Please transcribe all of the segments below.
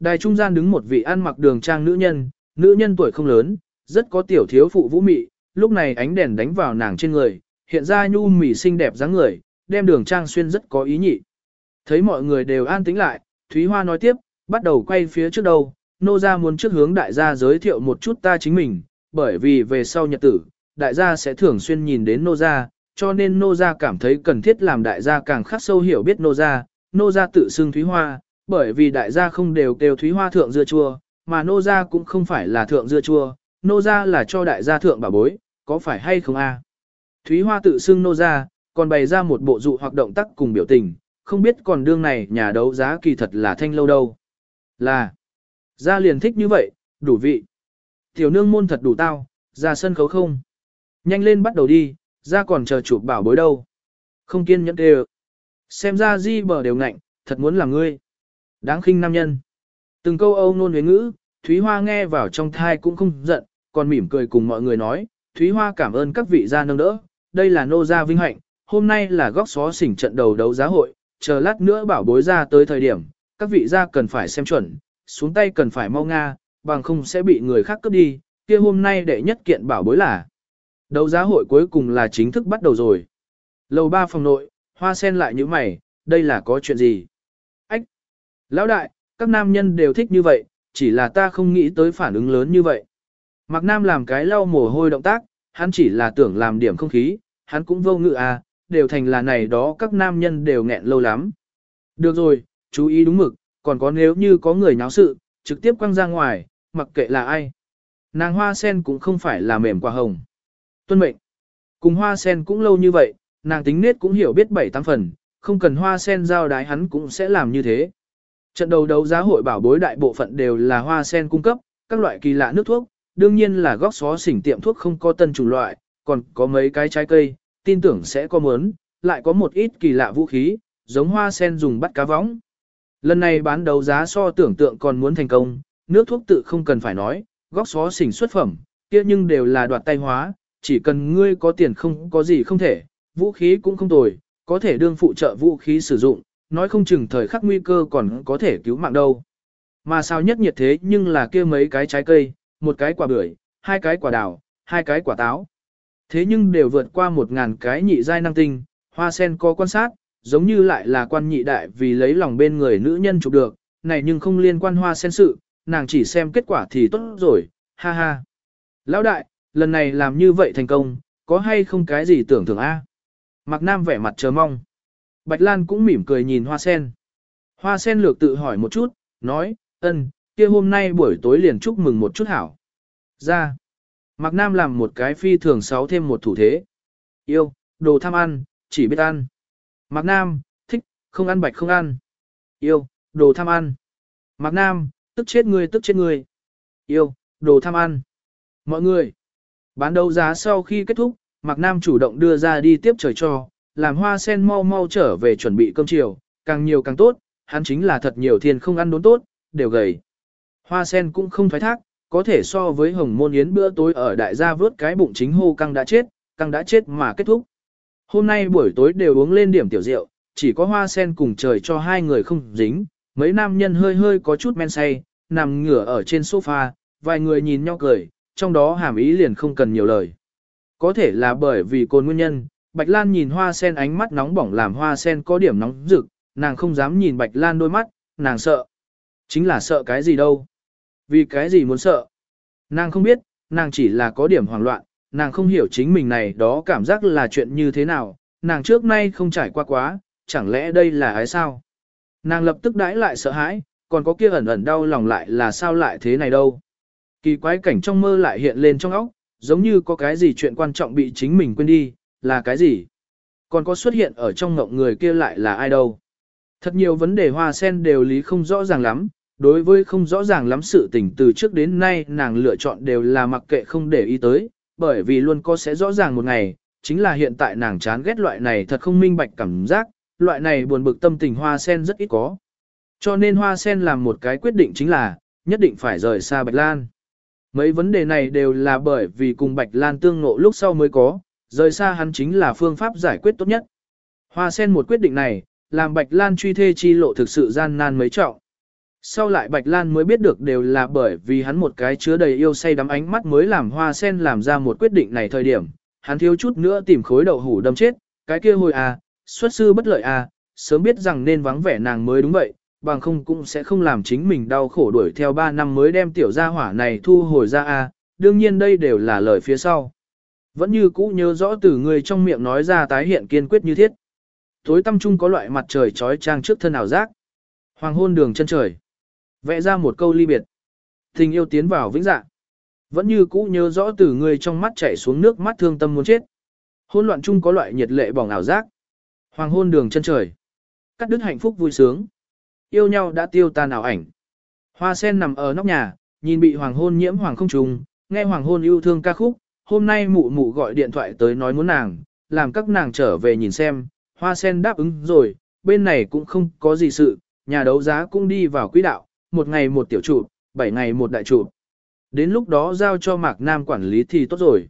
Đài trung gian đứng một vị ăn mặc đường trang nữ nhân, nữ nhân tuổi không lớn, rất có tiểu thiếu phụ vũ mị, lúc này ánh đèn đánh vào nàng trên người, hiện ra nhu mỉ xinh đẹp dáng người, đem đường trang xuyên rất có ý nhị. Thấy mọi người đều an tĩnh lại, Thúy Hoa nói tiếp, bắt đầu quay phía trước đầu, nô gia muốn trước hướng đại gia giới thiệu một chút ta chính mình, bởi vì về sau nhật tử, đại gia sẽ thường xuyên nhìn đến nô gia, cho nên nô gia cảm thấy cần thiết làm đại gia càng khắc sâu hiểu biết nô gia, nô gia tự xưng Thúy Hoa, bởi vì đại gia không đều kêu Thúy Hoa thượng dưa chua, mà nô gia cũng không phải là thượng dưa chua, nô gia là cho đại gia thượng bà bối, có phải hay không a? Thúy Hoa tự xưng nô gia, còn bày ra một bộ dụ hoặc động tác cùng biểu tình, không biết còn đương này nhà đấu giá kỳ thật là thanh lâu đâu. Là, gia liền thích như vậy, đủ vị. Tiểu nương môn thật đủ tao, ra sân khấu không. Nhanh lên bắt đầu đi, ra còn chờ chụp bảo bối đâu. Không kiên nhẫn đều. Xem ra di bờ đều ngạnh, thật muốn làm ngươi. Đáng khinh nam nhân. Từng câu âu nôn huyến ngữ, Thúy Hoa nghe vào trong thai cũng không giận, còn mỉm cười cùng mọi người nói, Thúy Hoa cảm ơn các vị gia nâng đỡ, đây là nô gia vinh hạnh, hôm nay là góc xó xỉnh trận đầu đấu giá hội, chờ lát nữa bảo bối ra tới thời điểm, các vị gia cần phải xem chuẩn, xuống tay cần phải mau nga, bằng không sẽ bị người khác cướp đi, kia hôm nay đệ nhất kiện bảo bối là. Đấu giá hội cuối cùng là chính thức bắt đầu rồi. Lầu ba phòng nội, hoa sen lại như mày, đây là có chuyện gì? Lão đại, các nam nhân đều thích như vậy, chỉ là ta không nghĩ tới phản ứng lớn như vậy. Mạc Nam làm cái lau mồ hôi động tác, hắn chỉ là tưởng làm điểm không khí, hắn cũng vô ngự à, đều thành là này đó các nam nhân đều nghẹn lâu lắm. Được rồi, chú ý đúng mực, còn có nếu như có người nháo sự, trực tiếp quăng ra ngoài, mặc kệ là ai. Nàng hoa sen cũng không phải là mềm quả hồng. Tuân mệnh. Cùng hoa sen cũng lâu như vậy, nàng tính nết cũng hiểu biết bảy tám phần, không cần hoa sen giao đái hắn cũng sẽ làm như thế. Trận đầu đấu giá hội bảo bối đại bộ phận đều là hoa sen cung cấp, các loại kỳ lạ nước thuốc, đương nhiên là góc xó xỉnh tiệm thuốc không có tân chủng loại, còn có mấy cái trái cây, tin tưởng sẽ có mớn, lại có một ít kỳ lạ vũ khí, giống hoa sen dùng bắt cá võng. Lần này bán đấu giá so tưởng tượng còn muốn thành công, nước thuốc tự không cần phải nói, góc xó xỉnh xuất phẩm, kia nhưng đều là đoạt tay hóa, chỉ cần ngươi có tiền không có gì không thể, vũ khí cũng không tồi, có thể đương phụ trợ vũ khí sử dụng, nói không chừng thời khắc nguy cơ còn có thể cứu mạng đâu. Mà sao nhất nhiệt thế nhưng là kia mấy cái trái cây, một cái quả bưởi, hai cái quả đào, hai cái quả táo. Thế nhưng đều vượt qua một ngàn cái nhị giai năng tinh, hoa sen có quan sát, giống như lại là quan nhị đại vì lấy lòng bên người nữ nhân chụp được, này nhưng không liên quan hoa sen sự, nàng chỉ xem kết quả thì tốt rồi, ha ha. Lão đại, lần này làm như vậy thành công, có hay không cái gì tưởng thưởng A? Mạc Nam vẻ mặt chờ mong. Bạch Lan cũng mỉm cười nhìn hoa sen. Hoa sen lược tự hỏi một chút, nói, ân, kia hôm nay buổi tối liền chúc mừng một chút hảo. Ra. Mạc Nam làm một cái phi thường sáu thêm một thủ thế. Yêu, đồ tham ăn, chỉ biết ăn. Mạc Nam, thích, không ăn bạch không ăn. Yêu, đồ tham ăn. Mạc Nam, tức chết người tức chết người. Yêu, đồ tham ăn. Mọi người. Bán đấu giá sau khi kết thúc, Mạc Nam chủ động đưa ra đi tiếp trời cho, làm hoa sen mau mau trở về chuẩn bị cơm chiều, càng nhiều càng tốt, hắn chính là thật nhiều thiên không ăn đốn tốt, đều gầy. Hoa sen cũng không thoái thác, có thể so với hồng môn yến bữa tối ở đại gia vớt cái bụng chính hô căng đã chết, căng đã chết mà kết thúc. Hôm nay buổi tối đều uống lên điểm tiểu rượu, chỉ có hoa sen cùng trời cho hai người không dính, mấy nam nhân hơi hơi có chút men say, nằm ngửa ở trên sofa, vài người nhìn nhau cười, trong đó hàm ý liền không cần nhiều lời. Có thể là bởi vì cồn nguyên nhân, Bạch Lan nhìn hoa sen ánh mắt nóng bỏng làm hoa sen có điểm nóng rực, nàng không dám nhìn Bạch Lan đôi mắt, nàng sợ. Chính là sợ cái gì đâu. Vì cái gì muốn sợ? Nàng không biết, nàng chỉ là có điểm hoảng loạn, nàng không hiểu chính mình này đó cảm giác là chuyện như thế nào, nàng trước nay không trải qua quá, chẳng lẽ đây là ái sao? Nàng lập tức đãi lại sợ hãi, còn có kia ẩn ẩn đau lòng lại là sao lại thế này đâu? Kỳ quái cảnh trong mơ lại hiện lên trong óc, giống như có cái gì chuyện quan trọng bị chính mình quên đi, là cái gì? Còn có xuất hiện ở trong ngộng người kia lại là ai đâu? Thật nhiều vấn đề hoa sen đều lý không rõ ràng lắm, đối với không rõ ràng lắm sự tình từ trước đến nay nàng lựa chọn đều là mặc kệ không để ý tới, bởi vì luôn có sẽ rõ ràng một ngày, chính là hiện tại nàng chán ghét loại này thật không minh bạch cảm giác, loại này buồn bực tâm tình hoa sen rất ít có. Cho nên hoa sen làm một cái quyết định chính là, nhất định phải rời xa Bạch Lan. Mấy vấn đề này đều là bởi vì cùng Bạch Lan tương ngộ lúc sau mới có, rời xa hắn chính là phương pháp giải quyết tốt nhất. Hoa sen một quyết định này, làm Bạch Lan truy thê chi lộ thực sự gian nan mấy trọng. Sau lại Bạch Lan mới biết được đều là bởi vì hắn một cái chứa đầy yêu say đắm ánh mắt mới làm hoa sen làm ra một quyết định này thời điểm, hắn thiếu chút nữa tìm khối đậu hủ đâm chết, cái kia hồi à, xuất sư bất lợi à, sớm biết rằng nên vắng vẻ nàng mới đúng vậy, bằng không cũng sẽ không làm chính mình đau khổ đuổi theo 3 năm mới đem tiểu gia hỏa này thu hồi ra à, đương nhiên đây đều là lời phía sau. Vẫn như cũ nhớ rõ từ người trong miệng nói ra tái hiện kiên quyết như thiết. Tối tâm trung có loại mặt trời trói trang trước thân ảo giác. Hoàng hôn đường chân trời. Vẽ ra một câu ly biệt. Tình yêu tiến vào vĩnh dạng. Vẫn như cũ nhớ rõ từ người trong mắt chảy xuống nước mắt thương tâm muốn chết. Hôn loạn chung có loại nhiệt lệ bỏng ảo giác. Hoàng hôn đường chân trời. Cắt đứt hạnh phúc vui sướng. Yêu nhau đã tiêu tan ảo ảnh. Hoa sen nằm ở nóc nhà, nhìn bị hoàng hôn nhiễm hoàng không trùng, nghe hoàng hôn yêu thương ca khúc. Hôm nay mụ mụ gọi điện thoại tới nói muốn nàng, làm các nàng trở về nhìn xem. Hoa sen đáp ứng rồi, bên này cũng không có gì sự, nhà đấu giá cũng đi vào quỹ đạo, một ngày một tiểu trụ, bảy ngày một đại trụ. Đến lúc đó giao cho Mạc Nam quản lý thì tốt rồi.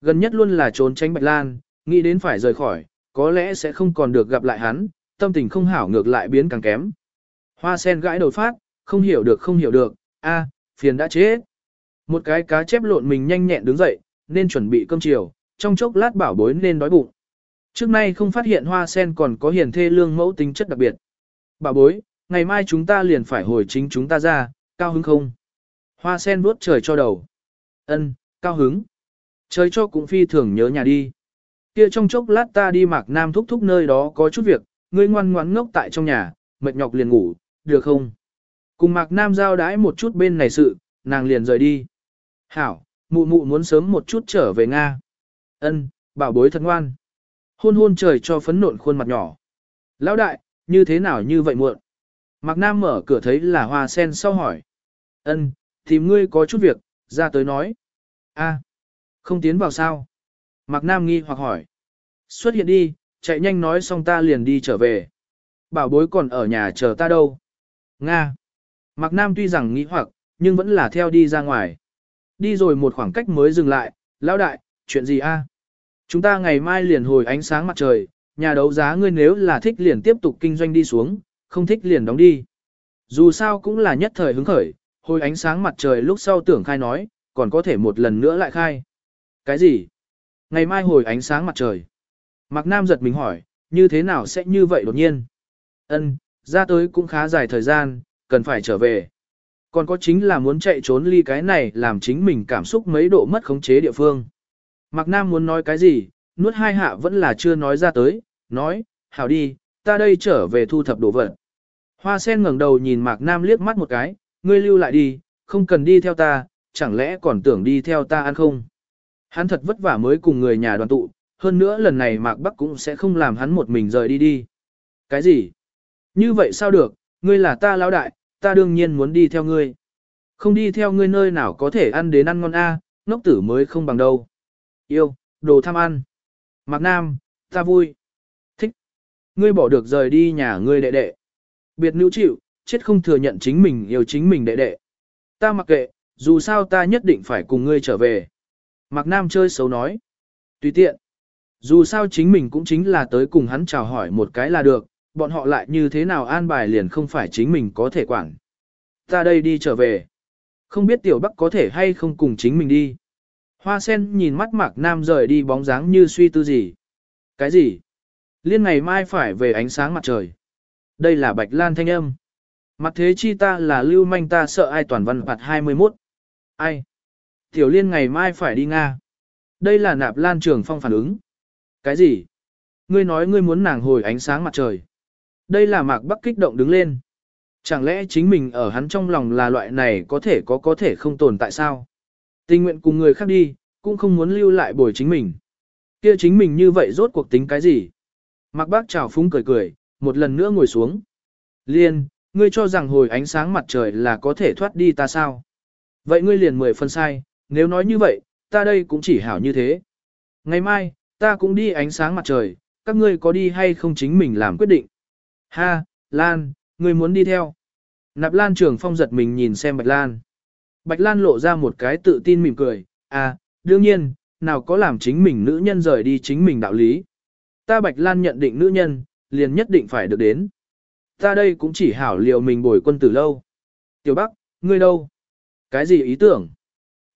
Gần nhất luôn là trốn tránh Bạch Lan, nghĩ đến phải rời khỏi, có lẽ sẽ không còn được gặp lại hắn, tâm tình không hảo ngược lại biến càng kém. Hoa sen gãi đầu phát, không hiểu được không hiểu được, a, phiền đã chết. Một cái cá chép lộn mình nhanh nhẹn đứng dậy, nên chuẩn bị cơm chiều, trong chốc lát bảo bối nên đói bụng. Trước nay không phát hiện hoa sen còn có hiền thê lương mẫu tính chất đặc biệt. Bảo bối, ngày mai chúng ta liền phải hồi chính chúng ta ra, cao hứng không? Hoa sen vuốt trời cho đầu. Ân, cao hứng. Trời cho cũng phi thường nhớ nhà đi. Kia trong chốc lát ta đi mạc nam thúc thúc nơi đó có chút việc, ngươi ngoan ngoãn ngốc tại trong nhà, mệt nhọc liền ngủ, được không? Cùng mạc nam giao đái một chút bên này sự, nàng liền rời đi. Hảo, mụ mụ muốn sớm một chút trở về Nga. Ân, bảo bối thật ngoan. Hôn hôn trời cho phấn nộn khuôn mặt nhỏ. Lão đại, như thế nào như vậy muộn? Mạc Nam mở cửa thấy là hoa sen sau hỏi. Ân, tìm ngươi có chút việc, ra tới nói. A, không tiến vào sao? Mạc Nam nghi hoặc hỏi. Xuất hiện đi, chạy nhanh nói xong ta liền đi trở về. Bảo bối còn ở nhà chờ ta đâu. Nga. Mạc Nam tuy rằng nghi hoặc, nhưng vẫn là theo đi ra ngoài. Đi rồi một khoảng cách mới dừng lại, lão đại, chuyện gì a? Chúng ta ngày mai liền hồi ánh sáng mặt trời, nhà đấu giá ngươi nếu là thích liền tiếp tục kinh doanh đi xuống, không thích liền đóng đi. Dù sao cũng là nhất thời hứng khởi, hồi ánh sáng mặt trời lúc sau tưởng khai nói, còn có thể một lần nữa lại khai. Cái gì? Ngày mai hồi ánh sáng mặt trời. Mạc Nam giật mình hỏi, như thế nào sẽ như vậy đột nhiên? Ân, ra tới cũng khá dài thời gian, cần phải trở về. Còn có chính là muốn chạy trốn ly cái này làm chính mình cảm xúc mấy độ mất khống chế địa phương. Mạc Nam muốn nói cái gì, nuốt hai hạ vẫn là chưa nói ra tới, nói, hảo đi, ta đây trở về thu thập đồ vật. Hoa sen ngẩng đầu nhìn Mạc Nam liếc mắt một cái, ngươi lưu lại đi, không cần đi theo ta, chẳng lẽ còn tưởng đi theo ta ăn không? Hắn thật vất vả mới cùng người nhà đoàn tụ, hơn nữa lần này Mạc Bắc cũng sẽ không làm hắn một mình rời đi đi. Cái gì? Như vậy sao được, ngươi là ta lão đại, ta đương nhiên muốn đi theo ngươi. Không đi theo ngươi nơi nào có thể ăn đến ăn ngon a, ngốc tử mới không bằng đâu. Yêu, đồ tham ăn. Mạc Nam, ta vui. Thích. Ngươi bỏ được rời đi nhà ngươi đệ đệ. Biệt nữ chịu, chết không thừa nhận chính mình yêu chính mình đệ đệ. Ta mặc kệ, dù sao ta nhất định phải cùng ngươi trở về. Mạc Nam chơi xấu nói. Tùy tiện. Dù sao chính mình cũng chính là tới cùng hắn chào hỏi một cái là được, bọn họ lại như thế nào an bài liền không phải chính mình có thể quản. Ta đây đi trở về. Không biết tiểu bắc có thể hay không cùng chính mình đi. Hoa sen nhìn mắt Mạc Nam rời đi bóng dáng như suy tư gì. Cái gì? Liên ngày mai phải về ánh sáng mặt trời. Đây là Bạch Lan thanh âm. Mặt thế chi ta là lưu manh ta sợ ai toàn văn phạt 21. Ai? Tiểu liên ngày mai phải đi Nga. Đây là nạp lan trường phong phản ứng. Cái gì? Ngươi nói ngươi muốn nàng hồi ánh sáng mặt trời. Đây là mạc bắc kích động đứng lên. Chẳng lẽ chính mình ở hắn trong lòng là loại này có thể có có thể không tồn tại sao? Tình nguyện cùng người khác đi, cũng không muốn lưu lại bồi chính mình. Kia chính mình như vậy rốt cuộc tính cái gì? Mạc bác chào phúng cười cười, một lần nữa ngồi xuống. Liên, ngươi cho rằng hồi ánh sáng mặt trời là có thể thoát đi ta sao? Vậy ngươi liền mười phân sai, nếu nói như vậy, ta đây cũng chỉ hảo như thế. Ngày mai, ta cũng đi ánh sáng mặt trời, các ngươi có đi hay không chính mình làm quyết định. Ha, Lan, ngươi muốn đi theo. Nạp Lan trường phong giật mình nhìn xem Bạch Lan. Bạch Lan lộ ra một cái tự tin mỉm cười, à, đương nhiên, nào có làm chính mình nữ nhân rời đi chính mình đạo lý. Ta Bạch Lan nhận định nữ nhân, liền nhất định phải được đến. Ta đây cũng chỉ hảo liệu mình bồi quân tử lâu. Tiểu Bắc, ngươi đâu? Cái gì ý tưởng?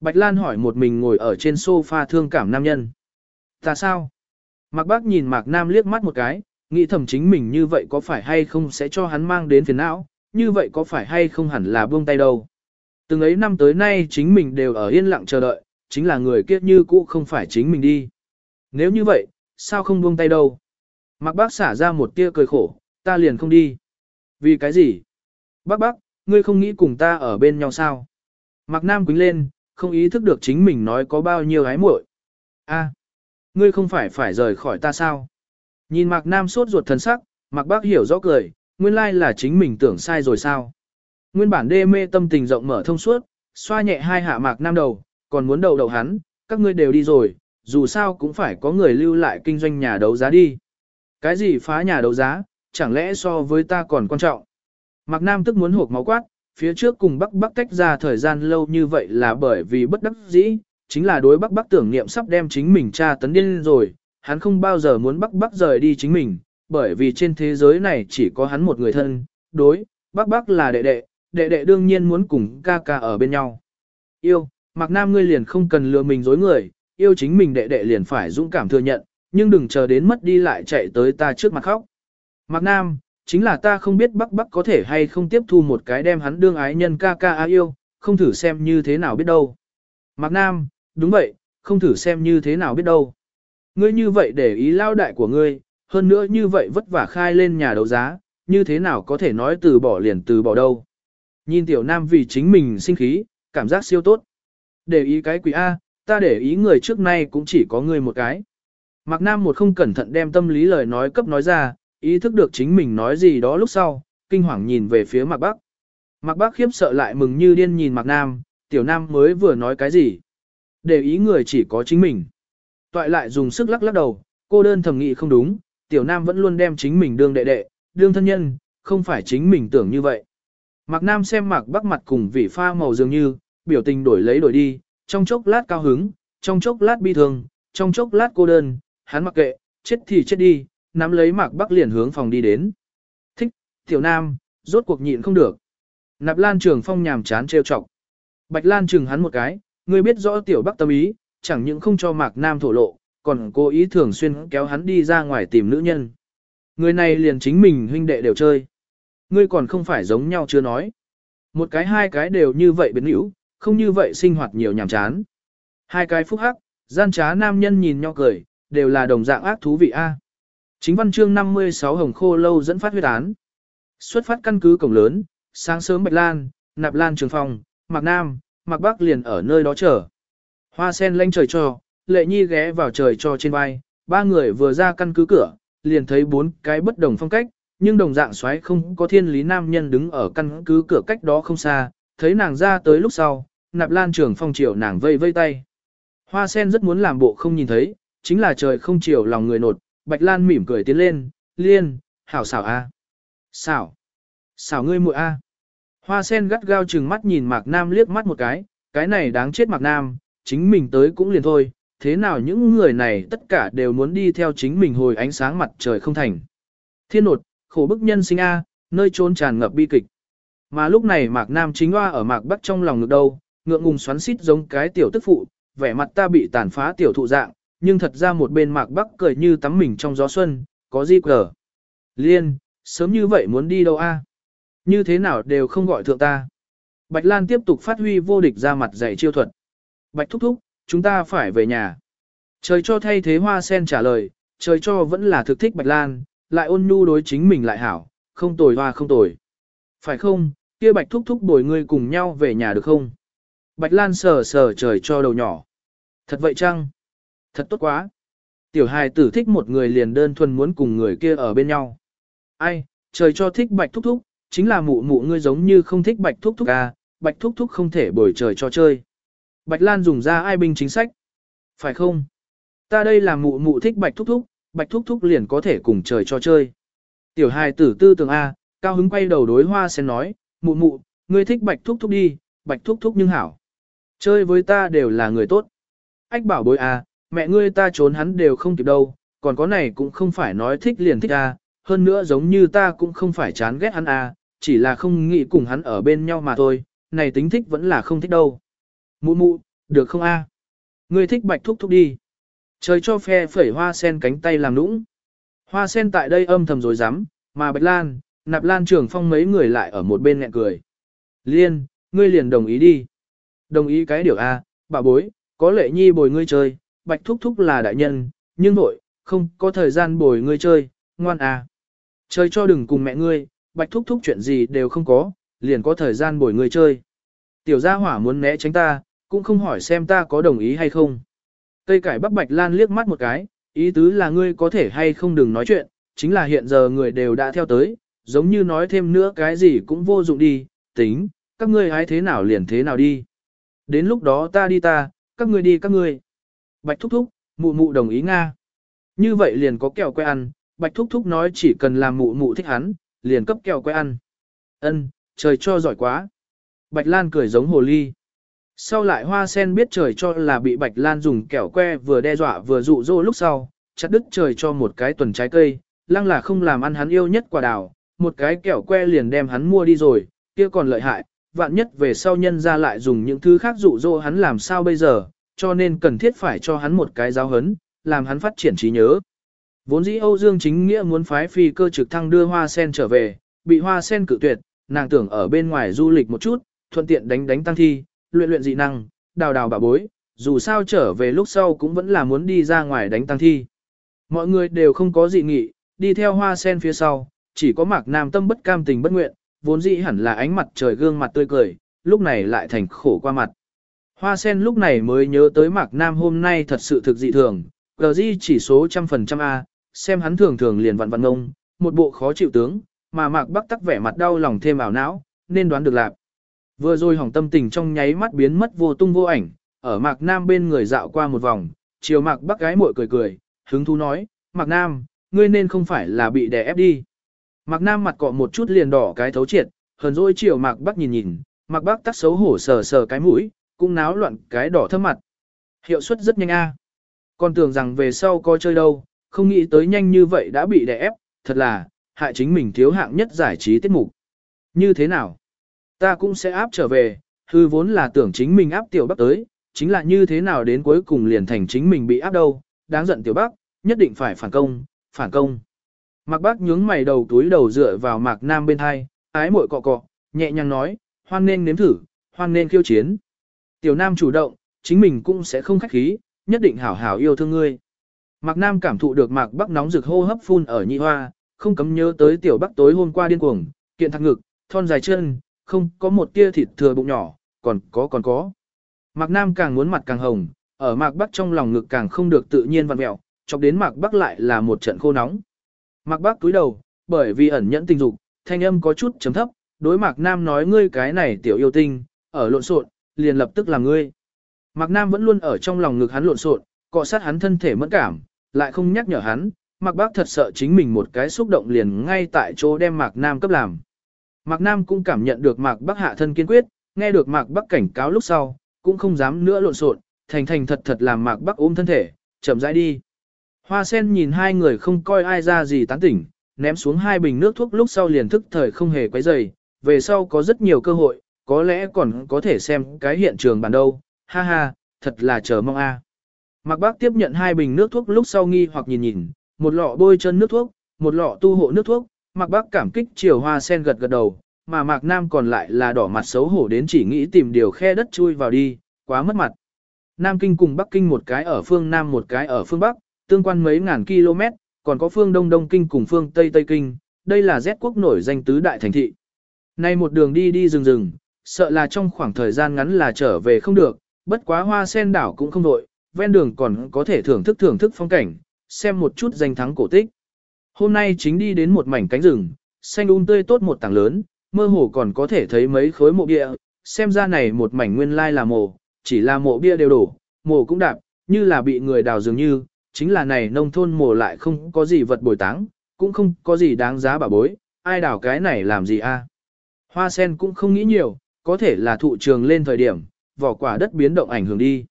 Bạch Lan hỏi một mình ngồi ở trên sofa thương cảm nam nhân. Ta sao? Mạc Bắc nhìn Mạc Nam liếc mắt một cái, nghĩ thầm chính mình như vậy có phải hay không sẽ cho hắn mang đến phiền não, như vậy có phải hay không hẳn là buông tay đâu. Từng ấy năm tới nay chính mình đều ở yên lặng chờ đợi, chính là người kia như cũ không phải chính mình đi. Nếu như vậy, sao không buông tay đâu? Mạc Bác xả ra một tia cười khổ, ta liền không đi. Vì cái gì? Bác bác, ngươi không nghĩ cùng ta ở bên nhau sao? Mạc Nam quýnh lên, không ý thức được chính mình nói có bao nhiêu ái muội. A, ngươi không phải phải rời khỏi ta sao? Nhìn Mạc Nam sốt ruột thần sắc, Mạc Bác hiểu rõ cười, nguyên lai là chính mình tưởng sai rồi sao? Nguyên bản đê mê tâm tình rộng mở thông suốt, xoa nhẹ hai hạ Mạc Nam đầu, còn muốn đầu đầu hắn, các ngươi đều đi rồi, dù sao cũng phải có người lưu lại kinh doanh nhà đấu giá đi. Cái gì phá nhà đấu giá, chẳng lẽ so với ta còn quan trọng? Mạc Nam tức muốn hộp máu quát, phía trước cùng Bắc Bắc tách ra thời gian lâu như vậy là bởi vì bất đắc dĩ, chính là đối Bắc Bắc tưởng niệm sắp đem chính mình tra tấn điên rồi, hắn không bao giờ muốn Bắc Bắc rời đi chính mình, bởi vì trên thế giới này chỉ có hắn một người thân, đối, Bắc Bắc là đệ đệ, đệ đệ đương nhiên muốn cùng ca ca ở bên nhau. Yêu, Mạc Nam ngươi liền không cần lừa mình dối người, yêu chính mình đệ đệ liền phải dũng cảm thừa nhận, nhưng đừng chờ đến mất đi lại chạy tới ta trước mặt khóc. Mạc Nam, chính là ta không biết Bắc Bắc có thể hay không tiếp thu một cái đem hắn đương ái nhân ca ca á yêu, không thử xem như thế nào biết đâu. Mạc Nam, đúng vậy, không thử xem như thế nào biết đâu. Ngươi như vậy để ý lao đại của ngươi, hơn nữa như vậy vất vả khai lên nhà đấu giá, như thế nào có thể nói từ bỏ liền từ bỏ đâu. Nhìn tiểu nam vì chính mình sinh khí, cảm giác siêu tốt. Để ý cái quỷ A, ta để ý người trước nay cũng chỉ có ngươi một cái. Mạc Nam một không cẩn thận đem tâm lý lời nói cấp nói ra, ý thức được chính mình nói gì đó lúc sau, kinh hoàng nhìn về phía Mạc Bắc. Mạc Bắc khiếp sợ lại mừng như điên nhìn Mạc Nam, tiểu Nam mới vừa nói cái gì. Để ý người chỉ có chính mình. Toại lại dùng sức lắc lắc đầu, cô đơn thầm nghĩ không đúng, tiểu Nam vẫn luôn đem chính mình đương đệ đệ, đương thân nhân, không phải chính mình tưởng như vậy. Mạc Nam xem Mạc Bắc mặt cùng vị pha màu dường như, biểu tình đổi lấy đổi đi, trong chốc lát cao hứng, trong chốc lát bi thương, trong chốc lát cô đơn, hắn mặc kệ, chết thì chết đi, nắm lấy Mạc Bắc liền hướng phòng đi đến. Thích, tiểu nam, rốt cuộc nhịn không được. Nạp Lan Trường Phong nhàm chán trêu chọc. Bạch Lan chừng hắn một cái, ngươi biết rõ tiểu Bắc tâm ý, chẳng những không cho Mạc Nam thổ lộ, còn cố ý thường xuyên kéo hắn đi ra ngoài tìm nữ nhân. Người này liền chính mình huynh đệ đều chơi. Ngươi còn không phải giống nhau chưa nói. Một cái hai cái đều như vậy biến hữu, không như vậy sinh hoạt nhiều nhàm chán. Hai cái phúc hắc, gian trá nam nhân nhìn nhau cười, đều là đồng dạng ác thú vị A. Chính văn chương 56 Hồng Khô Lâu dẫn phát huyết án. Xuất phát căn cứ cổng lớn, sáng sớm Bạch Lan, Nạp Lan Trường Phong, Mạc Nam, Mạc Bắc liền ở nơi đó chờ. Hoa sen lanh trời cho, lệ nhi ghé vào trời cho trên vai, ba người vừa ra căn cứ cửa, liền thấy bốn cái bất đồng phong cách, nhưng đồng dạng xoáy không có thiên lý nam nhân đứng ở căn cứ cửa cách đó không xa, thấy nàng ra tới lúc sau, Nạp Lan Trường Phong chiều nàng vây vây tay. Hoa sen rất muốn làm bộ không nhìn thấy, chính là trời không chiều lòng người nột, Bạch Lan mỉm cười tiến lên, liên, hảo xảo a, Xảo. Xảo ngươi muội a. Hoa sen gắt gao chừng mắt nhìn Mạc Nam liếc mắt một cái, cái này đáng chết Mạc Nam, chính mình tới cũng liền thôi, thế nào những người này tất cả đều muốn đi theo chính mình hồi ánh sáng mặt trời không thành. Thiên nột, khổ bức nhân sinh a, nơi trốn tràn ngập bi kịch. Mà lúc này Mạc Nam chính hoa ở Mạc Bắc trong lòng ngực đâu, ngượng ngùng xoắn xít giống cái tiểu tức phụ, vẻ mặt ta bị tàn phá tiểu thụ dạng, nhưng thật ra một bên mạc bắc cười như tắm mình trong gió xuân, có gì cờ. Liên, sớm như vậy muốn đi đâu a? Như thế nào đều không gọi thượng ta. Bạch Lan tiếp tục phát huy vô địch ra mặt dạy chiêu thuật. Bạch thúc thúc, chúng ta phải về nhà. Trời cho thay thế hoa sen trả lời, trời cho vẫn là thực thích Bạch Lan, lại ôn nhu đối chính mình lại hảo, không tồi hoa không tồi. Phải không, kia Bạch thúc thúc bồi ngươi cùng nhau về nhà được không? Bạch Lan sờ sờ trời cho đầu nhỏ. Thật vậy chăng? Thật tốt quá. Tiểu hài tử thích một người liền đơn thuần muốn cùng người kia ở bên nhau. Ai, trời cho thích bạch thúc thúc, chính là mụ mụ ngươi giống như không thích bạch thúc thúc à, bạch thúc thúc không thể bồi trời cho chơi. Bạch Lan dùng ra ai binh chính sách. Phải không? Ta đây là mụ mụ thích bạch thúc thúc, bạch thúc thúc liền có thể cùng trời cho chơi. Tiểu hài tử tư tưởng A, cao hứng quay đầu đối hoa sen nói, mụ mụ, ngươi thích bạch thúc thúc đi, bạch thúc thúc nhưng hảo. Chơi với ta đều là người tốt. Ách bảo bối A, mẹ ngươi ta trốn hắn đều không kịp đâu, còn có này cũng không phải nói thích liền thích a, hơn nữa giống như ta cũng không phải chán ghét hắn a, chỉ là không nghĩ cùng hắn ở bên nhau mà thôi, này tính thích vẫn là không thích đâu. Mụ mụ, được không a? Ngươi thích bạch thúc thúc đi. Trời cho phe phẩy hoa sen cánh tay làm nũng. Hoa sen tại đây âm thầm rồi dám, mà bạch lan, nạp lan trưởng phong mấy người lại ở một bên nghẹn cười. Liên, ngươi liền đồng ý đi. Đồng ý cái điều A, bà bối, có lệ nhi bồi ngươi chơi, bạch thúc thúc là đại nhân, nhưng nội, không có thời gian bồi ngươi chơi, ngoan à. Chơi cho đừng cùng mẹ ngươi, bạch thúc thúc chuyện gì đều không có, liền có thời gian bồi ngươi chơi. Tiểu gia hỏa muốn né tránh ta, cũng không hỏi xem ta có đồng ý hay không. Cây cải bắp bạch lan liếc mắt một cái, ý tứ là ngươi có thể hay không đừng nói chuyện, chính là hiện giờ người đều đã theo tới, giống như nói thêm nữa cái gì cũng vô dụng đi, tính, các ngươi hái thế nào liền thế nào đi. Đến lúc đó ta đi ta, các ngươi đi các ngươi. Bạch thúc thúc, mụ mụ đồng ý Nga. Như vậy liền có kẹo que ăn, bạch thúc thúc nói chỉ cần làm mụ mụ thích hắn, liền cấp kẹo que ăn. Ân, trời cho giỏi quá. Bạch Lan cười giống hồ ly. Sau lại hoa sen biết trời cho là bị Bạch Lan dùng kẹo que vừa đe dọa vừa dụ dỗ lúc sau, chặt đứt trời cho một cái tuần trái cây, lăng là không làm ăn hắn yêu nhất quả đào, một cái kẹo que liền đem hắn mua đi rồi, kia còn lợi hại, vạn nhất về sau nhân ra lại dùng những thứ khác dụ dỗ hắn làm sao bây giờ, cho nên cần thiết phải cho hắn một cái giáo hấn, làm hắn phát triển trí nhớ. Vốn dĩ Âu Dương chính nghĩa muốn phái phi cơ trực thăng đưa hoa sen trở về, bị hoa sen cự tuyệt, nàng tưởng ở bên ngoài du lịch một chút, thuận tiện đánh đánh tăng thi, luyện luyện dị năng, đào đào bà bối, dù sao trở về lúc sau cũng vẫn là muốn đi ra ngoài đánh tăng thi. Mọi người đều không có dị nghị, đi theo hoa sen phía sau, chỉ có mạc nam tâm bất cam tình bất nguyện, vốn dĩ hẳn là ánh mặt trời gương mặt tươi cười, lúc này lại thành khổ qua mặt. Hoa sen lúc này mới nhớ tới mạc nam hôm nay thật sự thực dị thường, gờ di chỉ số trăm phần trăm A, xem hắn thường thường liền vặn vặn ngông, một bộ khó chịu tướng, mà mạc bắc tắc vẻ mặt đau lòng thêm ảo não, nên đoán được lạc. Vừa rồi hỏng tâm tình trong nháy mắt biến mất vô tung vô ảnh, ở mạc nam bên người dạo qua một vòng, chiều mạc bắc gái muội cười cười, hứng thú nói, mạc nam, ngươi nên không phải là bị đè ép đi. Mạc nam mặt cọ một chút liền đỏ cái thấu triệt, hờn dỗi chiều mạc bắc nhìn nhìn, mạc bắc tắc xấu hổ sờ sờ cái mũi, cũng náo loạn cái đỏ thơm mặt. Hiệu suất rất nhanh a. Còn tưởng rằng về sau có chơi đâu, không nghĩ tới nhanh như vậy đã bị đè ép, thật là, hại chính mình thiếu hạng nhất giải trí tiết mục. Như thế nào? Ta cũng sẽ áp trở về, hư vốn là tưởng chính mình áp tiểu bắc tới, chính là như thế nào đến cuối cùng liền thành chính mình bị áp đâu, đáng giận tiểu bắc, nhất định phải phản công, phản công. Mạc Bác nhướng mày đầu túi đầu dựa vào Mạc Nam bên hai, ái muội cọ cọ, nhẹ nhàng nói, hoan nên nếm thử, hoan nên khiêu chiến. Tiểu Nam chủ động, chính mình cũng sẽ không khách khí, nhất định hảo hảo yêu thương ngươi. Mạc Nam cảm thụ được Mạc Bắc nóng rực hô hấp phun ở nhị hoa, không cấm nhớ tới tiểu Bắc tối hôm qua điên cuồng, kiện thẳng ngực, thon dài chân, không có một tia thịt thừa bụng nhỏ, còn có còn có. Mạc Nam càng muốn mặt càng hồng, ở Mạc Bắc trong lòng ngực càng không được tự nhiên vặn mẹo, chọc đến Mạc Bắc lại là một trận khô nóng. Mạc Bắc túi đầu, bởi vì ẩn nhẫn tình dục, thanh âm có chút chấm thấp, đối Mạc Nam nói ngươi cái này tiểu yêu tinh, ở lộn xộn, liền lập tức là ngươi. Mạc Nam vẫn luôn ở trong lòng ngực hắn lộn xộn, cọ sát hắn thân thể mẫn cảm, lại không nhắc nhở hắn, Mạc Bác thật sợ chính mình một cái xúc động liền ngay tại chỗ đem Mạc Nam cấp làm. Mạc Nam cũng cảm nhận được Mạc Bắc hạ thân kiên quyết, nghe được Mạc Bắc cảnh cáo lúc sau, cũng không dám nữa lộn xộn, thành thành thật thật làm Mạc Bắc ôm thân thể, chậm rãi đi. Hoa sen nhìn hai người không coi ai ra gì tán tỉnh, ném xuống hai bình nước thuốc lúc sau liền thức thời không hề quấy rầy, về sau có rất nhiều cơ hội, có lẽ còn có thể xem cái hiện trường bản đâu, ha ha, thật là chờ mong a. Mạc Bác tiếp nhận hai bình nước thuốc lúc sau nghi hoặc nhìn nhìn, một lọ bôi chân nước thuốc, một lọ tu hộ nước thuốc, Mạc Bác cảm kích chiều hoa sen gật gật đầu, mà Mạc Nam còn lại là đỏ mặt xấu hổ đến chỉ nghĩ tìm điều khe đất chui vào đi, quá mất mặt. Nam Kinh cùng Bắc Kinh một cái ở phương Nam một cái ở phương Bắc, tương quan mấy ngàn km, còn có phương Đông Đông Kinh cùng phương Tây Tây Kinh, đây là Z quốc nổi danh tứ đại thành thị. Nay một đường đi đi rừng rừng, sợ là trong khoảng thời gian ngắn là trở về không được, bất quá hoa sen đảo cũng không đội, ven đường còn có thể thưởng thức thưởng thức phong cảnh, xem một chút danh thắng cổ tích. Hôm nay chính đi đến một mảnh cánh rừng, xanh um tươi tốt một tảng lớn, mơ hồ còn có thể thấy mấy khối mộ bia, xem ra này một mảnh nguyên lai là mộ, chỉ là mộ bia đều đổ, mộ cũng đạp, như là bị người đào dường như, chính là này nông thôn mộ lại không có gì vật bồi táng, cũng không có gì đáng giá bà bối, ai đào cái này làm gì a? À? Hoa sen cũng không nghĩ nhiều, có thể là thụ trường lên thời điểm, vỏ quả đất biến động ảnh hưởng đi.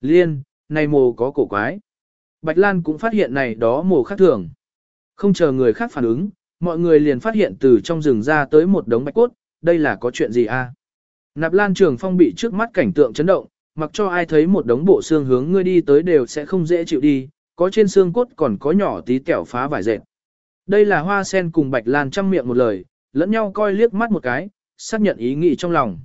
Liên, này mồ có cổ quái. Bạch Lan cũng phát hiện này đó mồ khác thường. Không chờ người khác phản ứng, mọi người liền phát hiện từ trong rừng ra tới một đống bạch cốt, đây là có chuyện gì a? Nạp Lan Trường Phong bị trước mắt cảnh tượng chấn động, mặc cho ai thấy một đống bộ xương hướng ngươi đi tới đều sẽ không dễ chịu đi, có trên xương cốt còn có nhỏ tí tẻo phá vải dệt. Đây là hoa sen cùng Bạch Lan chăm miệng một lời, lẫn nhau coi liếc mắt một cái, xác nhận ý nghĩ trong lòng.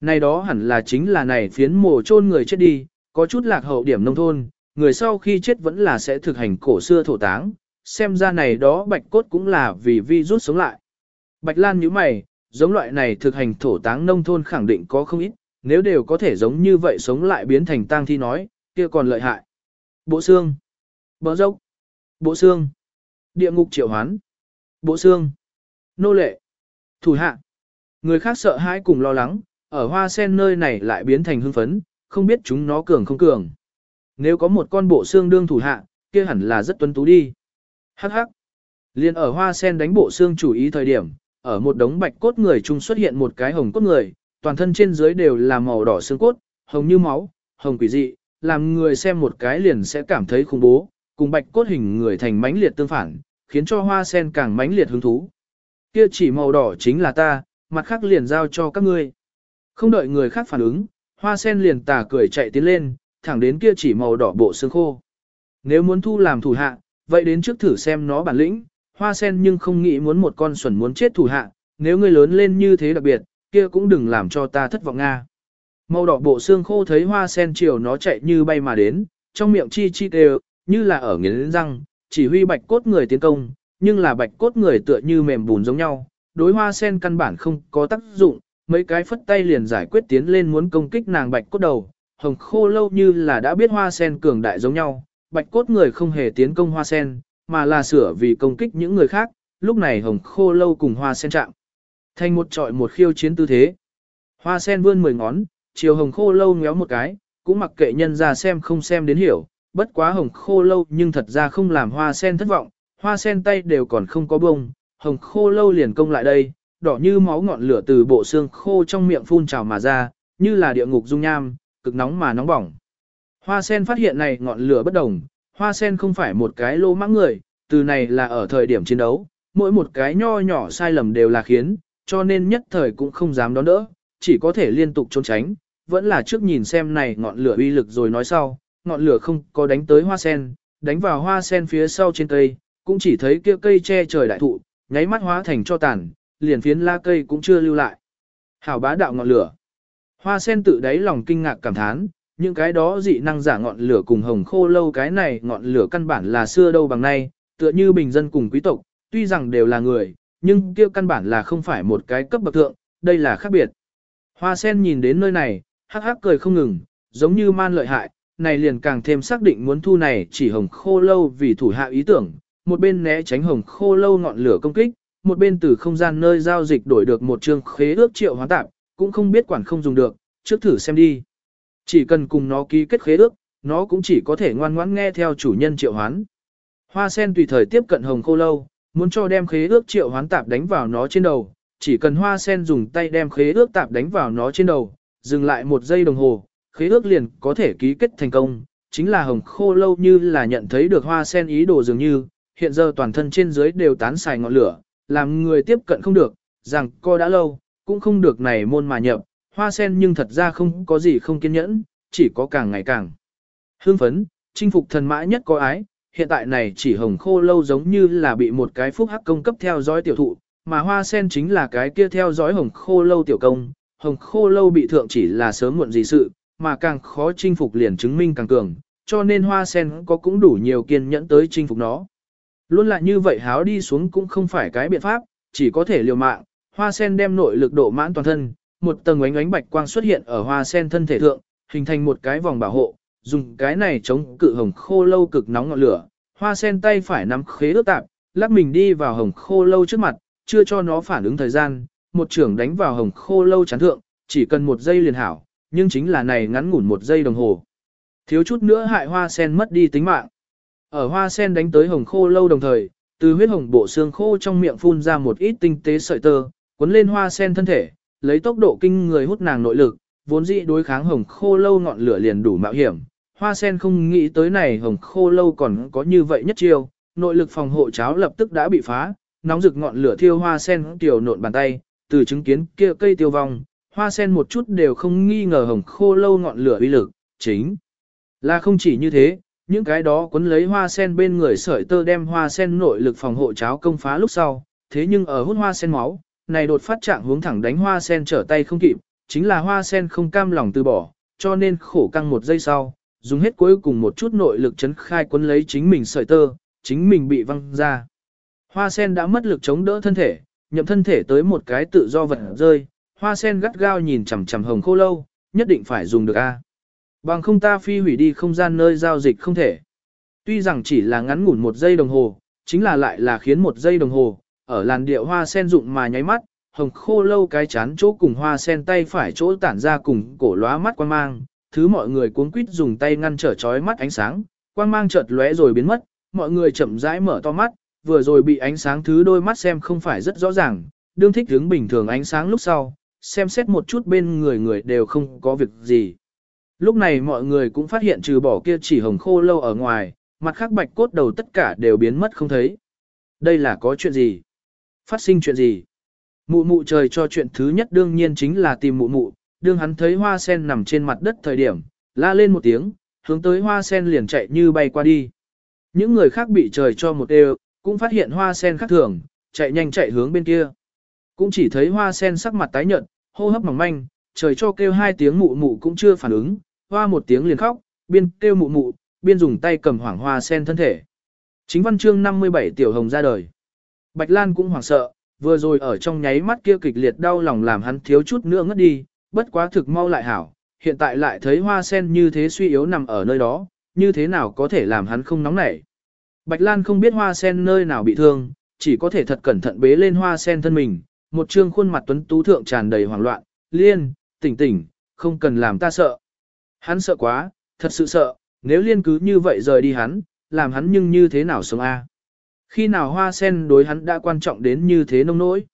Này đó hẳn là chính là này phiến mồ chôn người chết đi, có chút lạc hậu điểm nông thôn, người sau khi chết vẫn là sẽ thực hành cổ xưa thổ táng, xem ra này đó bạch cốt cũng là vì vi rút sống lại. Bạch Lan như mày, giống loại này thực hành thổ táng nông thôn khẳng định có không ít, nếu đều có thể giống như vậy sống lại biến thành tang thi nói, kia còn lợi hại. Bộ xương, bờ dốc, bộ xương, địa ngục triệu hoán, bộ xương, nô lệ, thủ hạ. Người khác sợ hãi cùng lo lắng, ở hoa sen nơi này lại biến thành hưng phấn, không biết chúng nó cường không cường. Nếu có một con bộ xương đương thủ hạ, kia hẳn là rất tuấn tú đi. Hắc hắc. Liên ở hoa sen đánh bộ xương chủ ý thời điểm, ở một đống bạch cốt người chung xuất hiện một cái hồng cốt người, toàn thân trên dưới đều là màu đỏ xương cốt, hồng như máu, hồng quỷ dị, làm người xem một cái liền sẽ cảm thấy khủng bố, cùng bạch cốt hình người thành mãnh liệt tương phản, khiến cho hoa sen càng mãnh liệt hứng thú. Kia chỉ màu đỏ chính là ta, mặt khác liền giao cho các ngươi. Không đợi người khác phản ứng, hoa sen liền tà cười chạy tiến lên, thẳng đến kia chỉ màu đỏ bộ xương khô. Nếu muốn thu làm thủ hạ, vậy đến trước thử xem nó bản lĩnh, hoa sen nhưng không nghĩ muốn một con xuẩn muốn chết thủ hạ, nếu ngươi lớn lên như thế đặc biệt, kia cũng đừng làm cho ta thất vọng Nga. Màu đỏ bộ xương khô thấy hoa sen chiều nó chạy như bay mà đến, trong miệng chi chi đều, như là ở nghiến răng, chỉ huy bạch cốt người tiến công, nhưng là bạch cốt người tựa như mềm bùn giống nhau, đối hoa sen căn bản không có tác dụng, mấy cái phất tay liền giải quyết tiến lên muốn công kích nàng bạch cốt đầu, hồng khô lâu như là đã biết hoa sen cường đại giống nhau, bạch cốt người không hề tiến công hoa sen, mà là sửa vì công kích những người khác, lúc này hồng khô lâu cùng hoa sen chạm. Thành một trọi một khiêu chiến tư thế. Hoa sen vươn mười ngón, chiều hồng khô lâu ngéo một cái, cũng mặc kệ nhân ra xem không xem đến hiểu, bất quá hồng khô lâu nhưng thật ra không làm hoa sen thất vọng, hoa sen tay đều còn không có bông, hồng khô lâu liền công lại đây, đỏ như máu ngọn lửa từ bộ xương khô trong miệng phun trào mà ra, như là địa ngục dung nham, cực nóng mà nóng bỏng. Hoa sen phát hiện này ngọn lửa bất đồng, hoa sen không phải một cái lô mãng người, từ này là ở thời điểm chiến đấu, mỗi một cái nho nhỏ sai lầm đều là khiến, cho nên nhất thời cũng không dám đón đỡ, chỉ có thể liên tục trốn tránh, vẫn là trước nhìn xem này ngọn lửa uy lực rồi nói sau, ngọn lửa không có đánh tới hoa sen, đánh vào hoa sen phía sau trên cây, cũng chỉ thấy kia cây che trời đại thụ, nháy mắt hóa thành cho tàn, liền phiến la cây cũng chưa lưu lại. Hảo bá đạo ngọn lửa. Hoa sen tự đáy lòng kinh ngạc cảm thán, những cái đó dị năng giả ngọn lửa cùng hồng khô lâu cái này ngọn lửa căn bản là xưa đâu bằng nay, tựa như bình dân cùng quý tộc, tuy rằng đều là người, nhưng kia căn bản là không phải một cái cấp bậc thượng, đây là khác biệt. Hoa sen nhìn đến nơi này, hắc hắc cười không ngừng, giống như man lợi hại, này liền càng thêm xác định muốn thu này chỉ hồng khô lâu vì thủ hạ ý tưởng, một bên né tránh hồng khô lâu ngọn lửa công kích, một bên từ không gian nơi giao dịch đổi được một chương khế ước triệu hóa tạp, cũng không biết quản không dùng được, trước thử xem đi. Chỉ cần cùng nó ký kết khế ước, nó cũng chỉ có thể ngoan ngoãn nghe theo chủ nhân triệu hoán. Hoa sen tùy thời tiếp cận hồng khô lâu, muốn cho đem khế ước triệu hoán tạp đánh vào nó trên đầu, chỉ cần hoa sen dùng tay đem khế ước tạp đánh vào nó trên đầu, dừng lại một giây đồng hồ, khế ước liền có thể ký kết thành công. Chính là hồng khô lâu như là nhận thấy được hoa sen ý đồ dường như, hiện giờ toàn thân trên dưới đều tán xài ngọn lửa, làm người tiếp cận không được, rằng co đã lâu, cũng không được này môn mà nhập, hoa sen nhưng thật ra không có gì không kiên nhẫn, chỉ có càng ngày càng hương phấn, chinh phục thần mã nhất có ái, hiện tại này chỉ hồng khô lâu giống như là bị một cái phúc hắc công cấp theo dõi tiểu thụ, mà hoa sen chính là cái kia theo dõi hồng khô lâu tiểu công, hồng khô lâu bị thượng chỉ là sớm muộn gì sự, mà càng khó chinh phục liền chứng minh càng cường, cho nên hoa sen có cũng đủ nhiều kiên nhẫn tới chinh phục nó. Luôn là như vậy háo đi xuống cũng không phải cái biện pháp, chỉ có thể liều mạng, hoa sen đem nội lực độ mãn toàn thân, một tầng ánh ánh bạch quang xuất hiện ở hoa sen thân thể thượng, hình thành một cái vòng bảo hộ, dùng cái này chống cự hồng khô lâu cực nóng ngọn lửa. Hoa sen tay phải nắm khế ước tạp, lắc mình đi vào hồng khô lâu trước mặt, chưa cho nó phản ứng thời gian, một trưởng đánh vào hồng khô lâu chán thượng, chỉ cần một giây liền hảo, nhưng chính là này ngắn ngủn một giây đồng hồ. Thiếu chút nữa hại hoa sen mất đi tính mạng. Ở hoa sen đánh tới hồng khô lâu đồng thời, từ huyết hồng bộ xương khô trong miệng phun ra một ít tinh tế sợi tơ, cuốn lên hoa sen thân thể, lấy tốc độ kinh người hút nàng nội lực, vốn dĩ đối kháng hồng khô lâu ngọn lửa liền đủ mạo hiểm. Hoa sen không nghĩ tới này hồng khô lâu còn có như vậy nhất chiêu, nội lực phòng hộ cháo lập tức đã bị phá, nóng rực ngọn lửa thiêu hoa sen tiểu nộn bàn tay, từ chứng kiến kia cây tiêu vong, hoa sen một chút đều không nghi ngờ hồng khô lâu ngọn lửa uy lực, chính là không chỉ như thế, những cái đó cuốn lấy hoa sen bên người sợi tơ đem hoa sen nội lực phòng hộ cháo công phá lúc sau, thế nhưng ở hút hoa sen máu, này đột phát trạng hướng thẳng đánh hoa sen trở tay không kịp, chính là hoa sen không cam lòng từ bỏ, cho nên khổ căng một giây sau, dùng hết cuối cùng một chút nội lực chấn khai cuốn lấy chính mình sợi tơ, chính mình bị văng ra. Hoa sen đã mất lực chống đỡ thân thể, nhậm thân thể tới một cái tự do vật rơi, hoa sen gắt gao nhìn chằm chằm hồng khô lâu, nhất định phải dùng được a. Bằng không ta phi hủy đi không gian nơi giao dịch không thể. Tuy rằng chỉ là ngắn ngủn một giây đồng hồ, chính là lại là khiến một giây đồng hồ, ở làn điệu hoa sen dụng mà nháy mắt, hồng khô lâu cái chán chỗ cùng hoa sen tay phải chỗ tản ra cùng cổ lóa mắt quan mang, thứ mọi người cuốn quýt dùng tay ngăn trở chói mắt ánh sáng, quang mang chợt lóe rồi biến mất, mọi người chậm rãi mở to mắt, vừa rồi bị ánh sáng thứ đôi mắt xem không phải rất rõ ràng, đương thích hướng bình thường ánh sáng lúc sau, xem xét một chút bên người người đều không có việc gì. Lúc này mọi người cũng phát hiện trừ bỏ kia chỉ hồng khô lâu ở ngoài, mặt khác bạch cốt đầu tất cả đều biến mất không thấy. Đây là có chuyện gì? Phát sinh chuyện gì? Mụ mụ trời cho chuyện thứ nhất đương nhiên chính là tìm mụ mụ, đương hắn thấy hoa sen nằm trên mặt đất thời điểm, la lên một tiếng, hướng tới hoa sen liền chạy như bay qua đi. Những người khác bị trời cho một đều, cũng phát hiện hoa sen khác thường, chạy nhanh chạy hướng bên kia. Cũng chỉ thấy hoa sen sắc mặt tái nhợt, hô hấp mỏng manh, trời cho kêu hai tiếng mụ mụ cũng chưa phản ứng, hoa một tiếng liền khóc, biên kêu mụ mụ, biên dùng tay cầm hoảng hoa sen thân thể. Chính văn chương 57 tiểu hồng ra đời. Bạch Lan cũng hoảng sợ, vừa rồi ở trong nháy mắt kia kịch liệt đau lòng làm hắn thiếu chút nữa ngất đi, bất quá thực mau lại hảo, hiện tại lại thấy hoa sen như thế suy yếu nằm ở nơi đó, như thế nào có thể làm hắn không nóng nảy. Bạch Lan không biết hoa sen nơi nào bị thương, chỉ có thể thật cẩn thận bế lên hoa sen thân mình, một trương khuôn mặt tuấn tú thượng tràn đầy hoảng loạn, liên, tỉnh tỉnh, không cần làm ta sợ. Hắn sợ quá, thật sự sợ, nếu liên cứ như vậy rời đi hắn, làm hắn nhưng như thế nào sống a? Khi nào hoa sen đối hắn đã quan trọng đến như thế nông nỗi?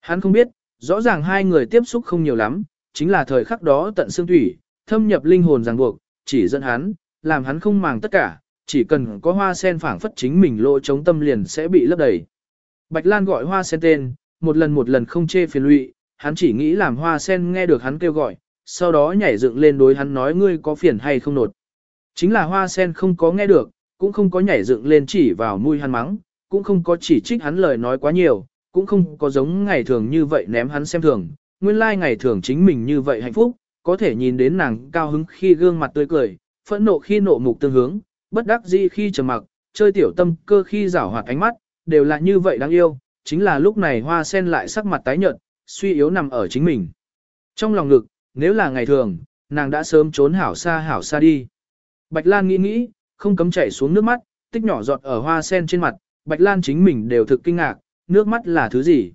Hắn không biết, rõ ràng hai người tiếp xúc không nhiều lắm, chính là thời khắc đó tận xương thủy, thâm nhập linh hồn ràng buộc, chỉ dẫn hắn, làm hắn không màng tất cả, chỉ cần có hoa sen phảng phất chính mình lỗ chống tâm liền sẽ bị lấp đầy. Bạch Lan gọi hoa sen tên, một lần một lần không chê phiền lụy, hắn chỉ nghĩ làm hoa sen nghe được hắn kêu gọi, sau đó nhảy dựng lên đối hắn nói ngươi có phiền hay không nột. Chính là hoa sen không có nghe được, cũng không có nhảy dựng lên chỉ vào mũi hắn mắng, cũng không có chỉ trích hắn lời nói quá nhiều, cũng không có giống ngày thường như vậy ném hắn xem thường. Nguyên lai like ngày thường chính mình như vậy hạnh phúc, có thể nhìn đến nàng cao hứng khi gương mặt tươi cười, phẫn nộ khi nộ mục tương hướng, bất đắc dĩ khi trầm mặc, chơi tiểu tâm cơ khi rảo hoạt ánh mắt, đều là như vậy đáng yêu, chính là lúc này hoa sen lại sắc mặt tái nhợt, suy yếu nằm ở chính mình. Trong lòng ngực, nếu là ngày thường, nàng đã sớm trốn hảo xa hảo xa đi. Bạch Lan nghĩ nghĩ, không cấm chảy xuống nước mắt, tích nhỏ giọt ở hoa sen trên mặt, Bạch Lan chính mình đều thực kinh ngạc, nước mắt là thứ gì?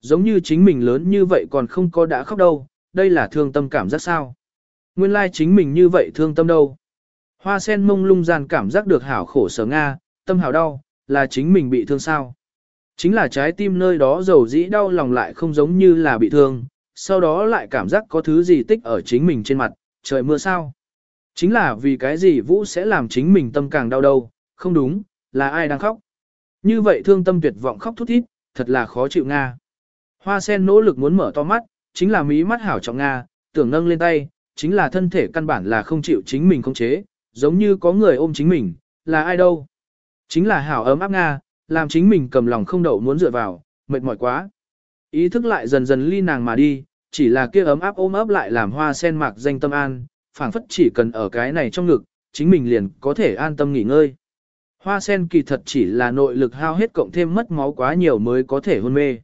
Giống như chính mình lớn như vậy còn không có đã khóc đâu, đây là thương tâm cảm giác sao? Nguyên lai chính mình như vậy thương tâm đâu? Hoa sen mông lung gian cảm giác được hảo khổ sở Nga, tâm hảo đau, là chính mình bị thương sao? Chính là trái tim nơi đó dầu dĩ đau lòng lại không giống như là bị thương, sau đó lại cảm giác có thứ gì tích ở chính mình trên mặt, trời mưa sao? Chính là vì cái gì Vũ sẽ làm chính mình tâm càng đau đâu, không đúng, là ai đang khóc? Như vậy thương tâm tuyệt vọng khóc thút thít, thật là khó chịu Nga. Hoa sen nỗ lực muốn mở to mắt, chính là mí mắt hảo trọng Nga, tưởng nâng lên tay, chính là thân thể căn bản là không chịu chính mình khống chế, giống như có người ôm chính mình, là ai đâu. Chính là hảo ấm áp Nga, làm chính mình cầm lòng không đậu muốn dựa vào, mệt mỏi quá. Ý thức lại dần dần ly nàng mà đi, chỉ là kia ấm áp ôm ấp lại làm hoa sen mạc danh tâm an, phảng phất chỉ cần ở cái này trong ngực, chính mình liền có thể an tâm nghỉ ngơi. Hoa sen kỳ thật chỉ là nội lực hao hết cộng thêm mất máu quá nhiều mới có thể hôn mê.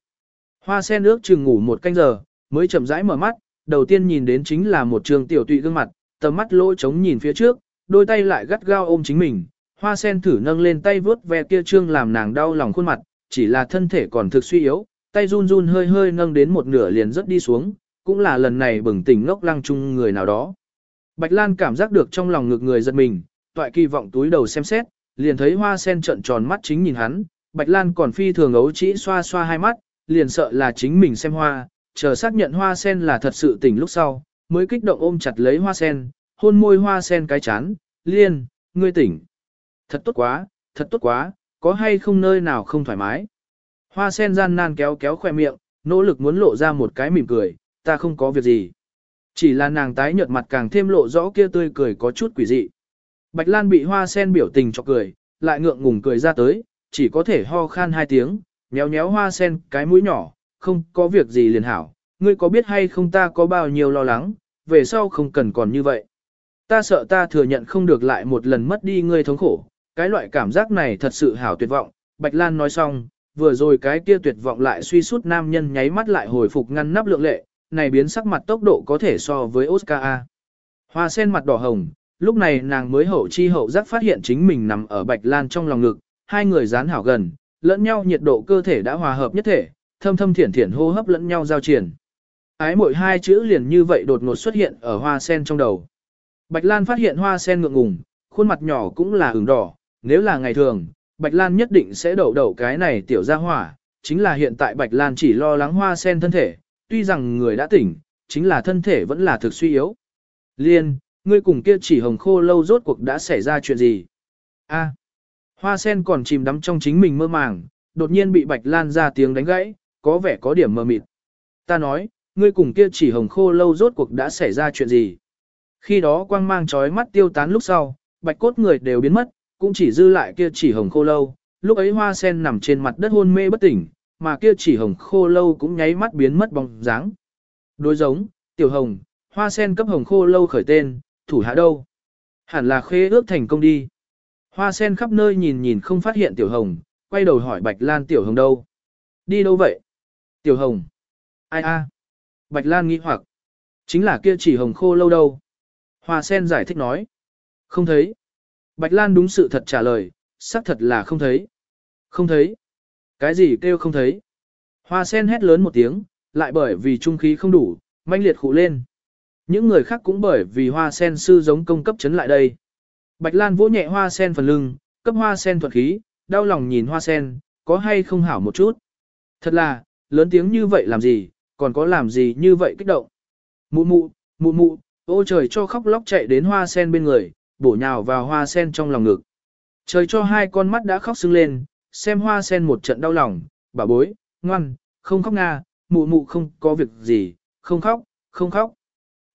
Hoa sen ước chừng ngủ một canh giờ, mới chậm rãi mở mắt, đầu tiên nhìn đến chính là một trường tiểu tụy gương mặt, tầm mắt lỗ trống nhìn phía trước, đôi tay lại gắt gao ôm chính mình. Hoa sen thử nâng lên tay vướt ve kia trương làm nàng đau lòng khuôn mặt, chỉ là thân thể còn thực suy yếu, tay run run hơi hơi nâng đến một nửa liền rất đi xuống, cũng là lần này bừng tỉnh ngốc lăng chung người nào đó. Bạch Lan cảm giác được trong lòng ngực người giật mình, toại kỳ vọng túi đầu xem xét, liền thấy hoa sen trận tròn mắt chính nhìn hắn, Bạch Lan còn phi thường ấu chỉ xoa xoa hai mắt, liền sợ là chính mình xem hoa, chờ xác nhận hoa sen là thật sự tỉnh lúc sau, mới kích động ôm chặt lấy hoa sen, hôn môi hoa sen cái chán, liên, ngươi tỉnh. Thật tốt quá, thật tốt quá, có hay không nơi nào không thoải mái. Hoa sen gian nan kéo kéo khoe miệng, nỗ lực muốn lộ ra một cái mỉm cười, ta không có việc gì. Chỉ là nàng tái nhợt mặt càng thêm lộ rõ kia tươi cười có chút quỷ dị. Bạch Lan bị hoa sen biểu tình cho cười, lại ngượng ngùng cười ra tới, chỉ có thể ho khan hai tiếng, nhéo nhéo hoa sen cái mũi nhỏ, không có việc gì liền hảo, ngươi có biết hay không ta có bao nhiêu lo lắng, về sau không cần còn như vậy. Ta sợ ta thừa nhận không được lại một lần mất đi ngươi thống khổ, cái loại cảm giác này thật sự hảo tuyệt vọng. Bạch Lan nói xong, vừa rồi cái kia tuyệt vọng lại suy sút nam nhân nháy mắt lại hồi phục ngăn nắp lượng lệ, này biến sắc mặt tốc độ có thể so với Oscar A. Hoa sen mặt đỏ hồng, lúc này nàng mới hậu chi hậu giác phát hiện chính mình nằm ở Bạch Lan trong lòng ngực, hai người dán hảo gần, lẫn nhau nhiệt độ cơ thể đã hòa hợp nhất thể, thâm thâm thiển thiển hô hấp lẫn nhau giao triển. Ái mỗi hai chữ liền như vậy đột ngột xuất hiện ở hoa sen trong đầu. Bạch Lan phát hiện hoa sen ngượng ngùng, khuôn mặt nhỏ cũng là ửng đỏ, nếu là ngày thường, Bạch Lan nhất định sẽ đậu đậu cái này tiểu ra hỏa, chính là hiện tại Bạch Lan chỉ lo lắng hoa sen thân thể, tuy rằng người đã tỉnh, chính là thân thể vẫn là thực suy yếu. Liên, ngươi cùng kia chỉ hồng khô lâu rốt cuộc đã xảy ra chuyện gì? A. À, hoa sen còn chìm đắm trong chính mình mơ màng, đột nhiên bị Bạch Lan ra tiếng đánh gãy, có vẻ có điểm mơ mịt. Ta nói, ngươi cùng kia chỉ hồng khô lâu rốt cuộc đã xảy ra chuyện gì? Khi đó quang mang trói mắt tiêu tán lúc sau, bạch cốt người đều biến mất, cũng chỉ dư lại kia chỉ hồng khô lâu, lúc ấy hoa sen nằm trên mặt đất hôn mê bất tỉnh, mà kia chỉ hồng khô lâu cũng nháy mắt biến mất bóng dáng. Đối giống, tiểu hồng, hoa sen cấp hồng khô lâu khởi tên, thủ hạ đâu? Hẳn là khế ước thành công đi. Hoa sen khắp nơi nhìn nhìn không phát hiện tiểu hồng, quay đầu hỏi Bạch Lan tiểu hồng đâu? Đi đâu vậy? Tiểu hồng. Ai a? Bạch Lan nghĩ hoặc. Chính là kia chỉ hồng khô lâu đâu? Hoa sen giải thích nói. Không thấy. Bạch Lan đúng sự thật trả lời, xác thật là không thấy. Không thấy. Cái gì kêu không thấy? Hoa sen hét lớn một tiếng, lại bởi vì trung khí không đủ, manh liệt khụ lên. Những người khác cũng bởi vì hoa sen sư giống công cấp chấn lại đây. Bạch Lan vỗ nhẹ hoa sen phần lưng, cấp hoa sen thuật khí, đau lòng nhìn hoa sen, có hay không hảo một chút. Thật là, lớn tiếng như vậy làm gì, còn có làm gì như vậy kích động. Mụ mụ, mụ mụ, ô trời cho khóc lóc chạy đến hoa sen bên người, bổ nhào vào hoa sen trong lòng ngực. Trời cho hai con mắt đã khóc sưng lên, xem hoa sen một trận đau lòng, bà bối, ngoan, không khóc nga, mụ mụ không có việc gì, không khóc, không khóc.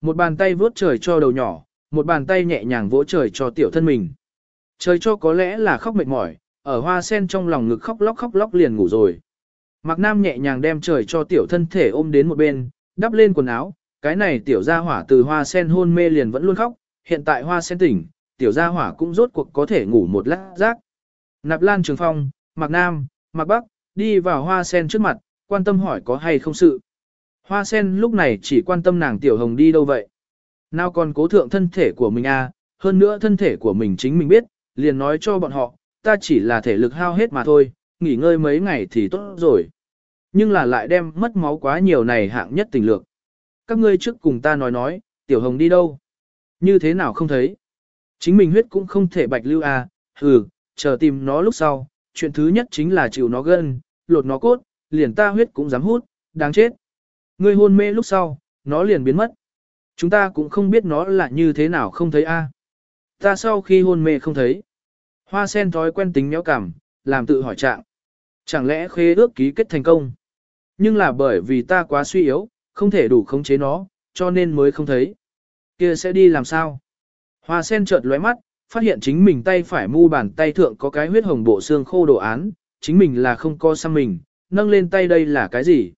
Một bàn tay vuốt trời cho đầu nhỏ, một bàn tay nhẹ nhàng vỗ trời cho tiểu thân mình. Trời cho có lẽ là khóc mệt mỏi, ở hoa sen trong lòng ngực khóc lóc khóc lóc liền ngủ rồi. Mạc Nam nhẹ nhàng đem trời cho tiểu thân thể ôm đến một bên, đắp lên quần áo, cái này tiểu gia hỏa từ hoa sen hôn mê liền vẫn luôn khóc, hiện tại hoa sen tỉnh, tiểu gia hỏa cũng rốt cuộc có thể ngủ một lát rác. Nạp Lan Trường Phong, Mạc Nam, Mạc Bắc, đi vào hoa sen trước mặt, quan tâm hỏi có hay không sự. Hoa sen lúc này chỉ quan tâm nàng tiểu hồng đi đâu vậy. Nào còn cố thượng thân thể của mình à, hơn nữa thân thể của mình chính mình biết, liền nói cho bọn họ, ta chỉ là thể lực hao hết mà thôi, nghỉ ngơi mấy ngày thì tốt rồi. Nhưng là lại đem mất máu quá nhiều này hạng nhất tình lược. Các ngươi trước cùng ta nói nói, tiểu hồng đi đâu? Như thế nào không thấy? Chính mình huyết cũng không thể bạch lưu à, hừ, chờ tìm nó lúc sau, chuyện thứ nhất chính là chịu nó gân, lột nó cốt, liền ta huyết cũng dám hút, đáng chết. Ngươi hôn mê lúc sau, nó liền biến mất. Chúng ta cũng không biết nó là như thế nào không thấy a. Ta sau khi hôn mê không thấy. Hoa sen thói quen tính méo cảm, làm tự hỏi trạng. Chẳng lẽ khế ước ký kết thành công? Nhưng là bởi vì ta quá suy yếu, không thể đủ khống chế nó, cho nên mới không thấy. Kia sẽ đi làm sao? Hoa sen chợt lóe mắt, phát hiện chính mình tay phải mu bàn tay thượng có cái huyết hồng bộ xương khô đồ án, chính mình là không co xăm mình, nâng lên tay đây là cái gì?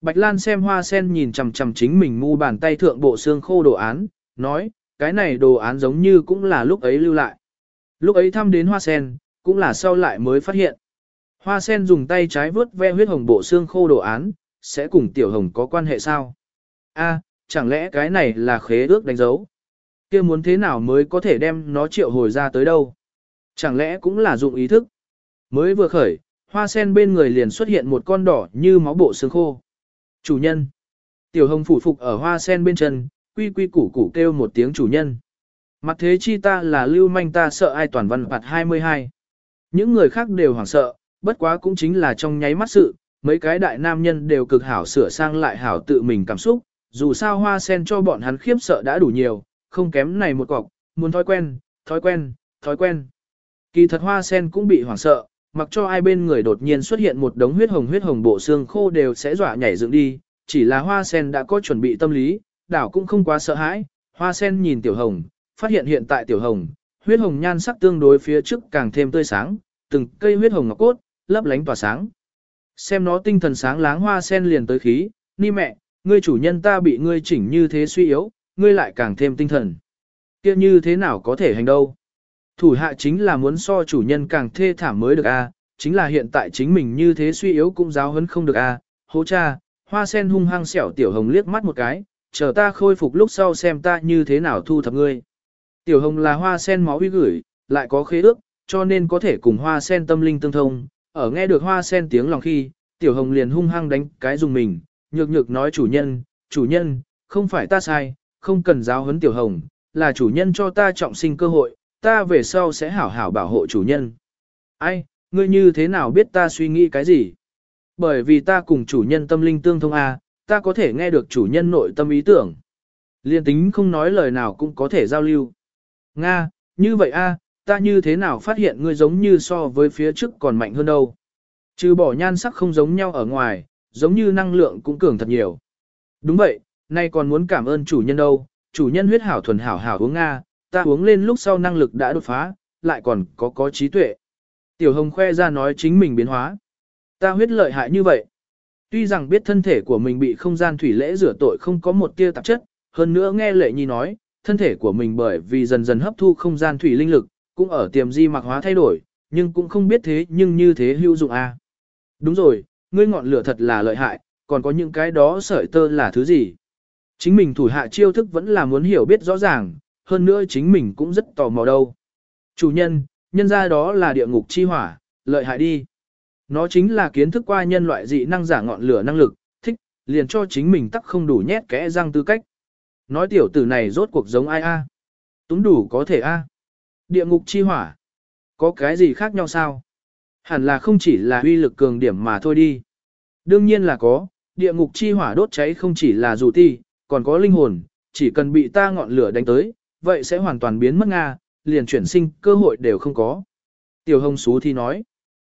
Bạch Lan xem hoa sen nhìn chằm chằm chính mình mu bàn tay thượng bộ xương khô đồ án, nói, cái này đồ án giống như cũng là lúc ấy lưu lại. Lúc ấy thăm đến hoa sen, cũng là sau lại mới phát hiện. Hoa sen dùng tay trái vướt ve huyết hồng bộ xương khô đồ án, sẽ cùng tiểu hồng có quan hệ sao? A, chẳng lẽ cái này là khế ước đánh dấu? kia muốn thế nào mới có thể đem nó triệu hồi ra tới đâu? Chẳng lẽ cũng là dụng ý thức? Mới vừa khởi, hoa sen bên người liền xuất hiện một con đỏ như máu bộ xương khô. Chủ nhân. Tiểu hồng phủ phục ở hoa sen bên chân, quy quy củ củ kêu một tiếng chủ nhân. Mặt thế chi ta là lưu manh ta sợ ai toàn văn phạt 22. Những người khác đều hoảng sợ, bất quá cũng chính là trong nháy mắt sự, mấy cái đại nam nhân đều cực hảo sửa sang lại hảo tự mình cảm xúc, dù sao hoa sen cho bọn hắn khiếp sợ đã đủ nhiều, không kém này một cọc, muốn thói quen, thói quen, thói quen. Kỳ thật hoa sen cũng bị hoảng sợ, mặc cho ai bên người đột nhiên xuất hiện một đống huyết hồng huyết hồng bộ xương khô đều sẽ dọa nhảy dựng đi, chỉ là hoa sen đã có chuẩn bị tâm lý, đảo cũng không quá sợ hãi, hoa sen nhìn tiểu hồng, phát hiện hiện tại tiểu hồng, huyết hồng nhan sắc tương đối phía trước càng thêm tươi sáng, từng cây huyết hồng ngọc cốt, lấp lánh tỏa sáng. Xem nó tinh thần sáng láng hoa sen liền tới khí, ni mẹ, ngươi chủ nhân ta bị ngươi chỉnh như thế suy yếu, ngươi lại càng thêm tinh thần. kia như thế nào có thể hành đâu? Thủ hạ chính là muốn so chủ nhân càng thê thảm mới được a, chính là hiện tại chính mình như thế suy yếu cũng giáo hấn không được a. Hố cha, hoa sen hung hăng xẻo tiểu hồng liếc mắt một cái, chờ ta khôi phục lúc sau xem ta như thế nào thu thập ngươi. Tiểu hồng là hoa sen máu uy gửi, lại có khế ước, cho nên có thể cùng hoa sen tâm linh tương thông. Ở nghe được hoa sen tiếng lòng khi, tiểu hồng liền hung hăng đánh cái dùng mình, nhược nhược nói chủ nhân, chủ nhân, không phải ta sai, không cần giáo huấn tiểu hồng, là chủ nhân cho ta trọng sinh cơ hội, ta về sau sẽ hảo hảo bảo hộ chủ nhân. Ai, ngươi như thế nào biết ta suy nghĩ cái gì? Bởi vì ta cùng chủ nhân tâm linh tương thông A, ta có thể nghe được chủ nhân nội tâm ý tưởng. Liên tính không nói lời nào cũng có thể giao lưu. Nga, như vậy A, ta như thế nào phát hiện ngươi giống như so với phía trước còn mạnh hơn đâu? Trừ bỏ nhan sắc không giống nhau ở ngoài, giống như năng lượng cũng cường thật nhiều. Đúng vậy, nay còn muốn cảm ơn chủ nhân đâu, chủ nhân huyết hảo thuần hảo hảo uống Nga, ta uống lên lúc sau năng lực đã đột phá, lại còn có có trí tuệ. Tiểu Hồng khoe ra nói chính mình biến hóa. Ta huyết lợi hại như vậy. Tuy rằng biết thân thể của mình bị không gian thủy lễ rửa tội không có một tia tạp chất, hơn nữa nghe lệ nhi nói, thân thể của mình bởi vì dần dần hấp thu không gian thủy linh lực, cũng ở tiềm di mạc hóa thay đổi, nhưng cũng không biết thế nhưng như thế hữu dụng a. À. Đúng rồi, ngươi ngọn lửa thật là lợi hại, còn có những cái đó sợi tơ là thứ gì? Chính mình thủ hạ chiêu thức vẫn là muốn hiểu biết rõ ràng, hơn nữa chính mình cũng rất tò mò đâu. Chủ nhân, nhân ra đó là địa ngục chi hỏa, lợi hại đi. Nó chính là kiến thức qua nhân loại dị năng giả ngọn lửa năng lực, thích, liền cho chính mình tắc không đủ nhét kẽ răng tư cách. Nói tiểu tử này rốt cuộc giống ai a? À? Túng đủ có thể a. Địa ngục chi hỏa. Có cái gì khác nhau sao? Hẳn là không chỉ là uy lực cường điểm mà thôi đi. Đương nhiên là có, địa ngục chi hỏa đốt cháy không chỉ là dù ti, còn có linh hồn, chỉ cần bị ta ngọn lửa đánh tới, vậy sẽ hoàn toàn biến mất Nga, liền chuyển sinh, cơ hội đều không có. Tiểu hồng xú thì nói,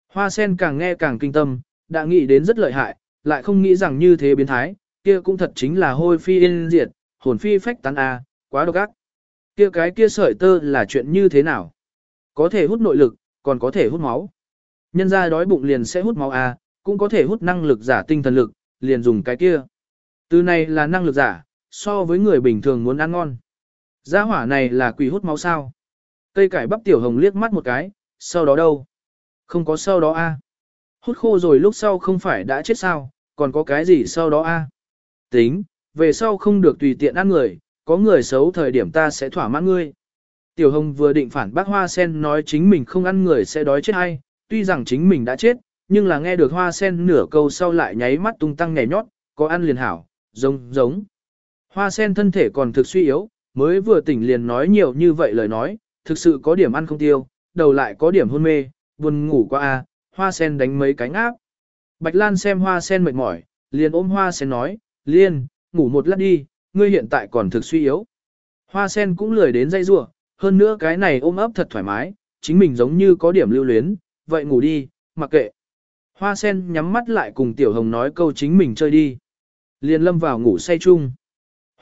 hoa sen càng nghe càng kinh tâm, đã nghĩ đến rất lợi hại, lại không nghĩ rằng như thế biến thái, kia cũng thật chính là hôi phi yên diệt, hồn phi phách tán a, à, quá độc ác. Kia cái kia sợi tơ là chuyện như thế nào? Có thể hút nội lực, còn có thể hút máu. Nhân ra đói bụng liền sẽ hút máu a, à, cũng có thể hút năng lực giả tinh thần lực, liền dùng cái kia. Từ này là năng lực giả, so với người bình thường muốn ăn ngon. Gia hỏa này là quỷ hút máu sao. Cây cải bắp tiểu hồng liếc mắt một cái, sau đó đâu? Không có sau đó a. Hút khô rồi lúc sau không phải đã chết sao, còn có cái gì sau đó a? Tính, về sau không được tùy tiện ăn người, có người xấu thời điểm ta sẽ thỏa mãn ngươi. Tiểu hồng vừa định phản bác hoa sen nói chính mình không ăn người sẽ đói chết hay, tuy rằng chính mình đã chết, nhưng là nghe được hoa sen nửa câu sau lại nháy mắt tung tăng nhảy nhót, có ăn liền hảo, giống giống. Hoa sen thân thể còn thực suy yếu, mới vừa tỉnh liền nói nhiều như vậy lời nói, thực sự có điểm ăn không tiêu, đầu lại có điểm hôn mê, buồn ngủ qua a, à, hoa sen đánh mấy cánh áp. Bạch Lan xem hoa sen mệt mỏi, liền ôm hoa sen nói, liên, ngủ một lát đi, ngươi hiện tại còn thực suy yếu. Hoa sen cũng lười đến dây rua, hơn nữa cái này ôm ấp thật thoải mái, chính mình giống như có điểm lưu luyến, vậy ngủ đi, mặc kệ. Hoa sen nhắm mắt lại cùng tiểu hồng nói câu chính mình chơi đi. Liền lâm vào ngủ say chung.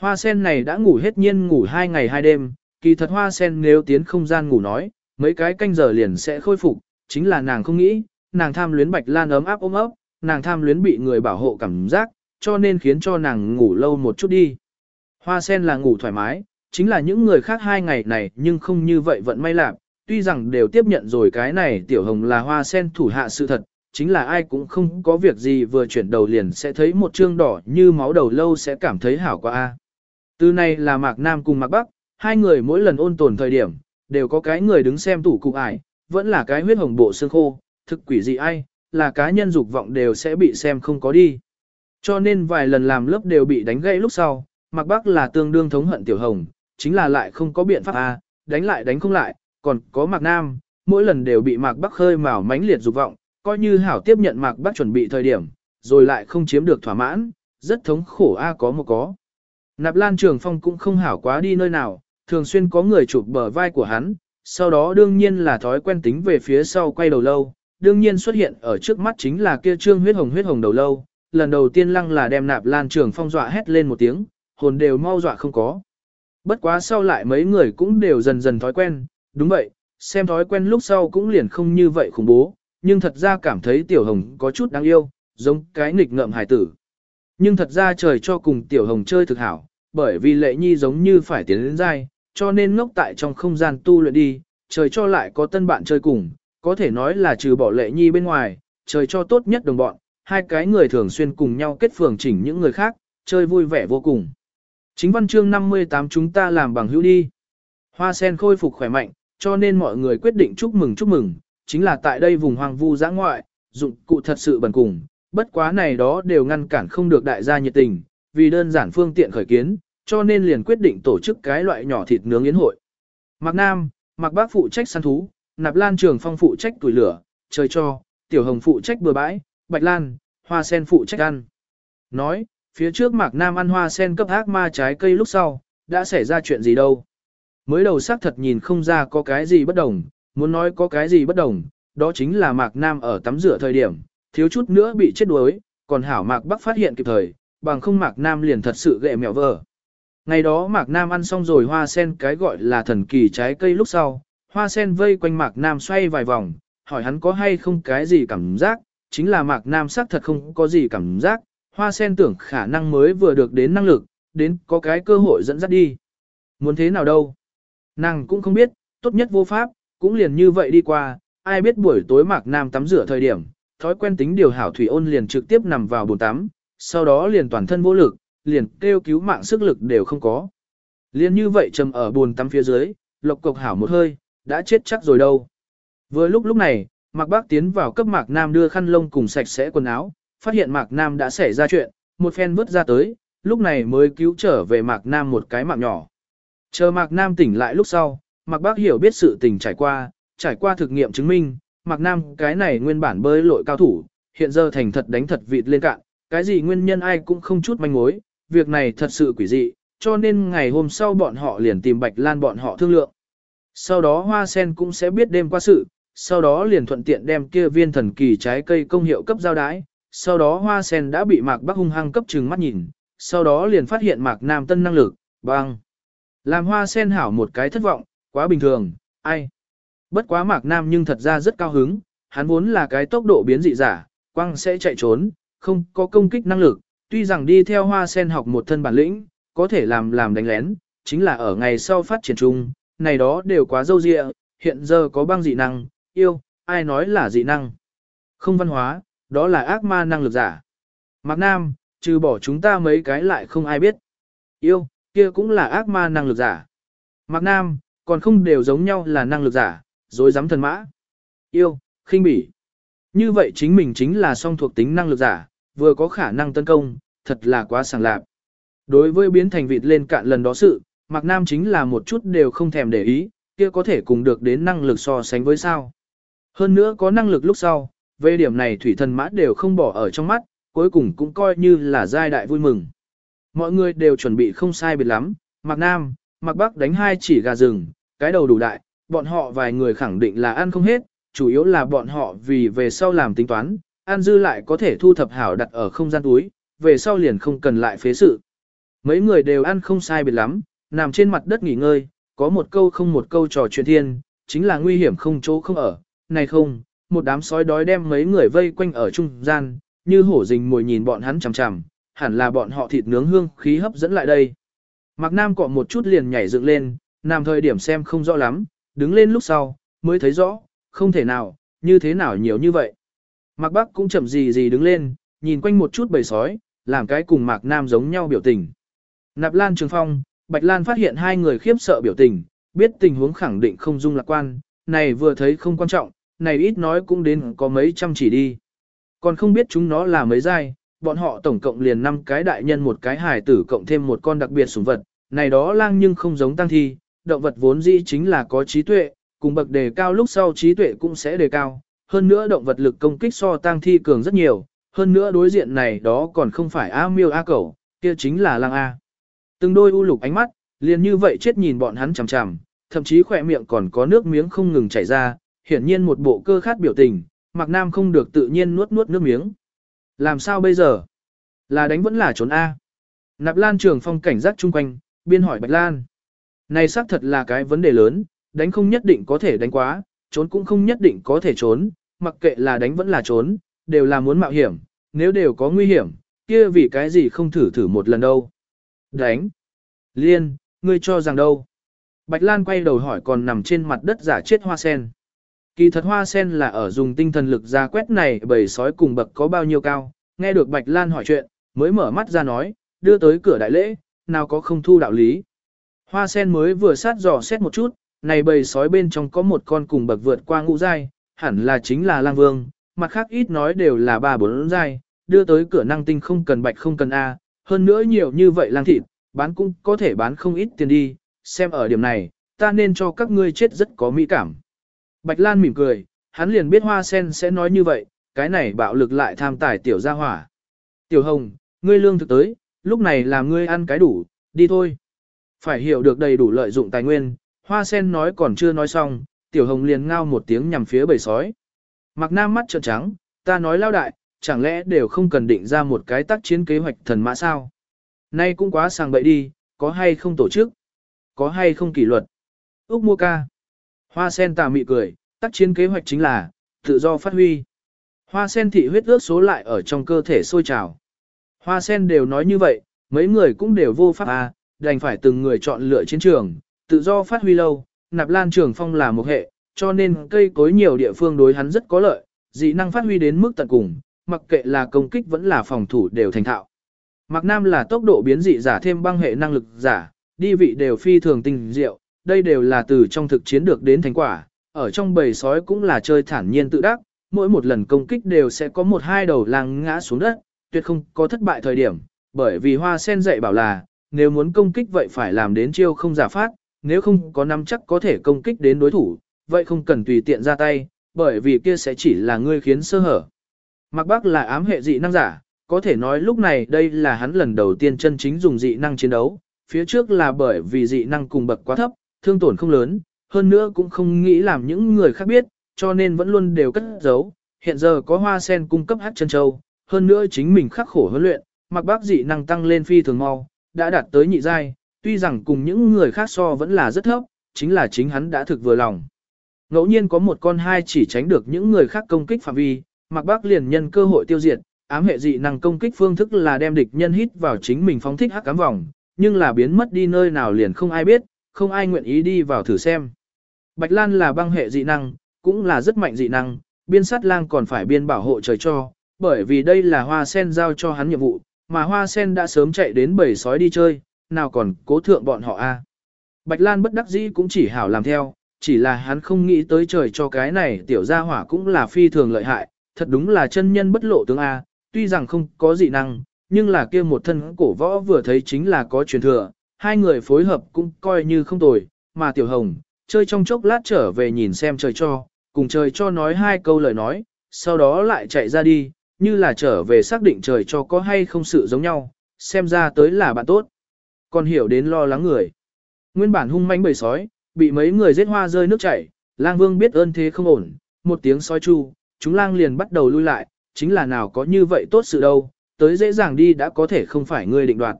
Hoa sen này đã ngủ hết nhiên ngủ hai ngày hai đêm, kỳ thật hoa sen nếu tiến không gian ngủ nói, mấy cái canh giờ liền sẽ khôi phục, chính là nàng không nghĩ, nàng tham luyến bạch lan ấm áp ôm ấp, nàng tham luyến bị người bảo hộ cảm giác, cho nên khiến cho nàng ngủ lâu một chút đi. Hoa sen là ngủ thoải mái, chính là những người khác hai ngày này nhưng không như vậy vẫn may lạc, tuy rằng đều tiếp nhận rồi cái này tiểu hồng là hoa sen thủ hạ sự thật, chính là ai cũng không có việc gì vừa chuyển đầu liền sẽ thấy một chương đỏ như máu đầu lâu sẽ cảm thấy hảo quá a. Từ này là Mạc Nam cùng Mạc Bắc, hai người mỗi lần ôn tồn thời điểm, đều có cái người đứng xem tủ cục ải, vẫn là cái huyết hồng bộ xương khô, thực quỷ gì ai, là cá nhân dục vọng đều sẽ bị xem không có đi. Cho nên vài lần làm lớp đều bị đánh gãy lúc sau, Mạc Bắc là tương đương thống hận Tiểu Hồng, chính là lại không có biện pháp a, đánh lại đánh không lại, còn có Mạc Nam, mỗi lần đều bị Mạc Bắc khơi mào mãnh liệt dục vọng, coi như hảo tiếp nhận Mạc Bắc chuẩn bị thời điểm, rồi lại không chiếm được thỏa mãn, rất thống khổ a có một có. Nạp Lan Trường Phong cũng không hảo quá đi nơi nào, thường xuyên có người chụp bờ vai của hắn, sau đó đương nhiên là thói quen tính về phía sau quay đầu lâu, đương nhiên xuất hiện ở trước mắt chính là kia trương huyết hồng huyết hồng đầu lâu, lần đầu tiên lăng là đem nạp lan trường phong dọa hét lên một tiếng, hồn đều mau dọa không có. Bất quá sau lại mấy người cũng đều dần dần thói quen, đúng vậy, xem thói quen lúc sau cũng liền không như vậy khủng bố, nhưng thật ra cảm thấy tiểu hồng có chút đáng yêu, giống cái nghịch ngợm hải tử. Nhưng thật ra trời cho cùng tiểu hồng chơi thực hảo, bởi vì lệ nhi giống như phải tiến đến dai, cho nên ngốc tại trong không gian tu luyện đi, trời cho lại có tân bạn chơi cùng, có thể nói là trừ bỏ lệ nhi bên ngoài, trời cho tốt nhất đồng bọn, hai cái người thường xuyên cùng nhau kết phường chỉnh những người khác, chơi vui vẻ vô cùng. Chính văn chương 58 chúng ta làm bằng hữu đi. Hoa sen khôi phục khỏe mạnh, cho nên mọi người quyết định chúc mừng chúc mừng, chính là tại đây vùng hoang vu giã ngoại, dụng cụ thật sự bẩn cùng, bất quá này đó đều ngăn cản không được đại gia nhiệt tình, vì đơn giản phương tiện khởi kiến, cho nên liền quyết định tổ chức cái loại nhỏ thịt nướng yến hội. Mạc Nam, Mạc Bác phụ trách săn thú, Nạp Lan Trường Phong phụ trách tuổi lửa, trời cho, Tiểu Hồng phụ trách bừa bãi, Bạch Lan, Hoa Sen phụ trách ăn. Nói, phía trước Mạc Nam ăn hoa sen cấp ác ma trái cây lúc sau, đã xảy ra chuyện gì đâu. Mới đầu xác thật nhìn không ra có cái gì bất đồng, muốn nói có cái gì bất đồng, đó chính là Mạc Nam ở tắm rửa thời điểm, thiếu chút nữa bị chết đuối, còn hảo Mạc Bắc phát hiện kịp thời, bằng không Mạc Nam liền thật sự ghệ mẹo vờ. Ngày đó Mạc Nam ăn xong rồi hoa sen cái gọi là thần kỳ trái cây lúc sau, hoa sen vây quanh Mạc Nam xoay vài vòng, hỏi hắn có hay không cái gì cảm giác, chính là Mạc Nam xác thật không có gì cảm giác, hoa sen tưởng khả năng mới vừa được đến năng lực, đến có cái cơ hội dẫn dắt đi. Muốn thế nào đâu? Nàng cũng không biết, tốt nhất vô pháp, cũng liền như vậy đi qua, ai biết buổi tối Mạc Nam tắm rửa thời điểm, thói quen tính điều hảo thủy ôn liền trực tiếp nằm vào bồn tắm, sau đó liền toàn thân vô lực, liền kêu cứu mạng sức lực đều không có. Liền như vậy trầm ở buồn tắm phía dưới, lộc cộc hảo một hơi, đã chết chắc rồi đâu. Vừa lúc lúc này, Mạc Bác tiến vào cấp Mạc Nam đưa khăn lông cùng sạch sẽ quần áo, phát hiện Mạc Nam đã xảy ra chuyện, một phen vứt ra tới, lúc này mới cứu trở về Mạc Nam một cái mạng nhỏ. Chờ Mạc Nam tỉnh lại lúc sau, Mạc Bác hiểu biết sự tình trải qua, trải qua thực nghiệm chứng minh, Mạc Nam cái này nguyên bản bơi lội cao thủ, hiện giờ thành thật đánh thật vịt lên cạn, cái gì nguyên nhân ai cũng không chút manh mối, việc này thật sự quỷ dị, cho nên ngày hôm sau bọn họ liền tìm Bạch Lan bọn họ thương lượng. Sau đó Hoa Sen cũng sẽ biết đêm qua sự, sau đó liền thuận tiện đem kia viên thần kỳ trái cây công hiệu cấp giao đái, sau đó Hoa Sen đã bị Mạc Bắc hung hăng cấp trừng mắt nhìn, sau đó liền phát hiện Mạc Nam tân năng lực, băng. Làm Hoa Sen hảo một cái thất vọng, quá bình thường, ai. Bất quá Mạc Nam nhưng thật ra rất cao hứng, hắn vốn là cái tốc độ biến dị giả, quăng sẽ chạy trốn, không có công kích năng lực, tuy rằng đi theo hoa sen học một thân bản lĩnh, có thể làm làm đánh lén, chính là ở ngày sau phát triển chung, này đó đều quá dâu dịa, hiện giờ có băng dị năng, yêu, ai nói là dị năng. Không văn hóa, đó là ác ma năng lực giả. Mạc Nam, trừ bỏ chúng ta mấy cái lại không ai biết. Yêu, kia cũng là ác ma năng lực giả. Mạc Nam, còn không đều giống nhau là năng lực giả, dối dám thần mã. Yêu, khinh bỉ. Như vậy chính mình chính là song thuộc tính năng lực giả, vừa có khả năng tấn công, thật là quá sảng lạp. Đối với biến thành vịt lên cạn lần đó sự, Mạc Nam chính là một chút đều không thèm để ý, kia có thể cùng được đến năng lực so sánh với sao. Hơn nữa có năng lực lúc sau, về điểm này thủy thần mã đều không bỏ ở trong mắt, cuối cùng cũng coi như là giai đại vui mừng. Mọi người đều chuẩn bị không sai biệt lắm, Mạc Nam, Mạc Bắc đánh hai chỉ gà rừng, cái đầu đủ đại, bọn họ vài người khẳng định là ăn không hết, chủ yếu là bọn họ vì về sau làm tính toán, ăn dư lại có thể thu thập hảo đặt ở không gian túi, về sau liền không cần lại phế sự. Mấy người đều ăn không sai biệt lắm, nằm trên mặt đất nghỉ ngơi, có một câu không một câu trò chuyện thiên, chính là nguy hiểm không chỗ không ở, này không, một đám sói đói đem mấy người vây quanh ở trung gian, như hổ rình mồi nhìn bọn hắn chằm chằm, hẳn là bọn họ thịt nướng hương khí hấp dẫn lại đây. Mạc Nam cọ một chút liền nhảy dựng lên, nằm thời điểm xem không rõ lắm, đứng lên lúc sau, mới thấy rõ, không thể nào, như thế nào nhiều như vậy. Mạc Bắc cũng chậm gì gì đứng lên, nhìn quanh một chút bầy sói, làm cái cùng Mạc Nam giống nhau biểu tình. Nạp Lan Trường Phong, Bạch Lan phát hiện hai người khiếp sợ biểu tình, biết tình huống khẳng định không dung lạc quan, này vừa thấy không quan trọng, này ít nói cũng đến có mấy trăm chỉ đi. Còn không biết chúng nó là mấy giai, bọn họ tổng cộng liền năm cái đại nhân một cái hài tử cộng thêm một con đặc biệt sủng vật, này đó lang nhưng không giống tăng thi, động vật vốn dĩ chính là có trí tuệ, cùng bậc đề cao lúc sau trí tuệ cũng sẽ đề cao, hơn nữa động vật lực công kích so tăng thi cường rất nhiều, hơn nữa đối diện này đó còn không phải A miêu A cẩu, kia chính là lang A. Từng đôi u lục ánh mắt, liền như vậy chết nhìn bọn hắn chằm chằm, thậm chí khỏe miệng còn có nước miếng không ngừng chảy ra, hiển nhiên một bộ cơ khát biểu tình, Mạc Nam không được tự nhiên nuốt nuốt nước miếng. Làm sao bây giờ? Là đánh vẫn là trốn A. Nạp Lan Trường Phong cảnh giác chung quanh, biên hỏi Bạch Lan. Này xác thật là cái vấn đề lớn, đánh không nhất định có thể đánh quá, trốn cũng không nhất định có thể trốn, mặc kệ là đánh vẫn là trốn, đều là muốn mạo hiểm, nếu đều có nguy hiểm, kia vì cái gì không thử thử một lần đâu. Đánh. Liên, ngươi cho rằng đâu. Bạch Lan quay đầu hỏi còn nằm trên mặt đất giả chết hoa sen. Kỳ thật hoa sen là ở dùng tinh thần lực ra quét này bầy sói cùng bậc có bao nhiêu cao, nghe được Bạch Lan hỏi chuyện, mới mở mắt ra nói, đưa tới cửa đại lễ, nào có không thu đạo lý. Hoa sen mới vừa sát dò xét một chút, này bầy sói bên trong có một con cùng bậc vượt qua ngũ giai, hẳn là chính là lang vương, mặt khác ít nói đều là ba bốn giai, đưa tới cửa năng tinh không cần bạch không cần A, hơn nữa nhiều như vậy lang thịt, bán cũng có thể bán không ít tiền đi, xem ở điểm này, ta nên cho các ngươi chết rất có mỹ cảm. Bạch Lan mỉm cười, hắn liền biết hoa sen sẽ nói như vậy, cái này bạo lực lại tham tài tiểu gia hỏa. Tiểu hồng, ngươi lương thực tới, lúc này làm ngươi ăn cái đủ, đi thôi. Phải hiểu được đầy đủ lợi dụng tài nguyên, hoa sen nói còn chưa nói xong, tiểu hồng liền ngao một tiếng nhằm phía bầy sói. Mặc nam mắt trợn trắng, ta nói lao đại, chẳng lẽ đều không cần định ra một cái tác chiến kế hoạch thần mã sao? Nay cũng quá sàng bậy đi, có hay không tổ chức? Có hay không kỷ luật? Úc mua ca. Hoa sen tà mị cười, tác chiến kế hoạch chính là, tự do phát huy. Hoa sen thị huyết ước số lại ở trong cơ thể sôi trào. Hoa sen đều nói như vậy, mấy người cũng đều vô pháp à, đành phải từng người chọn lựa chiến trường, tự do phát huy lâu, nạp lan trường phong là một hệ, cho nên cây cối nhiều địa phương đối hắn rất có lợi, dị năng phát huy đến mức tận cùng, mặc kệ là công kích vẫn là phòng thủ đều thành thạo. Mạc Nam là tốc độ biến dị giả thêm băng hệ năng lực giả, đi vị đều phi thường tinh diệu, đây đều là từ trong thực chiến được đến thành quả, ở trong bầy sói cũng là chơi thản nhiên tự đắc, mỗi một lần công kích đều sẽ có một hai đầu lang ngã xuống đất, tuyệt không có thất bại thời điểm, bởi vì hoa sen dạy bảo là, nếu muốn công kích vậy phải làm đến chiêu không giả phát, nếu không có nắm chắc có thể công kích đến đối thủ, vậy không cần tùy tiện ra tay, bởi vì kia sẽ chỉ là ngươi khiến sơ hở. Mạc Bắc là ám hệ dị năng giả, có thể nói lúc này đây là hắn lần đầu tiên chân chính dùng dị năng chiến đấu, phía trước là bởi vì dị năng cùng bậc quá thấp, thương tổn không lớn, hơn nữa cũng không nghĩ làm những người khác biết, cho nên vẫn luôn đều cất giấu. Hiện giờ có hoa sen cung cấp hát chân châu, hơn nữa chính mình khắc khổ huấn luyện, mặc bác dị năng tăng lên phi thường mau, đã đạt tới nhị giai, tuy rằng cùng những người khác so vẫn là rất thấp, chính là chính hắn đã thực vừa lòng. Ngẫu nhiên có một con hai chỉ tránh được những người khác công kích phạm vi, mặc bác liền nhân cơ hội tiêu diệt, ám hệ dị năng công kích phương thức là đem địch nhân hít vào chính mình phóng thích hắc cám vòng, nhưng là biến mất đi nơi nào liền không ai biết, không ai nguyện ý đi vào thử xem. Bạch Lan là băng hệ dị năng, cũng là rất mạnh dị năng, biên sát lang còn phải biên bảo hộ trời cho, bởi vì đây là hoa sen giao cho hắn nhiệm vụ, mà hoa sen đã sớm chạy đến bầy sói đi chơi, nào còn cố thượng bọn họ a. Bạch Lan bất đắc dĩ cũng chỉ hảo làm theo, chỉ là hắn không nghĩ tới trời cho cái này tiểu gia hỏa cũng là phi thường lợi hại, thật đúng là chân nhân bất lộ tướng A, tuy rằng không có dị năng, nhưng là kia một thân cổ võ vừa thấy chính là có truyền thừa, hai người phối hợp cũng coi như không tồi, mà tiểu hồng, chơi trong chốc lát trở về nhìn xem trời cho, cùng trời cho nói hai câu lời nói, sau đó lại chạy ra đi, như là trở về xác định trời cho có hay không sự giống nhau, xem ra tới là bạn tốt. Còn hiểu đến lo lắng người. Nguyên bản hung manh bầy sói, bị mấy người giết hoa rơi nước chảy, lang vương biết ơn thế không ổn, một tiếng sói chu, chúng lang liền bắt đầu lui lại, chính là nào có như vậy tốt sự đâu, tới dễ dàng đi đã có thể không phải ngươi định đoạt.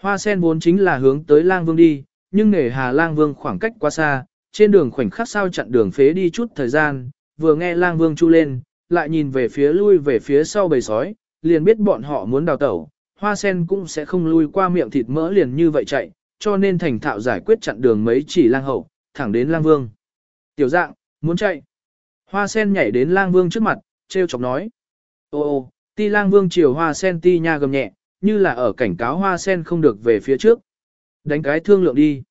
Hoa sen vốn chính là hướng tới lang vương đi, nhưng nể hà lang vương khoảng cách quá xa, trên đường khoảnh khắc sao chặn đường phế đi chút thời gian, vừa nghe lang vương chu lên, lại nhìn về phía lui về phía sau bầy sói, liền biết bọn họ muốn đào tẩu, hoa sen cũng sẽ không lui qua miệng thịt mỡ liền như vậy chạy, cho nên thành thạo giải quyết chặn đường mấy chỉ lang hậu, thẳng đến lang vương. Tiểu dạng, muốn chạy. Hoa sen nhảy đến lang vương trước mặt, treo chọc nói. Ô ô, ti lang vương chiều hoa sen ti nha gầm nhẹ, như là ở cảnh cáo hoa sen không được về phía trước. Đánh cái thương lượng đi.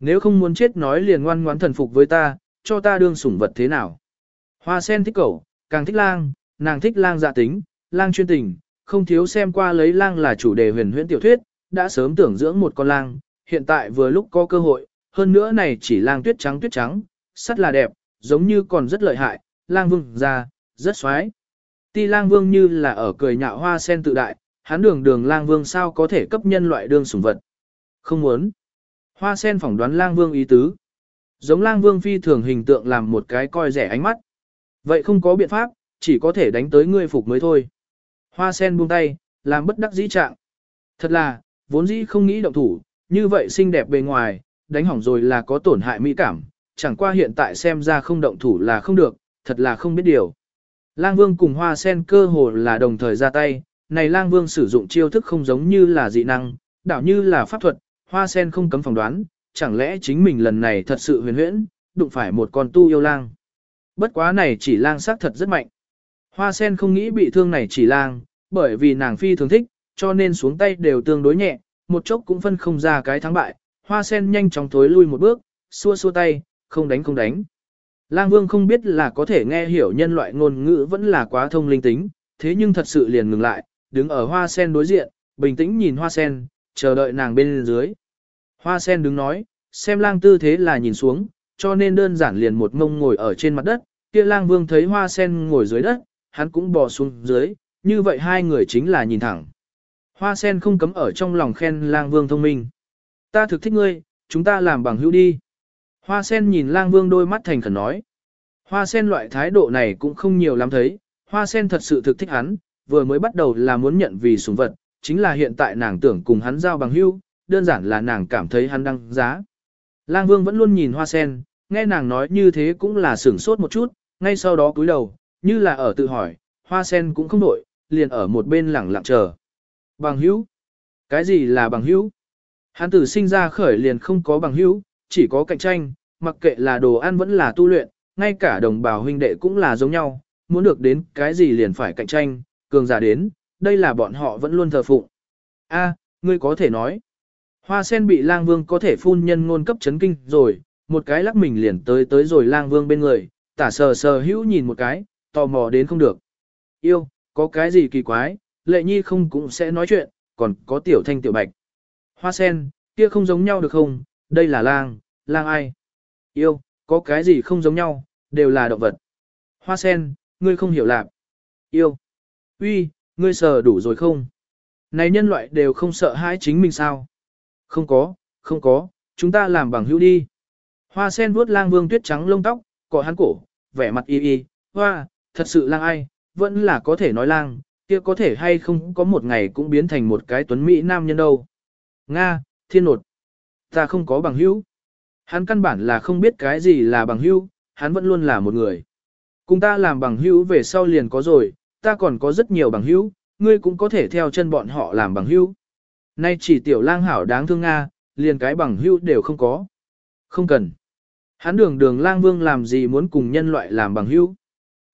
Nếu không muốn chết nói liền ngoan ngoãn thần phục với ta, cho ta đương sủng vật thế nào. Hoa sen thích cẩu, càng thích lang, nàng thích lang dạ tính, lang chuyên tình, không thiếu xem qua lấy lang là chủ đề huyền huyễn tiểu thuyết, đã sớm tưởng dưỡng một con lang, hiện tại vừa lúc có cơ hội, hơn nữa này chỉ lang tuyết trắng tuyết trắng, sắt là đẹp, giống như còn rất lợi hại, lang vương ra, rất xoái. Ti lang vương như là ở cười nhạo hoa sen tự đại, hắn đường đường lang vương sao có thể cấp nhân loại đương sủng vật. Không muốn. Hoa sen phỏng đoán lang vương ý tứ. Giống lang vương phi thường hình tượng làm một cái coi rẻ ánh mắt. Vậy không có biện pháp, chỉ có thể đánh tới ngươi phục mới thôi. Hoa sen buông tay, làm bất đắc dĩ trạng. Thật là, vốn dĩ không nghĩ động thủ, như vậy xinh đẹp bề ngoài, đánh hỏng rồi là có tổn hại mỹ cảm, chẳng qua hiện tại xem ra không động thủ là không được, thật là không biết điều. Lang Vương cùng Hoa Sen cơ hồ là đồng thời ra tay, này Lang Vương sử dụng chiêu thức không giống như là dị năng, đảo như là pháp thuật, Hoa Sen không cấm phỏng đoán, chẳng lẽ chính mình lần này thật sự huyền huyễn, đụng phải một con tu yêu lang. Bất quá này chỉ lang sắc thật rất mạnh. Hoa Sen không nghĩ bị thương này chỉ lang, bởi vì nàng phi thường thích, cho nên xuống tay đều tương đối nhẹ, một chốc cũng phân không ra cái thắng bại. Hoa Sen nhanh chóng thối lui một bước, xua xua tay, không đánh không đánh. Lang Vương không biết là có thể nghe hiểu nhân loại ngôn ngữ vẫn là quá thông linh tính, thế nhưng thật sự liền ngừng lại, đứng ở hoa sen đối diện, bình tĩnh nhìn hoa sen, chờ đợi nàng bên dưới. Hoa sen đứng nói, xem lang tư thế là nhìn xuống, cho nên đơn giản liền một mông ngồi ở trên mặt đất, kia lang vương thấy hoa sen ngồi dưới đất, hắn cũng bò xuống dưới, như vậy hai người chính là nhìn thẳng. Hoa sen không cấm ở trong lòng khen lang vương thông minh. Ta thực thích ngươi, chúng ta làm bằng hữu đi. Hoa sen nhìn lang vương đôi mắt thành khẩn nói. Hoa sen loại thái độ này cũng không nhiều lắm thấy, hoa sen thật sự thực thích hắn, vừa mới bắt đầu là muốn nhận vì sủng vật, chính là hiện tại nàng tưởng cùng hắn giao bằng hữu, đơn giản là nàng cảm thấy hắn đăng giá. Lang vương vẫn luôn nhìn hoa sen, nghe nàng nói như thế cũng là sửng sốt một chút, ngay sau đó cúi đầu, như là ở tự hỏi, hoa sen cũng không đổi, liền ở một bên lẳng lặng chờ. Bằng hữu? Cái gì là bằng hữu? Hắn tử sinh ra khởi liền không có bằng hữu, chỉ có cạnh tranh, mặc kệ là đồ ăn vẫn là tu luyện, ngay cả đồng bào huynh đệ cũng là giống nhau, muốn được đến cái gì liền phải cạnh tranh, cường giả đến, đây là bọn họ vẫn luôn thờ phụng. A, ngươi có thể nói. Hoa sen bị lang vương có thể phun nhân ngôn cấp chấn kinh rồi, một cái lắc mình liền tới tới rồi lang vương bên người, tả sờ sờ hữu nhìn một cái, tò mò đến không được. Yêu, có cái gì kỳ quái, lệ nhi không cũng sẽ nói chuyện, còn có tiểu thanh tiểu bạch. Hoa sen, kia không giống nhau được không, đây là lang, lang ai? Yêu, có cái gì không giống nhau, đều là động vật. Hoa sen, ngươi không hiểu lạc. Yêu. Uy, ngươi sờ đủ rồi không? Này nhân loại đều không sợ hãi chính mình sao? Không có, không có, chúng ta làm bằng hữu đi. Hoa sen vuốt lang vương tuyết trắng lông tóc, cỏ hắn cổ, vẻ mặt y y, hoa, thật sự lang ai, vẫn là có thể nói lang, kia có thể hay không có một ngày cũng biến thành một cái tuấn Mỹ nam nhân đâu. Nga, thiên nột. Ta không có bằng hữu. Hắn căn bản là không biết cái gì là bằng hữu, hắn vẫn luôn là một người. Cùng ta làm bằng hữu về sau liền có rồi, ta còn có rất nhiều bằng hữu, ngươi cũng có thể theo chân bọn họ làm bằng hữu. Nay chỉ tiểu lang hảo đáng thương Nga, liền cái bằng hữu đều không có. Không cần. Hắn đường đường lang vương làm gì muốn cùng nhân loại làm bằng hữu.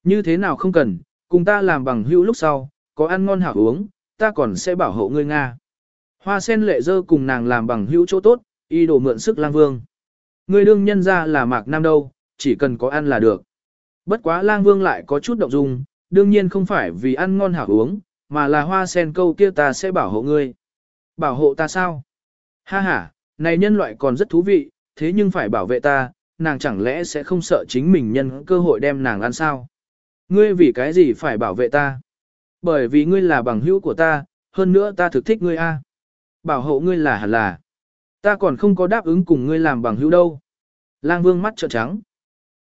Như thế nào không cần, cùng ta làm bằng hữu lúc sau, có ăn ngon hảo uống, ta còn sẽ bảo hộ ngươi Nga. Hoa sen lệ dơ cùng nàng làm bằng hữu chỗ tốt, y đồ mượn sức lang vương. Ngươi đương nhân ra là mạc nam đâu, chỉ cần có ăn là được. Bất quá lang vương lại có chút động dung, đương nhiên không phải vì ăn ngon hảo uống, mà là hoa sen câu kia ta sẽ bảo hộ ngươi. Bảo hộ ta sao? Ha ha, này nhân loại còn rất thú vị, thế nhưng phải bảo vệ ta, nàng chẳng lẽ sẽ không sợ chính mình nhân cơ hội đem nàng ăn sao? Ngươi vì cái gì phải bảo vệ ta? Bởi vì ngươi là bằng hữu của ta, hơn nữa ta thực thích ngươi a. Bảo hộ ngươi là hẳn là. Ta còn không có đáp ứng cùng ngươi làm bằng hữu đâu. Lang vương mắt trợn trắng.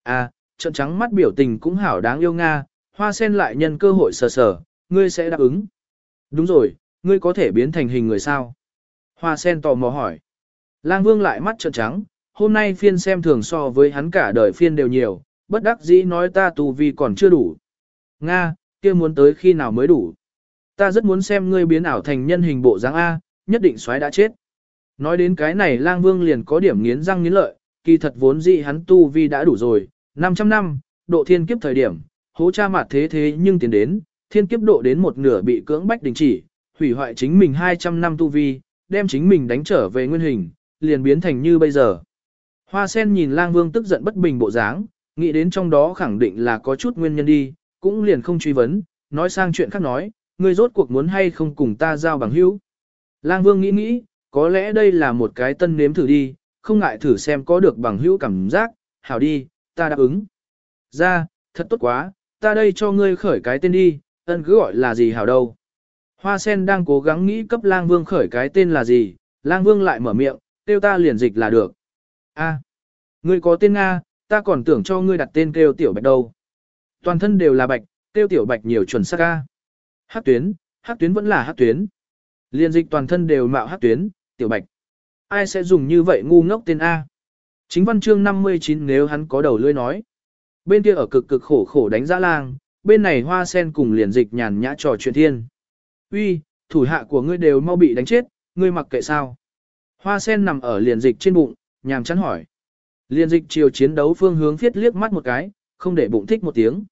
À, trợn trắng mắt biểu tình cũng hảo đáng yêu Nga, hoa sen lại nhân cơ hội sờ sờ, ngươi sẽ đáp ứng. Đúng rồi, ngươi có thể biến thành hình người sao? Hoa sen tò mò hỏi. Lang vương lại mắt trợn trắng, hôm nay phiên xem thường so với hắn cả đời phiên đều nhiều, bất đắc dĩ nói ta tu vi còn chưa đủ. Nga, kia muốn tới khi nào mới đủ. Ta rất muốn xem ngươi biến ảo thành nhân hình bộ dáng A, nhất định xoáy đã chết. Nói đến cái này lang vương liền có điểm nghiến răng nghiến lợi, kỳ thật vốn dĩ hắn tu vi đã đủ rồi, 500 năm, độ thiên kiếp thời điểm, hố cha mặt thế thế nhưng tiến đến, thiên kiếp độ đến một nửa bị cưỡng bách đình chỉ, hủy hoại chính mình 200 năm tu vi, đem chính mình đánh trở về nguyên hình, liền biến thành như bây giờ. Hoa sen nhìn lang vương tức giận bất bình bộ dáng, nghĩ đến trong đó khẳng định là có chút nguyên nhân đi, cũng liền không truy vấn, nói sang chuyện khác nói, ngươi rốt cuộc muốn hay không cùng ta giao bằng hữu. Lang vương nghĩ nghĩ, có lẽ đây là một cái tân nếm thử đi, không ngại thử xem có được bằng hữu cảm giác, hảo đi, ta đáp ứng. Ra, thật tốt quá, ta đây cho ngươi khởi cái tên đi, ân cứ gọi là gì hảo đâu. Hoa sen đang cố gắng nghĩ cấp lang vương khởi cái tên là gì, lang vương lại mở miệng, Tiêu ta liền dịch là được. A, ngươi có tên Nga, ta còn tưởng cho ngươi đặt tên kêu tiểu bạch đâu. Toàn thân đều là bạch, tiêu tiểu bạch nhiều chuẩn xác ca. Hắc tuyến, hắc tuyến vẫn là hắc tuyến. Liên dịch toàn thân đều mạo hắc tuyến, tiểu bạch. Ai sẽ dùng như vậy ngu ngốc tên A? Chính văn chương 59 nếu hắn có đầu lưỡi nói. Bên kia ở cực cực khổ khổ đánh giã lang, bên này hoa sen cùng liền dịch nhàn nhã trò chuyện thiên. Uy, thủ hạ của ngươi đều mau bị đánh chết, ngươi mặc kệ sao? Hoa sen nằm ở liền dịch trên bụng, nhàm chán hỏi. Liên dịch chiều chiến đấu phương hướng viết liếc mắt một cái, không để bụng thích một tiếng.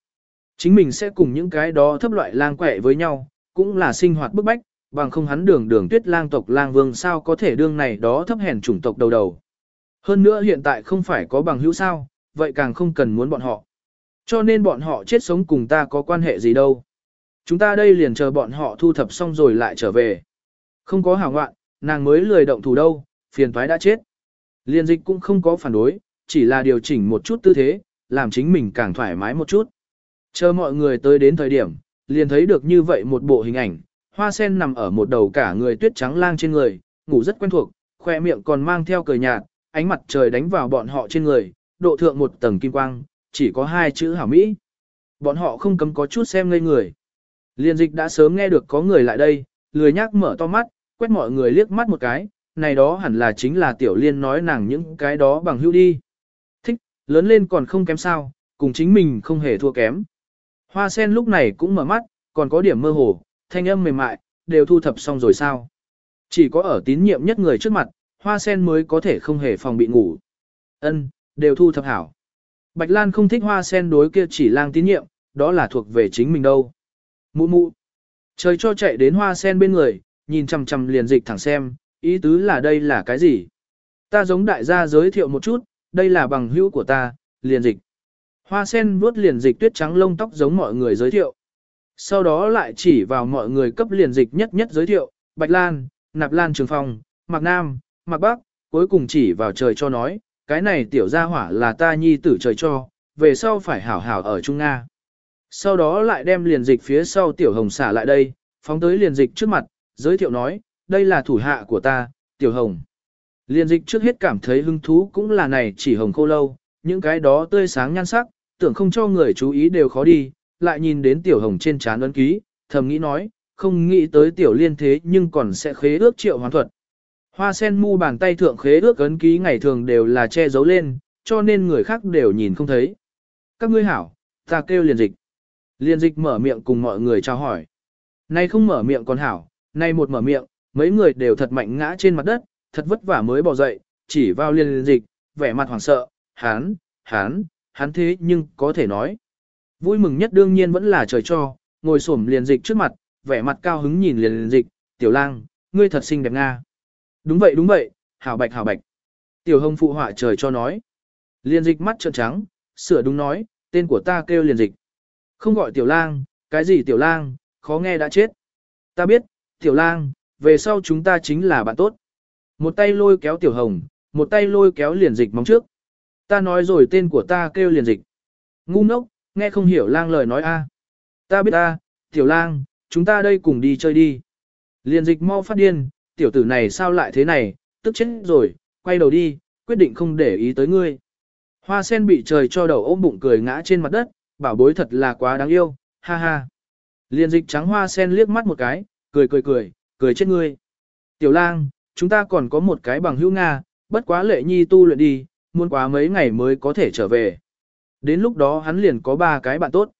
Chính mình sẽ cùng những cái đó thấp loại lang quẹ với nhau, cũng là sinh hoạt bức bách, bằng không hắn đường đường tuyết lang tộc lang vương sao có thể đương này đó thấp hèn chủng tộc đầu đầu. Hơn nữa hiện tại không phải có bằng hữu sao, vậy càng không cần muốn bọn họ. Cho nên bọn họ chết sống cùng ta có quan hệ gì đâu. Chúng ta đây liền chờ bọn họ thu thập xong rồi lại trở về. Không có hảo ngoạn, nàng mới lười động thủ đâu, phiền thoái đã chết. Liên dịch cũng không có phản đối, chỉ là điều chỉnh một chút tư thế, làm chính mình càng thoải mái một chút. Chờ mọi người tới đến thời điểm, liền thấy được như vậy một bộ hình ảnh, hoa sen nằm ở một đầu cả người tuyết trắng lang trên người, ngủ rất quen thuộc, khoe miệng còn mang theo cười nhạt, ánh mặt trời đánh vào bọn họ trên người, độ thượng một tầng kim quang, chỉ có hai chữ hảo mỹ. Bọn họ không cấm có chút xem ngây người. Liên dịch đã sớm nghe được có người lại đây, lười nhác mở to mắt, quét mọi người liếc mắt một cái, này đó hẳn là chính là tiểu liên nói nàng những cái đó bằng hữu đi. Lớn lên còn không kém sao, cùng chính mình không hề thua kém. Hoa sen lúc này cũng mở mắt, còn có điểm mơ hồ, thanh âm mềm mại, đều thu thập xong rồi sao. Chỉ có ở tín nhiệm nhất người trước mặt, hoa sen mới có thể không hề phòng bị ngủ. Ân, đều thu thập hảo. Bạch Lan không thích hoa sen đối kia chỉ lang tín nhiệm, đó là thuộc về chính mình đâu. Mụ mụ. Trời cho chạy đến hoa sen bên người, nhìn chằm chằm liền dịch thẳng xem, ý tứ là đây là cái gì? Ta giống đại gia giới thiệu một chút, đây là bằng hữu của ta, liền dịch. Hoa sen vuốt liền dịch tuyết trắng lông tóc giống mọi người giới thiệu. Sau đó lại chỉ vào mọi người cấp liền dịch nhất nhất giới thiệu, Bạch Lan, Nạp Lan Trường Phong, Mạc Nam, Mạc Bắc, cuối cùng chỉ vào trời cho nói, cái này tiểu gia hỏa là ta nhi tử trời cho, về sau phải hảo hảo ở Trung Nga. Sau đó lại đem liền dịch phía sau tiểu hồng xả lại đây, phóng tới liền dịch trước mặt, giới thiệu nói, đây là thủ hạ của ta, tiểu hồng. Liên dịch trước hết cảm thấy hứng thú cũng là này chỉ hồng khô lâu, những cái đó tươi sáng nhan sắc, tưởng không cho người chú ý đều khó đi, lại nhìn đến tiểu hồng trên trán ấn ký, thầm nghĩ nói, không nghĩ tới tiểu liên thế nhưng còn sẽ khế ước triệu hoàn thuật. Hoa sen mu bàn tay thượng khế ước ấn ký ngày thường đều là che giấu lên, cho nên người khác đều nhìn không thấy. Các ngươi hảo, ta kêu liền dịch. Liên dịch mở miệng cùng mọi người chào hỏi. Nay không mở miệng còn hảo, nay một mở miệng, mấy người đều thật mạnh ngã trên mặt đất, thật vất vả mới bỏ dậy, chỉ vào liên dịch, vẻ mặt hoảng sợ, hán, hán, hán thế nhưng có thể nói. Vui mừng nhất đương nhiên vẫn là trời cho, ngồi xổm liền dịch trước mặt, vẻ mặt cao hứng nhìn liền dịch, tiểu lang, ngươi thật xinh đẹp nga. Đúng vậy đúng vậy, hảo bạch hảo bạch. Tiểu hồng phụ họa trời cho nói. Liền dịch mắt trợn trắng, sửa đúng nói, tên của ta kêu liền dịch. Không gọi tiểu lang, cái gì tiểu lang, khó nghe đã chết. Ta biết, tiểu lang, về sau chúng ta chính là bạn tốt. Một tay lôi kéo tiểu hồng, một tay lôi kéo liền dịch móng trước. Ta nói rồi tên của ta kêu liền dịch. Ngu ngốc, nghe không hiểu lang lời nói a. Ta biết ta, tiểu lang, chúng ta đây cùng đi chơi đi. Liền dịch mau phát điên, tiểu tử này sao lại thế này, tức chết rồi, quay đầu đi, quyết định không để ý tới ngươi. Hoa sen bị trời cho đầu ôm bụng cười ngã trên mặt đất, bảo bối thật là quá đáng yêu, ha ha. Liên dịch trắng hoa sen liếc mắt một cái, cười cười cười, cười chết ngươi. Tiểu lang, chúng ta còn có một cái bằng hữu Nga, bất quá lệ nhi tu luyện đi, muốn quá mấy ngày mới có thể trở về. Đến lúc đó hắn liền có ba cái bạn tốt.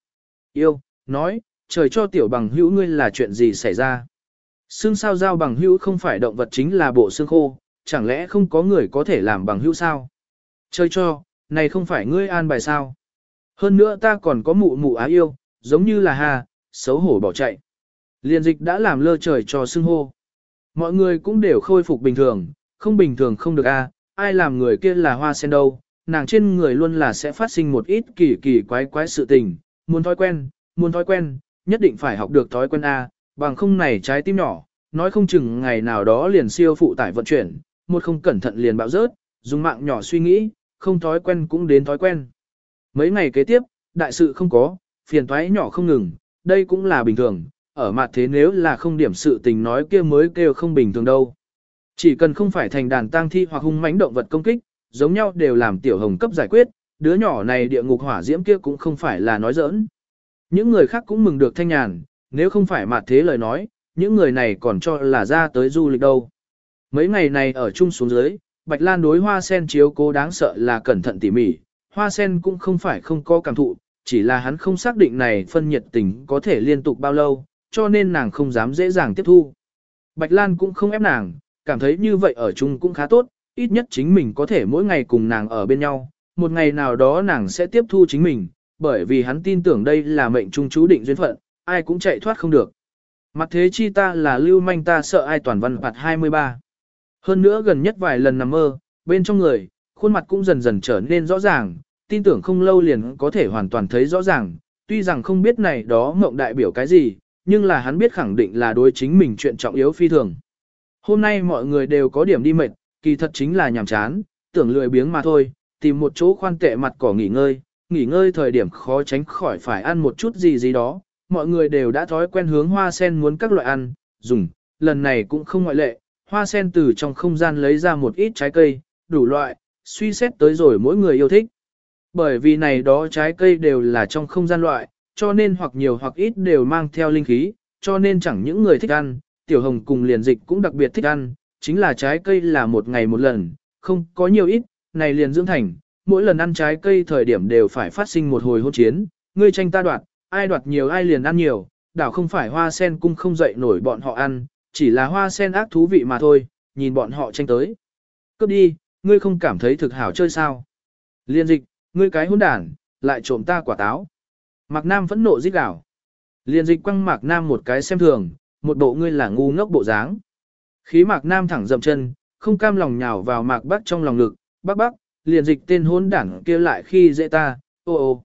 Yêu, nói, trời cho tiểu bằng hữu ngươi là chuyện gì xảy ra. Xương sao giao bằng hữu không phải động vật chính là bộ xương khô, chẳng lẽ không có người có thể làm bằng hữu sao? Chơi cho, này không phải ngươi an bài sao? Hơn nữa ta còn có mụ mụ á yêu, giống như là hà, xấu hổ bỏ chạy. Liên dịch đã làm lơ trời cho xưng hô. Mọi người cũng đều khôi phục bình thường, không bình thường không được a, ai làm người kia là hoa sen đâu, nàng trên người luôn là sẽ phát sinh một ít kỳ kỳ quái quái sự tình, muốn thói quen, muốn thói quen, nhất định phải học được thói quen a, bằng không này trái tim nhỏ, nói không chừng ngày nào đó liền siêu phụ tải vận chuyển, một không cẩn thận liền bạo rớt, dùng mạng nhỏ suy nghĩ, không thói quen cũng đến thói quen. Mấy ngày kế tiếp, đại sự không có, phiền toái nhỏ không ngừng, đây cũng là bình thường, ở mặt thế nếu là không điểm sự tình nói kia mới kêu không bình thường đâu. Chỉ cần không phải thành đàn tang thi hoặc hung mãnh động vật công kích, giống nhau đều làm tiểu hồng cấp giải quyết, đứa nhỏ này địa ngục hỏa diễm kia cũng không phải là nói giỡn. Những người khác cũng mừng được thanh nhàn, nếu không phải mặt thế lời nói, những người này còn cho là ra tới du lịch đâu. Mấy ngày này ở chung xuống dưới, Bạch Lan đối hoa sen chiếu cố đáng sợ là cẩn thận tỉ mỉ, hoa sen cũng không phải không có cảm thụ, chỉ là hắn không xác định này phân nhiệt tình có thể liên tục bao lâu, cho nên nàng không dám dễ dàng tiếp thu. Bạch Lan cũng không ép nàng, cảm thấy như vậy ở chung cũng khá tốt, ít nhất chính mình có thể mỗi ngày cùng nàng ở bên nhau, một ngày nào đó nàng sẽ tiếp thu chính mình, bởi vì hắn tin tưởng đây là mệnh trung chú định duyên phận, ai cũng chạy thoát không được. Mặt thế chi ta là lưu manh ta sợ ai toàn văn phạt 23. Hơn nữa gần nhất vài lần nằm mơ, bên trong người, khuôn mặt cũng dần dần trở nên rõ ràng, tin tưởng không lâu liền có thể hoàn toàn thấy rõ ràng, tuy rằng không biết này đó mộng đại biểu cái gì, nhưng là hắn biết khẳng định là đối chính mình chuyện trọng yếu phi thường. Hôm nay mọi người đều có điểm đi mệt, kỳ thật chính là nhàm chán, tưởng lười biếng mà thôi, tìm một chỗ khoan tệ mặt cỏ nghỉ ngơi, nghỉ ngơi thời điểm khó tránh khỏi phải ăn một chút gì gì đó, mọi người đều đã thói quen hướng hoa sen muốn các loại ăn, dùng, lần này cũng không ngoại lệ, hoa sen từ trong không gian lấy ra một ít trái cây, đủ loại, suy xét tới rồi mỗi người yêu thích. Bởi vì này đó trái cây đều là trong không gian loại, cho nên hoặc nhiều hoặc ít đều mang theo linh khí, cho nên chẳng những người thích ăn, tiểu hồng cùng liền dịch cũng đặc biệt thích ăn, chính là trái cây là một ngày một lần, không có nhiều ít, này liền dưỡng thành, mỗi lần ăn trái cây thời điểm đều phải phát sinh một hồi hôn chiến, ngươi tranh ta đoạt, ai đoạt nhiều ai liền ăn nhiều, đảo không phải hoa sen cung không dậy nổi bọn họ ăn, chỉ là hoa sen ác thú vị mà thôi, nhìn bọn họ tranh tới. Cướp đi, ngươi không cảm thấy thực hảo chơi sao? Liên dịch, ngươi cái hỗn đản, lại trộm ta quả táo. Mạc Nam vẫn nộ giết gào. Liên dịch quăng Mạc Nam một cái xem thường, một bộ ngươi là ngu ngốc bộ dáng. Khí Mạc Nam thẳng dậm chân, không cam lòng nhào vào Mạc Bắc trong lòng ngực, Bắc Bắc, liền dịch tên hỗn đản kia lại khi dễ ta, ô ô.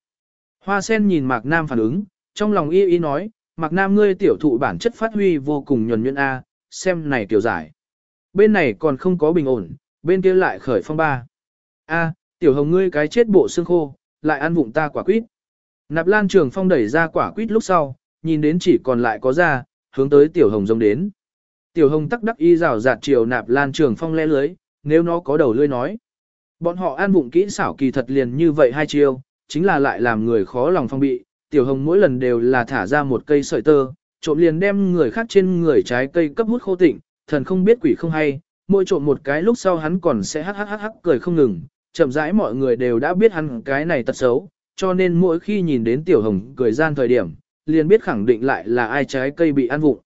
Hoa sen nhìn Mạc Nam phản ứng, trong lòng y y nói, Mạc Nam ngươi tiểu thụ bản chất phát huy vô cùng nhuần nhuyễn A, xem này tiểu giải. Bên này còn không có bình ổn, bên kia lại khởi phong ba. A, tiểu hồng ngươi cái chết bộ xương khô, lại ăn vụng ta quả quýt. Nạp lan trường phong đẩy ra quả quýt lúc sau, nhìn đến chỉ còn lại có da, hướng tới tiểu hồng giống đến. Tiểu hồng tắc đắc y rào rạt chiều nạp lan trường phong le lưới, nếu nó có đầu lưỡi nói. Bọn họ an vụng kỹ xảo kỳ thật liền như vậy hai chiêu, chính là lại làm người khó lòng phong bị. Tiểu hồng mỗi lần đều là thả ra một cây sợi tơ, trộm liền đem người khác trên người trái cây cấp hút khô tịnh, thần không biết quỷ không hay, mỗi trộm một cái lúc sau hắn còn sẽ hắc hắc hắc hắc cười không ngừng, chậm rãi mọi người đều đã biết hắn cái này tật xấu, cho nên mỗi khi nhìn đến tiểu hồng cười gian thời điểm, liền biết khẳng định lại là ai trái cây bị ăn vụng.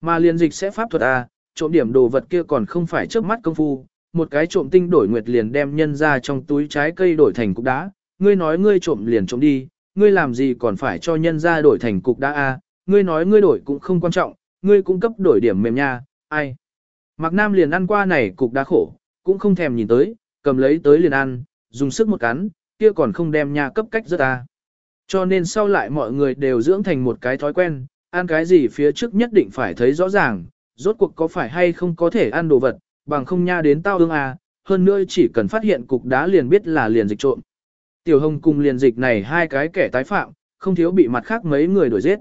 Mà liên dịch sẽ pháp thuật A, trộm điểm đồ vật kia còn không phải trước mắt công phu, một cái trộm tinh đổi nguyệt liền đem nhân ra trong túi trái cây đổi thành cục đá, ngươi nói ngươi trộm liền trộm đi, ngươi làm gì còn phải cho nhân ra đổi thành cục đá A, ngươi nói ngươi đổi cũng không quan trọng, ngươi cũng cấp đổi điểm mềm nha, ai. Mạc Nam liền ăn qua này cục đá khổ, cũng không thèm nhìn tới, cầm lấy tới liền ăn, dùng sức một cắn, kia còn không đem nha cấp cách rất ta. Cho nên sau lại mọi người đều dưỡng thành một cái thói quen, ăn cái gì phía trước nhất định phải thấy rõ ràng, rốt cuộc có phải hay không có thể ăn đồ vật, bằng không nha đến tao ương à, hơn nữa chỉ cần phát hiện cục đá liền biết là liền dịch trộm. Tiểu hồng cùng liền dịch này hai cái kẻ tái phạm, không thiếu bị mặt khác mấy người đuổi giết.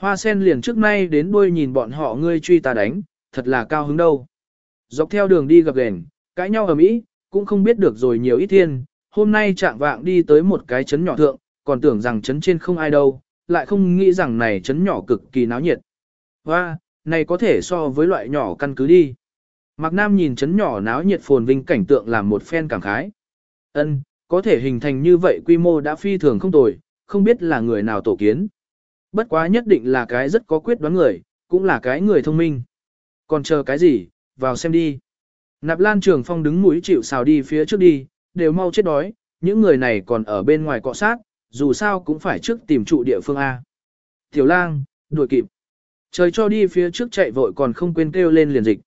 Hoa sen liền trước nay đến đuôi nhìn bọn họ ngươi truy ta đánh, thật là cao hứng đâu. Dọc theo đường đi gặp gền, cãi nhau ở mỹ, cũng không biết được rồi nhiều ít thiên, hôm nay trạng vạng đi tới một cái chấn nhỏ thượng, còn tưởng rằng chấn trên không ai đâu, lại không nghĩ rằng này chấn nhỏ cực kỳ náo nhiệt. Và, này có thể so với loại nhỏ căn cứ đi. Mạc Nam nhìn chấn nhỏ náo nhiệt phồn vinh cảnh tượng làm một phen cảm khái. Ân, có thể hình thành như vậy quy mô đã phi thường không tồi, không biết là người nào tổ kiến. Bất quá nhất định là cái rất có quyết đoán người, cũng là cái người thông minh. Còn chờ cái gì, vào xem đi. Nạp Lan Trường Phong đứng mũi chịu xào đi phía trước đi, đều mau chết đói, những người này còn ở bên ngoài cọ sát, dù sao cũng phải trước tìm trụ địa phương A. Tiểu lang, đuổi kịp. Trời cho đi phía trước chạy vội còn không quên kêu lên liền dịch.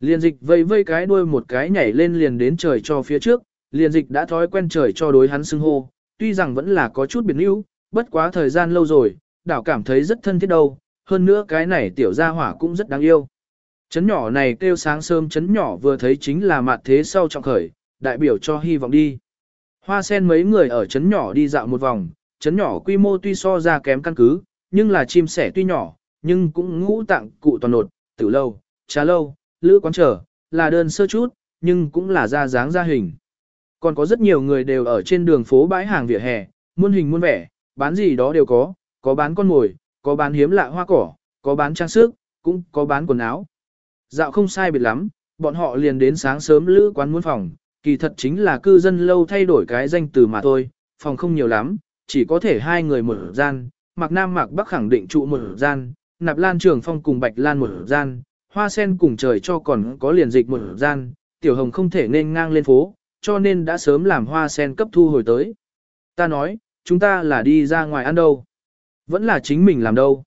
Liền dịch vây vây cái đuôi một cái nhảy lên liền đến trời cho phía trước, liền dịch đã thói quen trời cho đối hắn xưng hô, tuy rằng vẫn là có chút biệt níu, bất quá thời gian lâu rồi, đảo cảm thấy rất thân thiết đâu, hơn nữa cái này tiểu gia hỏa cũng rất đáng yêu. Chấn nhỏ này kêu sáng sớm chấn nhỏ vừa thấy chính là mặt thế sau trọng khởi, đại biểu cho hy vọng đi. Hoa sen mấy người ở chấn nhỏ đi dạo một vòng, chấn nhỏ quy mô tuy so ra kém căn cứ, nhưng là chim sẻ tuy nhỏ, nhưng cũng ngũ tạng cụ toàn nột, tử lâu, trà lâu, lữ quán trở, là đơn sơ chút, nhưng cũng là ra dáng ra hình. Còn có rất nhiều người đều ở trên đường phố bãi hàng vỉa hè, muôn hình muôn vẻ, bán gì đó đều có, có bán con mồi, có bán hiếm lạ hoa cỏ, có bán trang sức, cũng có bán quần áo. Dạo không sai biệt lắm, bọn họ liền đến sáng sớm lữ quán muốn phòng, kỳ thật chính là cư dân lâu thay đổi cái danh từ mà thôi, phòng không nhiều lắm, chỉ có thể hai người một gian, Mạc Nam Mạc Bắc khẳng định trụ một gian, Nạp Lan Trường Phong cùng Bạch Lan một gian, Hoa Sen cùng trời cho còn có liền dịch một gian, Tiểu Hồng không thể nên ngang lên phố, cho nên đã sớm làm Hoa Sen cấp thu hồi tới. Ta nói, chúng ta là đi ra ngoài ăn đâu? Vẫn là chính mình làm đâu?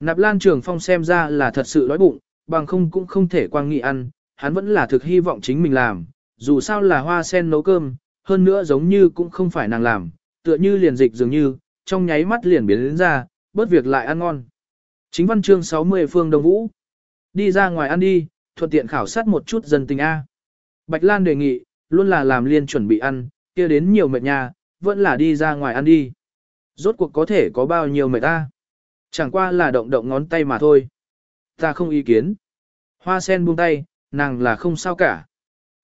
Nạp Lan Trường Phong xem ra là thật sự đói bụng, bằng không cũng không thể quang nghị ăn, hắn vẫn là thực hy vọng chính mình làm, dù sao là hoa sen nấu cơm, hơn nữa giống như cũng không phải nàng làm, tựa như liền dịch dường như, trong nháy mắt liền biến đến ra, bớt việc lại ăn ngon. Chính văn chương 60 phương Đông Vũ. Đi ra ngoài ăn đi, thuận tiện khảo sát một chút dân tình A. Bạch Lan đề nghị, luôn là làm liên chuẩn bị ăn, kia đến nhiều mệt nhà, vẫn là đi ra ngoài ăn đi. Rốt cuộc có thể có bao nhiêu mệt ta. Chẳng qua là động động ngón tay mà thôi. Ta không ý kiến. Hoa sen buông tay, nàng là không sao cả.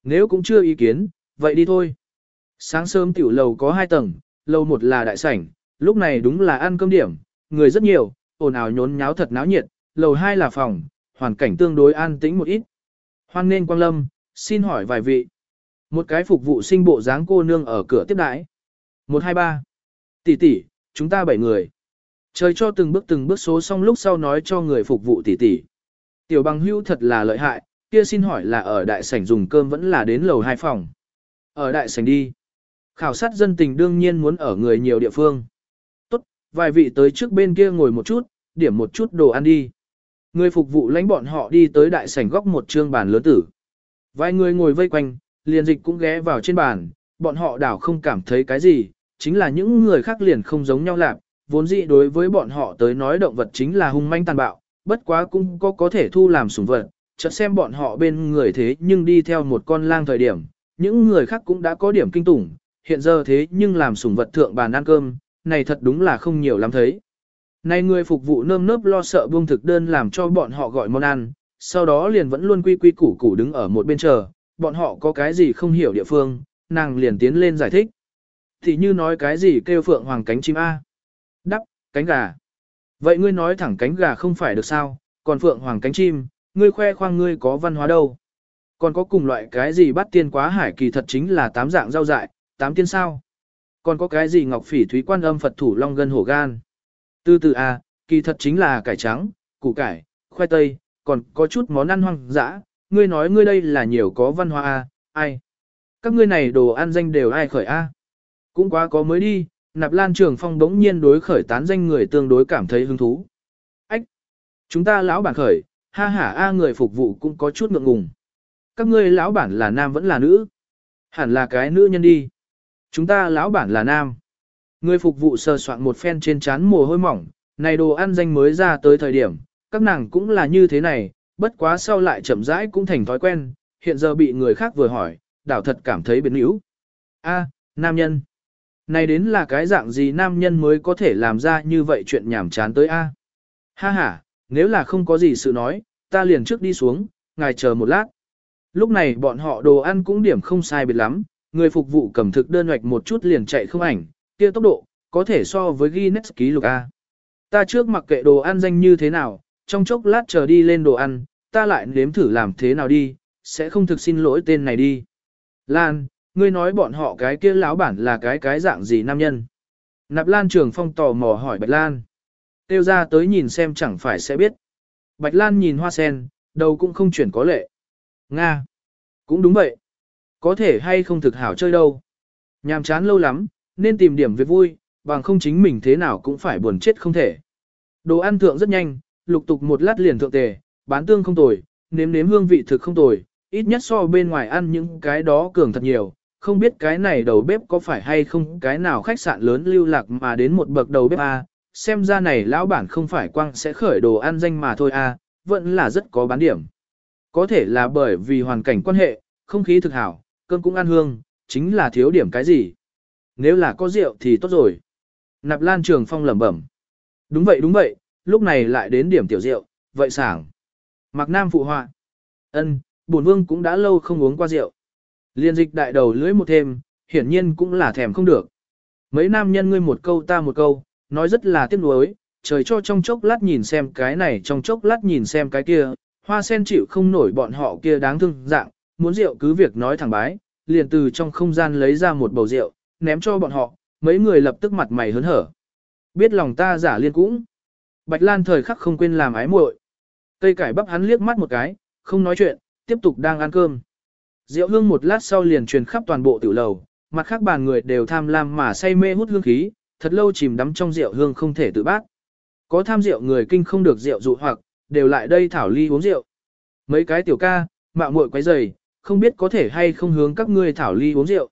Nếu cũng chưa ý kiến, vậy đi thôi. Sáng sớm tiểu lầu có hai tầng, lầu một là đại sảnh, lúc này đúng là ăn cơm điểm, người rất nhiều, ồn ào nhốn nháo thật náo nhiệt, lầu hai là phòng, hoàn cảnh tương đối an tĩnh một ít. Hoan nên quang lâm, xin hỏi vài vị. Một cái phục vụ sinh bộ dáng cô nương ở cửa tiếp đãi. Một hai ba. Tỷ tỷ, chúng ta bảy người. Trời cho từng bước từng bước số xong lúc sau nói cho người phục vụ tỷ tỷ. Tiểu bằng hưu thật là lợi hại, kia xin hỏi là ở đại sảnh dùng cơm vẫn là đến lầu hai phòng. Ở đại sảnh đi. Khảo sát dân tình đương nhiên muốn ở người nhiều địa phương. Tốt, vài vị tới trước bên kia ngồi một chút, điểm một chút đồ ăn đi. Người phục vụ lãnh bọn họ đi tới đại sảnh góc một trương bàn lớn tử. Vài người ngồi vây quanh, liền dịch cũng ghé vào trên bàn, bọn họ đảo không cảm thấy cái gì, chính là những người khác liền không giống nhau lạc, vốn dĩ đối với bọn họ tới nói động vật chính là hung manh tàn bạo, bất quá cũng có có thể thu làm sủng vật, chợt xem bọn họ bên người thế nhưng đi theo một con lang thời điểm, những người khác cũng đã có điểm kinh tủng, hiện giờ thế nhưng làm sủng vật thượng bàn ăn cơm, này thật đúng là không nhiều lắm thấy. Này người phục vụ nơm nớp lo sợ buông thực đơn làm cho bọn họ gọi món ăn, sau đó liền vẫn luôn quy quy củ củ đứng ở một bên chờ, bọn họ có cái gì không hiểu địa phương, nàng liền tiến lên giải thích. Thì như nói cái gì kêu phượng hoàng cánh chim A. Đắp, cánh gà. Vậy ngươi nói thẳng cánh gà không phải được sao, còn phượng hoàng cánh chim, ngươi khoe khoang ngươi có văn hóa đâu. Còn có cùng loại cái gì bắt tiên quá hải kỳ thật chính là tám dạng rau dại, tám tiên sao. Còn có cái gì ngọc phỉ thúy quan âm Phật thủ long gân hổ gan. Từ từ à, kỳ thật chính là cải trắng, củ cải, khoai tây, còn có chút món ăn hoang dã. Ngươi nói ngươi đây là nhiều có văn hóa à, ai? Các ngươi này đồ ăn danh đều ai khởi a? À? Cũng quá có mới đi, nạp lan trường phong đống nhiên đối khởi tán danh người tương đối cảm thấy hứng thú. Ách! Chúng ta lão bản khởi, ha ha a người phục vụ cũng có chút ngượng ngùng. Các ngươi lão bản là nam vẫn là nữ? Hẳn là cái nữ nhân đi. Chúng ta lão bản là nam. Người phục vụ sờ soạn một phen trên trán mồ hôi mỏng, này đồ ăn danh mới ra tới thời điểm, các nàng cũng là như thế này, bất quá sau lại chậm rãi cũng thành thói quen, hiện giờ bị người khác vừa hỏi, đảo thật cảm thấy biến yếu. A, nam nhân. Này đến là cái dạng gì nam nhân mới có thể làm ra như vậy chuyện nhảm chán tới A. Ha ha, nếu là không có gì sự nói, ta liền trước đi xuống, ngài chờ một lát. Lúc này bọn họ đồ ăn cũng điểm không sai biệt lắm, người phục vụ cầm thực đơn hoạch một chút liền chạy không ảnh, kia tốc độ, có thể so với Guinness ký lục A. Ta trước mặc kệ đồ ăn danh như thế nào, trong chốc lát chờ đi lên đồ ăn, ta lại nếm thử làm thế nào đi, sẽ không thực xin lỗi tên này đi. Lan, ngươi nói bọn họ cái kia lão bản là cái cái dạng gì nam nhân. Nạp Lan Trường Phong tò mò hỏi Bạch Lan. Tiêu ra tới nhìn xem chẳng phải sẽ biết. Bạch Lan nhìn hoa sen, đầu cũng không chuyển có lệ. Nga. Cũng đúng vậy. Có thể hay không thực hảo chơi đâu. Nhàm chán lâu lắm, nên tìm điểm việc vui, bằng không chính mình thế nào cũng phải buồn chết không thể. Đồ ăn thượng rất nhanh, lục tục một lát liền thượng tề, bán tương không tồi, nếm nếm hương vị thực không tồi, ít nhất so bên ngoài ăn những cái đó cường thật nhiều. Không biết cái này đầu bếp có phải hay không cái nào khách sạn lớn lưu lạc mà đến một bậc đầu bếp A, xem ra này lão bản không phải quang sẽ khởi đồ ăn danh mà thôi A, vẫn là rất có bán điểm. Có thể là bởi vì hoàn cảnh quan hệ, không khí thực hảo, cơm cũng ăn hương, chính là thiếu điểm cái gì. Nếu là có rượu thì tốt rồi. Nạp Lan Trường Phong lẩm bẩm. Đúng vậy đúng vậy, lúc này lại đến điểm tiểu rượu, vậy sảng. Mạc Nam phụ họa. Ân, bổn vương cũng đã lâu không uống qua rượu. Liên dịch đại đầu lưỡi một thêm, hiển nhiên cũng là thèm không được. Mấy nam nhân ngươi một câu ta một câu, nói rất là tiếc nuối, trời cho trong chốc lát nhìn xem cái này trong chốc lát nhìn xem cái kia, hoa sen chịu không nổi bọn họ kia đáng thương dạng, muốn rượu cứ việc nói thẳng bái, liền từ trong không gian lấy ra một bầu rượu, ném cho bọn họ, mấy người lập tức mặt mày hớn hở. Biết lòng ta giả liên cũng. Bạch Lan thời khắc không quên làm ái muội. Cây cải bắp hắn liếc mắt một cái, không nói chuyện, tiếp tục đang ăn cơm. Rượu hương một lát sau liền truyền khắp toàn bộ tiểu lầu, mặt khác bàn người đều tham lam mà say mê hút hương khí, thật lâu chìm đắm trong rượu hương không thể tự bác. Có tham rượu người kinh không được rượu dụ hoặc, đều lại đây thảo ly uống rượu. Mấy cái tiểu ca, mạo muội quấy rầy, không biết có thể hay không hướng các ngươi thảo ly uống rượu.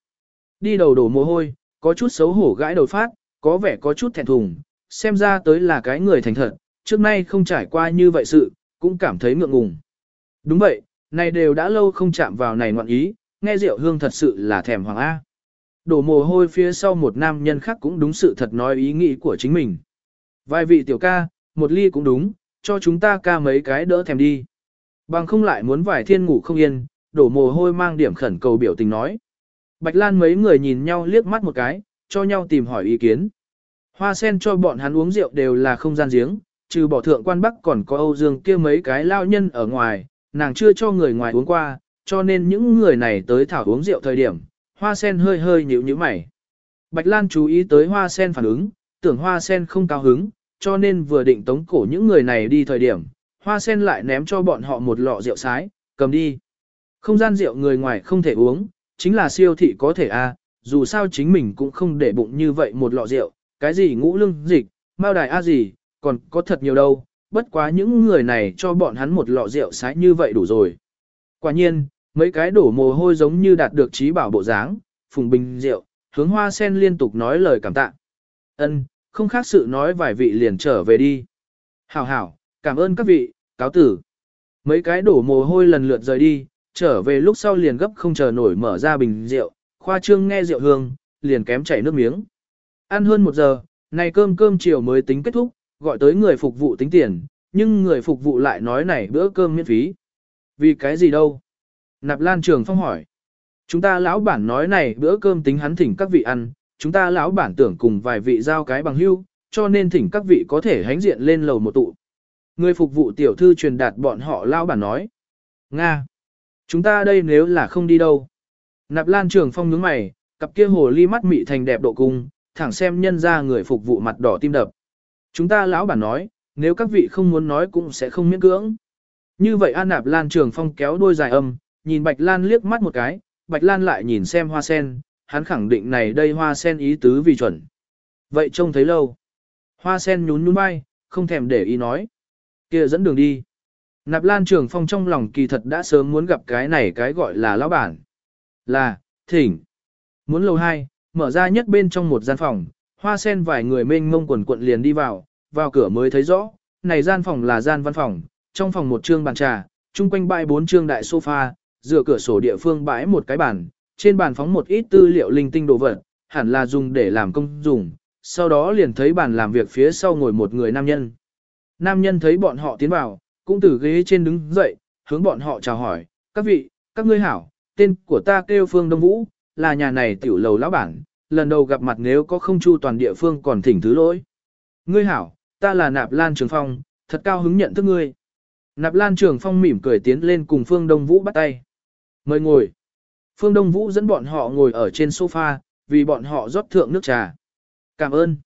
Đi đầu đổ mồ hôi, có chút xấu hổ gãi đầu phát, có vẻ có chút thẹn thùng, xem ra tới là cái người thành thật, trước nay không trải qua như vậy sự, cũng cảm thấy ngượng ngùng. Đúng vậy, này đều đã lâu không chạm vào này ngoạn ý, nghe rượu hương thật sự là thèm hoàng A. Đổ mồ hôi phía sau một nam nhân khác cũng đúng sự thật nói ý nghĩ của chính mình. Vài vị tiểu ca, một ly cũng đúng, cho chúng ta ca mấy cái đỡ thèm đi. Bằng không lại muốn vải thiên ngủ không yên, đổ mồ hôi mang điểm khẩn cầu biểu tình nói. Bạch Lan mấy người nhìn nhau liếc mắt một cái, cho nhau tìm hỏi ý kiến. Hoa sen cho bọn hắn uống rượu đều là không gian giếng, trừ bỏ thượng quan bắc còn có Âu Dương kia mấy cái lao nhân ở ngoài, nàng chưa cho người ngoài uống qua, cho nên những người này tới thảo uống rượu thời điểm, hoa sen hơi hơi nhíu nhíu mày. Bạch Lan chú ý tới hoa sen phản ứng, tưởng hoa sen không cao hứng, cho nên vừa định tống cổ những người này đi thời điểm, hoa sen lại ném cho bọn họ một lọ rượu sái, cầm đi. Không gian rượu người ngoài không thể uống, chính là siêu thị có thể a, à, dù sao chính mình cũng không để bụng như vậy một lọ rượu, cái gì ngũ lương dịch, mao đài a gì, còn có thật nhiều đâu, bất quá những người này cho bọn hắn một lọ rượu sái như vậy đủ rồi. Quả nhiên, mấy cái đổ mồ hôi giống như đạt được trí bảo bộ dáng, phùng bình rượu, hướng hoa sen liên tục nói lời cảm tạ. Ân, không khác sự nói vài vị liền trở về đi. Hảo hảo, cảm ơn các vị, cáo tử. Mấy cái đổ mồ hôi lần lượt rời đi, trở về lúc sau liền gấp không chờ nổi mở ra bình rượu, khoa trương nghe rượu hương, liền kém chảy nước miếng. Ăn hơn một giờ, này cơm cơm chiều mới tính kết thúc, gọi tới người phục vụ tính tiền, nhưng người phục vụ lại nói này bữa cơm miễn phí. Vì cái gì đâu? Nạp Lan Trường Phong hỏi. Chúng ta lão bản nói này bữa cơm tính hắn thỉnh các vị ăn, chúng ta lão bản tưởng cùng vài vị giao cái bằng hưu, cho nên thỉnh các vị có thể hánh diện lên lầu một tụ. Người phục vụ tiểu thư truyền đạt bọn họ lão bản nói. Nga. Chúng ta đây nếu là không đi đâu. Nạp Lan Trường Phong nhướng mày, cặp kia hồ ly mắt mị thành đẹp độ cung, thẳng xem nhân ra người phục vụ mặt đỏ tim đập. Chúng ta lão bản nói, nếu các vị không muốn nói cũng sẽ không miễn cưỡng. Như vậy An Nạp Lan Trường Phong kéo đôi dài âm, nhìn Bạch Lan liếc mắt một cái, Bạch Lan lại nhìn xem hoa sen, hắn khẳng định này đây hoa sen ý tứ vì chuẩn. Vậy trông thấy lâu. Hoa sen nhún nhún bay, không thèm để ý nói. kia dẫn đường đi. Nạp Lan Trường Phong trong lòng kỳ thật đã sớm muốn gặp cái này cái gọi là lão bản. Là, thỉnh. Muốn lầu 2, mở ra nhất bên trong một gian phòng, hoa sen vài người mênh mông quần quận liền đi vào, vào cửa mới thấy rõ, này gian phòng là gian văn phòng, trong phòng một trương bàn trà, chung quanh bãi bốn trương đại sofa, dựa cửa sổ địa phương bãi một cái bàn, trên bàn phóng một ít tư liệu linh tinh đồ vật, hẳn là dùng để làm công dùng, sau đó liền thấy bàn làm việc phía sau ngồi một người nam nhân. Nam nhân thấy bọn họ tiến vào, cũng từ ghế trên đứng dậy, hướng bọn họ chào hỏi, các vị, các ngươi hảo, tên của ta kêu Phương Đông Vũ, là nhà này tiểu lầu lão bản, lần đầu gặp mặt nếu có không chu toàn địa phương còn thỉnh thứ lỗi. Ngươi hảo, ta là Nạp Lan Trường Phong, thật cao hứng nhận thức ngươi. Nạp Lan Trường Phong mỉm cười tiến lên cùng Phương Đông Vũ bắt tay. Mời ngồi. Phương Đông Vũ dẫn bọn họ ngồi ở trên sofa, vì bọn họ rót thượng nước trà. Cảm ơn.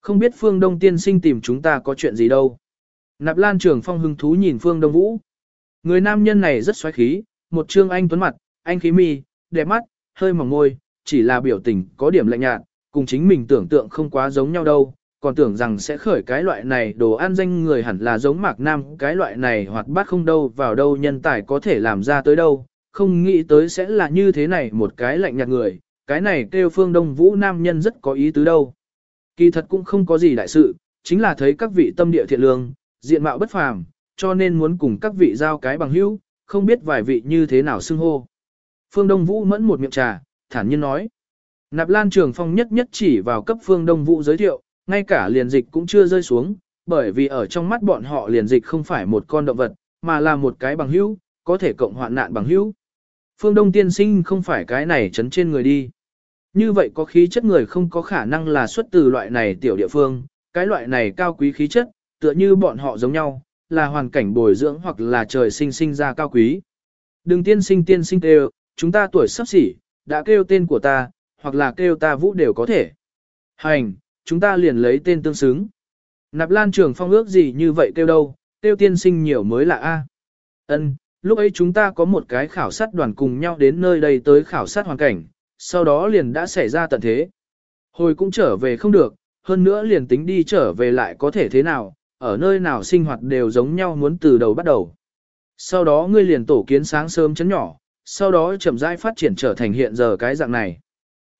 Không biết Phương Đông tiên sinh tìm chúng ta có chuyện gì đâu. Nạp Lan Trường Phong hứng thú nhìn Phương Đông Vũ. Người nam nhân này rất xoáy khí, một trương anh tuấn mặt, anh khí mi, đẹp mắt, hơi mỏng môi, chỉ là biểu tình có điểm lạnh nhạt, cùng chính mình tưởng tượng không quá giống nhau đâu, còn tưởng rằng sẽ khởi cái loại này đồ ăn danh người hẳn là giống Mạc Nam, cái loại này hoặc bát không đâu vào đâu nhân tài có thể làm ra tới đâu, không nghĩ tới sẽ là như thế này một cái lạnh nhạt người, cái này kêu phương Đông Vũ Nam nhân rất có ý tứ đâu. Kỳ thật cũng không có gì đại sự, chính là thấy các vị tâm địa thiện lương, diện mạo bất phàm, cho nên muốn cùng các vị giao cái bằng hữu, không biết vài vị như thế nào xưng hô. Phương Đông Vũ mẫn một miệng trà, thản nhiên nói. Nạp Lan Trường Phong nhất nhất chỉ vào cấp Phương Đông Vũ giới thiệu, ngay cả liền dịch cũng chưa rơi xuống, bởi vì ở trong mắt bọn họ liền dịch không phải một con động vật, mà là một cái bằng hữu, có thể cộng hoạn nạn bằng hữu. Phương Đông tiên sinh không phải cái này chấn trên người đi. Như vậy có khí chất người không có khả năng là xuất từ loại này tiểu địa phương, cái loại này cao quý khí chất, tựa như bọn họ giống nhau, là hoàn cảnh bồi dưỡng hoặc là trời sinh sinh ra cao quý. Đừng tiên sinh tiên sinh kêu, chúng ta tuổi sắp xỉ, đã kêu tên của ta, hoặc là kêu ta vũ đều có thể. Hành, chúng ta liền lấy tên tương xứng. Nạp lan trường phong ước gì như vậy kêu đâu, kêu tiên sinh nhiều mới là A. Ân, lúc ấy chúng ta có một cái khảo sát đoàn cùng nhau đến nơi đây tới khảo sát hoàn cảnh, sau đó liền đã xảy ra tận thế. Hồi cũng trở về không được, hơn nữa liền tính đi trở về lại có thể thế nào, ở nơi nào sinh hoạt đều giống nhau muốn từ đầu bắt đầu. Sau đó ngươi liền tổ kiến sáng sớm chấn nhỏ, sau đó chậm rãi phát triển trở thành hiện giờ cái dạng này.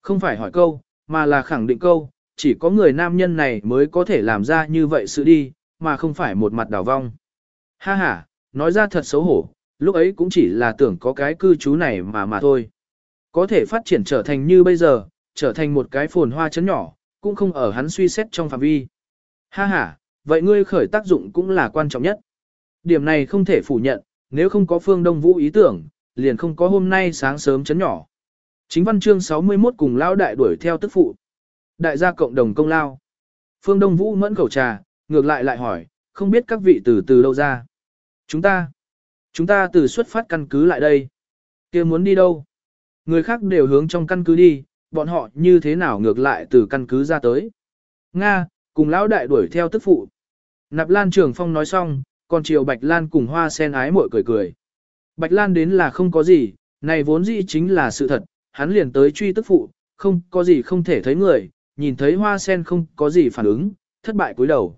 Không phải hỏi câu, mà là khẳng định câu, chỉ có người nam nhân này mới có thể làm ra như vậy sự đi, mà không phải một mặt đảo vong. Ha ha, nói ra thật xấu hổ, lúc ấy cũng chỉ là tưởng có cái cư trú này mà mà thôi. Có thể phát triển trở thành như bây giờ, trở thành một cái phồn hoa chấn nhỏ, cũng không ở hắn suy xét trong phạm vi. Ha ha, vậy ngươi khởi tác dụng cũng là quan trọng nhất. Điểm này không thể phủ nhận, nếu không có phương Đông Vũ ý tưởng, liền không có hôm nay sáng sớm chấn nhỏ. Chính văn chương 61 cùng lão đại đuổi theo tức phụ. Đại gia cộng đồng công lao. Phương Đông Vũ mẫn khẩu trà, ngược lại lại hỏi, không biết các vị từ từ đâu ra. Chúng ta, chúng ta từ xuất phát căn cứ lại đây. kia muốn đi đâu? Người khác đều hướng trong căn cứ đi, bọn họ như thế nào ngược lại từ căn cứ ra tới. Nga, cùng lão đại đuổi theo tức phụ. Nạp Lan Trường Phong nói xong, còn chiều Bạch Lan cùng hoa sen ái mội cười cười. Bạch Lan đến là không có gì, này vốn dĩ chính là sự thật, hắn liền tới truy tức phụ, không có gì không thể thấy người, nhìn thấy hoa sen không có gì phản ứng, thất bại cúi đầu.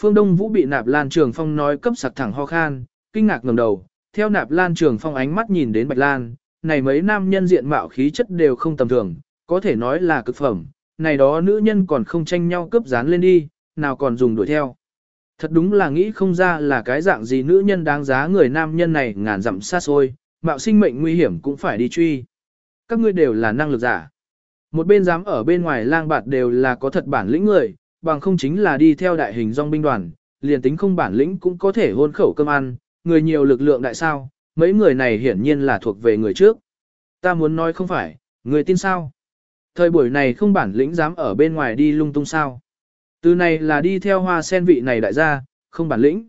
Phương Đông Vũ bị Nạp Lan Trường Phong nói cấp sặc thẳng ho khan, kinh ngạc ngầm đầu, theo Nạp Lan Trường Phong ánh mắt nhìn đến Bạch Lan, này mấy nam nhân diện mạo khí chất đều không tầm thường, có thể nói là cực phẩm, này đó nữ nhân còn không tranh nhau cướp dán lên đi, nào còn dùng đuổi theo. Thật đúng là nghĩ không ra là cái dạng gì nữ nhân đáng giá người nam nhân này ngàn dặm xa xôi, mạo sinh mệnh nguy hiểm cũng phải đi truy. Các ngươi đều là năng lực giả. Một bên dám ở bên ngoài lang bạt đều là có thật bản lĩnh người, bằng không chính là đi theo đại hình dòng binh đoàn, liền tính không bản lĩnh cũng có thể hôn khẩu cơm ăn, người nhiều lực lượng đại sao, mấy người này hiển nhiên là thuộc về người trước. Ta muốn nói không phải, người tin sao? Thời buổi này không bản lĩnh dám ở bên ngoài đi lung tung sao. Từ này là đi theo hoa sen vị này đại gia, không bản lĩnh.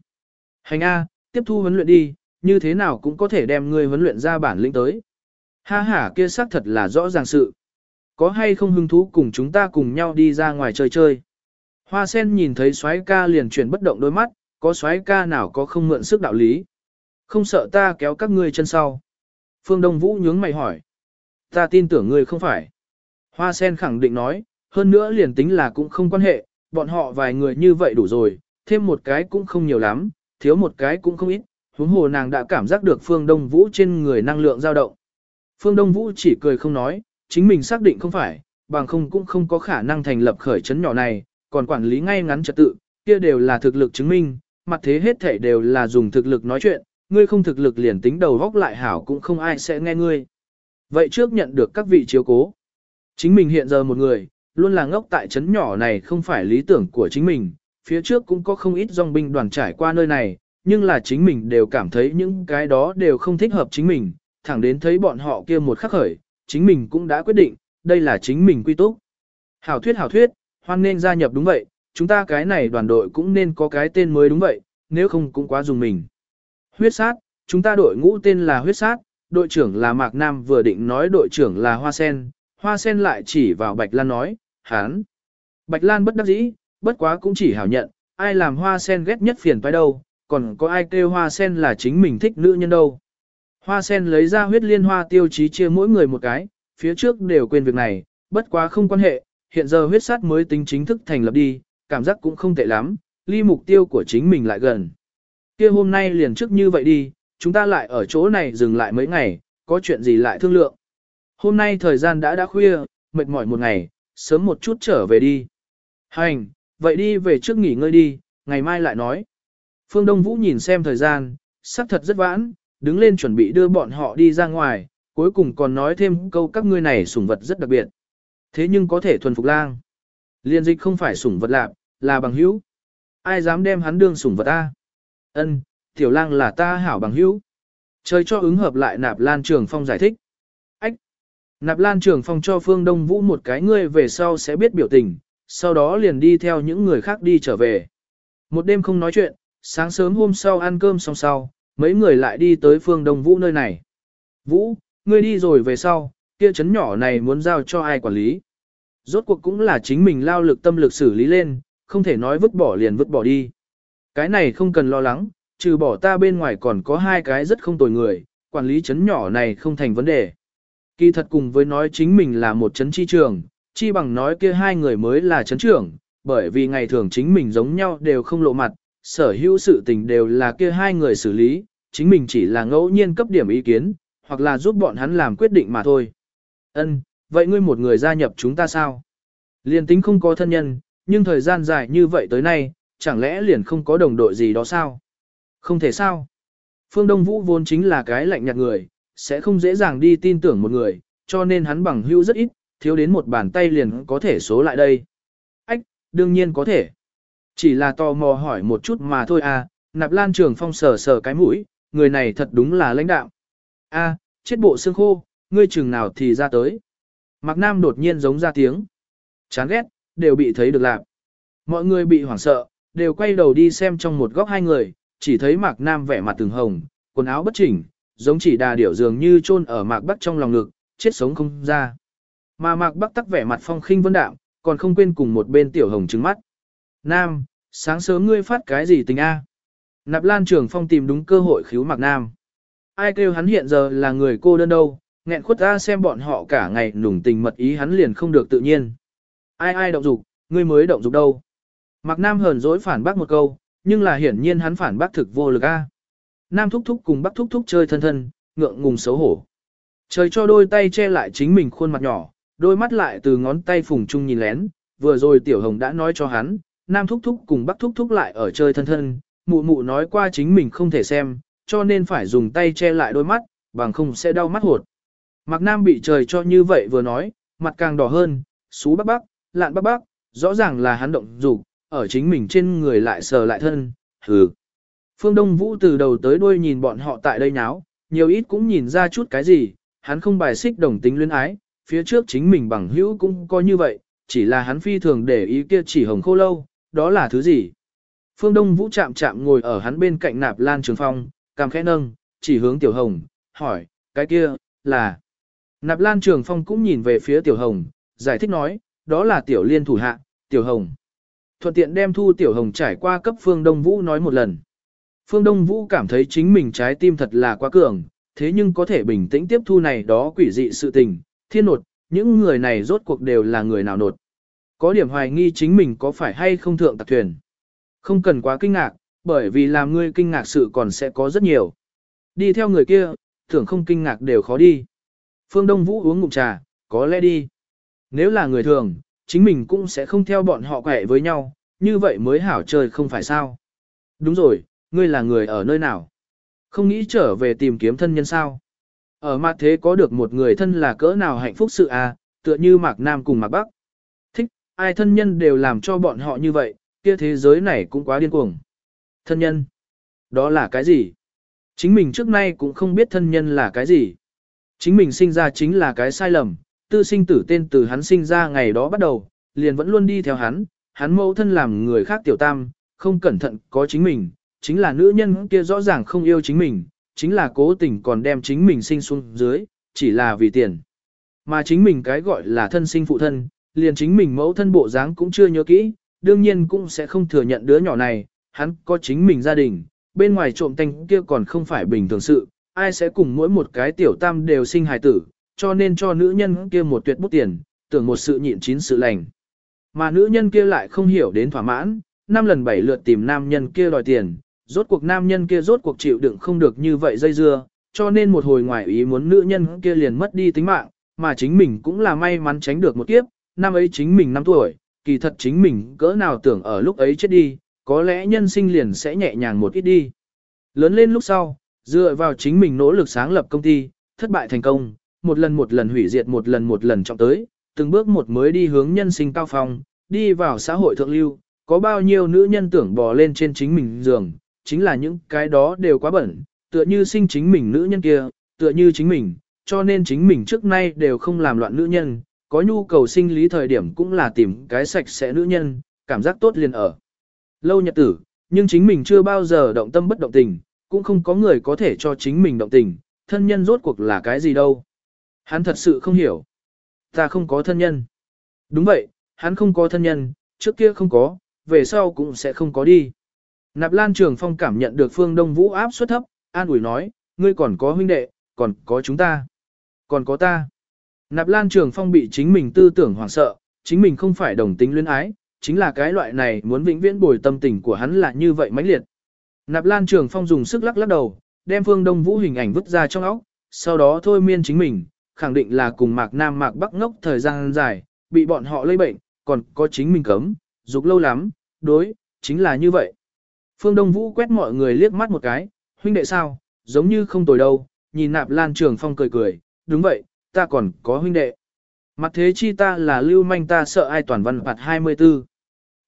Hành A, tiếp thu huấn luyện đi, như thế nào cũng có thể đem ngươi huấn luyện ra bản lĩnh tới. Ha ha kia xác thật là rõ ràng sự. Có hay không hứng thú cùng chúng ta cùng nhau đi ra ngoài chơi chơi. Hoa sen nhìn thấy Xoáy ca liền chuyển bất động đôi mắt, có soái ca nào có không mượn sức đạo lý. Không sợ ta kéo các ngươi chân sau. Phương Đông Vũ nhướng mày hỏi. Ta tin tưởng ngươi không phải. Hoa sen khẳng định nói, hơn nữa liền tính là cũng không quan hệ, bọn họ vài người như vậy đủ rồi, thêm một cái cũng không nhiều lắm, thiếu một cái cũng không ít, huống hồ nàng đã cảm giác được Phương Đông Vũ trên người năng lượng dao động. Phương Đông Vũ chỉ cười không nói, chính mình xác định không phải, bằng không cũng không có khả năng thành lập khởi chấn nhỏ này, còn quản lý ngay ngắn trật tự, kia đều là thực lực chứng minh, mặt thế hết thể đều là dùng thực lực nói chuyện, ngươi không thực lực liền tính đầu góc lại hảo cũng không ai sẽ nghe ngươi. Vậy trước nhận được các vị chiếu cố. Chính mình hiện giờ một người, luôn là ngốc tại trấn nhỏ này không phải lý tưởng của chính mình, phía trước cũng có không ít dòng binh đoàn trải qua nơi này, nhưng là chính mình đều cảm thấy những cái đó đều không thích hợp chính mình, thẳng đến thấy bọn họ kia một khắc khởi, chính mình cũng đã quyết định, đây là chính mình quy túc. Hảo thuyết hảo thuyết, hoan nên gia nhập đúng vậy, chúng ta cái này đoàn đội cũng nên có cái tên mới đúng vậy, nếu không cũng quá dùng mình. Huyết sát, chúng ta đội ngũ tên là huyết sát, đội trưởng là Mạc Nam vừa định nói đội trưởng là Hoa Sen, Hoa Sen lại chỉ vào Bạch Lan nói, hán. Bạch Lan bất đắc dĩ, bất quá cũng chỉ hảo nhận, ai làm Hoa Sen ghét nhất phiền phải đâu, còn có ai kêu Hoa Sen là chính mình thích nữ nhân đâu. Hoa Sen lấy ra huyết liên hoa tiêu chí chia mỗi người một cái, phía trước đều quên việc này, bất quá không quan hệ, hiện giờ huyết sát mới tính chính thức thành lập đi, cảm giác cũng không tệ lắm, ly mục tiêu của chính mình lại gần. kia hôm nay liền trước như vậy đi, chúng ta lại ở chỗ này dừng lại mấy ngày, có chuyện gì lại thương lượng. Hôm nay thời gian đã đã khuya, mệt mỏi một ngày, sớm một chút trở về đi. Hành, vậy đi về trước nghỉ ngơi đi, ngày mai lại nói. Phương Đông Vũ nhìn xem thời gian, sắc thật rất vãn, đứng lên chuẩn bị đưa bọn họ đi ra ngoài, cuối cùng còn nói thêm câu các ngươi này sủng vật rất đặc biệt. Thế nhưng có thể thuần phục lang. Liên dịch không phải sủng vật lạc, là bằng hữu. Ai dám đem hắn đương sủng vật ta? Ân, tiểu lang là ta hảo bằng hữu. Trời cho ứng hợp lại nạp lan trường phong giải thích. Ách! Nạp lan trường phong cho phương đông vũ một cái ngươi về sau sẽ biết biểu tình, sau đó liền đi theo những người khác đi trở về. Một đêm không nói chuyện, sáng sớm hôm sau ăn cơm xong sau, mấy người lại đi tới phương Đông Vũ nơi này. Vũ, ngươi đi rồi về sau, kia chấn nhỏ này muốn giao cho ai quản lý. Rốt cuộc cũng là chính mình lao lực tâm lực xử lý lên, không thể nói vứt bỏ liền vứt bỏ đi. Cái này không cần lo lắng, trừ bỏ ta bên ngoài còn có hai cái rất không tồi người, quản lý chấn nhỏ này không thành vấn đề. Kỳ thật cùng với nói chính mình là một chấn chi trường, chi bằng nói kia hai người mới là chấn trưởng, bởi vì ngày thường chính mình giống nhau đều không lộ mặt, sở hữu sự tình đều là kia hai người xử lý, chính mình chỉ là ngẫu nhiên cấp điểm ý kiến, hoặc là giúp bọn hắn làm quyết định mà thôi. Ân, vậy ngươi một người gia nhập chúng ta sao? Liên tính không có thân nhân, nhưng thời gian dài như vậy tới nay, chẳng lẽ liền không có đồng đội gì đó sao? Không thể sao? Phương Đông Vũ vốn chính là cái lạnh nhạt người, sẽ không dễ dàng đi tin tưởng một người, cho nên hắn bằng hữu rất ít, thiếu đến một bàn tay liền có thể số lại đây. Ách, đương nhiên có thể. Chỉ là tò mò hỏi một chút mà thôi à, nạp lan trường phong sờ sờ cái mũi, người này thật đúng là lãnh đạo. A, chết bộ xương khô, ngươi chừng nào thì ra tới. Mạc Nam đột nhiên giống ra tiếng. Chán ghét, đều bị thấy được lạc. Mọi người bị hoảng sợ, đều quay đầu đi xem trong một góc hai người, chỉ thấy Mạc Nam vẻ mặt từng hồng, quần áo bất chỉnh, giống chỉ đà điểu dường như chôn ở Mạc Bắc trong lòng ngực, chết sống không ra. Mà Mạc Bắc tắc vẻ mặt phong khinh vân đạm, còn không quên cùng một bên tiểu hồng trừng mắt. Nam, sáng sớm ngươi phát cái gì tình a? Nạp Lan Trường Phong tìm đúng cơ hội khiếu Mạc Nam. Ai kêu hắn hiện giờ là người cô đơn đâu, nghẹn khuất ra xem bọn họ cả ngày nùng tình mật ý hắn liền không được tự nhiên. Ai ai động dục, ngươi mới động dục đâu. Mạc Nam hờn dỗi phản bác một câu, nhưng là hiển nhiên hắn phản bác thực vô lực a. Nam thúc thúc cùng bác thúc thúc chơi thân thân, ngượng ngùng xấu hổ. Trời cho đôi tay che lại chính mình khuôn mặt nhỏ, đôi mắt lại từ ngón tay phùng chung nhìn lén, vừa rồi tiểu hồng đã nói cho hắn, nam thúc thúc cùng bắc thúc thúc lại ở chơi thân thân, mụ mụ nói qua chính mình không thể xem, cho nên phải dùng tay che lại đôi mắt, bằng không sẽ đau mắt hột. Mạc Nam bị trời cho như vậy vừa nói, mặt càng đỏ hơn, xú bắc bắc, lạn bắc bắc, rõ ràng là hắn động dục ở chính mình trên người lại sờ lại thân, hừ. Phương Đông Vũ từ đầu tới đuôi nhìn bọn họ tại đây nháo, nhiều ít cũng nhìn ra chút cái gì, hắn không bài xích đồng tính luyến ái, phía trước chính mình bằng hữu cũng coi như vậy, chỉ là hắn phi thường để ý kia chỉ hồng khô lâu, đó là thứ gì. Phương Đông Vũ chạm chạm ngồi ở hắn bên cạnh nạp lan trường phong, cằm khẽ nâng, chỉ hướng tiểu hồng, hỏi, cái kia, là. Nạp lan trường phong cũng nhìn về phía tiểu hồng, giải thích nói, đó là tiểu liên thủ hạ, tiểu hồng. Thuận tiện đem thu tiểu hồng trải qua cấp phương Đông Vũ nói một lần. Phương Đông Vũ cảm thấy chính mình trái tim thật là quá cường, thế nhưng có thể bình tĩnh tiếp thu này đó quỷ dị sự tình, thiên nột, những người này rốt cuộc đều là người nào nột. Có điểm hoài nghi chính mình có phải hay không thượng tạc thuyền. Không cần quá kinh ngạc, bởi vì làm ngươi kinh ngạc sự còn sẽ có rất nhiều. Đi theo người kia, tưởng không kinh ngạc đều khó đi. Phương Đông Vũ uống ngụm trà, có lẽ đi. Nếu là người thường, chính mình cũng sẽ không theo bọn họ quẻ với nhau, như vậy mới hảo chơi không phải sao. Đúng rồi, ngươi là người ở nơi nào? Không nghĩ trở về tìm kiếm thân nhân sao? Ở mặt thế có được một người thân là cỡ nào hạnh phúc sự à, tựa như Mạc Nam cùng Mạc Bắc. Thích, ai thân nhân đều làm cho bọn họ như vậy, kia thế giới này cũng quá điên cuồng. Thân nhân? Đó là cái gì? Chính mình trước nay cũng không biết thân nhân là cái gì. Chính mình sinh ra chính là cái sai lầm, tư sinh tử tên từ hắn sinh ra ngày đó bắt đầu, liền vẫn luôn đi theo hắn, hắn mẫu thân làm người khác tiểu tam, không cẩn thận có chính mình, chính là nữ nhân kia rõ ràng không yêu chính mình, chính là cố tình còn đem chính mình sinh xuống dưới, chỉ là vì tiền. Mà chính mình cái gọi là thân sinh phụ thân, liền chính mình mẫu thân bộ dáng cũng chưa nhớ kỹ, đương nhiên cũng sẽ không thừa nhận đứa nhỏ này, hắn có chính mình gia đình, bên ngoài trộm tanh kia còn không phải bình thường sự, ai sẽ cùng mỗi một cái tiểu tam đều sinh hài tử, cho nên cho nữ nhân kia một tuyệt bút tiền, tưởng một sự nhịn chín sự lành. Mà nữ nhân kia lại không hiểu đến thỏa mãn, năm lần bảy lượt tìm nam nhân kia đòi tiền, rốt cuộc nam nhân kia rốt cuộc chịu đựng không được như vậy dây dưa, cho nên một hồi ngoài ý muốn nữ nhân kia liền mất đi tính mạng, mà chính mình cũng là may mắn tránh được một kiếp, năm ấy chính mình 5 tuổi, kỳ thật chính mình cỡ nào tưởng ở lúc ấy chết đi, có lẽ nhân sinh liền sẽ nhẹ nhàng một ít đi. Lớn lên lúc sau, dựa vào chính mình nỗ lực sáng lập công ty, thất bại thành công, một lần một lần hủy diệt một lần một lần trọng tới, từng bước một mới đi hướng nhân sinh cao phong, đi vào xã hội thượng lưu, có bao nhiêu nữ nhân tưởng bò lên trên chính mình giường, chính là những cái đó đều quá bẩn, tựa như sinh chính mình nữ nhân kia, tựa như chính mình, cho nên chính mình trước nay đều không làm loạn nữ nhân, có nhu cầu sinh lý thời điểm cũng là tìm cái sạch sẽ nữ nhân, cảm giác tốt liền ở. Lâu nhật tử, nhưng chính mình chưa bao giờ động tâm bất động tình, cũng không có người có thể cho chính mình động tình, thân nhân rốt cuộc là cái gì đâu. Hắn thật sự không hiểu. Ta không có thân nhân. Đúng vậy, hắn không có thân nhân, trước kia không có, về sau cũng sẽ không có đi. Nạp Lan Trường Phong cảm nhận được Phương Đông Vũ áp suất thấp, an ủi nói, ngươi còn có huynh đệ, còn có chúng ta, còn có ta. Nạp Lan Trường Phong bị chính mình tư tưởng hoảng sợ, chính mình không phải đồng tính luyến ái, chính là cái loại này muốn vĩnh viễn bồi tâm tình của hắn là như vậy mãnh liệt. Nạp Lan Trường Phong dùng sức lắc lắc đầu, đem Phương Đông Vũ hình ảnh vứt ra trong óc, sau đó thôi miên chính mình, khẳng định là cùng Mạc Nam Mạc Bắc ngốc thời gian dài, bị bọn họ lây bệnh, còn có chính mình cấm, dục lâu lắm, đối, chính là như vậy. Phương Đông Vũ quét mọi người liếc mắt một cái, huynh đệ sao, giống như không tồi đâu, nhìn Nạp Lan Trường Phong cười cười, đúng vậy, ta còn có huynh đệ. Mặt thế chi ta là lưu manh ta sợ ai toàn văn phạt 24.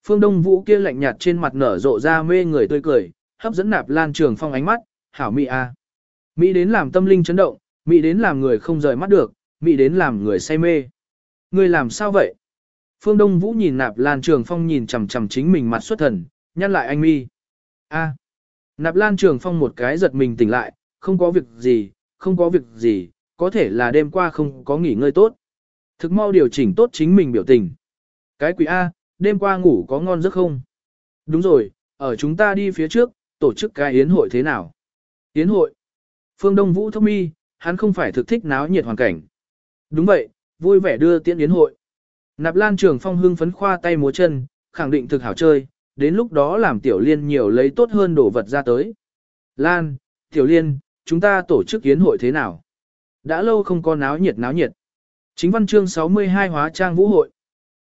Phương Đông Vũ kia lạnh nhạt trên mặt nở rộ ra mê người tươi cười, hấp dẫn nạp lan trường phong ánh mắt, hảo mỹ a. Mỹ đến làm tâm linh chấn động, Mỹ đến làm người không rời mắt được, Mỹ đến làm người say mê. Người làm sao vậy? Phương Đông Vũ nhìn nạp lan trường phong nhìn chằm chằm chính mình mặt xuất thần, nhăn lại anh mi. A. Nạp lan trường phong một cái giật mình tỉnh lại, không có việc gì, không có việc gì, có thể là đêm qua không có nghỉ ngơi tốt. Thực mau điều chỉnh tốt chính mình biểu tình. Cái quỷ A, đêm qua ngủ có ngon giấc không? Đúng rồi, ở chúng ta đi phía trước, tổ chức cái yến hội thế nào? Yến hội? Phương Đông Vũ thông mi, hắn không phải thực thích náo nhiệt hoàn cảnh. Đúng vậy, vui vẻ đưa tiễn yến hội. Nạp Lan Trường Phong hưng phấn khoa tay múa chân, khẳng định thực hảo chơi, đến lúc đó làm Tiểu Liên nhiều lấy tốt hơn đồ vật ra tới. Lan, Tiểu Liên, chúng ta tổ chức yến hội thế nào? Đã lâu không có náo nhiệt náo nhiệt. Chính văn chương 62 hóa trang vũ hội.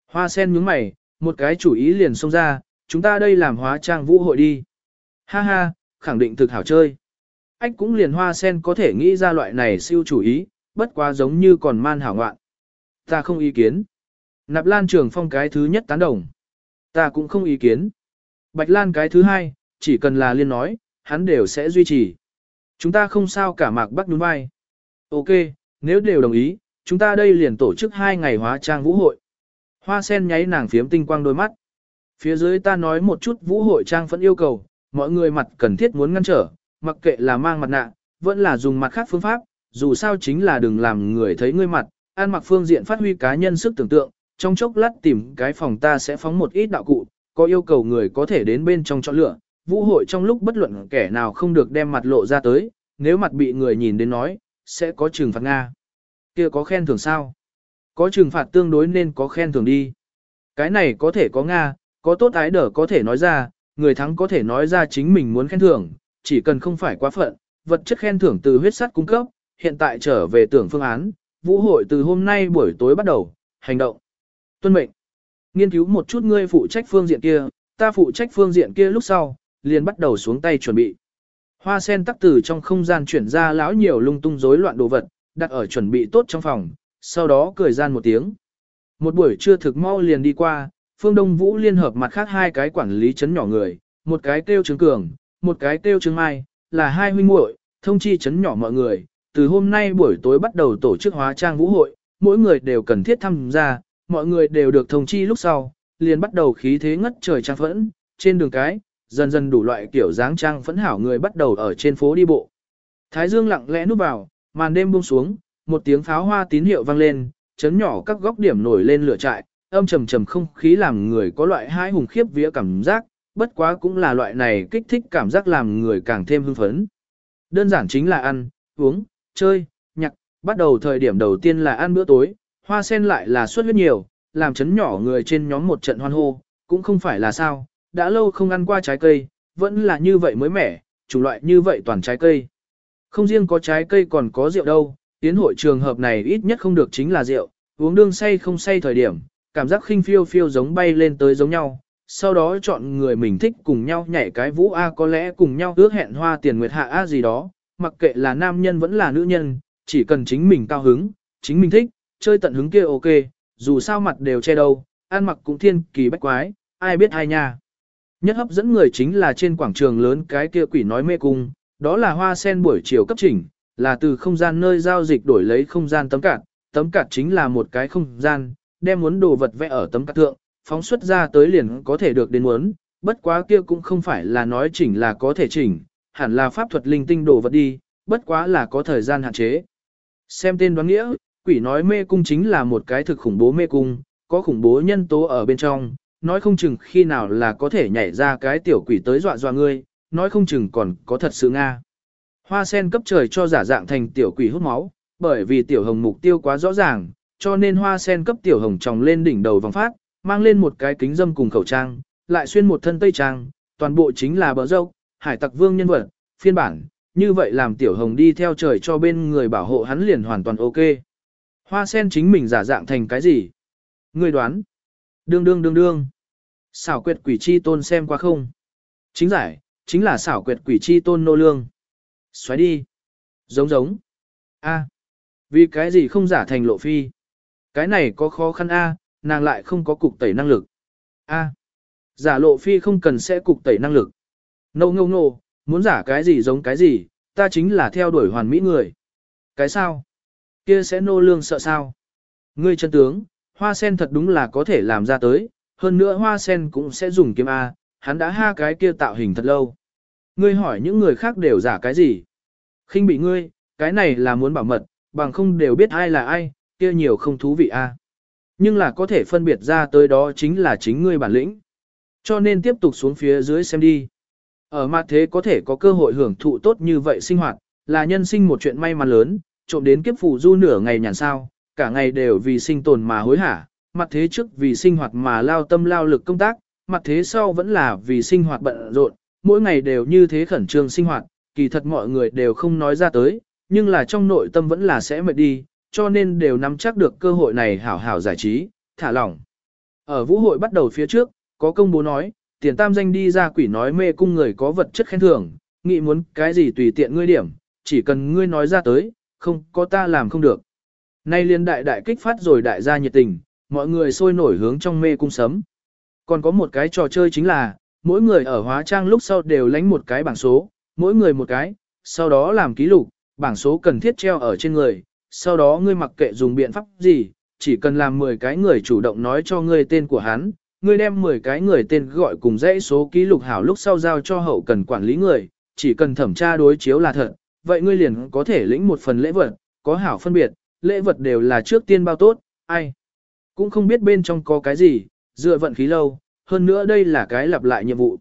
Hoa sen nhướng mày, một cái chủ ý liền xông ra, chúng ta đây làm hóa trang vũ hội đi. Ha ha, khẳng định thực hảo chơi. Ách cũng liền hoa sen có thể nghĩ ra loại này siêu chủ ý, bất quá giống như còn man hảo ngoạn. Ta không ý kiến. Nạp Lan Trường Phong cái thứ nhất tán đồng. Ta cũng không ý kiến. Bạch Lan cái thứ hai, chỉ cần là liên nói, hắn đều sẽ duy trì. Chúng ta không sao cả mạc bắc nhún vai. Ok, nếu đều đồng ý, chúng ta đây liền tổ chức hai ngày hóa trang vũ hội. Hoa sen nháy nàng phiếm tinh quang đôi mắt. Phía dưới ta nói một chút vũ hội trang phẫn yêu cầu, mọi người mặt cần thiết muốn ngăn trở, mặc kệ là mang mặt nạ, vẫn là dùng mặt khác phương pháp, dù sao chính là đừng làm người thấy ngươi mặt, an mặc phương diện phát huy cá nhân sức tưởng tượng, trong chốc lát tìm cái phòng ta sẽ phóng một ít đạo cụ, có yêu cầu người có thể đến bên trong chọn lựa, vũ hội trong lúc bất luận kẻ nào không được đem mặt lộ ra tới, nếu mặt bị người nhìn đến nói, sẽ có trừng phạt Nga. kia có khen thưởng sao? Có trừng phạt tương đối nên có khen thưởng đi. Cái này có thể có Nga, có tốt ái đỡ có thể nói ra, người thắng có thể nói ra chính mình muốn khen thưởng, chỉ cần không phải quá phận, vật chất khen thưởng từ huyết sắt cung cấp, hiện tại trở về tưởng phương án, vũ hội từ hôm nay buổi tối bắt đầu, hành động. Tuân mệnh. Nghiên cứu một chút ngươi phụ trách phương diện kia, ta phụ trách phương diện kia lúc sau, liền bắt đầu xuống tay chuẩn bị. Hoa sen tắc từ trong không gian chuyển ra lão nhiều lung tung rối loạn đồ vật, đặt ở chuẩn bị tốt trong phòng, sau đó cười gian một tiếng. Một buổi trưa thực mau liền đi qua, Phương Đông Vũ liên hợp mặt khác hai cái quản lý chấn nhỏ người, một cái kêu Trương Cường, một cái kêu Trương Mai, là hai huynh muội, thông chi chấn nhỏ mọi người, từ hôm nay buổi tối bắt đầu tổ chức hóa trang vũ hội, mỗi người đều cần thiết tham gia, mọi người đều được thông chi lúc sau, liền bắt đầu khí thế ngất trời trang phẫn, trên đường cái, dần dần đủ loại kiểu dáng trang phẫn hảo người bắt đầu ở trên phố đi bộ. Thái dương lặng lẽ núp vào, màn đêm buông xuống, một tiếng pháo hoa tín hiệu vang lên, chấn nhỏ các góc điểm nổi lên lửa trại, âm trầm trầm không khí làm người có loại hai hùng khiếp vía cảm giác, bất quá cũng là loại này kích thích cảm giác làm người càng thêm hưng phấn. Đơn giản chính là ăn, uống, chơi, nhạc, bắt đầu thời điểm đầu tiên là ăn bữa tối, hoa sen lại là suất huyết nhiều, làm chấn nhỏ người trên nhóm một trận hoan hô, cũng không phải là sao, đã lâu không ăn qua trái cây, vẫn là như vậy mới mẻ, chủng loại như vậy toàn trái cây. Không riêng có trái cây còn có rượu đâu, tiến hội trường hợp này ít nhất không được chính là rượu, uống đương say không say thời điểm, cảm giác khinh phiêu phiêu giống bay lên tới giống nhau, sau đó chọn người mình thích cùng nhau nhảy cái vũ A có lẽ cùng nhau ước hẹn hoa tiền nguyệt hạ A gì đó, mặc kệ là nam nhân vẫn là nữ nhân, chỉ cần chính mình cao hứng, chính mình thích, chơi tận hứng kia ok, dù sao mặt đều che đâu, ăn mặc cũng thiên kỳ bách quái, ai biết ai nha. Nhất hấp dẫn người chính là trên quảng trường lớn cái kia quỷ nói mê cung, đó là hoa sen buổi chiều cấp chỉnh, là từ không gian nơi giao dịch đổi lấy không gian tấm cạt, tấm cạt chính là một cái không gian, đem muốn đồ vật vẽ ở tấm cạt thượng, phóng xuất ra tới liền có thể được đến muốn, bất quá kia cũng không phải là nói chỉnh là có thể chỉnh, hẳn là pháp thuật linh tinh đồ vật đi, bất quá là có thời gian hạn chế. Xem tên đoán nghĩa, quỷ nói mê cung chính là một cái thực khủng bố mê cung, có khủng bố nhân tố ở bên trong, nói không chừng khi nào là có thể nhảy ra cái tiểu quỷ tới dọa dọa ngươi, nói không chừng còn có thật sự Nga. Hoa sen cấp trời cho giả dạng thành tiểu quỷ hút máu, bởi vì tiểu hồng mục tiêu quá rõ ràng, cho nên hoa sen cấp tiểu hồng tròng lên đỉnh đầu vòng phát, mang lên một cái kính dâm cùng khẩu trang, lại xuyên một thân tây trang, toàn bộ chính là bờ dâu, hải tặc vương nhân vật, phiên bản, như vậy làm tiểu hồng đi theo trời cho bên người bảo hộ hắn liền hoàn toàn ok. Hoa sen chính mình giả dạng thành cái gì? Người đoán. Đương đương đương đương. Xảo quyệt quỷ chi tôn xem qua không? Chính giải, chính là xảo quyệt quỷ chi tôn nô lương. Xoáy đi. Giống giống. A. Vì cái gì không giả thành lộ phi? Cái này có khó khăn A, nàng lại không có cục tẩy năng lực. A. Giả lộ phi không cần sẽ cục tẩy năng lực. Nô ngô ngô, muốn giả cái gì giống cái gì, ta chính là theo đuổi hoàn mỹ người. Cái sao? Kia sẽ nô lương sợ sao? Ngươi chân tướng, hoa sen thật đúng là có thể làm ra tới, hơn nữa hoa sen cũng sẽ dùng kiếm A, hắn đã ha cái kia tạo hình thật lâu. Ngươi hỏi những người khác đều giả cái gì? khinh bị ngươi, cái này là muốn bảo mật, bằng không đều biết ai là ai, kia nhiều không thú vị A. Nhưng là có thể phân biệt ra tới đó chính là chính ngươi bản lĩnh. Cho nên tiếp tục xuống phía dưới xem đi. Ở mặt thế có thể có cơ hội hưởng thụ tốt như vậy sinh hoạt, là nhân sinh một chuyện may mắn lớn, trộm đến kiếp phù du nửa ngày nhàn sao, cả ngày đều vì sinh tồn mà hối hả, mặt thế trước vì sinh hoạt mà lao tâm lao lực công tác, mặt thế sau vẫn là vì sinh hoạt bận rộn, mỗi ngày đều như thế khẩn trương sinh hoạt, kỳ thật mọi người đều không nói ra tới, nhưng là trong nội tâm vẫn là sẽ mệt đi, cho nên đều nắm chắc được cơ hội này hảo hảo giải trí, thả lỏng. Ở vũ hội bắt đầu phía trước, có công bố nói, tiền tam danh đi ra quỷ nói mê cung người có vật chất khen thưởng, nghĩ muốn cái gì tùy tiện ngươi điểm, chỉ cần ngươi nói ra tới, không có ta làm không được. Nay liên đại đại kích phát rồi đại gia nhiệt tình, mọi người sôi nổi hướng trong mê cung sấm. Còn có một cái trò chơi chính là, mỗi người ở hóa trang lúc sau đều lánh một cái bảng số, mỗi người một cái, sau đó làm ký lục, bảng số cần thiết treo ở trên người, sau đó ngươi mặc kệ dùng biện pháp gì, chỉ cần làm 10 cái người chủ động nói cho ngươi tên của hắn, ngươi đem 10 cái người tên gọi cùng dãy số ký lục hảo lúc sau giao cho hậu cần quản lý người, chỉ cần thẩm tra đối chiếu là thật, vậy ngươi liền có thể lĩnh một phần lễ vật, có hảo phân biệt, lễ vật đều là trước tiên bao tốt, ai cũng không biết bên trong có cái gì, dựa vận khí lâu, hơn nữa đây là cái lặp lại nhiệm vụ.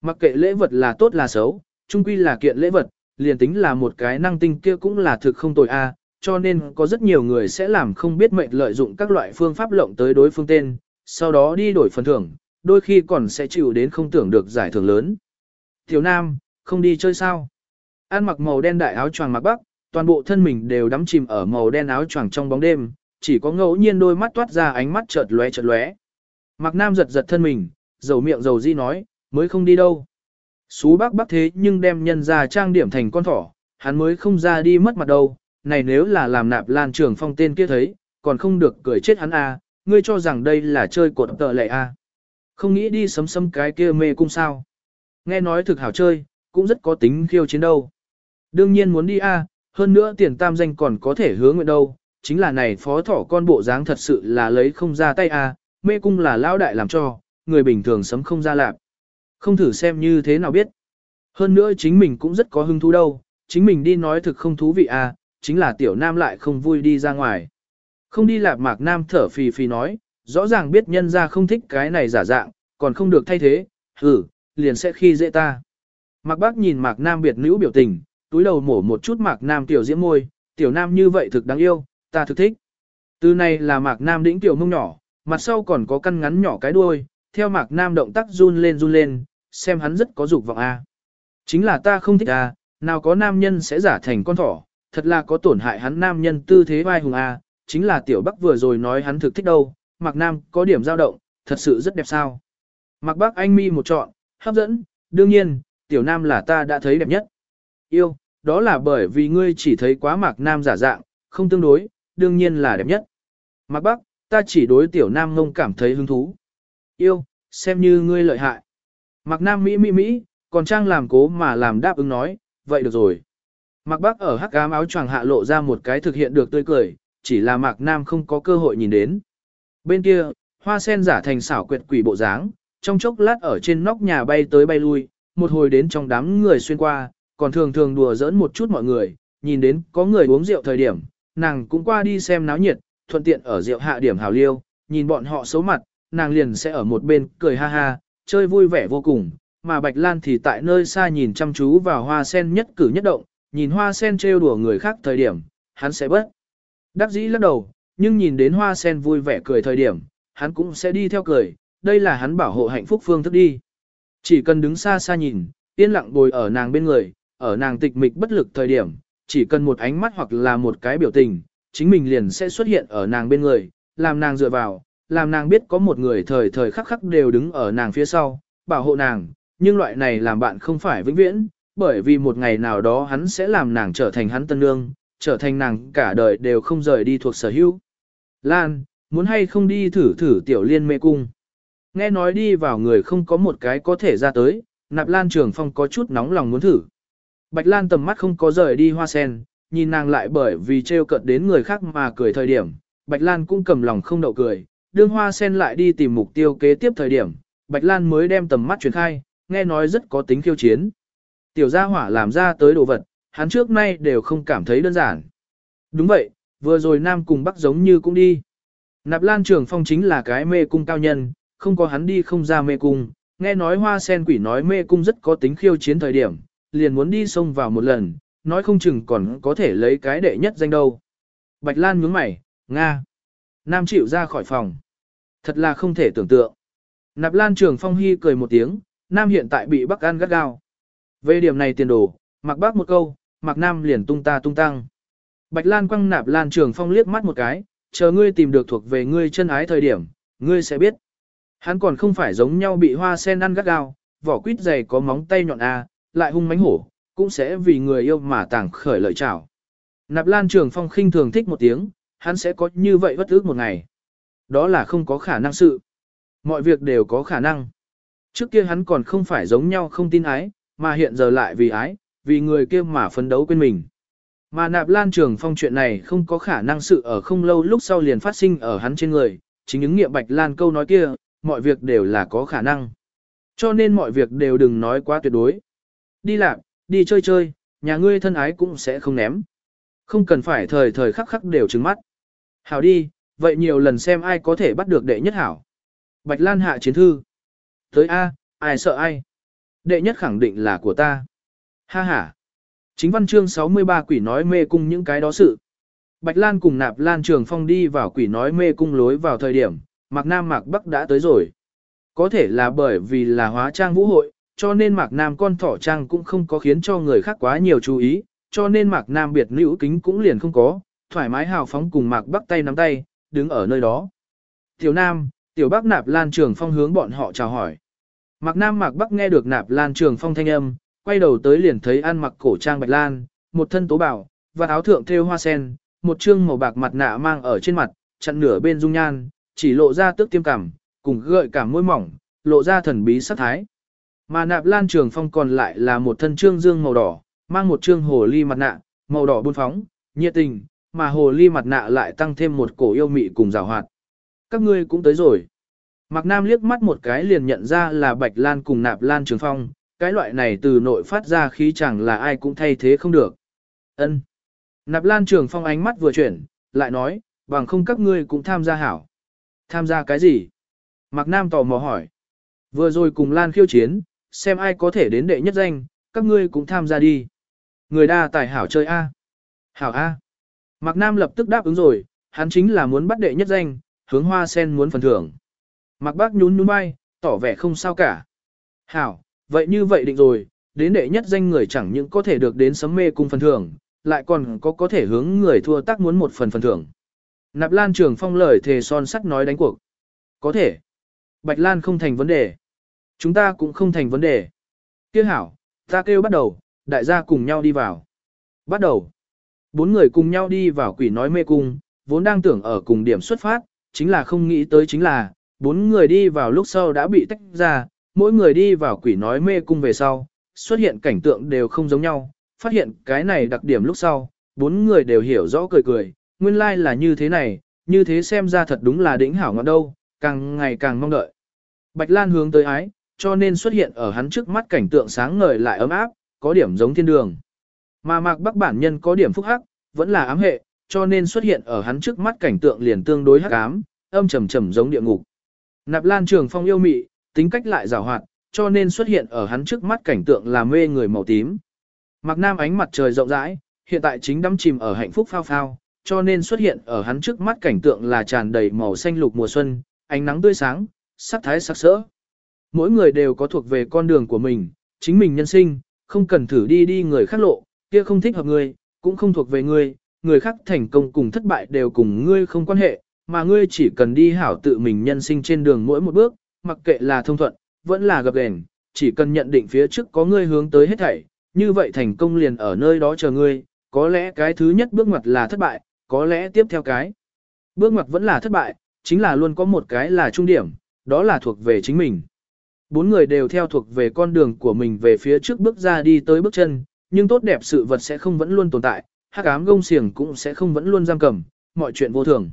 Mặc kệ lễ vật là tốt là xấu, chung quy là kiện lễ vật, liền tính là một cái năng tinh kia cũng là thực không tồi a, cho nên có rất nhiều người sẽ làm không biết mệnh lợi dụng các loại phương pháp lộng tới đối phương tên, sau đó đi đổi phần thưởng, đôi khi còn sẽ chịu đến không tưởng được giải thưởng lớn. Tiểu Nam, không đi chơi sao? An mặc màu đen đại áo choàng mặc bắc, toàn bộ thân mình đều đắm chìm ở màu đen áo choàng trong bóng đêm, chỉ có ngẫu nhiên đôi mắt toát ra ánh mắt chợt lóe chợt lóe. Mạc Nam giật giật thân mình, dầu miệng dầu di nói, mới không đi đâu. Xú bác bác thế nhưng đem nhân ra trang điểm thành con thỏ, hắn mới không ra đi mất mặt đâu, này nếu là làm nạp lan trường phong tên kia thấy, còn không được cười chết hắn à, ngươi cho rằng đây là chơi cột tợ lệ à. Không nghĩ đi sấm sấm cái kia mê cung sao. Nghe nói thực hảo chơi, cũng rất có tính khiêu chiến đâu. Đương nhiên muốn đi à, hơn nữa tiền tam danh còn có thể hướng nguyện đâu, chính là này phó thỏ con bộ dáng thật sự là lấy không ra tay a, mê cung là lão đại làm cho, người bình thường sấm không ra lạc. Không thử xem như thế nào biết. Hơn nữa chính mình cũng rất có hứng thú đâu, chính mình đi nói thực không thú vị à, chính là tiểu nam lại không vui đi ra ngoài. Không đi lạp mạc nam thở phì phì nói, rõ ràng biết nhân ra không thích cái này giả dạng, còn không được thay thế, hử, liền sẽ khi dễ ta. Mạc bác nhìn mạc nam biệt nữ biểu tình, túi đầu mổ một chút mạc nam tiểu diễm môi, tiểu nam như vậy thực đáng yêu, ta thực thích. Từ này là mạc nam đĩnh tiểu mông nhỏ, mặt sau còn có căn ngắn nhỏ cái đuôi, theo mạc nam động tác run lên run lên, xem hắn rất có dục vọng a. Chính là ta không thích a, nào có nam nhân sẽ giả thành con thỏ, thật là có tổn hại hắn nam nhân tư thế vai hùng a, chính là tiểu bắc vừa rồi nói hắn thực thích đâu, mạc nam có điểm dao động, thật sự rất đẹp sao. Mạc bắc anh mi một trọn, hấp dẫn, đương nhiên, tiểu nam là ta đã thấy đẹp nhất. Yêu, đó là bởi vì ngươi chỉ thấy quá mạc nam giả dạng, không tương đối, đương nhiên là đẹp nhất. Mạc bắc, ta chỉ đối tiểu nam ngông cảm thấy hứng thú. Yêu, xem như ngươi lợi hại. Mạc nam mỹ mỹ mỹ, còn trang làm cố mà làm đáp ứng nói, vậy được rồi. Mạc Bắc ở hắc ám áo choàng hạ lộ ra một cái thực hiện được tươi cười, chỉ là Mạc Nam không có cơ hội nhìn đến. Bên kia, hoa sen giả thành xảo quyệt quỷ bộ dáng, trong chốc lát ở trên nóc nhà bay tới bay lui, một hồi đến trong đám người xuyên qua, còn thường thường đùa giỡn một chút mọi người, nhìn đến có người uống rượu thời điểm, nàng cũng qua đi xem náo nhiệt, thuận tiện ở rượu hạ điểm hào liêu, nhìn bọn họ xấu mặt, nàng liền sẽ ở một bên cười ha ha, chơi vui vẻ vô cùng, mà Bạch Lan thì tại nơi xa nhìn chăm chú vào hoa sen nhất cử nhất động, nhìn hoa sen trêu đùa người khác thời điểm, hắn sẽ bất Đắc dĩ lắc đầu, nhưng nhìn đến hoa sen vui vẻ cười thời điểm, hắn cũng sẽ đi theo cười, đây là hắn bảo hộ hạnh phúc phương thức đi. Chỉ cần đứng xa xa nhìn, yên lặng bồi ở nàng bên người, ở nàng tịch mịch bất lực thời điểm, chỉ cần một ánh mắt hoặc là một cái biểu tình, chính mình liền sẽ xuất hiện ở nàng bên người, làm nàng dựa vào, làm nàng biết có một người thời thời khắc khắc đều đứng ở nàng phía sau, bảo hộ nàng, nhưng loại này làm bạn không phải vĩnh viễn, bởi vì một ngày nào đó hắn sẽ làm nàng trở thành hắn tân nương, trở thành nàng cả đời đều không rời đi thuộc sở hữu. Lan, muốn hay không đi thử thử tiểu liên mê cung. Nghe nói đi vào người không có một cái có thể ra tới, nạp lan trường phong có chút nóng lòng muốn thử. Bạch Lan tầm mắt không có rời đi hoa sen, nhìn nàng lại bởi vì trêu cợt đến người khác mà cười thời điểm, Bạch Lan cũng cầm lòng không đậu cười, đương hoa sen lại đi tìm mục tiêu kế tiếp thời điểm, Bạch Lan mới đem tầm mắt truyền khai, nghe nói rất có tính khiêu chiến. Tiểu gia hỏa làm ra tới đồ vật, hắn trước nay đều không cảm thấy đơn giản. Đúng vậy, vừa rồi Nam cùng Bắc giống như cũng đi. Nạp Lan Trường Phong chính là cái mê cung cao nhân, không có hắn đi không ra mê cung, nghe nói hoa sen quỷ nói mê cung rất có tính khiêu chiến thời điểm, liền muốn đi xông vào một lần, nói không chừng còn có thể lấy cái đệ nhất danh đâu. Bạch Lan nhướng mày, Nga. Nam chịu ra khỏi phòng. Thật là không thể tưởng tượng. Nạp Lan Trường Phong Hy cười một tiếng, Nam hiện tại bị Bắc An gắt gao. Về điểm này tiền đồ, mặc bác một câu, mặc Nam liền tung ta tung tăng. Bạch Lan quăng Nạp Lan Trường Phong liếc mắt một cái, chờ ngươi tìm được thuộc về ngươi chân ái thời điểm, ngươi sẽ biết. Hắn còn không phải giống nhau bị hoa sen ăn gắt gao, vỏ quýt dày có móng tay nhọn A, lại hung mánh hổ, cũng sẽ vì người yêu mà tàng khởi lợi chảo. Nạp Lan Trường Phong khinh thường thích một tiếng, hắn sẽ có như vậy bất ước một ngày. Đó là không có khả năng sự. Mọi việc đều có khả năng. Trước kia hắn còn không phải giống nhau không tin ái, mà hiện giờ lại vì ái, vì người kia mà phấn đấu quên mình. Mà nạp lan trường phong chuyện này không có khả năng sự ở không lâu lúc sau liền phát sinh ở hắn trên người, chính những nghiệm bạch lan câu nói kia, mọi việc đều là có khả năng. Cho nên mọi việc đều đừng nói quá tuyệt đối. Đi làm, đi chơi chơi, nhà ngươi thân ái cũng sẽ không ném. Không cần phải thời thời khắc khắc đều trứng mắt. Hảo đi, vậy nhiều lần xem ai có thể bắt được đệ nhất hảo. Bạch Lan hạ chiến thư. Tới A, ai sợ ai? Đệ nhất khẳng định là của ta. Ha ha. Chính văn chương 63 quỷ nói mê cung những cái đó sự. Bạch Lan cùng nạp Lan Trường Phong đi vào quỷ nói mê cung lối vào thời điểm, Mạc Nam Mạc Bắc đã tới rồi. Có thể là bởi vì là hóa trang vũ hội, cho nên Mạc Nam con thỏ trang cũng không có khiến cho người khác quá nhiều chú ý, cho nên Mạc Nam biệt nữ kính cũng liền không có, thoải mái hào phóng cùng Mạc Bắc tay nắm tay, đứng ở nơi đó. Tiểu Nam, Tiểu Bắc nạp Lan Trường Phong hướng bọn họ chào hỏi. Mạc Nam Mạc Bắc nghe được nạp Lan Trường Phong thanh âm, quay đầu tới liền thấy ăn mặc cổ trang bạch lan, một thân tố bảo, và áo thượng thêu hoa sen, một trương màu bạc mặt nạ mang ở trên mặt, chặn nửa bên dung nhan, chỉ lộ ra tước tiêm cảm, cùng gợi cảm môi mỏng, lộ ra thần bí sắc thái. Mà nạp lan trường phong còn lại là một thân trương dương màu đỏ, mang một trương hồ ly mặt nạ, màu đỏ buôn phóng, nhiệt tình, mà hồ ly mặt nạ lại tăng thêm một cổ yêu mị cùng rào hoạt. Các ngươi cũng tới rồi. Mạc Nam liếc mắt một cái liền nhận ra là Bạch Lan cùng nạp Lan Trường Phong, cái loại này từ nội phát ra khí chẳng là ai cũng thay thế không được. Ân. Nạp Lan Trường Phong ánh mắt vừa chuyển, lại nói, bằng không các ngươi cũng tham gia hảo. Tham gia cái gì? Mạc Nam tò mò hỏi. Vừa rồi cùng Lan khiêu chiến, xem ai có thể đến đệ nhất danh, các ngươi cũng tham gia đi. Người đa tài hảo chơi A. Hảo A. Mạc Nam lập tức đáp ứng rồi, hắn chính là muốn bắt đệ nhất danh, hướng hoa sen muốn phần thưởng. Mạc Bác nhún nhún vai, tỏ vẻ không sao cả. Hảo, vậy như vậy định rồi, đến đệ nhất danh người chẳng những có thể được đến sấm mê cung phần thưởng, lại còn có có thể hướng người thua tác muốn một phần phần thưởng. Nạp Lan Trường Phong lời thề son sắt nói đánh cuộc. Có thể. Bạch Lan không thành vấn đề. Chúng ta cũng không thành vấn đề. Kia hảo, ta kêu bắt đầu, đại gia cùng nhau đi vào. Bắt đầu. Bốn người cùng nhau đi vào quỷ nói mê cung, vốn đang tưởng ở cùng điểm xuất phát, chính là không nghĩ tới chính là, bốn người đi vào lúc sau đã bị tách ra, mỗi người đi vào quỷ nói mê cung về sau, xuất hiện cảnh tượng đều không giống nhau, phát hiện cái này đặc điểm lúc sau, bốn người đều hiểu rõ cười cười, nguyên lai like là như thế này, như thế xem ra thật đúng là đỉnh hảo ngọn đâu, càng ngày càng mong đợi. Bạch Lan hướng tới ái, cho nên xuất hiện ở hắn trước mắt cảnh tượng sáng ngời lại ấm áp, có điểm giống thiên đường. Mà mạc bắc bản nhân có điểm phúc hắc, vẫn là ám hệ, cho nên xuất hiện ở hắn trước mắt cảnh tượng liền tương đối hắc ám, âm trầm trầm giống địa ngục. Nạp Lan Trường Phong yêu mị, tính cách lại giàu hoạt, cho nên xuất hiện ở hắn trước mắt cảnh tượng là mê người màu tím. Mạc Nam ánh mặt trời rộng rãi, hiện tại chính đắm chìm ở hạnh phúc phao phao, cho nên xuất hiện ở hắn trước mắt cảnh tượng là tràn đầy màu xanh lục mùa xuân, ánh nắng tươi sáng, sắc thái sắc sỡ. Mỗi người đều có thuộc về con đường của mình, chính mình nhân sinh, không cần thử đi đi người khác lộ, kia không thích hợp người, cũng không thuộc về người, người khác thành công cùng thất bại đều cùng ngươi không quan hệ, mà ngươi chỉ cần đi hảo tự mình nhân sinh trên đường mỗi một bước, mặc kệ là thông thuận, vẫn là gặp gền, chỉ cần nhận định phía trước có ngươi hướng tới hết thảy, như vậy thành công liền ở nơi đó chờ ngươi, có lẽ cái thứ nhất bước ngoặt là thất bại, có lẽ tiếp theo cái. Bước ngoặt vẫn là thất bại, chính là luôn có một cái là trung điểm, đó là thuộc về chính mình. Bốn người đều theo thuộc về con đường của mình về phía trước bước ra đi tới bước chân, nhưng tốt đẹp sự vật sẽ không vẫn luôn tồn tại, hắc ám gông xiềng cũng sẽ không vẫn luôn giam cầm, mọi chuyện vô thường.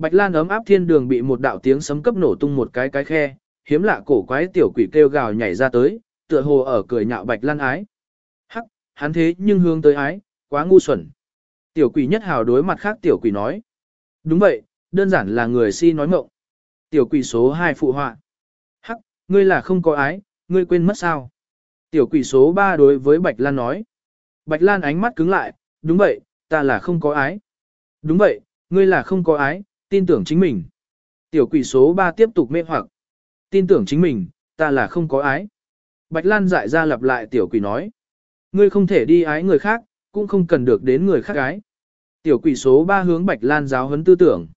Bạch Lan ấm áp thiên đường bị một đạo tiếng sấm cấp nổ tung một cái cái khe, hiếm lạ cổ quái tiểu quỷ kêu gào nhảy ra tới, tựa hồ ở cười nhạo Bạch Lan ái. Hắc, hắn thế nhưng hướng tới ái, quá ngu xuẩn. Tiểu quỷ nhất hào đối mặt khác tiểu quỷ nói. Đúng vậy, đơn giản là người si nói mộng. Tiểu quỷ số 2 phụ họa. Hắc, ngươi là không có ái, ngươi quên mất sao? Tiểu quỷ số 3 đối với Bạch Lan nói. Bạch Lan ánh mắt cứng lại, đúng vậy, ta là không có ái. Đúng vậy, ngươi là không có ái, tin tưởng chính mình. Tiểu quỷ số 3 tiếp tục mê hoặc. Tin tưởng chính mình, ta là không có ái. Bạch Lan dại ra lặp lại tiểu quỷ nói. Ngươi không thể đi ái người khác, cũng không cần được đến người khác ái. Tiểu quỷ số 3 hướng Bạch Lan giáo huấn tư tưởng.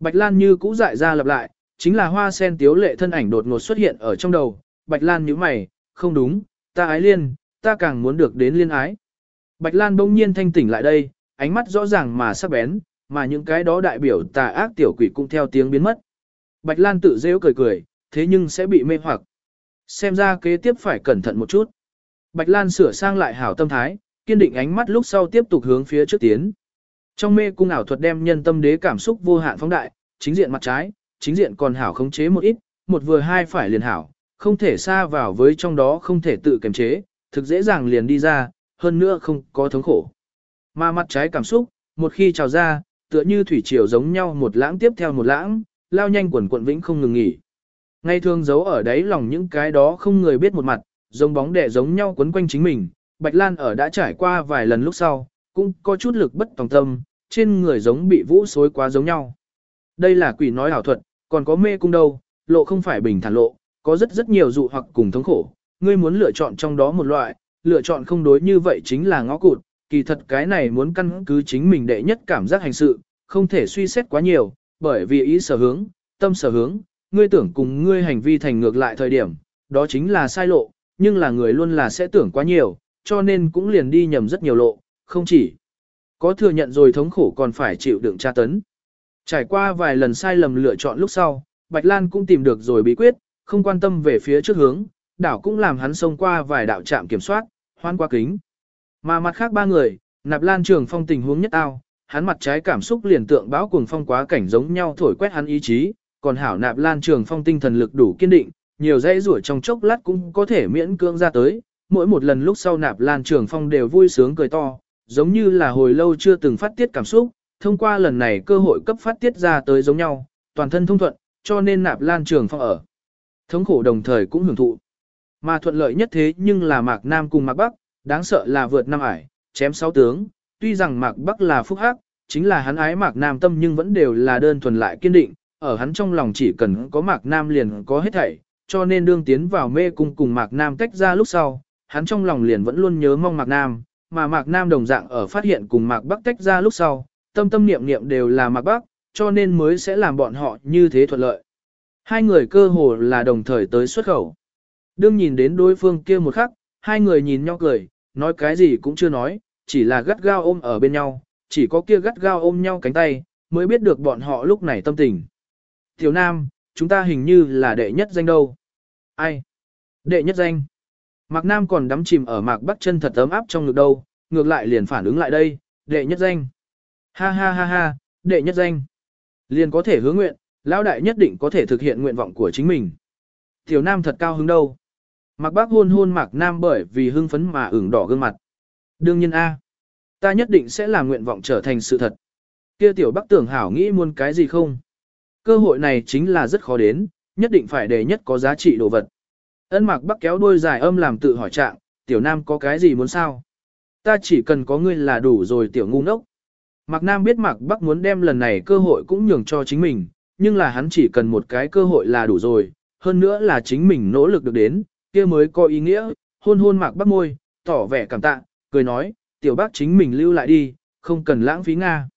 Bạch Lan như cũ dại ra lặp lại, chính là hoa sen tiếu lệ thân ảnh đột ngột xuất hiện ở trong đầu. Bạch Lan nhíu mày, không đúng, ta ái liên, ta càng muốn được đến liên ái. Bạch Lan bỗng nhiên thanh tỉnh lại đây, ánh mắt rõ ràng mà sắc bén, mà những cái đó đại biểu tà ác tiểu quỷ cũng theo tiếng biến mất. Bạch Lan tự rêu cười cười, thế nhưng sẽ bị mê hoặc. Xem ra kế tiếp phải cẩn thận một chút. Bạch Lan sửa sang lại hảo tâm thái, kiên định ánh mắt lúc sau tiếp tục hướng phía trước tiến. Trong mê cung ảo thuật đem nhân tâm đế cảm xúc vô hạn phóng đại, chính diện mặt trái, chính diện còn hảo khống chế một ít, một vừa hai phải liền hảo, không thể xa vào với trong đó không thể tự kiềm chế, thực dễ dàng liền đi ra, hơn nữa không có thống khổ. Mà mặt trái cảm xúc, một khi trào ra, tựa như thủy triều giống nhau một lãng tiếp theo một lãng, lao nhanh quần quận vĩnh không ngừng nghỉ. Ngay thường giấu ở đấy lòng những cái đó không người biết một mặt, giống bóng đẻ giống nhau quấn quanh chính mình, Bạch Lan ở đã trải qua vài lần lúc sau, cũng có chút lực bất tòng tâm, trên người giống bị vũ xối quá giống nhau. Đây là quỷ nói ảo thuật, còn có mê cung đâu, lộ không phải bình thản lộ, có rất rất nhiều dụ hoặc cùng thống khổ, ngươi muốn lựa chọn trong đó một loại, lựa chọn không đối như vậy chính là ngõ cụt, kỳ thật cái này muốn căn cứ chính mình đệ nhất cảm giác hành sự, không thể suy xét quá nhiều, bởi vì ý sở hướng, tâm sở hướng, ngươi tưởng cùng ngươi hành vi thành ngược lại thời điểm, đó chính là sai lộ, nhưng là người luôn là sẽ tưởng quá nhiều, cho nên cũng liền đi nhầm rất nhiều lộ, không chỉ có thừa nhận rồi thống khổ còn phải chịu đựng tra tấn. Trải qua vài lần sai lầm lựa chọn lúc sau, Bạch Lan cũng tìm được rồi bí quyết, không quan tâm về phía trước hướng, đảo cũng làm hắn xông qua vài đạo trạm kiểm soát, hoan qua kính. Mà mặt khác ba người, nạp lan trường phong tình huống nhất ao, hắn mặt trái cảm xúc liền tượng báo cuồng phong quá cảnh giống nhau thổi quét hắn ý chí, còn hảo nạp lan trường phong tinh thần lực đủ kiên định, nhiều dãy rủa trong chốc lát cũng có thể miễn cưỡng ra tới, mỗi một lần lúc sau nạp lan trường phong đều vui sướng cười to, giống như là hồi lâu chưa từng phát tiết cảm xúc, thông qua lần này cơ hội cấp phát tiết ra tới giống nhau, toàn thân thông thuận, cho nên nạp lan trường phong ở. Thống khổ đồng thời cũng hưởng thụ. Mà thuận lợi nhất thế nhưng là Mạc Nam cùng Mạc Bắc, đáng sợ là vượt năm ải, chém sáu tướng, tuy rằng Mạc Bắc là phúc hắc, chính là hắn ái Mạc Nam tâm nhưng vẫn đều là đơn thuần lại kiên định, ở hắn trong lòng chỉ cần có Mạc Nam liền có hết thảy, cho nên đương tiến vào mê cung cùng Mạc Nam tách ra lúc sau, hắn trong lòng liền vẫn luôn nhớ mong Mạc Nam, mà Mạc Nam đồng dạng ở phát hiện cùng Mạc Bắc tách ra lúc sau, tâm tâm niệm niệm đều là Mạc Bắc, cho nên mới sẽ làm bọn họ như thế thuận lợi. Hai người cơ hồ là đồng thời tới xuất khẩu. Đương nhìn đến đối phương kia một khắc, hai người nhìn nhau cười, nói cái gì cũng chưa nói, chỉ là gắt gao ôm ở bên nhau, chỉ có kia gắt gao ôm nhau cánh tay, mới biết được bọn họ lúc này tâm tình. Tiểu Nam, chúng ta hình như là đệ nhất danh đâu. Ai? Đệ nhất danh. Mạc Nam còn đắm chìm ở Mạc Bắc chân thật ấm áp trong ngực đâu, ngược lại liền phản ứng lại đây, đệ nhất danh. Ha ha ha ha, đệ nhất danh. Liền có thể hứa nguyện, lão đại nhất định có thể thực hiện nguyện vọng của chính mình. Tiểu Nam thật cao hứng đâu. Mạc Bác hôn hôn Mạc Nam bởi vì hưng phấn mà ửng đỏ gương mặt. Đương nhiên A. Ta nhất định sẽ làm nguyện vọng trở thành sự thật. Kia Tiểu Bắc tưởng hảo nghĩ muốn cái gì không? Cơ hội này chính là rất khó đến, nhất định phải để nhất có giá trị đồ vật. Ân Mạc Bắc kéo đuôi dài âm làm tự hỏi trạng, Tiểu Nam có cái gì muốn sao? Ta chỉ cần có ngươi là đủ rồi Tiểu ngu ngốc. Mạc Nam biết Mạc Bắc muốn đem lần này cơ hội cũng nhường cho chính mình, nhưng là hắn chỉ cần một cái cơ hội là đủ rồi, hơn nữa là chính mình nỗ lực được đến, kia mới có ý nghĩa, hôn hôn Mạc Bắc môi, tỏ vẻ cảm tạ, cười nói, tiểu bác chính mình lưu lại đi, không cần lãng phí Nga.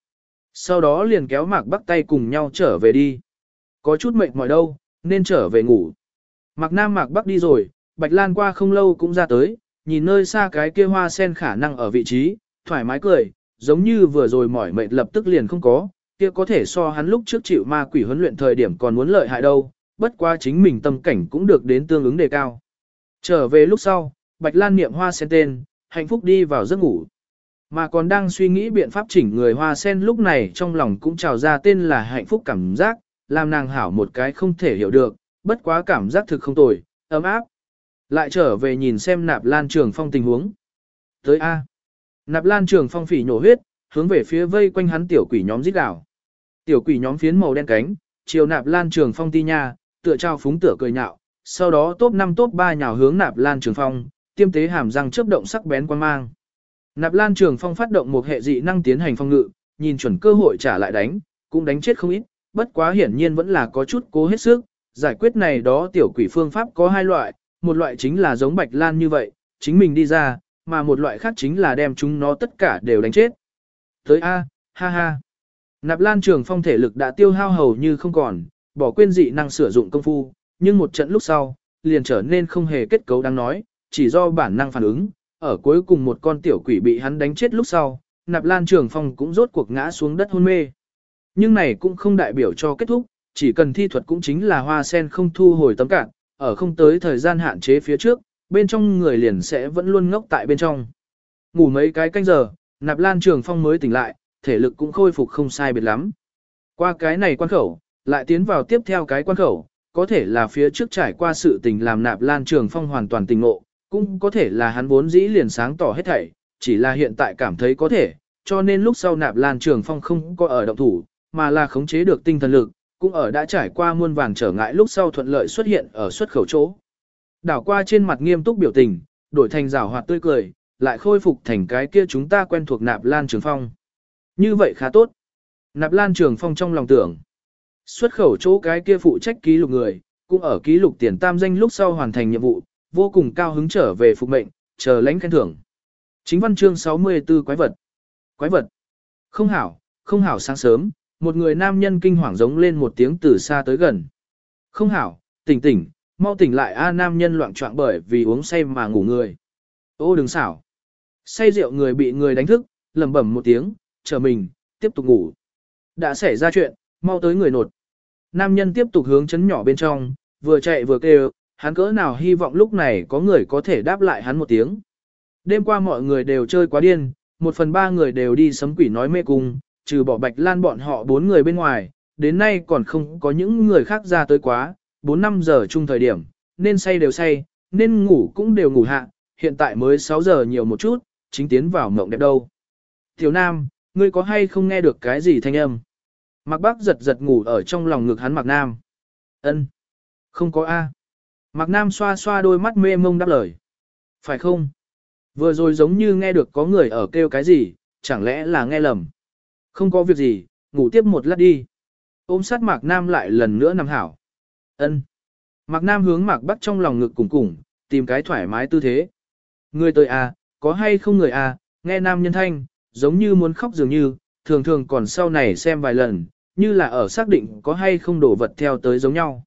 Sau đó liền kéo Mạc Bắc tay cùng nhau trở về đi. Có chút mệt mỏi đâu, nên trở về ngủ. Mạc Nam Mạc Bắc đi rồi, Bạch Lan qua không lâu cũng ra tới, nhìn nơi xa cái kia hoa sen khả năng ở vị trí, thoải mái cười, giống như vừa rồi mỏi mệt lập tức liền không có, kia có thể so hắn lúc trước chịu ma quỷ huấn luyện thời điểm còn muốn lợi hại đâu, bất quá chính mình tâm cảnh cũng được đến tương ứng đề cao. Trở về lúc sau, Bạch Lan niệm hoa sen tên, hạnh phúc đi vào giấc ngủ. Mà còn đang suy nghĩ biện pháp chỉnh người hoa sen lúc này trong lòng cũng trào ra tên là hạnh phúc cảm giác, làm nàng hảo một cái không thể hiểu được, bất quá cảm giác thực không tồi, ấm áp. Lại trở về nhìn xem nạp lan trường phong tình huống. Tới A. Nạp lan trường phong phỉ nhổ huyết, hướng về phía vây quanh hắn tiểu quỷ nhóm giết đảo. Tiểu quỷ nhóm phiến màu đen cánh, chiều nạp lan trường phong ti nha, tựa trao phúng tựa cười nhạo, sau đó top 5 top 3 nhào hướng nạp lan trường phong, tiêm tế hàm răng chớp động sắc bén quan mang. Nạp lan trường phong phát động một hệ dị năng tiến hành phong ngự, nhìn chuẩn cơ hội trả lại đánh, cũng đánh chết không ít, bất quá hiển nhiên vẫn là có chút cố hết sức, giải quyết này đó tiểu quỷ phương pháp có hai loại, một loại chính là giống bạch lan như vậy, chính mình đi ra, mà một loại khác chính là đem chúng nó tất cả đều đánh chết. Tới A, ha ha. Nạp lan trường phong thể lực đã tiêu hao hầu như không còn, bỏ quên dị năng sử dụng công phu, nhưng một trận lúc sau, liền trở nên không hề kết cấu đáng nói, chỉ do bản năng phản ứng, ở cuối cùng một con tiểu quỷ bị hắn đánh chết lúc sau, nạp lan trường phong cũng rốt cuộc ngã xuống đất hôn mê. Nhưng này cũng không đại biểu cho kết thúc, chỉ cần thi thuật cũng chính là hoa sen không thu hồi tấm cạn, ở không tới thời gian hạn chế phía trước, bên trong người liền sẽ vẫn luôn ngốc tại bên trong. Ngủ mấy cái canh giờ, nạp lan trường phong mới tỉnh lại, thể lực cũng khôi phục không sai biệt lắm. Qua cái này quan khẩu, lại tiến vào tiếp theo cái quan khẩu, có thể là phía trước trải qua sự tình làm nạp lan trường phong hoàn toàn tình ngộ, cũng có thể là hắn vốn dĩ liền sáng tỏ hết thảy, chỉ là hiện tại cảm thấy có thể, cho nên lúc sau nạp lan trường phong không có ở động thủ, mà là khống chế được tinh thần lực, cũng ở đã trải qua muôn vàng trở ngại lúc sau thuận lợi xuất hiện ở xuất khẩu chỗ. Đảo qua trên mặt nghiêm túc biểu tình, đổi thành rào hoạt tươi cười, lại khôi phục thành cái kia chúng ta quen thuộc nạp lan trường phong. Như vậy khá tốt. Nạp lan trường phong trong lòng tưởng. Xuất khẩu chỗ cái kia phụ trách ký lục người, cũng ở ký lục tiền tam danh lúc sau hoàn thành nhiệm vụ, vô cùng cao hứng trở về phục mệnh, chờ lãnh khen thưởng. Chính văn chương 64 quái vật. Quái vật. Không hảo, không hảo sáng sớm, một người nam nhân kinh hoàng giống lên một tiếng từ xa tới gần. Không hảo, tỉnh tỉnh, mau tỉnh lại a nam nhân loạn trọng bởi vì uống say mà ngủ người. Ô đừng xảo. Say rượu người bị người đánh thức, lẩm bẩm một tiếng, chờ mình, tiếp tục ngủ. Đã xảy ra chuyện, mau tới người nột. Nam nhân tiếp tục hướng chấn nhỏ bên trong, vừa chạy vừa kêu, hắn cỡ nào hy vọng lúc này có người có thể đáp lại hắn một tiếng. Đêm qua mọi người đều chơi quá điên, một phần ba người đều đi sấm quỷ nói mê cung, trừ bỏ bạch lan bọn họ bốn người bên ngoài, đến nay còn không có những người khác ra tới quá, 4-5 giờ chung thời điểm, nên say đều say, nên ngủ cũng đều ngủ hạ, hiện tại mới 6 giờ nhiều một chút, chính tiến vào mộng đẹp đâu. Tiểu Nam, ngươi có hay không nghe được cái gì thanh âm? Mạc Bác giật giật ngủ ở trong lòng ngực hắn Mạc Nam. Ân, Không có A. Mạc Nam xoa xoa đôi mắt mê mông đáp lời. Phải không? Vừa rồi giống như nghe được có người ở kêu cái gì, chẳng lẽ là nghe lầm. Không có việc gì, ngủ tiếp một lát đi. Ôm sát Mạc Nam lại lần nữa nằm hảo. Ân. Mạc Nam hướng Mạc Bắc trong lòng ngực cùng cùng, tìm cái thoải mái tư thế. Người tới à, có hay không người à, nghe Nam nhân thanh, giống như muốn khóc dường như, thường thường còn sau này xem vài lần, như là ở xác định có hay không đổ vật theo tới giống nhau.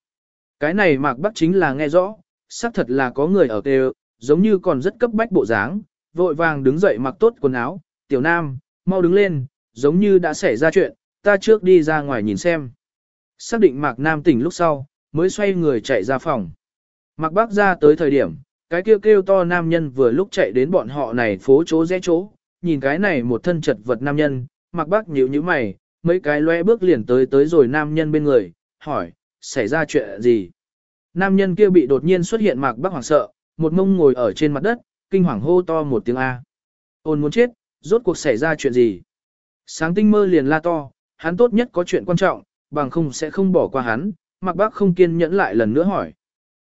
Cái này Mạc Bắc chính là nghe rõ, xác thật là có người ở kêu, giống như còn rất cấp bách bộ dáng, vội vàng đứng dậy mặc tốt quần áo, tiểu nam, mau đứng lên, giống như đã xảy ra chuyện, ta trước đi ra ngoài nhìn xem. Xác định Mạc Nam tỉnh lúc sau, mới xoay người chạy ra phòng. Mạc Bắc ra tới thời điểm, cái kêu kêu to nam nhân vừa lúc chạy đến bọn họ này phố chỗ rẽ chỗ, nhìn cái này một thân chật vật nam nhân, mặc bắc nhíu như mày, mấy cái loe bước liền tới tới rồi nam nhân bên người, hỏi, xảy ra chuyện gì? Nam nhân kia bị đột nhiên xuất hiện mạc bác hoảng sợ, một mông ngồi ở trên mặt đất, kinh hoàng hô to một tiếng A. Ôn muốn chết, rốt cuộc xảy ra chuyện gì? Sáng tinh mơ liền la to, hắn tốt nhất có chuyện quan trọng, bằng không sẽ không bỏ qua hắn, mạc bác không kiên nhẫn lại lần nữa hỏi.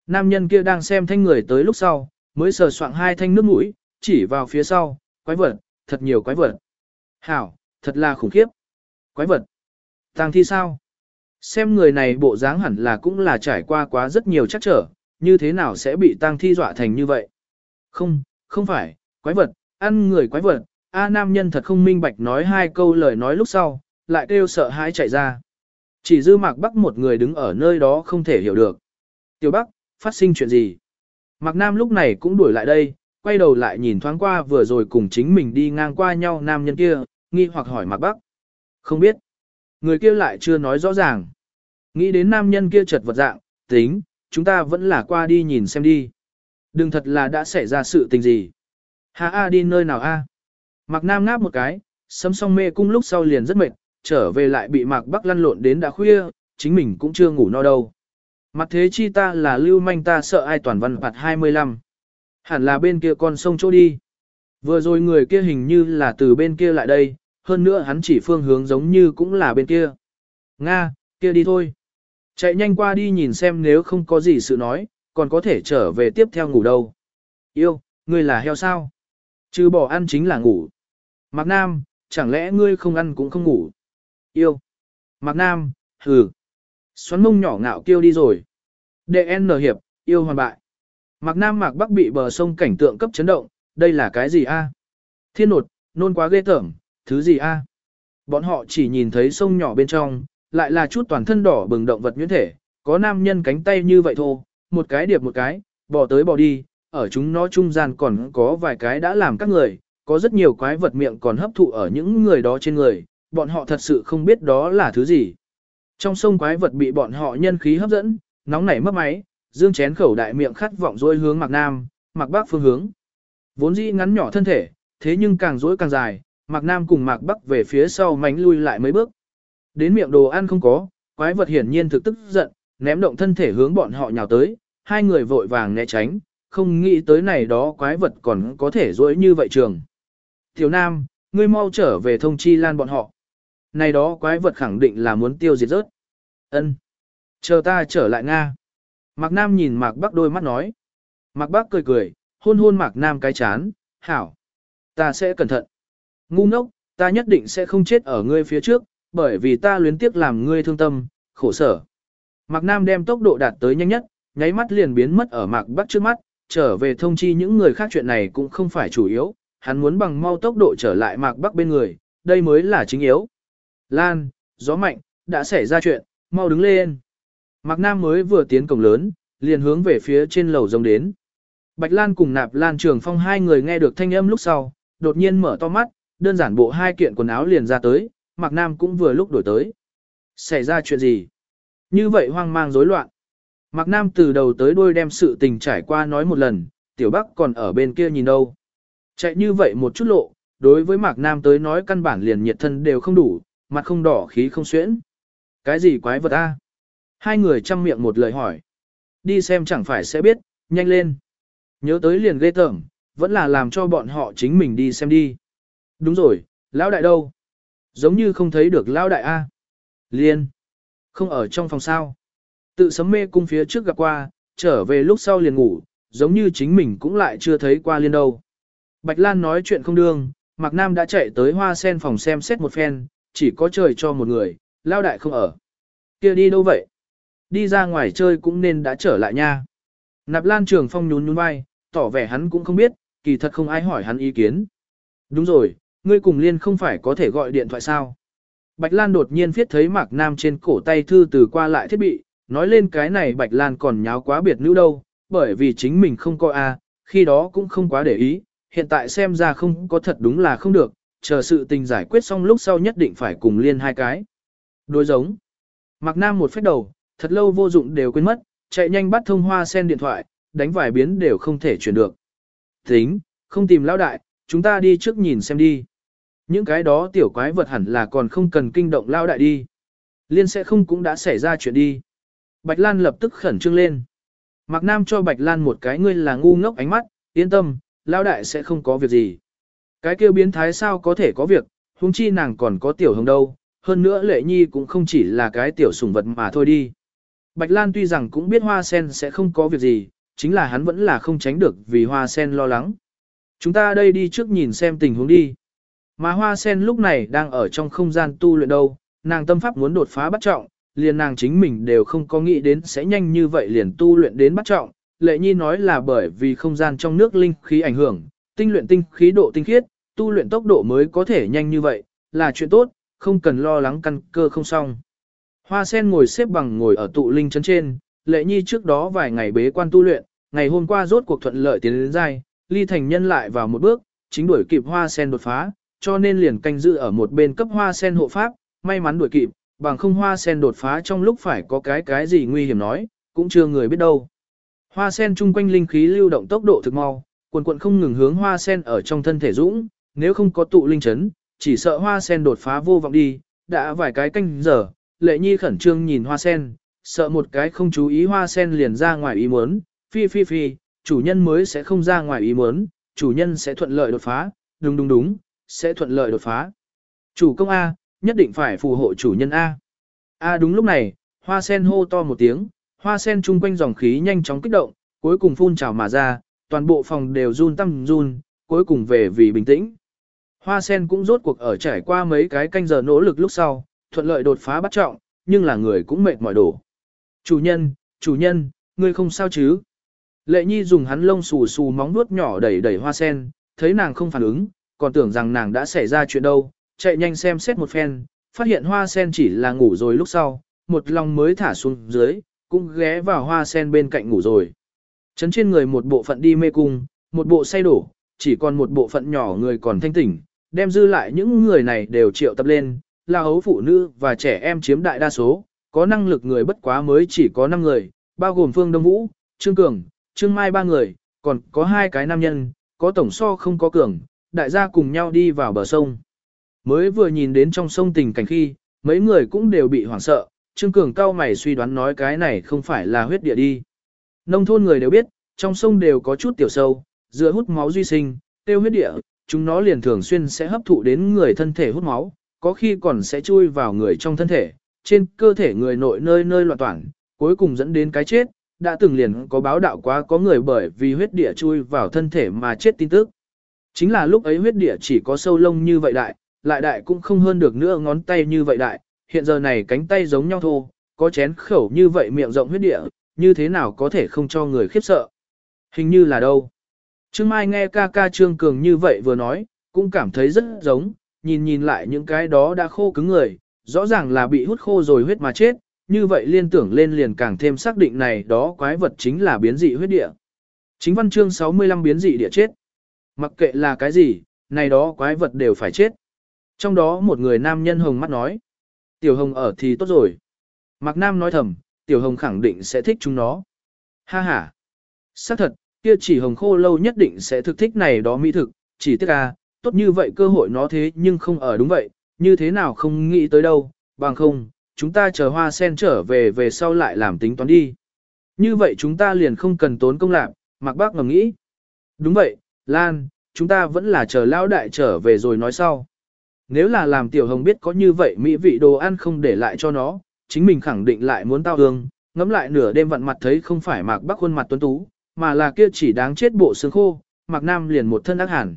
Nam nhân kia đang xem thanh người tới lúc sau, mới sờ soạng hai thanh nước mũi, chỉ vào phía sau, quái vật, thật nhiều quái vật. Hảo, thật là khủng khiếp. Quái vật. Tang thi sao? Xem người này bộ dáng hẳn là cũng là trải qua quá rất nhiều chắc trở, như thế nào sẽ bị tang thi dọa thành như vậy? Không, không phải, quái vật, ăn người quái vật. A nam nhân thật không minh bạch nói hai câu lời nói lúc sau, lại kêu sợ hãi chạy ra. Chỉ dư mạc bắc một người đứng ở nơi đó không thể hiểu được. Tiểu bắc, phát sinh chuyện gì? Mạc nam lúc này cũng đuổi lại đây, quay đầu lại nhìn thoáng qua vừa rồi cùng chính mình đi ngang qua nhau nam nhân kia, nghi hoặc hỏi Mạc Bắc. Không biết. Người kia lại chưa nói rõ ràng. Nghĩ đến nam nhân kia chật vật dạng, tính, chúng ta vẫn là qua đi nhìn xem đi. Đừng thật là đã xảy ra sự tình gì. Hà a đi nơi nào a? Mạc Nam ngáp một cái, sấm song mê cung lúc sau liền rất mệt, trở về lại bị Mạc Bắc lăn lộn đến đã khuya, chính mình cũng chưa ngủ no đâu. Mặt thế chi ta là lưu manh ta sợ ai toàn văn phạt 25. Hẳn là bên kia con sông chỗ đi. Vừa rồi người kia hình như là từ bên kia lại đây, hơn nữa hắn chỉ phương hướng giống như cũng là bên kia. Nga, kia đi thôi. Chạy nhanh qua đi nhìn xem nếu không có gì sự nói, còn có thể trở về tiếp theo ngủ đâu. Yêu, ngươi là heo sao? Chứ bỏ ăn chính là ngủ. Mạc Nam, chẳng lẽ ngươi không ăn cũng không ngủ? Yêu. Mạc Nam, hừ. Xoắn mông nhỏ ngạo kêu đi rồi. DN hiệp, yêu hoàn bại. Mạc Nam Mạc Bắc bị bờ sông cảnh tượng cấp chấn động, đây là cái gì a? Thiên nột, nôn quá ghê tởm, thứ gì a? Bọn họ chỉ nhìn thấy sông nhỏ bên trong, lại là chút toàn thân đỏ bừng động vật nhuyễn thể, có nam nhân cánh tay như vậy thôi, một cái điệp một cái, bỏ tới bỏ đi, ở chúng nó trung gian còn có vài cái đã làm các người, có rất nhiều quái vật miệng còn hấp thụ ở những người đó trên người, bọn họ thật sự không biết đó là thứ gì. Trong sông quái vật bị bọn họ nhân khí hấp dẫn, nóng nảy mất máy, dương chén khẩu đại miệng khát vọng dối hướng Mạc Nam, Mạc Bắc phương hướng. Vốn dĩ ngắn nhỏ thân thể, thế nhưng càng dối càng dài, Mạc Nam cùng Mạc Bắc về phía sau mánh lui lại mấy bước. Đến miệng đồ ăn không có, quái vật hiển nhiên thực tức giận, ném động thân thể hướng bọn họ nhào tới, hai người vội vàng né tránh, không nghĩ tới này đó quái vật còn có thể dối như vậy trường. Tiểu Nam, ngươi mau trở về thông chi lan bọn họ. Này đó quái vật khẳng định là muốn tiêu diệt rớt. Ân, Chờ ta trở lại Nga. Mạc Nam nhìn Mạc Bắc đôi mắt nói. Mạc Bắc cười cười, hôn hôn Mạc Nam cái chán, hảo. Ta sẽ cẩn thận. Ngu ngốc, ta nhất định sẽ không chết ở ngươi phía trước, bởi vì ta luyến tiếc làm ngươi thương tâm, khổ sở. Mạc Nam đem tốc độ đạt tới nhanh nhất, nháy mắt liền biến mất ở Mạc Bắc trước mắt, trở về thông chi những người khác chuyện này cũng không phải chủ yếu, hắn muốn bằng mau tốc độ trở lại Mạc Bắc bên người, đây mới là chính yếu. Lan, gió mạnh, đã xảy ra chuyện, mau đứng lên. Mạc Nam mới vừa tiến cổng lớn, liền hướng về phía trên lầu rông đến. Bạch Lan cùng Nạp Lan Trường Phong hai người nghe được thanh âm lúc sau, đột nhiên mở to mắt, đơn giản bộ hai kiện quần áo liền ra tới, Mạc Nam cũng vừa lúc đổi tới. Xảy ra chuyện gì? Như vậy hoang mang rối loạn. Mạc Nam từ đầu tới đuôi đem sự tình trải qua nói một lần, Tiểu Bắc còn ở bên kia nhìn đâu. Chạy như vậy một chút lộ, đối với Mạc Nam tới nói căn bản liền nhiệt thân đều không đủ, mặt không đỏ khí không xuyễn. Cái gì quái vật a? Hai người chăm miệng một lời hỏi. Đi xem chẳng phải sẽ biết, nhanh lên. Nhớ tới liền ghê tởm, vẫn là làm cho bọn họ chính mình đi xem đi. Đúng rồi, lão đại đâu? Giống như không thấy được lão đại A. Liên. Không ở trong phòng sao. Tự sấm mê cung phía trước gặp qua, trở về lúc sau liền ngủ, giống như chính mình cũng lại chưa thấy qua liên đâu. Bạch Lan nói chuyện không đương, Mạc Nam đã chạy tới hoa sen phòng xem xét một phen, chỉ có trời cho một người, lao đại không ở. kia đi đâu vậy? Đi ra ngoài chơi cũng nên đã trở lại nha. Nạp Lan Trường Phong nhún nhún vai, tỏ vẻ hắn cũng không biết, kỳ thật không ai hỏi hắn ý kiến. Đúng rồi, ngươi cùng Liên không phải có thể gọi điện thoại sao? Bạch Lan đột nhiên viết thấy Mạc Nam trên cổ tay thư từ qua lại thiết bị, nói lên cái này Bạch Lan còn nháo quá biệt nữ đâu, bởi vì chính mình không có A, à, khi đó cũng không quá để ý, hiện tại xem ra không có thật đúng là không được, chờ sự tình giải quyết xong lúc sau nhất định phải cùng Liên hai cái. Đối giống. Mạc Nam một phép đầu, thật lâu vô dụng đều quên mất, chạy nhanh bắt thông hoa sen điện thoại, đánh vài biến đều không thể chuyển được. Tính, không tìm lão đại, chúng ta đi trước nhìn xem đi. Những cái đó tiểu quái vật hẳn là còn không cần kinh động lao đại đi. Liên sẽ không cũng đã xảy ra chuyện đi. Bạch Lan lập tức khẩn trương lên. Mạc Nam cho Bạch Lan một cái ngươi là ngu ngốc ánh mắt, yên tâm, lao đại sẽ không có việc gì. Cái kêu biến thái sao có thể có việc, huống chi nàng còn có tiểu hồng đâu, hơn nữa lệ nhi cũng không chỉ là cái tiểu sủng vật mà thôi đi. Bạch Lan tuy rằng cũng biết hoa sen sẽ không có việc gì, chính là hắn vẫn là không tránh được vì hoa sen lo lắng. Chúng ta đây đi trước nhìn xem tình huống đi. Mà hoa sen lúc này đang ở trong không gian tu luyện đâu, nàng tâm pháp muốn đột phá bắt trọng, liền nàng chính mình đều không có nghĩ đến sẽ nhanh như vậy liền tu luyện đến bắt trọng. Lệ Nhi nói là bởi vì không gian trong nước linh khí ảnh hưởng, tinh luyện tinh khí độ tinh khiết, tu luyện tốc độ mới có thể nhanh như vậy, là chuyện tốt, không cần lo lắng căn cơ không xong. Hoa sen ngồi xếp bằng ngồi ở tụ linh chấn trên, Lệ Nhi trước đó vài ngày bế quan tu luyện, ngày hôm qua rốt cuộc thuận lợi tiến đến giai, ly thành nhân lại vào một bước, chính đuổi kịp hoa sen đột phá, cho nên liền canh giữ ở một bên cấp hoa sen hộ pháp, may mắn đuổi kịp, bằng không hoa sen đột phá trong lúc phải có cái cái gì nguy hiểm nói, cũng chưa người biết đâu. Hoa sen chung quanh linh khí lưu động tốc độ thực mau, quần quần không ngừng hướng hoa sen ở trong thân thể dũng, nếu không có tụ linh chấn, chỉ sợ hoa sen đột phá vô vọng đi, đã vài cái canh giờ, lệ nhi khẩn trương nhìn hoa sen, sợ một cái không chú ý hoa sen liền ra ngoài ý muốn, phi phi phi, chủ nhân mới sẽ không ra ngoài ý muốn, chủ nhân sẽ thuận lợi đột phá, đúng đúng đúng, sẽ thuận lợi đột phá. Chủ công A, nhất định phải phù hộ chủ nhân A. A đúng lúc này, hoa sen hô to một tiếng, hoa sen chung quanh dòng khí nhanh chóng kích động, cuối cùng phun trào mà ra, toàn bộ phòng đều run tăng run, cuối cùng về vì bình tĩnh. Hoa sen cũng rốt cuộc ở trải qua mấy cái canh giờ nỗ lực lúc sau, thuận lợi đột phá bắt trọng, nhưng là người cũng mệt mỏi đổ. Chủ nhân, chủ nhân, ngươi không sao chứ? Lệ nhi dùng hắn lông xù xù móng vuốt nhỏ đẩy đẩy hoa sen, thấy nàng không phản ứng, còn tưởng rằng nàng đã xảy ra chuyện đâu, chạy nhanh xem xét một phen, phát hiện hoa sen chỉ là ngủ rồi lúc sau, một lòng mới thả xuống dưới, cũng ghé vào hoa sen bên cạnh ngủ rồi. Chấn trên người một bộ phận đi mê cung, một bộ say đổ, chỉ còn một bộ phận nhỏ người còn thanh tỉnh, đem dư lại những người này đều triệu tập lên, là hấu phụ nữ và trẻ em chiếm đại đa số, có năng lực người bất quá mới chỉ có 5 người, bao gồm Phương Đông Vũ, Trương Cường, Trương Mai ba người, còn có hai cái nam nhân, có tổng so không có cường, đại gia cùng nhau đi vào bờ sông. Mới vừa nhìn đến trong sông tình cảnh khi, mấy người cũng đều bị hoảng sợ, Trương Cường cao mày suy đoán nói cái này không phải là huyết địa đi. Nông thôn người đều biết, trong sông đều có chút tiểu sâu, dựa hút máu duy sinh, tiêu huyết địa, chúng nó liền thường xuyên sẽ hấp thụ đến người thân thể hút máu, có khi còn sẽ chui vào người trong thân thể, trên cơ thể người nội nơi nơi loạn toàn, cuối cùng dẫn đến cái chết, đã từng liền có báo đạo quá có người bởi vì huyết địa chui vào thân thể mà chết tin tức. Chính là lúc ấy huyết địa chỉ có sâu lông như vậy đại, lại đại cũng không hơn được nữa ngón tay như vậy đại, hiện giờ này cánh tay giống nhau thô, có chén khẩu như vậy miệng rộng huyết địa, như thế nào có thể không cho người khiếp sợ. Hình như là đâu. Trương Mai nghe ca ca Trương Cường như vậy vừa nói, cũng cảm thấy rất giống, nhìn nhìn lại những cái đó đã khô cứng người, rõ ràng là bị hút khô rồi huyết mà chết, như vậy liên tưởng lên liền càng thêm xác định này đó quái vật chính là biến dị huyết địa. Chính văn chương 65 biến dị địa chết. Mặc kệ là cái gì, này đó quái vật đều phải chết. Trong đó một người nam nhân hồng mắt nói. Tiểu hồng ở thì tốt rồi. Mạc Nam nói thầm, tiểu hồng khẳng định sẽ thích chúng nó. Ha ha. Xác thật, kia chỉ hồng khô lâu nhất định sẽ thực thích này đó mỹ thực, chỉ tiếc à, tốt như vậy cơ hội nó thế nhưng không ở đúng vậy, như thế nào không nghĩ tới đâu, bằng không, chúng ta chờ hoa sen trở về về sau lại làm tính toán đi. Như vậy chúng ta liền không cần tốn công lạc, Mạc Bác ngầm nghĩ. Đúng vậy, Lan, chúng ta vẫn là chờ lão đại trở về rồi nói sau. Nếu là làm tiểu hồng biết có như vậy mỹ vị đồ ăn không để lại cho nó, chính mình khẳng định lại muốn tao hương, ngắm lại nửa đêm vặn mặt thấy không phải Mạc Bác khuôn mặt tuấn tú, mà là kia chỉ đáng chết bộ xương khô, Mạc Nam liền một thân ác hẳn.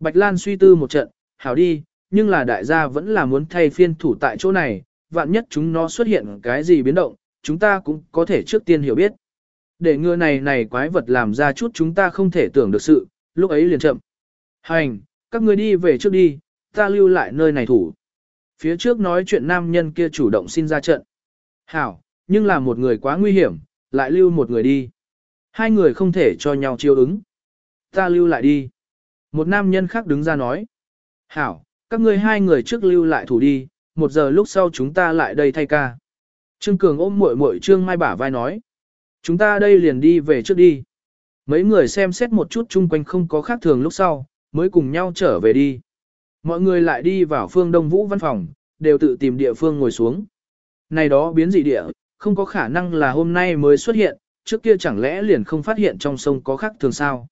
Bạch Lan suy tư một trận, hảo đi, nhưng là đại gia vẫn là muốn thay phiên thủ tại chỗ này, vạn nhất chúng nó xuất hiện cái gì biến động, chúng ta cũng có thể trước tiên hiểu biết. Để ngừa này này quái vật làm ra chút chúng ta không thể tưởng được sự, lúc ấy liền chậm. Hành, các người đi về trước đi, ta lưu lại nơi này thủ. Phía trước nói chuyện nam nhân kia chủ động xin ra trận. Hảo, nhưng là một người quá nguy hiểm, lại lưu một người đi. Hai người không thể cho nhau chiêu ứng. Ta lưu lại đi. Một nam nhân khác đứng ra nói. Hảo, các ngươi hai người trước lưu lại thủ đi, một giờ lúc sau chúng ta lại đây thay ca. Trương Cường ôm muội muội Trương Mai bả vai nói. Chúng ta đây liền đi về trước đi. Mấy người xem xét một chút chung quanh không có khác thường lúc sau, mới cùng nhau trở về đi. Mọi người lại đi vào phương Đông Vũ văn phòng, đều tự tìm địa phương ngồi xuống. Này đó biến dị địa, không có khả năng là hôm nay mới xuất hiện, trước kia chẳng lẽ liền không phát hiện trong sông có khác thường sao.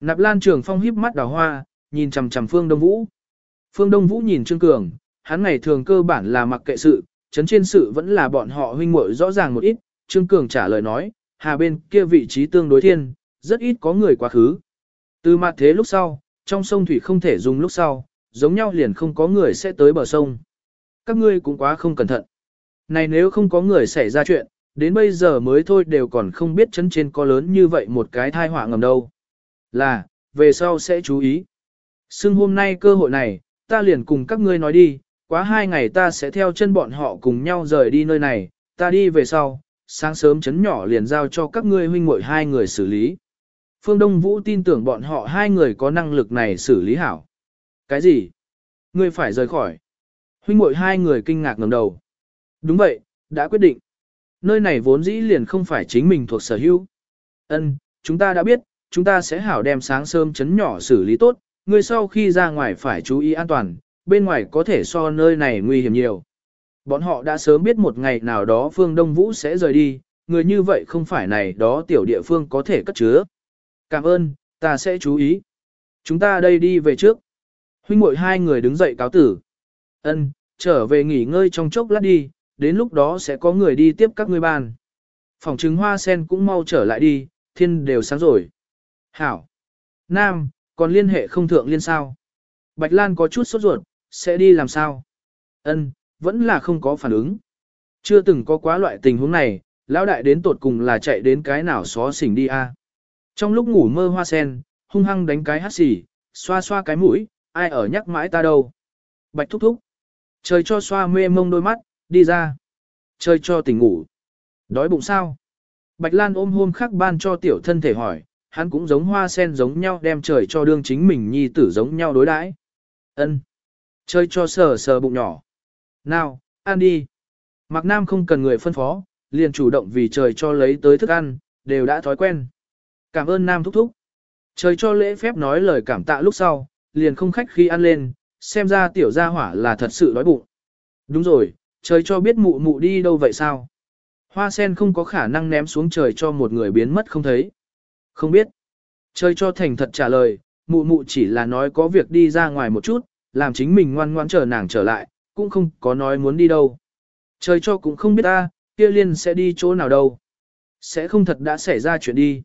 Nạp Lan Trường Phong híp mắt đào hoa, nhìn chằm chằm Phương Đông Vũ. Phương Đông Vũ nhìn Trương Cường, hắn ngày thường cơ bản là mặc kệ sự, chấn trên sự vẫn là bọn họ huynh muội rõ ràng một ít. Trương Cường trả lời nói, hà bên kia vị trí tương đối thiên, rất ít có người quá khứ. Từ mặt thế lúc sau, trong sông thủy không thể dùng lúc sau, giống nhau liền không có người sẽ tới bờ sông. Các ngươi cũng quá không cẩn thận. Này nếu không có người xảy ra chuyện, đến bây giờ mới thôi đều còn không biết chấn trên có lớn như vậy một cái thai họa ngầm đâu. Là, về sau sẽ chú ý. Sưng hôm nay cơ hội này, ta liền cùng các ngươi nói đi, quá hai ngày ta sẽ theo chân bọn họ cùng nhau rời đi nơi này, ta đi về sau, sáng sớm chấn nhỏ liền giao cho các ngươi huynh muội hai người xử lý. Phương Đông Vũ tin tưởng bọn họ hai người có năng lực này xử lý hảo. Cái gì? Ngươi phải rời khỏi. Huynh muội hai người kinh ngạc ngẩng đầu. Đúng vậy, đã quyết định. Nơi này vốn dĩ liền không phải chính mình thuộc sở hữu. Ân, chúng ta đã biết, chúng ta sẽ hảo đem sáng sớm chấn nhỏ xử lý tốt, ngươi sau khi ra ngoài phải chú ý an toàn, bên ngoài có thể so nơi này nguy hiểm nhiều. Bọn họ đã sớm biết một ngày nào đó Phương Đông Vũ sẽ rời đi, người như vậy không phải này đó tiểu địa phương có thể cất chứa. Cảm ơn, ta sẽ chú ý. Chúng ta đây đi về trước. Huynh muội hai người đứng dậy cáo tử. Ân, trở về nghỉ ngơi trong chốc lát đi, đến lúc đó sẽ có người đi tiếp các ngươi bàn. Phòng trứng hoa sen cũng mau trở lại đi, thiên đều sáng rồi. Hảo. Nam, còn liên hệ không thượng liên sao. Bạch Lan có chút sốt ruột, sẽ đi làm sao? Ân, vẫn là không có phản ứng. Chưa từng có quá loại tình huống này, lão đại đến tột cùng là chạy đến cái nào xó xỉnh đi a. Trong lúc ngủ mơ hoa sen, hung hăng đánh cái hắt xì, xoa xoa cái mũi, ai ở nhắc mãi ta đâu. Bạch thúc thúc. Trời cho xoa mê mông đôi mắt, đi ra. Trời cho tỉnh ngủ. Đói bụng sao? Bạch Lan ôm hôm khắc ban cho tiểu thân thể hỏi, hắn cũng giống hoa sen giống nhau đem trời cho đương chính mình nhi tử giống nhau đối đãi. Ân. Chơi cho sờ sờ bụng nhỏ. Nào, ăn đi. Mạc Nam không cần người phân phó, liền chủ động vì trời cho lấy tới thức ăn, đều đã thói quen. Cảm ơn Nam thúc thúc. Trời cho lễ phép nói lời cảm tạ lúc sau, liền không khách khi ăn lên, xem ra tiểu gia hỏa là thật sự đói bụng. Đúng rồi, trời cho biết mụ mụ đi đâu vậy sao? Hoa sen không có khả năng ném xuống trời cho một người biến mất không thấy. Không biết. Trời cho thành thật trả lời, mụ mụ chỉ là nói có việc đi ra ngoài một chút, làm chính mình ngoan ngoãn chờ nàng trở lại, cũng không có nói muốn đi đâu. Trời cho cũng không biết ta, kia liên sẽ đi chỗ nào đâu. Sẽ không thật đã xảy ra chuyện đi.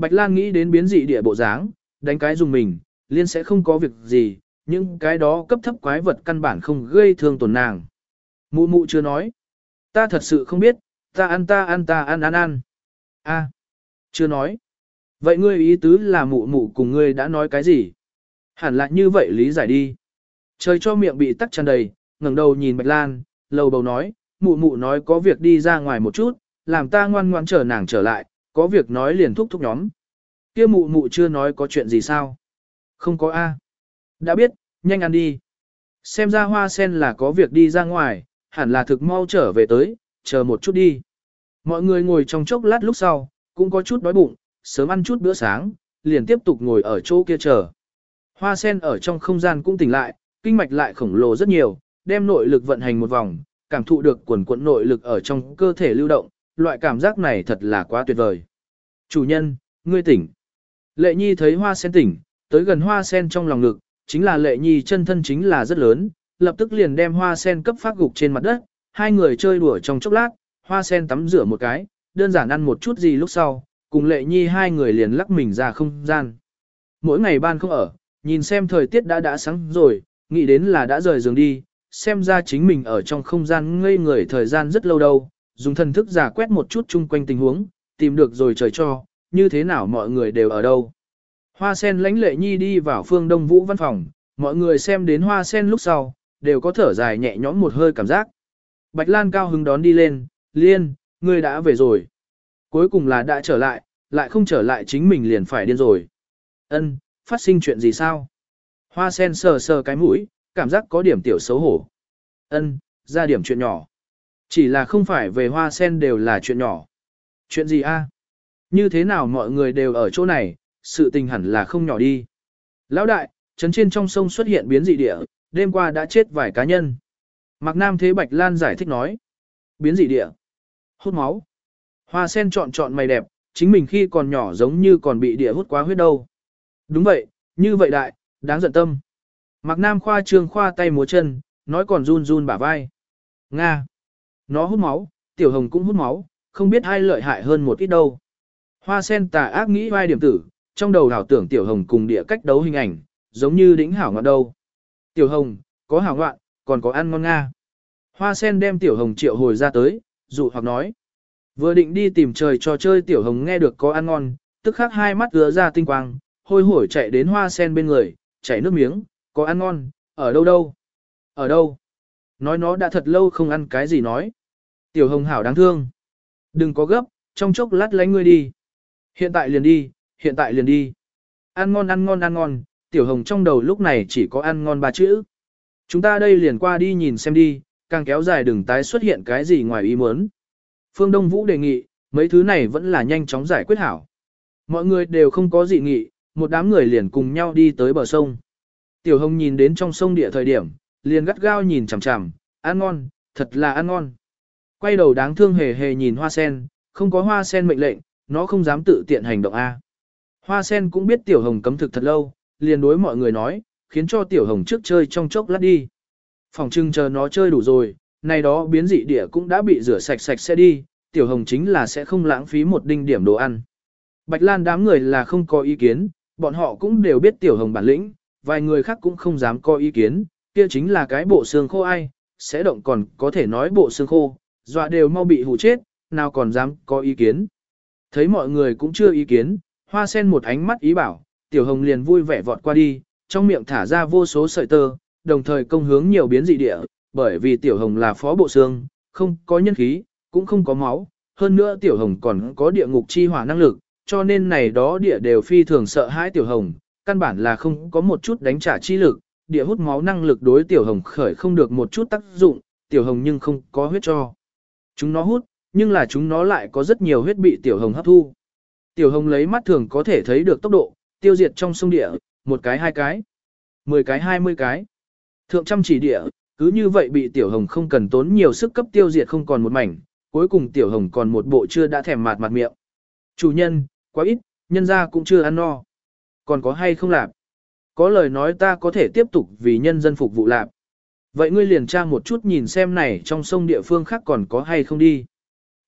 Bạch Lan nghĩ đến biến dị địa bộ dáng, đánh cái dùng mình, liên sẽ không có việc gì, nhưng cái đó cấp thấp quái vật căn bản không gây thương tổn nàng. Mụ mụ chưa nói. Ta thật sự không biết, ta ăn ta ăn ta ăn ăn ăn. a chưa nói. Vậy ngươi ý tứ là mụ mụ cùng ngươi đã nói cái gì? Hẳn là như vậy lý giải đi. Trời cho miệng bị tắc tràn đầy, ngẩng đầu nhìn Bạch Lan, lầu bầu nói, mụ mụ nói có việc đi ra ngoài một chút, làm ta ngoan ngoan chờ nàng trở lại, có việc nói liền thúc thúc nhóm. Kia mụ mụ chưa nói có chuyện gì sao? Không có A. Đã biết, nhanh ăn đi. Xem ra hoa sen là có việc đi ra ngoài, hẳn là thực mau trở về tới, chờ một chút đi. Mọi người ngồi trong chốc lát lúc sau, cũng có chút đói bụng, sớm ăn chút bữa sáng, liền tiếp tục ngồi ở chỗ kia chờ. Hoa sen ở trong không gian cũng tỉnh lại, kinh mạch lại khổng lồ rất nhiều, đem nội lực vận hành một vòng, cảm thụ được quần quận nội lực ở trong cơ thể lưu động, loại cảm giác này thật là quá tuyệt vời. Chủ nhân, ngươi tỉnh. Lệ nhi thấy hoa sen tỉnh, tới gần hoa sen trong lòng ngực, chính là lệ nhi chân thân chính là rất lớn, lập tức liền đem hoa sen cấp phát gục trên mặt đất, hai người chơi đùa trong chốc lát, hoa sen tắm rửa một cái, đơn giản ăn một chút gì lúc sau, cùng lệ nhi hai người liền lắc mình ra không gian. Mỗi ngày ban không ở, nhìn xem thời tiết đã đã sáng rồi, nghĩ đến là đã rời giường đi, xem ra chính mình ở trong không gian ngây người thời gian rất lâu đâu, dùng thần thức giả quét một chút chung quanh tình huống, tìm được rồi trời cho, như thế nào mọi người đều ở đâu. Hoa sen lãnh lệ nhi đi vào phương đông vũ văn phòng, mọi người xem đến hoa sen lúc sau, đều có thở dài nhẹ nhõm một hơi cảm giác. Bạch Lan cao hứng đón đi lên, liên, ngươi đã về rồi. Cuối cùng là đã trở lại, lại không trở lại chính mình liền phải điên rồi. Ân, phát sinh chuyện gì sao? Hoa sen sờ sờ cái mũi, cảm giác có điểm tiểu xấu hổ. Ân, ra điểm chuyện nhỏ. Chỉ là không phải về hoa sen đều là chuyện nhỏ. Chuyện gì a? Như thế nào mọi người đều ở chỗ này, sự tình hẳn là không nhỏ đi. Lão đại, trấn trên trong sông xuất hiện biến dị địa, đêm qua đã chết vài cá nhân. Mạc Nam Thế Bạch Lan giải thích nói. Biến dị địa. Hút máu. Hoa sen chọn chọn mày đẹp, chính mình khi còn nhỏ giống như còn bị địa hút quá huyết đâu. Đúng vậy, như vậy đại, đáng giận tâm. Mạc Nam khoa trương khoa tay múa chân, nói còn run run bả vai. Nga. Nó hút máu, tiểu hồng cũng hút máu, không biết ai lợi hại hơn một ít đâu. Hoa sen tà ác nghĩ vai điểm tử, trong đầu đảo tưởng tiểu hồng cùng địa cách đấu hình ảnh, giống như đỉnh hảo ngọn đâu. Tiểu hồng, có hảo ngoạn, còn có ăn ngon nga. Hoa sen đem tiểu hồng triệu hồi ra tới, dụ hoặc nói. Vừa định đi tìm trời trò chơi tiểu hồng nghe được có ăn ngon, tức khắc hai mắt ứa ra tinh quang, hôi hổi chạy đến hoa sen bên người, chảy nước miếng, có ăn ngon, ở đâu đâu? Ở đâu? Nói nó đã thật lâu không ăn cái gì nói. Tiểu hồng hảo đáng thương. Đừng có gấp, trong chốc lát lấy ngươi đi. Hiện tại liền đi, hiện tại liền đi. Ăn ngon ăn ngon ăn ngon, tiểu hồng trong đầu lúc này chỉ có ăn ngon ba chữ. Chúng ta đây liền qua đi nhìn xem đi, càng kéo dài đừng tái xuất hiện cái gì ngoài ý muốn. Phương Đông Vũ đề nghị, mấy thứ này vẫn là nhanh chóng giải quyết hảo. Mọi người đều không có dị nghị, một đám người liền cùng nhau đi tới bờ sông. Tiểu Hồng nhìn đến trong sông địa thời điểm, liền gắt gao nhìn chằm chằm, ăn ngon, thật là ăn ngon. Quay đầu đáng thương hề hề nhìn hoa sen, không có hoa sen mệnh lệnh, nó không dám tự tiện hành động A. Hoa sen cũng biết Tiểu Hồng cấm thực thật lâu, liền đối mọi người nói, khiến cho Tiểu Hồng trước chơi trong chốc lát đi. Phòng trưng chờ nó chơi đủ rồi, này đó biến dị địa cũng đã bị rửa sạch sạch sẽ đi, Tiểu Hồng chính là sẽ không lãng phí một đinh điểm đồ ăn. Bạch Lan đám người là không có ý kiến, bọn họ cũng đều biết Tiểu Hồng bản lĩnh, vài người khác cũng không dám có ý kiến, kia chính là cái bộ xương khô ai, sẽ động còn có thể nói bộ xương khô, dọa đều mau bị hù chết, nào còn dám có ý kiến. Thấy mọi người cũng chưa ý kiến, hoa sen một ánh mắt ý bảo, tiểu hồng liền vui vẻ vọt qua đi, trong miệng thả ra vô số sợi tơ, đồng thời công hướng nhiều biến dị địa, bởi vì tiểu hồng là phó bộ xương, không có nhân khí, cũng không có máu, hơn nữa tiểu hồng còn có địa ngục chi hỏa năng lực, cho nên này đó địa đều phi thường sợ hãi tiểu hồng, căn bản là không có một chút đánh trả chi lực, địa hút máu năng lực đối tiểu hồng khởi không được một chút tác dụng, tiểu hồng nhưng không có huyết cho. Chúng nó hút, nhưng là chúng nó lại có rất nhiều huyết bị tiểu hồng hấp thu. Tiểu hồng lấy mắt thường có thể thấy được tốc độ, tiêu diệt trong sông địa, một cái hai cái, mười cái hai mươi cái. Thượng trăm chỉ địa, cứ như vậy bị tiểu hồng không cần tốn nhiều sức cấp tiêu diệt không còn một mảnh, cuối cùng tiểu hồng còn một bộ chưa đã thèm mạt mặt miệng. Chủ nhân, quá ít, nhân ra cũng chưa ăn no. Còn có hay không lạp? Có lời nói ta có thể tiếp tục vì nhân dân phục vụ lạp. Vậy ngươi liền tra một chút nhìn xem này trong sông địa phương khác còn có hay không đi.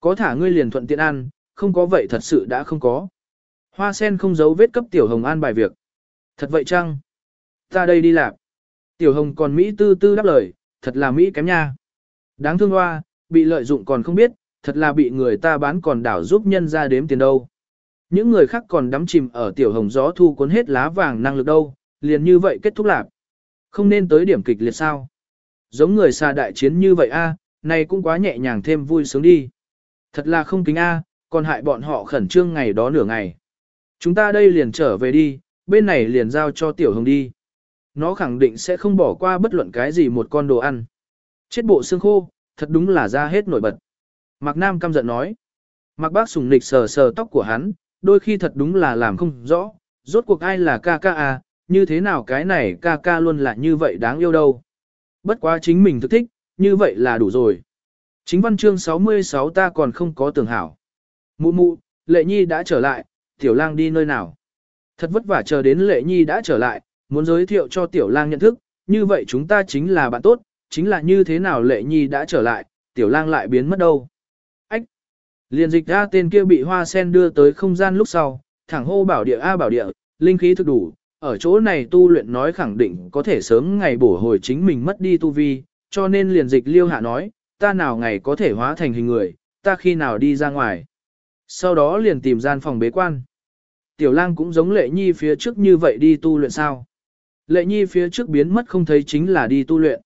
Có thả ngươi liền thuận tiện ăn, không có vậy thật sự đã không có. Hoa sen không giấu vết cấp tiểu hồng an bài việc. Thật vậy chăng? Ta đây đi lạc Tiểu hồng còn Mỹ tư tư đáp lời, thật là Mỹ kém nha. Đáng thương hoa, bị lợi dụng còn không biết, thật là bị người ta bán còn đảo giúp nhân ra đếm tiền đâu. Những người khác còn đắm chìm ở tiểu hồng gió thu cuốn hết lá vàng năng lực đâu, liền như vậy kết thúc lạc. Không nên tới điểm kịch liệt sao. Giống người xa đại chiến như vậy a, này cũng quá nhẹ nhàng thêm vui sướng đi. Thật là không kính a, còn hại bọn họ khẩn trương ngày đó nửa ngày. Chúng ta đây liền trở về đi, bên này liền giao cho tiểu hồng đi. Nó khẳng định sẽ không bỏ qua bất luận cái gì một con đồ ăn. Chết bộ xương khô, thật đúng là ra hết nổi bật. Mạc Nam căm giận nói. Mạc Bác sùng nịch sờ sờ tóc của hắn, đôi khi thật đúng là làm không rõ, rốt cuộc ai là ca ca à, như thế nào cái này ca ca luôn là như vậy đáng yêu đâu. Bất quá chính mình thực thích, như vậy là đủ rồi. Chính văn chương 66 ta còn không có tưởng hảo. Mụ mụ, lệ nhi đã trở lại, tiểu lang đi nơi nào. Thật vất vả chờ đến lệ nhi đã trở lại, muốn giới thiệu cho tiểu lang nhận thức, như vậy chúng ta chính là bạn tốt, chính là như thế nào lệ nhi đã trở lại, tiểu lang lại biến mất đâu. Ách! Liền dịch ra tên kia bị hoa sen đưa tới không gian lúc sau, thẳng hô bảo địa A bảo địa, linh khí thực đủ, ở chỗ này tu luyện nói khẳng định có thể sớm ngày bổ hồi chính mình mất đi tu vi, cho nên liền dịch liêu hạ nói, ta nào ngày có thể hóa thành hình người, ta khi nào đi ra ngoài. Sau đó liền tìm gian phòng bế quan. Tiểu lang cũng giống lệ nhi phía trước như vậy đi tu luyện sao. Lệ nhi phía trước biến mất không thấy chính là đi tu luyện.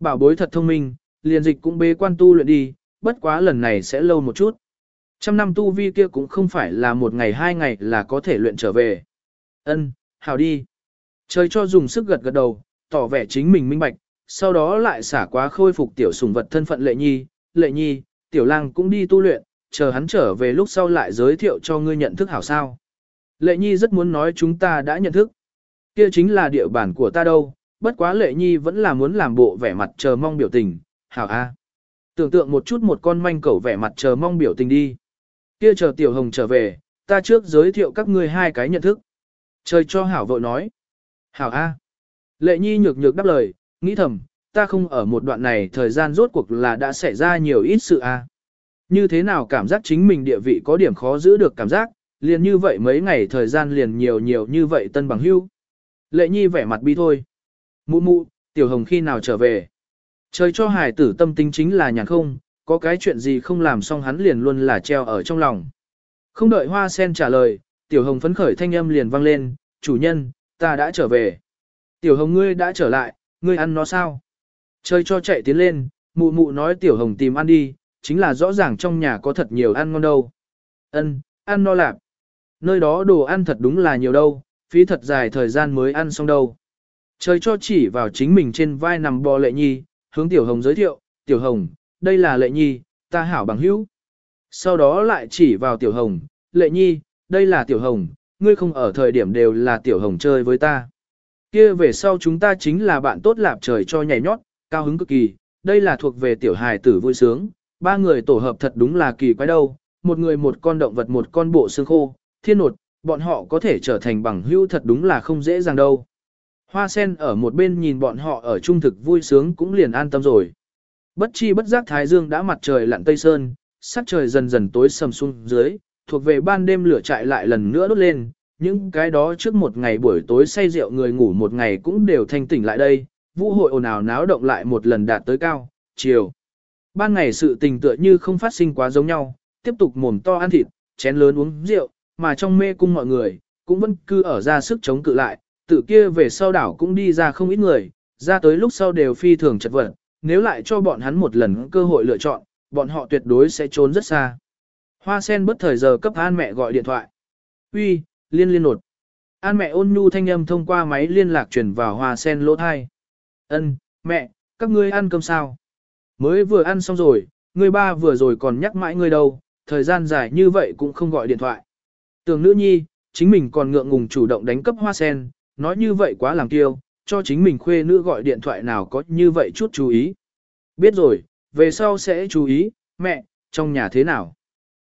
Bảo bối thật thông minh, liền dịch cũng bế quan tu luyện đi, bất quá lần này sẽ lâu một chút. Trăm năm tu vi kia cũng không phải là một ngày hai ngày là có thể luyện trở về. Ân, hào đi. Trời cho dùng sức gật gật đầu, tỏ vẻ chính mình minh bạch, sau đó lại xả quá khôi phục tiểu sùng vật thân phận lệ nhi, lệ nhi, tiểu lang cũng đi tu luyện, chờ hắn trở về lúc sau lại giới thiệu cho ngươi nhận thức hảo sao. Lệ nhi rất muốn nói chúng ta đã nhận thức. Kia chính là địa bản của ta đâu, bất quá lệ nhi vẫn là muốn làm bộ vẻ mặt chờ mong biểu tình, hảo a. Tưởng tượng một chút một con manh cẩu vẻ mặt chờ mong biểu tình đi. Kia chờ tiểu hồng trở về, ta trước giới thiệu các ngươi hai cái nhận thức. Trời cho hảo vợ nói. Hảo a. Lệ nhi nhược nhược đáp lời, nghĩ thầm, ta không ở một đoạn này thời gian rốt cuộc là đã xảy ra nhiều ít sự a. Như thế nào cảm giác chính mình địa vị có điểm khó giữ được cảm giác, liền như vậy mấy ngày thời gian liền nhiều nhiều như vậy tân bằng hưu. Lệ nhi vẻ mặt bi thôi. Mụ mụ, tiểu hồng khi nào trở về? Trời cho hải tử tâm tính chính là nhàn không, có cái chuyện gì không làm xong hắn liền luôn là treo ở trong lòng. Không đợi hoa sen trả lời, tiểu hồng phấn khởi thanh âm liền vang lên, chủ nhân, ta đã trở về. Tiểu hồng ngươi đã trở lại, ngươi ăn nó sao? Trời cho chạy tiến lên, mụ mụ nói tiểu hồng tìm ăn đi, chính là rõ ràng trong nhà có thật nhiều ăn ngon đâu. Ân, ăn no lạp. Nơi đó đồ ăn thật đúng là nhiều đâu, phí thật dài thời gian mới ăn xong đâu. Trời cho chỉ vào chính mình trên vai nằm bò lệ nhi, hướng Tiểu Hồng giới thiệu, Tiểu Hồng, đây là lệ nhi, ta hảo bằng hữu. Sau đó lại chỉ vào Tiểu Hồng, lệ nhi, đây là Tiểu Hồng, ngươi không ở thời điểm đều là Tiểu Hồng chơi với ta. kia về sau chúng ta chính là bạn tốt lạp trời cho nhảy nhót, cao hứng cực kỳ, đây là thuộc về Tiểu Hài tử vui sướng, ba người tổ hợp thật đúng là kỳ quái đâu, một người một con động vật một con bộ xương khô, thiên nột, bọn họ có thể trở thành bằng hữu thật đúng là không dễ dàng đâu. Hoa sen ở một bên nhìn bọn họ ở trung thực vui sướng cũng liền an tâm rồi. Bất chi bất giác Thái Dương đã mặt trời lặn tây sơn, sắc trời dần dần tối sầm xuống dưới, thuộc về ban đêm lửa trại lại lần nữa đốt lên, những cái đó trước một ngày buổi tối say rượu người ngủ một ngày cũng đều thanh tỉnh lại đây, vũ hội ồn ào náo động lại một lần đạt tới cao, chiều. Ban ngày sự tình tựa như không phát sinh quá giống nhau, tiếp tục mồm to ăn thịt, chén lớn uống rượu, mà trong mê cung mọi người, cũng vẫn cứ ở ra sức chống cự lại, tự kia về sau đảo cũng đi ra không ít người, ra tới lúc sau đều phi thường chật vật, nếu lại cho bọn hắn một lần cơ hội lựa chọn, bọn họ tuyệt đối sẽ trốn rất xa. Hoa sen bất thời giờ cấp an mẹ gọi điện thoại. Uy, liên liên nột. An mẹ ôn nhu thanh âm thông qua máy liên lạc truyền vào hoa sen lỗ thai. Ân, mẹ, các ngươi ăn cơm sao? Mới vừa ăn xong rồi, người ba vừa rồi còn nhắc mãi ngươi đâu, thời gian dài như vậy cũng không gọi điện thoại. Tường nữ nhi, chính mình còn ngượng ngùng chủ động đánh cấp hoa sen, nói như vậy quá làm kiêu, cho chính mình khuê nữ gọi điện thoại nào có như vậy chút chú ý. Biết rồi, về sau sẽ chú ý, mẹ, trong nhà thế nào?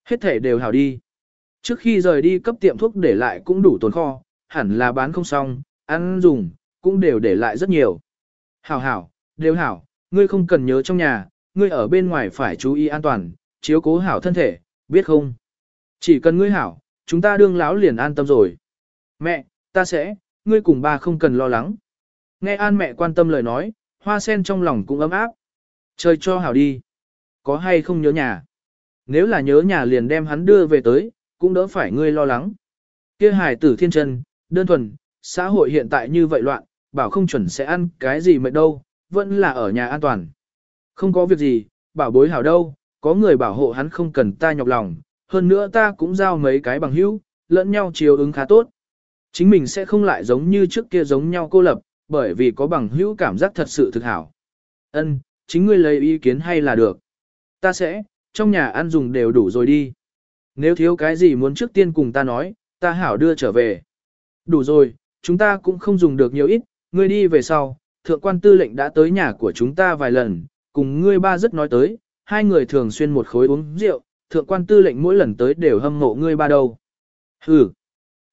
Hết thể đều hảo đi. Trước khi rời đi cấp tiệm thuốc để lại cũng đủ tồn kho, hẳn là bán không xong, ăn dùng, cũng đều để lại rất nhiều. Hảo hảo, đều hảo, ngươi không cần nhớ trong nhà, ngươi ở bên ngoài phải chú ý an toàn, chiếu cố hảo thân thể, biết không? Chỉ cần ngươi hảo, chúng ta đương láo liền an tâm rồi. Mẹ, ta sẽ, ngươi cùng ba không cần lo lắng. Nghe an mẹ quan tâm lời nói, hoa sen trong lòng cũng ấm áp. Chơi cho hảo đi. Có hay không nhớ nhà? Nếu là nhớ nhà liền đem hắn đưa về tới, cũng đỡ phải ngươi lo lắng. Kia hài tử thiên chân, đơn thuần, xã hội hiện tại như vậy loạn, bảo không chuẩn sẽ ăn cái gì mệt đâu, vẫn là ở nhà an toàn. Không có việc gì, bảo bối hảo đâu, có người bảo hộ hắn không cần ta nhọc lòng, hơn nữa ta cũng giao mấy cái bằng hữu, lẫn nhau chiều ứng khá tốt. Chính mình sẽ không lại giống như trước kia giống nhau cô lập, bởi vì có bằng hữu cảm giác thật sự thực hảo. Ân, chính ngươi lấy ý kiến hay là được. Ta sẽ, trong nhà ăn dùng đều đủ rồi đi. Nếu thiếu cái gì muốn trước tiên cùng ta nói, ta hảo đưa trở về. Đủ rồi, chúng ta cũng không dùng được nhiều ít, ngươi đi về sau, thượng quan tư lệnh đã tới nhà của chúng ta vài lần, cùng ngươi ba rất nói tới, hai người thường xuyên một khối uống rượu, thượng quan tư lệnh mỗi lần tới đều hâm mộ ngươi ba đâu. Hừ,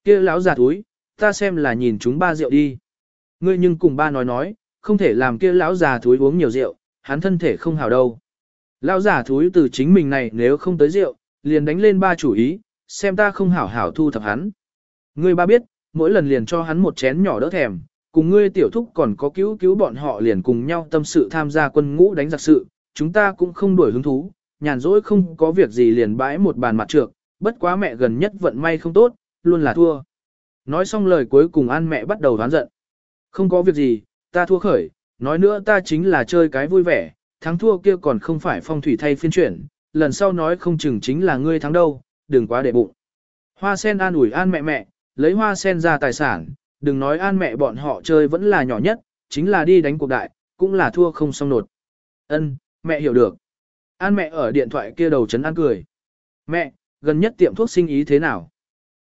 kia lão già túi, ta xem là nhìn chúng ba rượu đi. Ngươi nhưng cùng ba nói nói, không thể làm kia lão già thúi uống nhiều rượu, hắn thân thể không hảo đâu. Lão giả thúi từ chính mình này nếu không tới rượu, liền đánh lên ba chủ ý, xem ta không hảo hảo thu thập hắn. Ngươi ba biết, mỗi lần liền cho hắn một chén nhỏ đỡ thèm, cùng ngươi tiểu thúc còn có cứu cứu bọn họ liền cùng nhau tâm sự tham gia quân ngũ đánh giặc sự, chúng ta cũng không đuổi hứng thú, nhàn rỗi không có việc gì liền bãi một bàn mặt trược, bất quá mẹ gần nhất vận may không tốt, luôn là thua. Nói xong lời cuối cùng an mẹ bắt đầu đoán giận. Không có việc gì, ta thua khởi, nói nữa ta chính là chơi cái vui vẻ, thắng thua kia còn không phải phong thủy thay phiên chuyển, lần sau nói không chừng chính là ngươi thắng đâu, đừng quá để bụng. Hoa sen an ủi an mẹ mẹ, lấy hoa sen ra tài sản, đừng nói an mẹ bọn họ chơi vẫn là nhỏ nhất, chính là đi đánh cuộc đại, cũng là thua không xong nột. Ân, mẹ hiểu được. An mẹ ở điện thoại kia đầu chấn an cười. Mẹ, gần nhất tiệm thuốc sinh ý thế nào?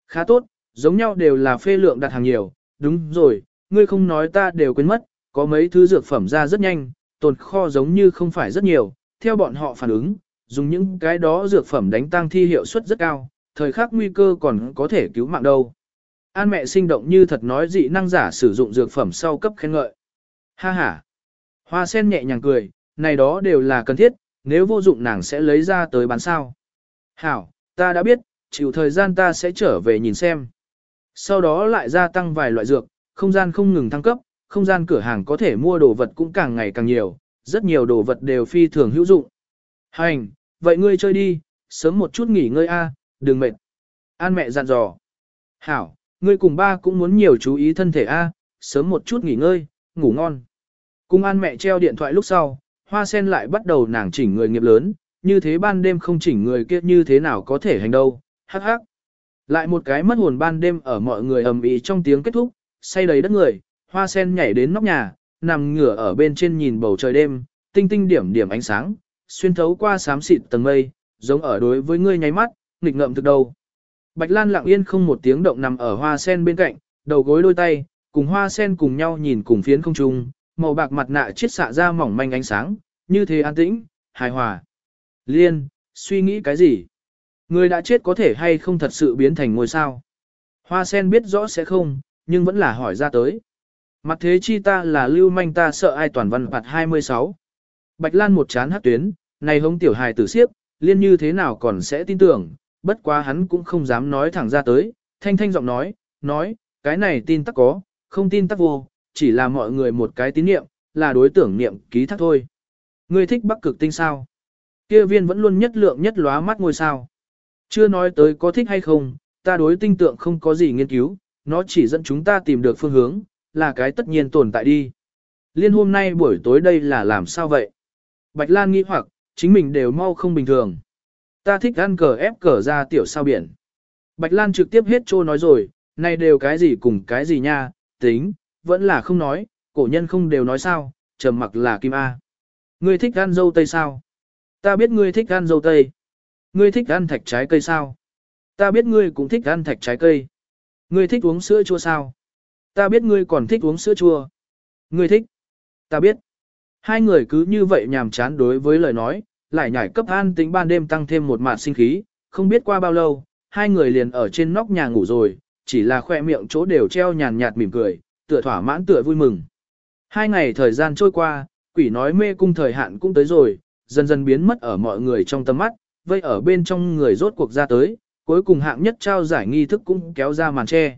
Khá tốt, giống nhau đều là phê lượng đặt hàng nhiều, đúng rồi, ngươi không nói ta đều quên mất, có mấy thứ dược phẩm ra rất nhanh, tồn kho giống như không phải rất nhiều, theo bọn họ phản ứng, dùng những cái đó dược phẩm đánh tăng thi hiệu suất rất cao, thời khắc nguy cơ còn có thể cứu mạng đâu. An mẹ sinh động như thật nói dị năng giả sử dụng dược phẩm sau cấp khen ngợi. Ha ha. Hoa sen nhẹ nhàng cười, này đó đều là cần thiết, nếu vô dụng nàng sẽ lấy ra tới bán sao. Hảo, ta đã biết, chịu thời gian ta sẽ trở về nhìn xem. Sau đó lại gia tăng vài loại dược, không gian không ngừng thăng cấp, không gian cửa hàng có thể mua đồ vật cũng càng ngày càng nhiều, rất nhiều đồ vật đều phi thường hữu dụng. Hành, vậy ngươi chơi đi, sớm một chút nghỉ ngơi a, đừng mệt. An mẹ dặn dò. Hảo, ngươi cùng ba cũng muốn nhiều chú ý thân thể a, sớm một chút nghỉ ngơi, ngủ ngon. Cùng an mẹ treo điện thoại lúc sau, hoa sen lại bắt đầu nàng chỉnh người nghiệp lớn, như thế ban đêm không chỉnh người kia như thế nào có thể hành đâu, hắc hắc. Lại một cái mất hồn ban đêm ở mọi người ầm ĩ trong tiếng kết thúc, say đầy đất người, hoa sen nhảy đến nóc nhà, nằm ngửa ở bên trên nhìn bầu trời đêm, tinh tinh điểm điểm ánh sáng, xuyên thấu qua xám xịt tầng mây, giống ở đối với ngươi nháy mắt, nghịch ngợm thực đầu. Bạch Lan lặng yên không một tiếng động nằm ở hoa sen bên cạnh, đầu gối đôi tay, cùng hoa sen cùng nhau nhìn cùng phiến không trung, màu bạc mặt nạ chiết xạ ra mỏng manh ánh sáng, như thế an tĩnh, hài hòa. Liên, suy nghĩ cái gì? Người đã chết có thể hay không thật sự biến thành ngôi sao? Hoa sen biết rõ sẽ không, nhưng vẫn là hỏi ra tới. Mặt thế chi ta là lưu manh ta sợ ai toàn văn phạt 26. Bạch Lan một chán hát tuyến, này hống tiểu hài tử siếp, liên như thế nào còn sẽ tin tưởng, bất quá hắn cũng không dám nói thẳng ra tới, thanh thanh giọng nói, nói, cái này tin tắc có, không tin tắc vô, chỉ là mọi người một cái tín niệm, là đối tưởng niệm ký thác thôi. Ngươi thích bắc cực tinh sao? Kia viên vẫn luôn nhất lượng nhất lóa mắt ngôi sao. Chưa nói tới có thích hay không, ta đối tinh tượng không có gì nghiên cứu, nó chỉ dẫn chúng ta tìm được phương hướng, là cái tất nhiên tồn tại đi. Liên hôm nay buổi tối đây là làm sao vậy? Bạch Lan nghĩ hoặc, chính mình đều mau không bình thường. Ta thích ăn cờ ép cờ ra tiểu sao biển. Bạch Lan trực tiếp hết trô nói rồi, này đều cái gì cùng cái gì nha, tính, vẫn là không nói, cổ nhân không đều nói sao, trầm mặc là kim A. Ngươi thích ăn dâu tây sao? Ta biết ngươi thích ăn dâu tây. Ngươi thích ăn thạch trái cây sao? Ta biết ngươi cũng thích ăn thạch trái cây. Ngươi thích uống sữa chua sao? Ta biết ngươi còn thích uống sữa chua. Ngươi thích. Ta biết. Hai người cứ như vậy nhàm chán đối với lời nói, lại nhảy cấp an tính ban đêm tăng thêm một mạt sinh khí, không biết qua bao lâu, hai người liền ở trên nóc nhà ngủ rồi, chỉ là khoe miệng chỗ đều treo nhàn nhạt mỉm cười, tựa thỏa mãn tựa vui mừng. Hai ngày thời gian trôi qua, quỷ nói mê cung thời hạn cũng tới rồi, dần dần biến mất ở mọi người trong tầm mắt, vây ở bên trong người rốt cuộc ra tới, cuối cùng hạng nhất trao giải nghi thức cũng kéo ra màn che.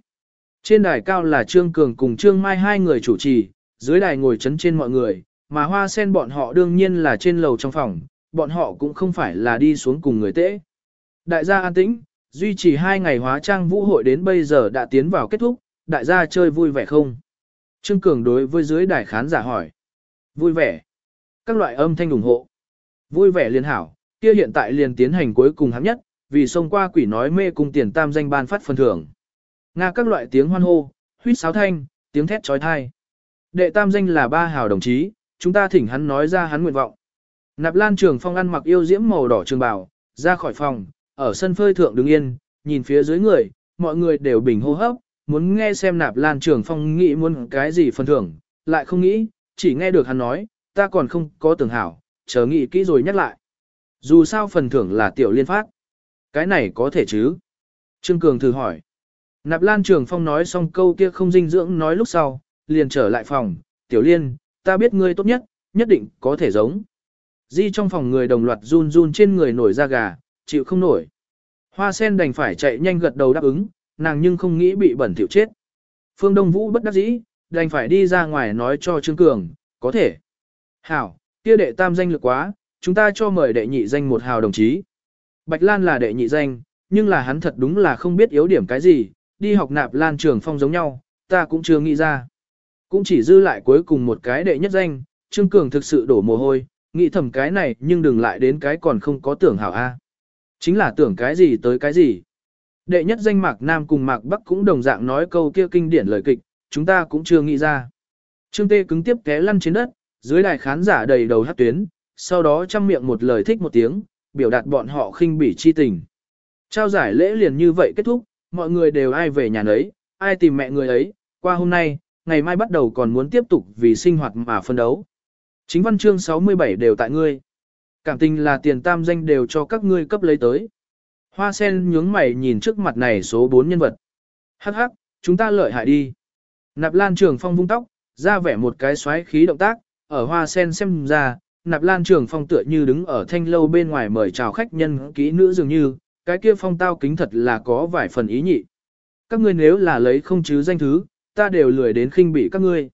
Trên đài cao là Trương Cường cùng Trương Mai hai người chủ trì, dưới đài ngồi chấn trên mọi người, mà hoa sen bọn họ đương nhiên là trên lầu trong phòng, bọn họ cũng không phải là đi xuống cùng người tễ. Đại gia an tĩnh, duy trì hai ngày hóa trang vũ hội đến bây giờ đã tiến vào kết thúc, đại gia chơi vui vẻ không? Trương Cường đối với dưới đài khán giả hỏi. Vui vẻ. Các loại âm thanh ủng hộ. Vui vẻ liên hảo, kia hiện tại liền tiến hành cuối cùng hám nhất, vì xông qua quỷ nói mê cùng tiền tam danh ban phát phần thưởng. Nga các loại tiếng hoan hô, huýt sáo thanh, tiếng thét trói thai. Đệ tam danh là ba hào đồng chí, chúng ta thỉnh hắn nói ra hắn nguyện vọng. Nạp Lan Trường Phong ăn mặc yêu diễm màu đỏ trường bào, ra khỏi phòng, ở sân phơi thượng đứng yên, nhìn phía dưới người, mọi người đều bình hô hấp, muốn nghe xem Nạp Lan Trường Phong nghĩ muốn cái gì phần thưởng, lại không nghĩ, chỉ nghe được hắn nói, ta còn không có tưởng hảo, chờ nghĩ kỹ rồi nhắc lại. Dù sao phần thưởng là tiểu liên phát. Cái này có thể chứ? Trương Cường thử hỏi. Nạp Lan Trường Phong nói xong câu kia không dinh dưỡng nói lúc sau, liền trở lại phòng, tiểu liên, ta biết ngươi tốt nhất, nhất định có thể giống. Di trong phòng người đồng loạt run run trên người nổi da gà, chịu không nổi. Hoa sen đành phải chạy nhanh gật đầu đáp ứng, nàng nhưng không nghĩ bị bẩn thỉu chết. Phương Đông Vũ bất đắc dĩ, đành phải đi ra ngoài nói cho Trương Cường, có thể. Hảo, kia đệ tam danh lực quá, chúng ta cho mời đệ nhị danh một hào đồng chí. Bạch Lan là đệ nhị danh, nhưng là hắn thật đúng là không biết yếu điểm cái gì, đi học nạp Lan trường phong giống nhau, ta cũng chưa nghĩ ra. Cũng chỉ dư lại cuối cùng một cái đệ nhất danh, Trương Cường thực sự đổ mồ hôi, nghĩ thầm cái này nhưng đừng lại đến cái còn không có tưởng hảo A. Chính là tưởng cái gì tới cái gì. Đệ nhất danh Mạc Nam cùng Mạc Bắc cũng đồng dạng nói câu kia kinh điển lời kịch, chúng ta cũng chưa nghĩ ra. Trương Tê cứng tiếp té lăn trên đất, dưới đài khán giả đầy đầu hát tuyến, sau đó chăm miệng một lời thích một tiếng, biểu đạt bọn họ khinh bỉ chi tình. Trao giải lễ liền như vậy kết thúc, mọi người đều ai về nhà nấy, ai tìm mẹ người ấy, qua hôm nay, ngày mai bắt đầu còn muốn tiếp tục vì sinh hoạt mà phân đấu. Chính văn chương 67 đều tại ngươi. Cảm tình là tiền tam danh đều cho các ngươi cấp lấy tới. Hoa sen nhướng mày nhìn trước mặt này số 4 nhân vật. Hắc hắc, chúng ta lợi hại đi. Nạp lan trường phong vung tóc, ra vẻ một cái xoáy khí động tác, ở hoa sen xem ra, nạp lan trường phong tựa như đứng ở thanh lâu bên ngoài mời chào khách nhân kỹ nữ dường như, cái kia phong tao kính thật là có vài phần ý nhị. Các ngươi nếu là lấy không chứ danh thứ, ta đều lười đến khinh bị các ngươi.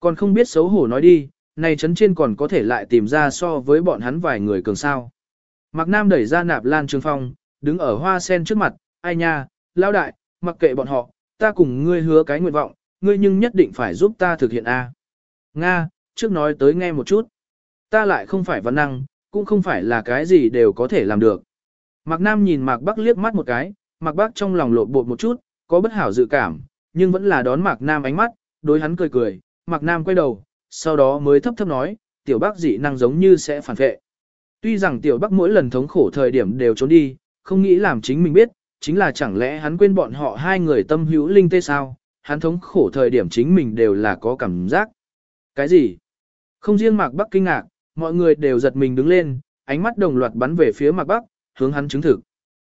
Còn không biết xấu hổ nói đi, này chấn trên còn có thể lại tìm ra so với bọn hắn vài người cường sao. Mạc Nam đẩy ra nạp lan trường phong, đứng ở hoa sen trước mặt, ai nha, lao đại, mặc kệ bọn họ, ta cùng ngươi hứa cái nguyện vọng, ngươi nhưng nhất định phải giúp ta thực hiện A. Nga, trước nói tới nghe một chút. Ta lại không phải văn năng, cũng không phải là cái gì đều có thể làm được. Mạc Nam nhìn Mạc Bắc liếc mắt một cái, Mạc Bắc trong lòng lộn bột một chút, có bất hảo dự cảm, nhưng vẫn là đón Mạc Nam ánh mắt, đối hắn cười cười, Mạc Nam quay đầu, sau đó mới thấp thấp nói, tiểu Bắc dị năng giống như sẽ phản vệ. Tuy rằng tiểu Bắc mỗi lần thống khổ thời điểm đều trốn đi, không nghĩ làm chính mình biết, chính là chẳng lẽ hắn quên bọn họ hai người tâm hữu linh tê sao, hắn thống khổ thời điểm chính mình đều là có cảm giác. Cái gì? Không riêng Mạc Bắc kinh ngạc, mọi người đều giật mình đứng lên, ánh mắt đồng loạt bắn về phía Mạc Bắc, hướng hắn chứng thực.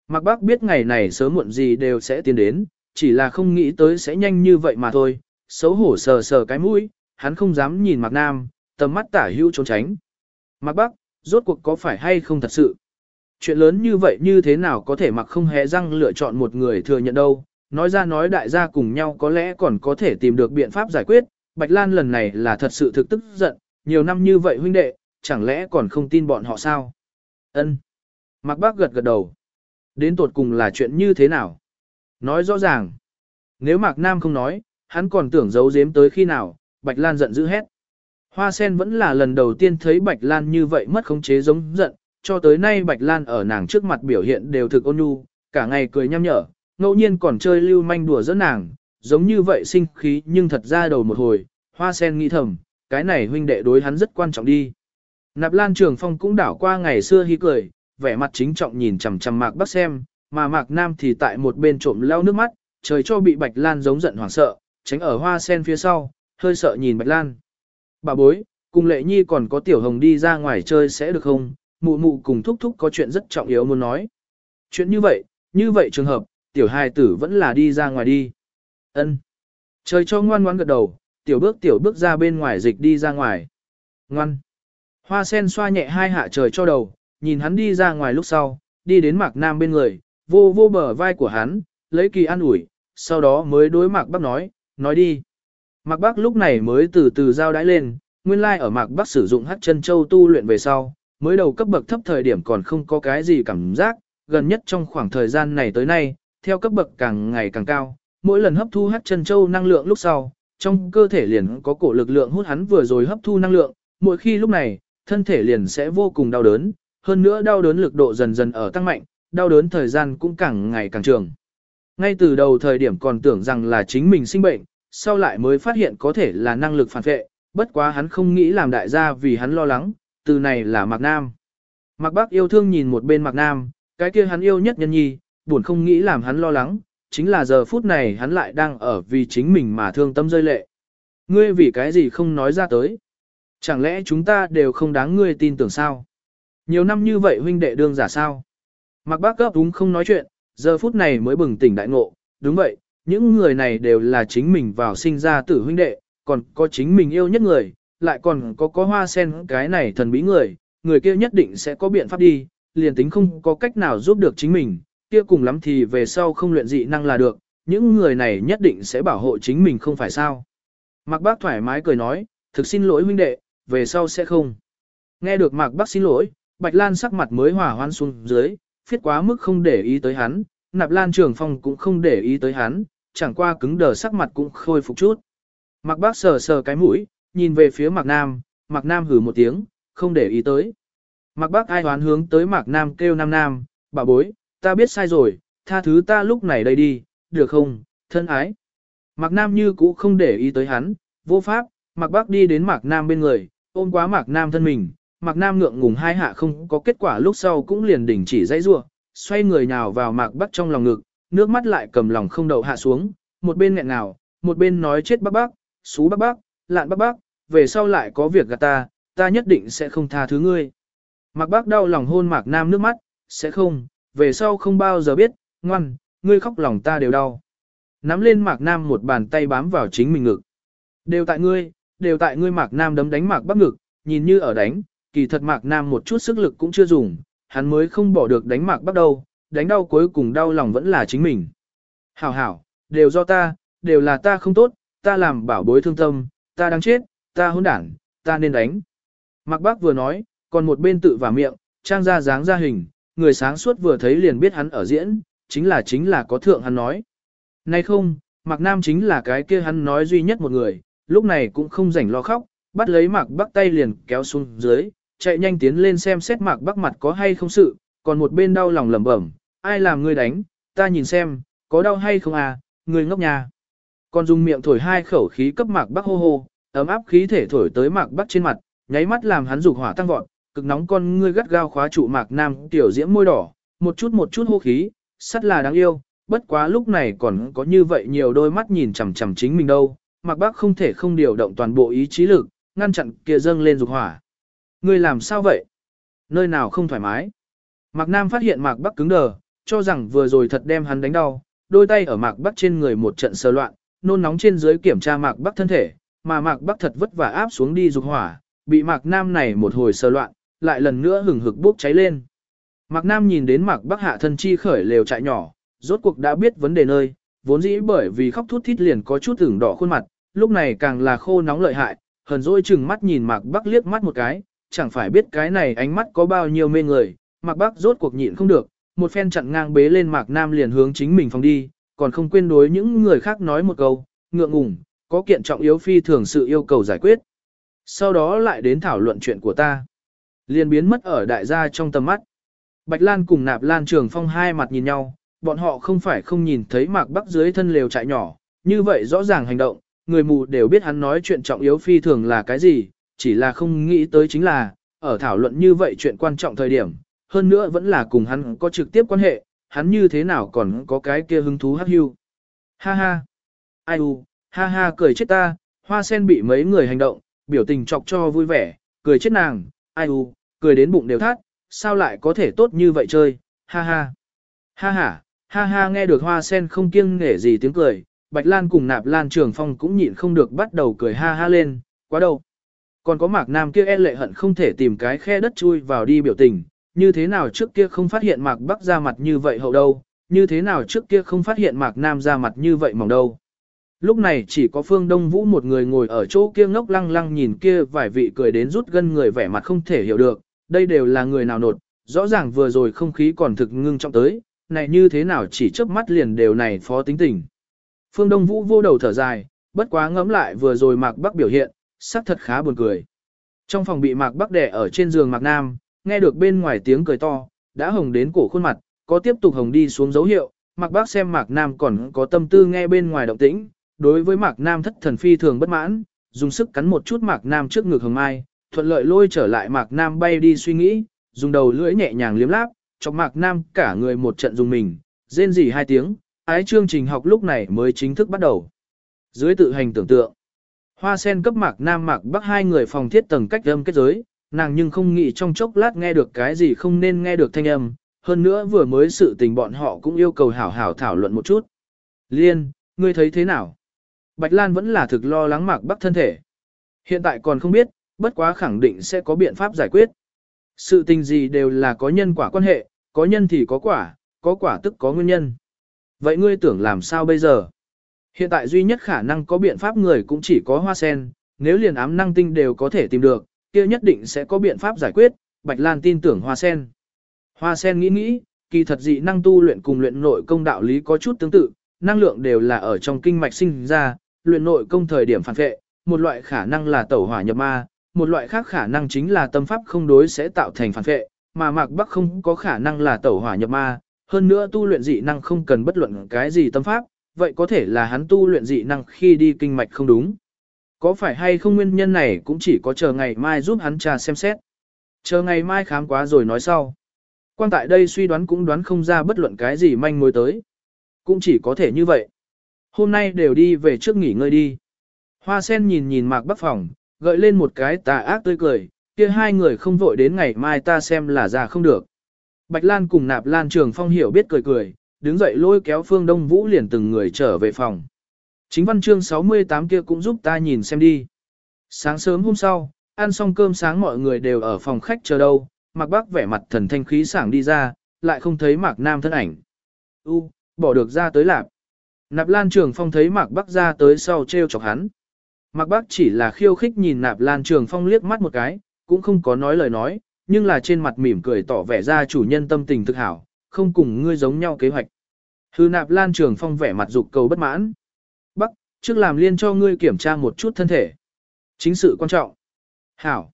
Mạc Bắc biết ngày này sớm muộn gì đều sẽ tiến đến, chỉ là không nghĩ tới sẽ nhanh như vậy mà thôi, xấu hổ sờ sờ cái mũi, hắn không dám nhìn Mạc Nam, tầm mắt tả hữu trốn tránh. Mạc Bắc, rốt cuộc có phải hay không thật sự? Chuyện lớn như vậy như thế nào có thể mặc không hề răng lựa chọn một người thừa nhận đâu, nói ra nói đại gia cùng nhau có lẽ còn có thể tìm được biện pháp giải quyết, Bạch Lan lần này là thật sự thực tức giận, nhiều năm như vậy huynh đệ, chẳng lẽ còn không tin bọn họ sao? Ân. Mạc Bác gật gật đầu. Đến tột cùng là chuyện như thế nào? Nói rõ ràng. Nếu Mạc Nam không nói, hắn còn tưởng giấu giếm tới khi nào, Bạch Lan giận dữ hét. Hoa sen vẫn là lần đầu tiên thấy Bạch Lan như vậy mất khống chế giống giận, cho tới nay Bạch Lan ở nàng trước mặt biểu hiện đều thực ôn nhu, cả ngày cười nhăm nhở, ngẫu nhiên còn chơi lưu manh đùa giỡn nàng, giống như vậy sinh khí nhưng thật ra đầu một hồi, hoa sen nghĩ thầm, cái này huynh đệ đối hắn rất quan trọng đi. Nạp Lan Trường Phong cũng đảo qua ngày xưa hi cười, vẻ mặt chính trọng nhìn chằm chằm Mạc Bắc xem, mà Mạc Nam thì tại một bên trộm leo nước mắt, trời cho bị Bạch Lan giống giận hoảng sợ, tránh ở hoa sen phía sau, hơi sợ nhìn Bạch Lan. Bà bối, cùng Lệ Nhi còn có Tiểu Hồng đi ra ngoài chơi sẽ được không? Mụ mụ cùng thúc thúc có chuyện rất trọng yếu muốn nói. Chuyện như vậy, như vậy trường hợp, Tiểu hài tử vẫn là đi ra ngoài đi. Ân. Trời cho ngoan ngoan gật đầu, tiểu bước tiểu bước ra bên ngoài dịch đi ra ngoài. Ngoan. Hoa sen xoa nhẹ hai hạ trời cho đầu, nhìn hắn đi ra ngoài lúc sau, đi đến Mạc Nam bên người, vô vô bờ vai của hắn, lấy kỳ an ủi, sau đó mới đối Mạc Bắc nói, nói đi. Mạc Bắc lúc này mới từ từ giao đái lên, nguyên lai like ở Mạc Bắc sử dụng hắc chân châu tu luyện về sau, mới đầu cấp bậc thấp thời điểm còn không có cái gì cảm giác, gần nhất trong khoảng thời gian này tới nay, theo cấp bậc càng ngày càng cao, mỗi lần hấp thu hắc chân châu năng lượng lúc sau, trong cơ thể liền có cổ lực lượng hút hắn vừa rồi hấp thu năng lượng, mỗi khi lúc này, thân thể liền sẽ vô cùng đau đớn, hơn nữa đau đớn lực độ dần dần ở tăng mạnh, đau đớn thời gian cũng càng ngày càng trường. Ngay từ đầu thời điểm còn tưởng rằng là chính mình sinh bệnh, sau lại mới phát hiện có thể là năng lực phản vệ, bất quá hắn không nghĩ làm đại gia vì hắn lo lắng, từ này là Mạc Nam. Mạc Bắc yêu thương nhìn một bên Mạc Nam, cái kia hắn yêu nhất nhân nhi, buồn không nghĩ làm hắn lo lắng, chính là giờ phút này hắn lại đang ở vì chính mình mà thương tâm rơi lệ. Ngươi vì cái gì không nói ra tới? Chẳng lẽ chúng ta đều không đáng ngươi tin tưởng sao? Nhiều năm như vậy huynh đệ đương giả sao? Mặc bác cấp đúng không nói chuyện, giờ phút này mới bừng tỉnh đại ngộ, đúng vậy, những người này đều là chính mình vào sinh ra tử huynh đệ, còn có chính mình yêu nhất người, lại còn có có hoa sen cái này thần bí người, người kia nhất định sẽ có biện pháp đi, liền tính không có cách nào giúp được chính mình, kia cùng lắm thì về sau không luyện dị năng là được, những người này nhất định sẽ bảo hộ chính mình không phải sao. Mạc Bác thoải mái cười nói, thực xin lỗi huynh đệ, về sau sẽ không. Nghe được Mạc Bác xin lỗi, Bạch Lan sắc mặt mới hòa hoan xuống dưới, phiết quá mức không để ý tới hắn, Nạp Lan Trường Phong cũng không để ý tới hắn, chẳng qua cứng đờ sắc mặt cũng khôi phục chút. Mạc Bác sờ sờ cái mũi, nhìn về phía Mạc Nam, Mạc Nam hừ một tiếng, không để ý tới. Mạc Bác ai hoán hướng tới Mạc Nam kêu Nam Nam, bà bối, ta biết sai rồi, tha thứ ta lúc này đây đi, được không, thân ái. Mạc Nam như cũ không để ý tới hắn, vô pháp, Mạc Bắc đi đến Mạc Nam bên người, ôm quá Mạc Nam thân mình, Mạc Nam ngượng ngùng hai hạ không có kết quả lúc sau cũng liền đình chỉ dãy rua, xoay người nào vào Mạc Bắc trong lòng ngực, nước mắt lại cầm lòng không đậu hạ xuống, một bên nghẹn nào, một bên nói chết bác bác, xú bác bác, lạn bác bác, về sau lại có việc gạt ta, ta nhất định sẽ không tha thứ ngươi. Mạc bác đau lòng hôn Mạc Nam nước mắt, sẽ không, về sau không bao giờ biết, ngoan, ngươi khóc lòng ta đều đau. Nắm lên Mạc Nam một bàn tay bám vào chính mình ngực. Đều tại ngươi, đều tại ngươi Mạc Nam đấm đánh Mạc Bắc ngực, nhìn như ở đánh, kỳ thật Mạc Nam một chút sức lực cũng chưa dùng, hắn mới không bỏ được đánh Mạc Bắc đâu, đánh đau cuối cùng đau lòng vẫn là chính mình. Hảo hảo, đều do ta, đều là ta không tốt, ta làm bảo bối thương tâm, ta đang chết, ta hỗn đản, ta nên đánh. Mạc Bắc vừa nói, còn một bên tự và miệng, trang ra dáng ra hình, người sáng suốt vừa thấy liền biết hắn ở diễn, chính là chính là có thượng hắn nói. Nay không, Mạc Nam chính là cái kia hắn nói duy nhất một người, lúc này cũng không rảnh lo khóc, bắt lấy Mạc Bắc tay liền kéo xuống dưới, chạy nhanh tiến lên xem xét Mạc Bắc mặt có hay không sự, còn một bên đau lòng lẩm bẩm, ai làm ngươi đánh, ta nhìn xem, có đau hay không à, ngươi ngốc nhà. Còn dùng miệng thổi hai khẩu khí cấp Mạc Bắc hô hô, ấm áp khí thể thổi tới Mạc Bắc trên mặt, nháy mắt làm hắn dục hỏa tăng vọt, cực nóng con ngươi gắt gao khóa trụ Mạc Nam tiểu diễm môi đỏ, một chút một chút hô khí, sắt là đáng yêu, bất quá lúc này còn có như vậy nhiều đôi mắt nhìn chằm chằm chính mình đâu, Mạc Bác không thể không điều động toàn bộ ý chí lực, ngăn chặn kia dâng lên dục hỏa. Ngươi làm sao vậy? Nơi nào không thoải mái? Mạc Nam phát hiện Mạc Bắc cứng đờ, cho rằng vừa rồi thật đem hắn đánh đau, đôi tay ở Mạc Bắc trên người một trận sờ loạn, nôn nóng trên dưới kiểm tra Mạc Bắc thân thể, mà Mạc Bắc thật vất vả áp xuống đi dục hỏa, bị Mạc Nam này một hồi sờ loạn, lại lần nữa hừng hực bốc cháy lên. Mạc Nam nhìn đến Mạc Bắc hạ thân chi khởi lều trại nhỏ, rốt cuộc đã biết vấn đề nơi, vốn dĩ bởi vì khóc thút thít liền có chút ửng đỏ khuôn mặt, lúc này càng là khô nóng lợi hại, hờn dỗi chừng mắt nhìn Mạc Bắc liếc mắt một cái, chẳng phải biết cái này ánh mắt có bao nhiêu mê người, Mạc Bắc rốt cuộc nhịn không được, một phen chặn ngang bế lên Mạc Nam liền hướng chính mình phòng đi, còn không quên đối những người khác nói một câu, ngượng ngùng, có kiện trọng yếu phi thường sự yêu cầu giải quyết. Sau đó lại đến thảo luận chuyện của ta. Liền biến mất ở đại gia trong tầm mắt. Bạch Lan cùng Nạp Lan Trường Phong hai mặt nhìn nhau, bọn họ không phải không nhìn thấy Mạc Bắc dưới thân lều trại nhỏ, như vậy rõ ràng hành động, người mù đều biết hắn nói chuyện trọng yếu phi thường là cái gì, chỉ là không nghĩ tới chính là, ở thảo luận như vậy chuyện quan trọng thời điểm, hơn nữa vẫn là cùng hắn có trực tiếp quan hệ, hắn như thế nào còn có cái kia hứng thú hắc hưu. Ha ha, ai u, ha ha cười chết ta, hoa sen bị mấy người hành động, biểu tình chọc cho vui vẻ, cười chết nàng, ai u, cười đến bụng đều thắt, sao lại có thể tốt như vậy chơi, ha ha. Ha ha, ha ha nghe được hoa sen không kiêng nghể gì tiếng cười, Bạch Lan cùng nạp Lan Trường Phong cũng nhịn không được bắt đầu cười ha ha lên, quá đâu. Còn có Mạc Nam kia e lệ hận không thể tìm cái khe đất chui vào đi biểu tình, như thế nào trước kia không phát hiện Mạc Bắc ra mặt như vậy hậu đâu, như thế nào trước kia không phát hiện Mạc Nam ra mặt như vậy mỏng đâu. Lúc này chỉ có Phương Đông Vũ một người ngồi ở chỗ kia ngốc lăng lăng nhìn kia vài vị cười đến rút gân người vẻ mặt không thể hiểu được, đây đều là người nào nột, rõ ràng vừa rồi không khí còn thực ngưng trọng tới, này như thế nào chỉ chớp mắt liền đều này phó tính tình. Phương Đông Vũ vô đầu thở dài, bất quá ngẫm lại vừa rồi Mạc Bắc biểu hiện, sắc thật khá buồn cười. Trong phòng bị Mạc Bắc đẻ ở trên giường Mạc Nam, nghe được bên ngoài tiếng cười to, đã hồng đến cổ khuôn mặt, có tiếp tục hồng đi xuống dấu hiệu, Mạc Bắc xem Mạc Nam còn có tâm tư nghe bên ngoài động tĩnh, đối với Mạc Nam thất thần phi thường bất mãn, dùng sức cắn một chút Mạc Nam trước ngực hồng mai, thuận lợi lôi trở lại Mạc Nam bay đi suy nghĩ, dùng đầu lưỡi nhẹ nhàng liếm láp, chọc Mạc Nam cả người một trận dùng mình, rên rỉ hai tiếng, ái chương trình học lúc này mới chính thức bắt đầu. Dưới tự hành tưởng tượng, hoa sen cấp Mạc Nam Mạc Bắc hai người phòng thiết tầng cách âm kết giới, nàng nhưng không nghĩ trong chốc lát nghe được cái gì không nên nghe được thanh âm, hơn nữa vừa mới sự tình bọn họ cũng yêu cầu hảo hảo thảo luận một chút. Liên, ngươi thấy thế nào? Bạch Lan vẫn là thực lo lắng Mạc Bắc thân thể. Hiện tại còn không biết, bất quá khẳng định sẽ có biện pháp giải quyết. Sự tình gì đều là có nhân quả quan hệ, có nhân thì có quả, có quả tức có nguyên nhân. Vậy ngươi tưởng làm sao bây giờ? Hiện tại duy nhất khả năng có biện pháp người cũng chỉ có hoa sen, nếu liền ám năng tinh đều có thể tìm được, kia nhất định sẽ có biện pháp giải quyết, Bạch Lan tin tưởng hoa sen. Hoa sen nghĩ nghĩ, kỳ thật dị năng tu luyện cùng luyện nội công đạo lý có chút tương tự, năng lượng đều là ở trong kinh mạch sinh ra, luyện nội công thời điểm phản vệ, một loại khả năng là tẩu hỏa nhập ma, một loại khác khả năng chính là tâm pháp không đối sẽ tạo thành phản vệ, mà Mạc Bắc không có khả năng là tẩu hỏa nhập ma, hơn nữa tu luyện dị năng không cần bất luận cái gì tâm pháp, vậy có thể là hắn tu luyện dị năng khi đi kinh mạch không đúng. Có phải hay không nguyên nhân này cũng chỉ có chờ ngày mai giúp hắn trà xem xét. Chờ ngày mai khám quá rồi nói sau. Quan tại đây suy đoán cũng đoán không ra bất luận cái gì manh mối tới. Cũng chỉ có thể như vậy. Hôm nay đều đi về trước nghỉ ngơi đi. Hoa sen nhìn nhìn mạc bắc phòng, gợi lên một cái tà ác tươi cười, kia hai người không vội đến ngày mai ta xem là ra không được. Bạch Lan cùng nạp Lan Trường Phong hiểu biết cười cười, đứng dậy lôi kéo Phương Đông Vũ liền từng người trở về phòng. Chính văn chương 68 kia cũng giúp ta nhìn xem đi. Sáng sớm hôm sau, ăn xong cơm sáng mọi người đều ở phòng khách chờ đâu, Mạc Bác vẻ mặt thần thanh khí sảng đi ra, lại không thấy Mạc Nam thân ảnh. U, bỏ được ra tới lạp. Nạp Lan Trường Phong thấy Mạc Bắc ra tới sau treo chọc hắn. Mạc Bắc chỉ là khiêu khích nhìn Nạp Lan Trường Phong liếc mắt một cái, cũng không có nói lời nói, nhưng là trên mặt mỉm cười tỏ vẻ ra chủ nhân tâm tình thực hảo, không cùng ngươi giống nhau kế hoạch. Hư Nạp Lan Trường Phong vẻ mặt dục cầu bất mãn. Bắc, trước làm liên cho ngươi kiểm tra một chút thân thể. Chính sự quan trọng. Hảo.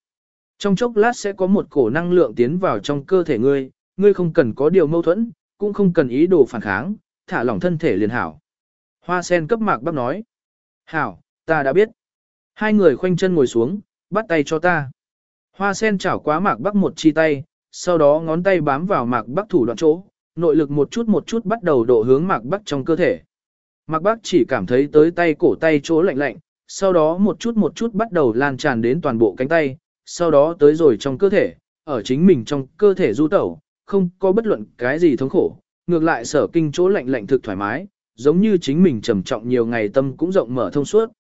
Trong chốc lát sẽ có một cổ năng lượng tiến vào trong cơ thể ngươi, ngươi không cần có điều mâu thuẫn, cũng không cần ý đồ phản kháng, thả lỏng thân thể liền hảo. Hoa sen cấp mạc bác nói. Hảo, ta đã biết. Hai người khoanh chân ngồi xuống, bắt tay cho ta. Hoa sen chảo quá mạc bắc một chi tay, sau đó ngón tay bám vào mạc bắc thủ đoạn chỗ, nội lực một chút một chút bắt đầu độ hướng mạc bắc trong cơ thể. Mạc bắc chỉ cảm thấy tới tay cổ tay chỗ lạnh lạnh, sau đó một chút một chút bắt đầu lan tràn đến toàn bộ cánh tay, sau đó tới rồi trong cơ thể, ở chính mình trong cơ thể du tẩu, không có bất luận cái gì thống khổ, ngược lại sở kinh chỗ lạnh lạnh thực thoải mái, giống như chính mình trầm trọng nhiều ngày tâm cũng rộng mở thông suốt.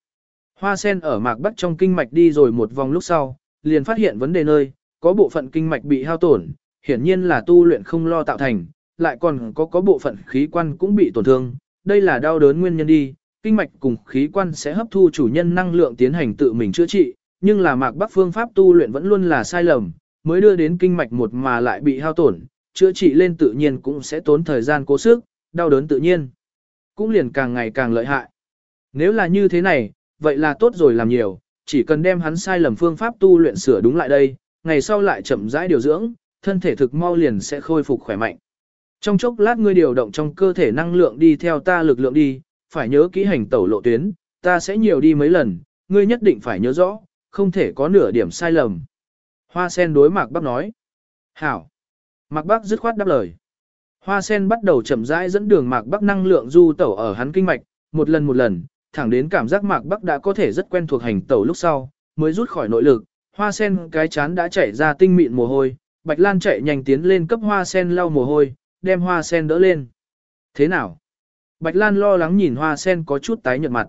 Hoa sen ở mạc bắc trong kinh mạch đi rồi một vòng lúc sau, liền phát hiện vấn đề nơi, có bộ phận kinh mạch bị hao tổn, hiển nhiên là tu luyện không lo tạo thành, lại còn có có bộ phận khí quan cũng bị tổn thương, đây là đau đớn nguyên nhân đi, kinh mạch cùng khí quan sẽ hấp thu chủ nhân năng lượng tiến hành tự mình chữa trị, nhưng là mạc bắc phương pháp tu luyện vẫn luôn là sai lầm, mới đưa đến kinh mạch một mà lại bị hao tổn, chữa trị lên tự nhiên cũng sẽ tốn thời gian cố sức, đau đớn tự nhiên, cũng liền càng ngày càng lợi hại. Nếu là như thế này, vậy là tốt rồi làm nhiều, chỉ cần đem hắn sai lầm phương pháp tu luyện sửa đúng lại đây, ngày sau lại chậm rãi điều dưỡng, thân thể thực mau liền sẽ khôi phục khỏe mạnh. Trong chốc lát ngươi điều động trong cơ thể năng lượng đi theo ta lực lượng đi, phải nhớ kỹ hành tẩu lộ tuyến, ta sẽ nhiều đi mấy lần, ngươi nhất định phải nhớ rõ, không thể có nửa điểm sai lầm. Hoa sen đối Mạc Bắc nói. Hảo. Mạc Bắc dứt khoát đáp lời. Hoa sen bắt đầu chậm rãi dẫn đường Mạc Bắc năng lượng du tẩu ở hắn kinh mạch, một lần một lần, thẳng đến cảm giác Mạc Bắc đã có thể rất quen thuộc hành tẩu lúc sau, mới rút khỏi nội lực, hoa sen cái chán đã chảy ra tinh mịn mồ hôi, Bạch Lan chạy nhanh tiến lên cấp hoa sen lau mồ hôi, đem hoa sen đỡ lên. Thế nào? Bạch Lan lo lắng nhìn hoa sen có chút tái nhợt mặt.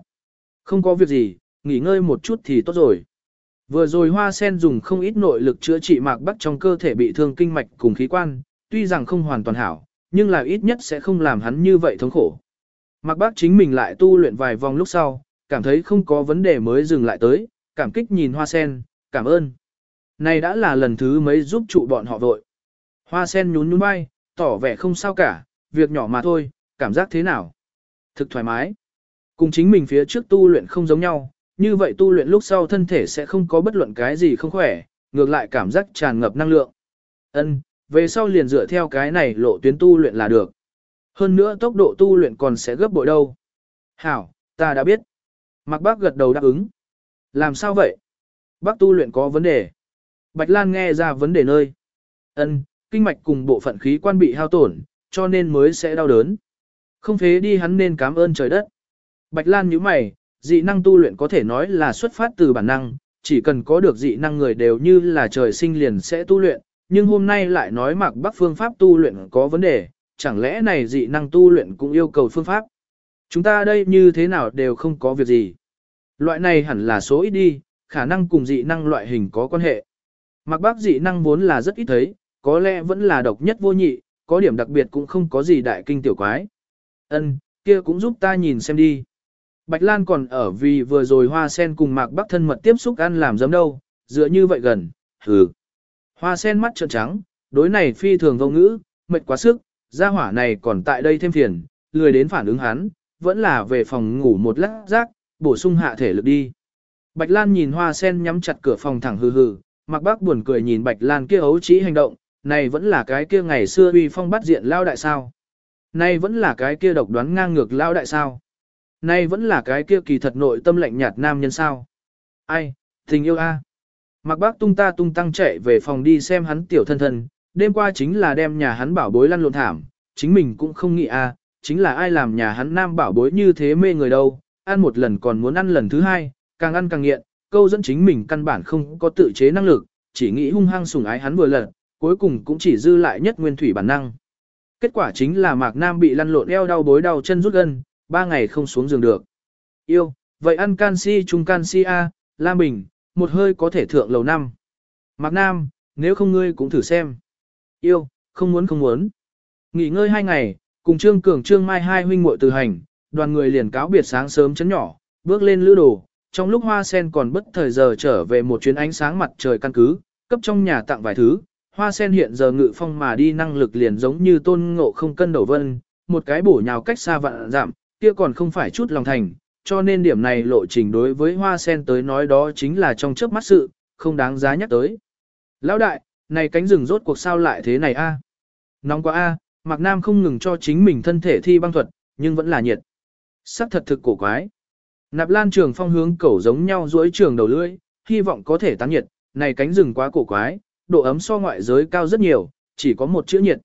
Không có việc gì, nghỉ ngơi một chút thì tốt rồi. Vừa rồi hoa sen dùng không ít nội lực chữa trị mạc bắc trong cơ thể bị thương kinh mạch cùng khí quan, tuy rằng không hoàn toàn hảo, nhưng là ít nhất sẽ không làm hắn như vậy thống khổ. Mạc bắc chính mình lại tu luyện vài vòng lúc sau, cảm thấy không có vấn đề mới dừng lại tới, cảm kích nhìn hoa sen, cảm ơn. Này đã là lần thứ mấy giúp trụ bọn họ vội. Hoa sen nhún nhún bay tỏ vẻ không sao cả, việc nhỏ mà thôi, cảm giác thế nào? Thực thoải mái. Cùng chính mình phía trước tu luyện không giống nhau, như vậy tu luyện lúc sau thân thể sẽ không có bất luận cái gì không khỏe, ngược lại cảm giác tràn ngập năng lượng. Ân, về sau liền dựa theo cái này lộ tuyến tu luyện là được. Hơn nữa tốc độ tu luyện còn sẽ gấp bội đâu. Hảo, ta đã biết. Mạc Bác gật đầu đáp ứng. Làm sao vậy? Bác tu luyện có vấn đề. Bạch Lan nghe ra vấn đề nơi. Ân, kinh mạch cùng bộ phận khí quan bị hao tổn, cho nên mới sẽ đau đớn. Không phế đi hắn nên cảm ơn trời đất. Bạch Lan nhíu mày, dị năng tu luyện có thể nói là xuất phát từ bản năng, chỉ cần có được dị năng người đều như là trời sinh liền sẽ tu luyện, nhưng hôm nay lại nói mặc bắc phương pháp tu luyện có vấn đề, chẳng lẽ này dị năng tu luyện cũng yêu cầu phương pháp. Chúng ta đây như thế nào đều không có việc gì. Loại này hẳn là số ít đi, khả năng cùng dị năng loại hình có quan hệ. Mặc Bắc dị năng vốn là rất ít thấy, có lẽ vẫn là độc nhất vô nhị, có điểm đặc biệt cũng không có gì đại kinh tiểu quái. Ân, kia cũng giúp ta nhìn xem đi. Bạch Lan còn ở vì vừa rồi hoa sen cùng mạc bắc thân mật tiếp xúc ăn làm giấm đâu, dựa như vậy gần, hừ. Hoa sen mắt trợn trắng, đối này phi thường vô ngữ, mệt quá sức, gia hỏa này còn tại đây thêm phiền, lười đến phản ứng hắn, vẫn là về phòng ngủ một lát rác, bổ sung hạ thể lực đi. Bạch Lan nhìn hoa sen nhắm chặt cửa phòng thẳng hừ hừ, Mạc Bắc buồn cười nhìn Bạch Lan kia ấu trí hành động, này vẫn là cái kia ngày xưa uy phong bắt diện lao đại sao. Này vẫn là cái kia độc đoán ngang ngược lao đại sao. Nay vẫn là cái kia kỳ thật nội tâm lạnh nhạt nam nhân sao. Ai, tình yêu a. À. Mạc bác tung ta tung tăng chạy về phòng đi xem hắn tiểu thân thân, đêm qua chính là đem nhà hắn bảo bối lăn lộn thảm, chính mình cũng không nghĩ a, chính là ai làm nhà hắn nam bảo bối như thế mê người đâu, ăn một lần còn muốn ăn lần thứ hai, càng ăn càng nghiện, câu dẫn chính mình căn bản không có tự chế năng lực, chỉ nghĩ hung hăng sủng ái hắn vừa lần, cuối cùng cũng chỉ dư lại nhất nguyên thủy bản năng. Kết quả chính là Mạc Nam bị lăn lộn eo đau bối đau chân rút gân, ba ngày không xuống giường được. Yêu, vậy ăn canxi chung canxi A, Lam Bình, một hơi có thể thượng lầu năm. Mạc Nam, nếu không ngươi cũng thử xem. Yêu, không muốn không muốn. Nghỉ ngơi hai ngày, cùng Trương Cường Trương Mai hai huynh muội từ hành, đoàn người liền cáo biệt sáng sớm chấn nhỏ, bước lên lữ đồ. Trong lúc hoa sen còn bất thời giờ trở về một chuyến ánh sáng mặt trời căn cứ, cấp trong nhà tặng vài thứ, hoa sen hiện giờ ngự phong mà đi năng lực liền giống như tôn ngộ không cân đầu vân, một cái bổ nhào cách xa vạn giảm, kia còn không phải chút lòng thành, cho nên điểm này lộ trình đối với hoa sen tới nói đó chính là trong trước mắt sự, không đáng giá nhắc tới. Lão đại, này cánh rừng rốt cuộc sao lại thế này a? Nóng quá a, Mạc Nam không ngừng cho chính mình thân thể thi băng thuật, nhưng vẫn là nhiệt. Sắc thật thực cổ quái. Nạp Lan Trường Phong hướng cẩu giống nhau duỗi trường đầu lưỡi, hy vọng có thể tán nhiệt, này cánh rừng quá cổ quái, độ ấm so ngoại giới cao rất nhiều, chỉ có một chữ nhiệt.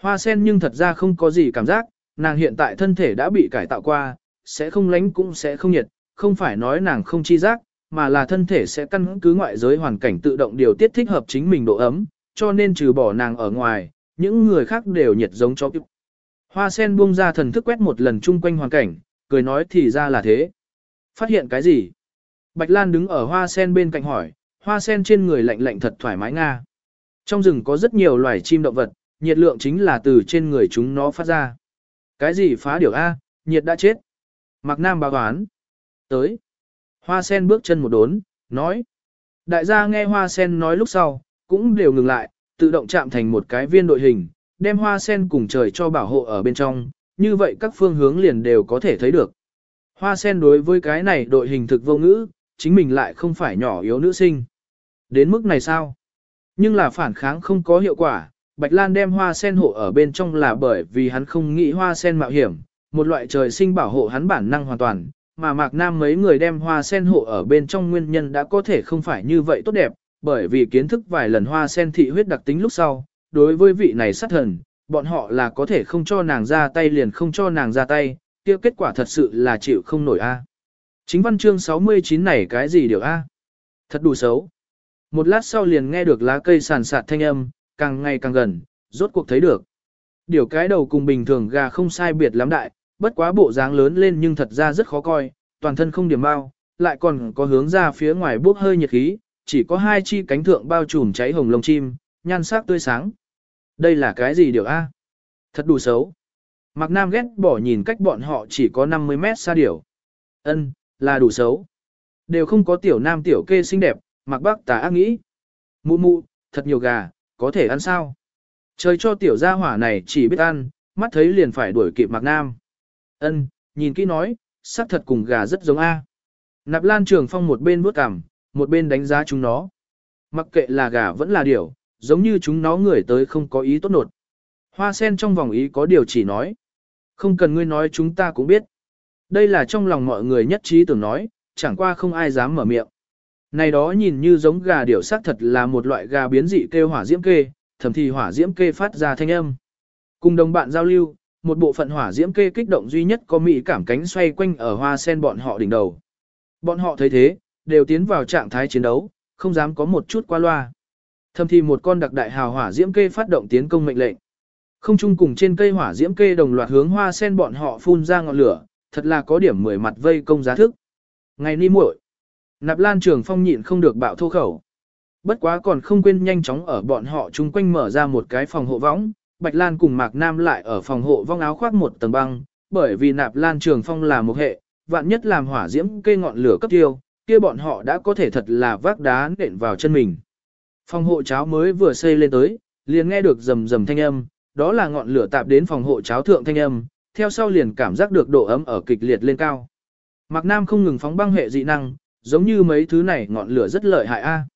Hoa sen nhưng thật ra không có gì cảm giác, nàng hiện tại thân thể đã bị cải tạo qua, sẽ không lánh cũng sẽ không nhiệt, không phải nói nàng không chi giác, mà là thân thể sẽ căn cứ ngoại giới hoàn cảnh tự động điều tiết thích hợp chính mình độ ấm, cho nên trừ bỏ nàng ở ngoài, những người khác đều nhiệt giống cho kiếp. Hoa sen buông ra thần thức quét một lần chung quanh hoàn cảnh, cười nói thì ra là thế. Phát hiện cái gì? Bạch Lan đứng ở hoa sen bên cạnh hỏi, hoa sen trên người lạnh lạnh thật thoải mái nga. Trong rừng có rất nhiều loài chim động vật, nhiệt lượng chính là từ trên người chúng nó phát ra. Cái gì phá điều A, nhiệt đã chết. Mạc Nam báo đoán. Tới. Hoa sen bước chân một đốn, nói. Đại gia nghe hoa sen nói lúc sau, cũng đều ngừng lại, tự động chạm thành một cái viên đội hình, đem hoa sen cùng trời cho bảo hộ ở bên trong, như vậy các phương hướng liền đều có thể thấy được. Hoa sen đối với cái này đội hình thực vô ngữ, chính mình lại không phải nhỏ yếu nữ sinh. Đến mức này sao? Nhưng là phản kháng không có hiệu quả, Bạch Lan đem hoa sen hộ ở bên trong là bởi vì hắn không nghĩ hoa sen mạo hiểm, một loại trời sinh bảo hộ hắn bản năng hoàn toàn, mà Mạc Nam mấy người đem hoa sen hộ ở bên trong nguyên nhân đã có thể không phải như vậy tốt đẹp, bởi vì kiến thức vài lần hoa sen thị huyết đặc tính lúc sau, đối với vị này sát thần, bọn họ là có thể không cho nàng ra tay liền không cho nàng ra tay, kia kết quả thật sự là chịu không nổi a. Chính văn chương 69 này cái gì điều a? Thật đủ xấu. Một lát sau liền nghe được lá cây sàn sạt thanh âm, càng ngày càng gần, rốt cuộc thấy được. Điều cái đầu cùng bình thường gà không sai biệt lắm đại, bất quá bộ dáng lớn lên nhưng thật ra rất khó coi, toàn thân không điểm bao, lại còn có hướng ra phía ngoài bốc hơi nhiệt khí, chỉ có hai chi cánh thượng bao trùm cháy hồng lông chim, nhan sắc tươi sáng. Đây là cái gì điều A? Thật đủ xấu. Mạc Nam ghét bỏ nhìn cách bọn họ chỉ có 50 mét xa điểu. Ân, là đủ xấu. Đều không có tiểu nam tiểu kê xinh đẹp, Mạc Bác tà ác nghĩ. Mụ mụ, thật nhiều gà, có thể ăn sao? Trời cho tiểu gia hỏa này chỉ biết ăn, mắt thấy liền phải đuổi kịp Mạc Nam. Ân, nhìn kỹ nói, sắc thật cùng gà rất giống A. Nạp Lan Trường Phong một bên bước cằm, một bên đánh giá chúng nó. Mặc kệ là gà vẫn là điểu, giống như chúng nó người tới không có ý tốt nột. Hoa sen trong vòng ý có điều chỉ nói. Không cần ngươi nói chúng ta cũng biết. Đây là trong lòng mọi người nhất trí tưởng nói, chẳng qua không ai dám mở miệng. Này đó nhìn như giống gà điểu xác thật là một loại gà biến dị kêu hỏa diễm kê, thậm thì hỏa diễm kê phát ra thanh âm. Cùng đồng bạn giao lưu, một bộ phận hỏa diễm kê kích động duy nhất có mỹ cảm cánh xoay quanh ở hoa sen bọn họ đỉnh đầu. Bọn họ thấy thế, đều tiến vào trạng thái chiến đấu, không dám có một chút qua loa. Thầm thì một con đặc đại hào hỏa diễm kê phát động tiến công mệnh lệnh. Không chung cùng trên cây hỏa diễm kê đồng loạt hướng hoa sen bọn họ phun ra ngọn lửa, thật là có điểm mười mặt vây công giá thức. Ngày ni muội, Nạp Lan Trường Phong nhịn không được bạo thô khẩu. Bất quá còn không quên nhanh chóng ở bọn họ chung quanh mở ra một cái phòng hộ võng, Bạch Lan cùng Mạc Nam lại ở phòng hộ vong áo khoác một tầng băng, bởi vì Nạp Lan Trường Phong là một hệ, vạn nhất làm hỏa diễm cây ngọn lửa cấp tiêu, kia bọn họ đã có thể thật là vác đá nện vào chân mình. Phòng hộ cháo mới vừa xây lên tới, liền nghe được rầm rầm thanh âm, đó là ngọn lửa tạp đến phòng hộ cháo thượng thanh âm, theo sau liền cảm giác được độ ấm ở kịch liệt lên cao. Mạc Nam không ngừng phóng băng hệ dị năng, giống như mấy thứ này ngọn lửa rất lợi hại a. À.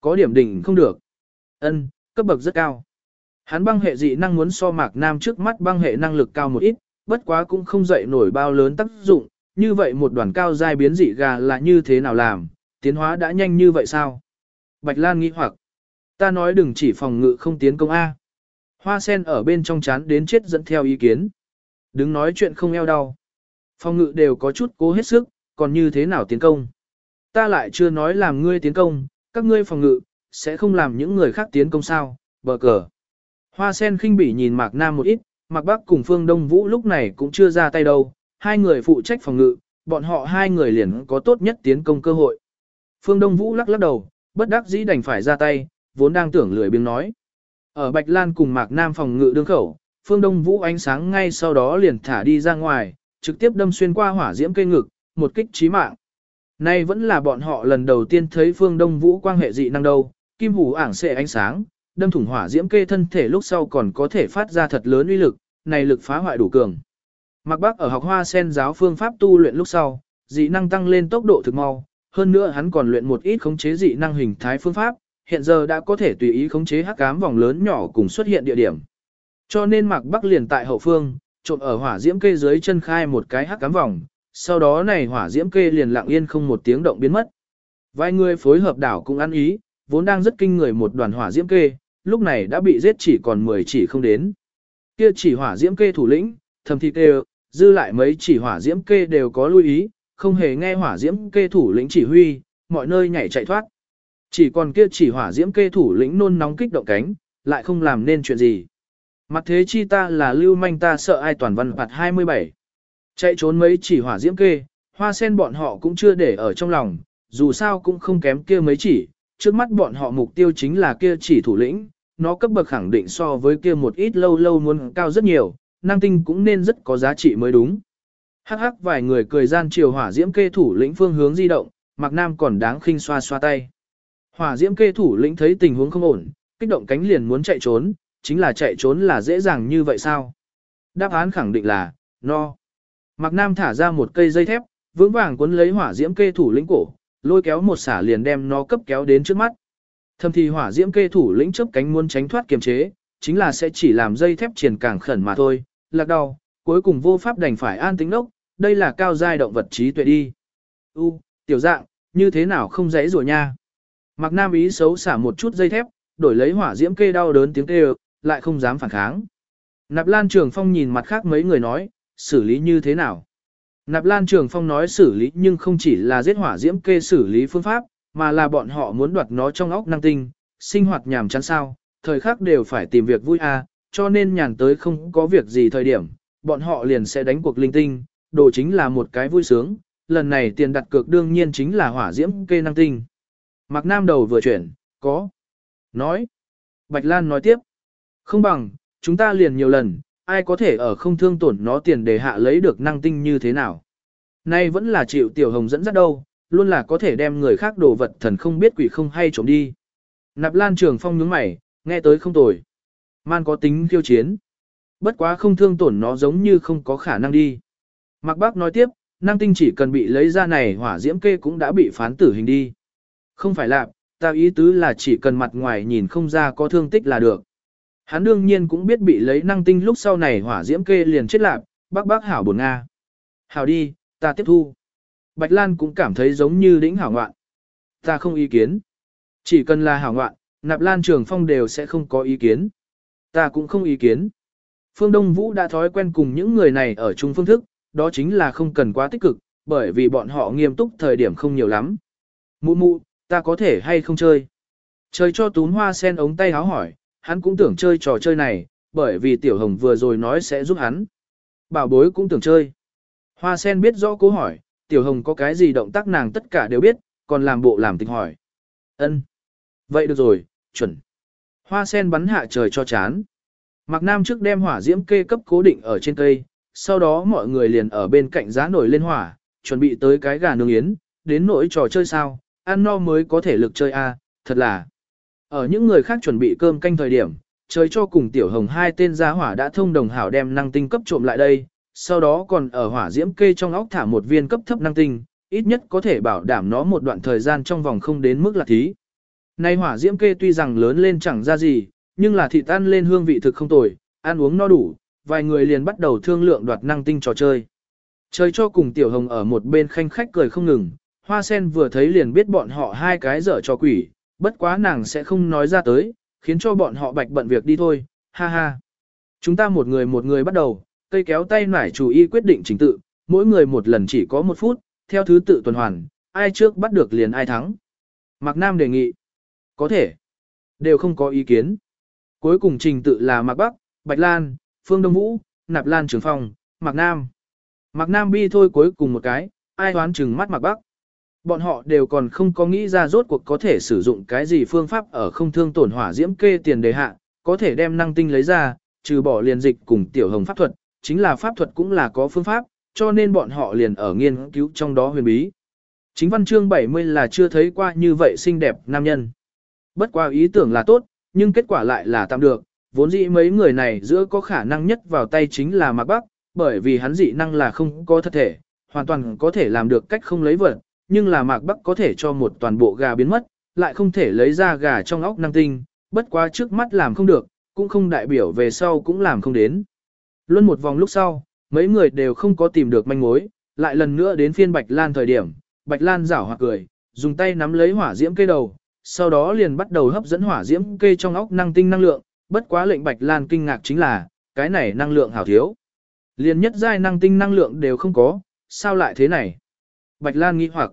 Có điểm đỉnh không được. Ân, cấp bậc rất cao. Hắn băng hệ dị năng muốn so Mạc Nam trước mắt băng hệ năng lực cao một ít, bất quá cũng không dậy nổi bao lớn tác dụng, như vậy một đoàn cao giai biến dị gà là như thế nào làm, tiến hóa đã nhanh như vậy sao? Bạch Lan nghĩ hoặc, ta nói đừng chỉ phòng ngự không tiến công A. Hoa sen ở bên trong chán đến chết dẫn theo ý kiến. đứng nói chuyện không eo đau. Phòng ngự đều có chút cố hết sức, còn như thế nào tiến công ta lại chưa nói làm ngươi tiến công, các ngươi phòng ngự, sẽ không làm những người khác tiến công sao, bờ cờ. Hoa sen khinh bỉ nhìn Mạc Nam một ít, Mạc Bắc cùng Phương Đông Vũ lúc này cũng chưa ra tay đâu, hai người phụ trách phòng ngự, bọn họ hai người liền có tốt nhất tiến công cơ hội. Phương Đông Vũ lắc lắc đầu, bất đắc dĩ đành phải ra tay, vốn đang tưởng lười biếng nói. Ở Bạch Lan cùng Mạc Nam phòng ngự đương khẩu, Phương Đông Vũ ánh sáng ngay sau đó liền thả đi ra ngoài, trực tiếp đâm xuyên qua hỏa diễm cây ngực, một kích chí mạng. Nay vẫn là bọn họ lần đầu tiên thấy Phương Đông Vũ quang hệ dị năng đâu, kim hủ ảng xệ ánh sáng, đâm thủng hỏa diễm kê thân thể lúc sau còn có thể phát ra thật lớn uy lực, này lực phá hoại đủ cường. Mạc Bắc ở học hoa sen giáo phương pháp tu luyện lúc sau, dị năng tăng lên tốc độ thực mau, hơn nữa hắn còn luyện một ít khống chế dị năng hình thái phương pháp, hiện giờ đã có thể tùy ý khống chế hắc ám vòng lớn nhỏ cùng xuất hiện địa điểm. Cho nên Mạc Bắc liền tại hậu phương, trộn ở hỏa diễm kê dưới chân khai một cái hắc ám vòng, sau đó này hỏa diễm kê liền lặng yên không một tiếng động biến mất. Vài người phối hợp đảo cũng ăn ý, vốn đang rất kinh người một đoàn hỏa diễm kê, lúc này đã bị giết chỉ còn 10 chỉ không đến. Kia chỉ hỏa diễm kê thủ lĩnh, thầm thịt đều, dư lại mấy chỉ hỏa diễm kê đều có lưu ý, không hề nghe hỏa diễm kê thủ lĩnh chỉ huy, mọi nơi nhảy chạy thoát. Chỉ còn kia chỉ hỏa diễm kê thủ lĩnh nôn nóng kích động cánh, lại không làm nên chuyện gì. Mặt thế chi ta là lưu manh ta sợ ai toàn văn phạt 27. Chạy trốn mấy chỉ hỏa diễm kê, hoa sen bọn họ cũng chưa để ở trong lòng, dù sao cũng không kém kia mấy chỉ, trước mắt bọn họ mục tiêu chính là kia chỉ thủ lĩnh, nó cấp bậc khẳng định so với kia một ít lâu lâu muốn cao rất nhiều, năng tinh cũng nên rất có giá trị mới đúng. Hắc hắc vài người cười gian chiều hỏa diễm kê thủ lĩnh phương hướng di động, Mạc Nam còn đáng khinh xoa xoa tay. Hỏa diễm kê thủ lĩnh thấy tình huống không ổn, kích động cánh liền muốn chạy trốn, chính là chạy trốn là dễ dàng như vậy sao? Đáp án khẳng định là, no. Mạc Nam thả ra một cây dây thép, vững vàng cuốn lấy hỏa diễm kê thủ lĩnh cổ, lôi kéo một xả liền đem nó cấp kéo đến trước mắt. Thầm thì hỏa diễm kê thủ lĩnh chớp cánh muốn tránh thoát kiềm chế, chính là sẽ chỉ làm dây thép triển càng khẩn mà thôi, lạc đau, cuối cùng vô pháp đành phải an tính đốc, đây là cao giai động vật trí tuệ đi. U, tiểu dạng, như thế nào không dãy rồi nha. Mạc Nam ý xấu xả một chút dây thép, đổi lấy hỏa diễm kê đau đớn tiếng kêu, lại không dám phản kháng. Nạp Lan Trường Phong nhìn mặt khác mấy người nói, xử lý như thế nào? Nạp Lan Trường Phong nói xử lý nhưng không chỉ là giết hỏa diễm kê xử lý phương pháp, mà là bọn họ muốn đoạt nó trong óc năng tinh, sinh hoạt nhàm chán sao, thời khắc đều phải tìm việc vui à, cho nên nhàn tới không có việc gì thời điểm, bọn họ liền sẽ đánh cuộc linh tinh, đồ chính là một cái vui sướng, lần này tiền đặt cược đương nhiên chính là hỏa diễm kê năng tinh. Mạc Nam đầu vừa chuyển, có. Nói. Bạch Lan nói tiếp. Không bằng, chúng ta liền nhiều lần, ai có thể ở không thương tổn nó tiền để hạ lấy được năng tinh như thế nào. Nay vẫn là chịu tiểu hồng dẫn dắt đâu, luôn là có thể đem người khác đồ vật thần không biết quỷ không hay trộm đi. Nạp Lan Trường Phong nhướng mày, nghe tới không tồi. Man có tính khiêu chiến. Bất quá không thương tổn nó giống như không có khả năng đi. Mạc Bác nói tiếp, năng tinh chỉ cần bị lấy ra này hỏa diễm kê cũng đã bị phán tử hình đi. Không phải là, ta ý tứ là chỉ cần mặt ngoài nhìn không ra có thương tích là được. Hắn đương nhiên cũng biết bị lấy năng tinh lúc sau này hỏa diễm kê liền chết lạc, bác bác hảo buồn Nga. Hảo đi, ta tiếp thu. Bạch Lan cũng cảm thấy giống như đỉnh hảo ngoạn. Ta không ý kiến. Chỉ cần là hảo ngoạn, nạp Lan Trường Phong đều sẽ không có ý kiến. Ta cũng không ý kiến. Phương Đông Vũ đã thói quen cùng những người này ở chung phương thức, đó chính là không cần quá tích cực, bởi vì bọn họ nghiêm túc thời điểm không nhiều lắm. Mụ mụ, ta có thể hay không chơi? Chơi cho tún hoa sen ống tay háo hỏi, hắn cũng tưởng chơi trò chơi này, bởi vì Tiểu Hồng vừa rồi nói sẽ giúp hắn. Bảo bối cũng tưởng chơi. Hoa sen biết rõ câu hỏi, Tiểu Hồng có cái gì động tác nàng tất cả đều biết, còn làm bộ làm tình hỏi. ân Vậy được rồi, chuẩn. Hoa sen bắn hạ trời cho chán. Mạc Nam trước đem hỏa diễm kê cấp cố định ở trên cây, sau đó mọi người liền ở bên cạnh giá nổi lên hỏa, chuẩn bị tới cái gà nướng yến, đến nỗi trò chơi sao, ăn no mới có thể lực chơi a, thật là. Ở những người khác chuẩn bị cơm canh thời điểm, trời cho cùng tiểu hồng hai tên gia hỏa đã thông đồng hảo đem năng tinh cấp trộm lại đây, sau đó còn ở hỏa diễm kê trong óc thả một viên cấp thấp năng tinh, ít nhất có thể bảo đảm nó một đoạn thời gian trong vòng không đến mức là thí. Nay hỏa diễm kê tuy rằng lớn lên chẳng ra gì, nhưng là thịt ăn lên hương vị thực không tồi, ăn uống no đủ, vài người liền bắt đầu thương lượng đoạt năng tinh trò chơi. Chơi cho cùng tiểu hồng ở một bên khanh khách cười không ngừng, hoa sen vừa thấy liền biết bọn họ hai cái dở cho quỷ, bất quá nàng sẽ không nói ra tới, khiến cho bọn họ bạch bận việc đi thôi, ha ha. Chúng ta một người một người bắt đầu, cây kéo tay nải chủ y quyết định trình tự, mỗi người một lần chỉ có một phút, theo thứ tự tuần hoàn, ai trước bắt được liền ai thắng. Mạc Nam đề nghị. Có thể. Đều không có ý kiến. Cuối cùng trình tự là Mạc Bắc, Bạch Lan, Phương Đông Vũ, Nạp Lan Trường Phong, Mạc Nam. Mạc Nam bi thôi cuối cùng một cái, ai đoán chừng mắt Mạc Bắc. Bọn họ đều còn không có nghĩ ra rốt cuộc có thể sử dụng cái gì phương pháp ở không thương tổn hỏa diễm kê tiền đề hạ, có thể đem năng tinh lấy ra, trừ bỏ liền dịch cùng tiểu hồng pháp thuật, chính là pháp thuật cũng là có phương pháp, cho nên bọn họ liền ở nghiên cứu trong đó huyền bí. Chính văn chương 70 là chưa thấy qua như vậy xinh đẹp nam nhân. Bất qua ý tưởng là tốt, nhưng kết quả lại là tạm được, vốn dĩ mấy người này giữa có khả năng nhất vào tay chính là Mạc Bắc, bởi vì hắn dị năng là không có thật thể, hoàn toàn có thể làm được cách không lấy vật, nhưng là Mạc Bắc có thể cho một toàn bộ gà biến mất, lại không thể lấy ra gà trong óc năng tinh, bất quá trước mắt làm không được, cũng không đại biểu về sau cũng làm không đến. Luân một vòng lúc sau, mấy người đều không có tìm được manh mối, lại lần nữa đến phiên Bạch Lan thời điểm, Bạch Lan giảo hoặc cười, dùng tay nắm lấy hỏa diễm cây đầu, sau đó liền bắt đầu hấp dẫn hỏa diễm cây trong óc năng tinh năng lượng, bất quá lệnh Bạch Lan kinh ngạc chính là, cái này năng lượng hảo thiếu. Liền nhất giai năng tinh năng lượng đều không có, sao lại thế này? Bạch Lan nghĩ hoặc,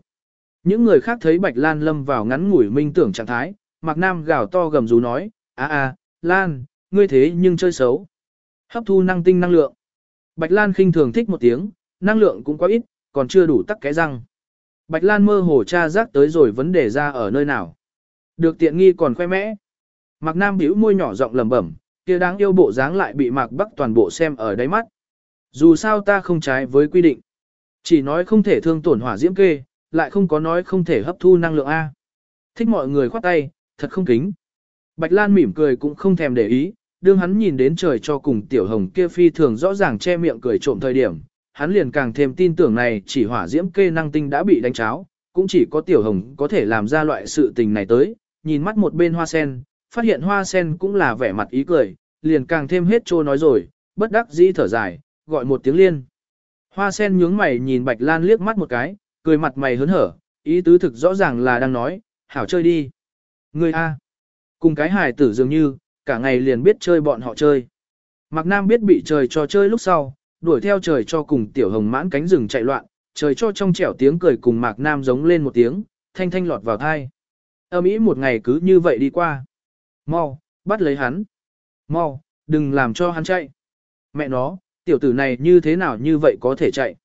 những người khác thấy Bạch Lan lâm vào ngắn ngủi minh tưởng trạng thái, Mạc Nam gào to gầm rú nói, a a, Lan, ngươi thế nhưng chơi xấu. Hấp thu năng tinh năng lượng. Bạch Lan khinh thường thích một tiếng, năng lượng cũng quá ít, còn chưa đủ tắc cái răng. Bạch Lan mơ hồ tra giác tới rồi vấn đề ra ở nơi nào. Được tiện nghi còn khoe mẽ. Mạc Nam bĩu môi nhỏ giọng lẩm bẩm, kia đáng yêu bộ dáng lại bị Mạc Bắc toàn bộ xem ở đáy mắt. Dù sao ta không trái với quy định. Chỉ nói không thể thương tổn hỏa diễm kê, lại không có nói không thể hấp thu năng lượng A. Thích mọi người khoát tay, thật không kính. Bạch Lan mỉm cười cũng không thèm để ý, đương hắn nhìn đến trời cho cùng tiểu hồng kia phi thường rõ ràng che miệng cười trộm thời điểm, hắn liền càng thêm tin tưởng này chỉ hỏa diễm kê năng tinh đã bị đánh cháo, cũng chỉ có tiểu hồng có thể làm ra loại sự tình này tới, nhìn mắt một bên hoa sen, phát hiện hoa sen cũng là vẻ mặt ý cười, liền càng thêm hết trô nói rồi, bất đắc dĩ thở dài, gọi một tiếng liên. Hoa sen nhướng mày nhìn Bạch Lan liếc mắt một cái, cười mặt mày hớn hở, ý tứ thực rõ ràng là đang nói, hảo chơi đi. Người A. Cùng cái hài tử dường như, cả ngày liền biết chơi bọn họ chơi. Mạc Nam biết bị trời cho chơi lúc sau, đuổi theo trời cho cùng tiểu hồng mãn cánh rừng chạy loạn, trời cho trong trẻo tiếng cười cùng Mạc Nam giống lên một tiếng, thanh thanh lọt vào thai. Âm ý một ngày cứ như vậy đi qua. Mau, bắt lấy hắn. Mau, đừng làm cho hắn chạy. Mẹ nó, tiểu tử này như thế nào như vậy có thể chạy.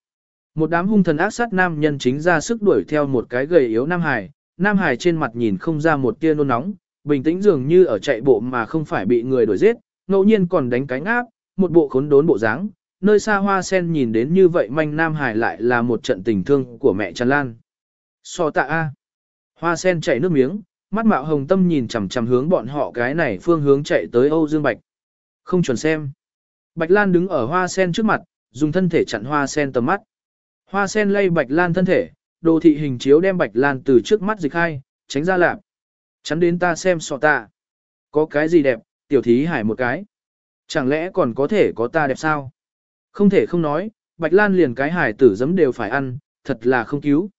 Một đám hung thần ác sát nam nhân chính ra sức đuổi theo một cái gầy yếu Nam Hải. Nam Hải trên mặt nhìn không ra một tia nôn nóng, bình tĩnh dường như ở chạy bộ mà không phải bị người đuổi giết, ngẫu nhiên còn đánh cánh áp, một bộ khốn đốn bộ dáng. Nơi xa hoa sen nhìn đến như vậy manh Nam Hải lại là một trận tình thương của mẹ Trần Lan. So tạ A. Hoa sen chảy nước miếng, mắt mạo hồng tâm nhìn chằm chằm hướng bọn họ cái này phương hướng chạy tới Âu Dương Bạch. Không chuẩn xem. Bạch Lan đứng ở hoa sen trước mặt, dùng thân thể chặn hoa sen tầm mắt. Hoa sen lay Bạch Lan thân thể, đồ thị hình chiếu đem Bạch Lan từ trước mắt dịch hai, tránh ra lạp. Chắn đến ta xem sọ ta. Có cái gì đẹp, tiểu thí hải một cái. Chẳng lẽ còn có thể có ta đẹp sao? Không thể không nói, Bạch Lan liền cái hải tử giấm đều phải ăn, thật là không cứu.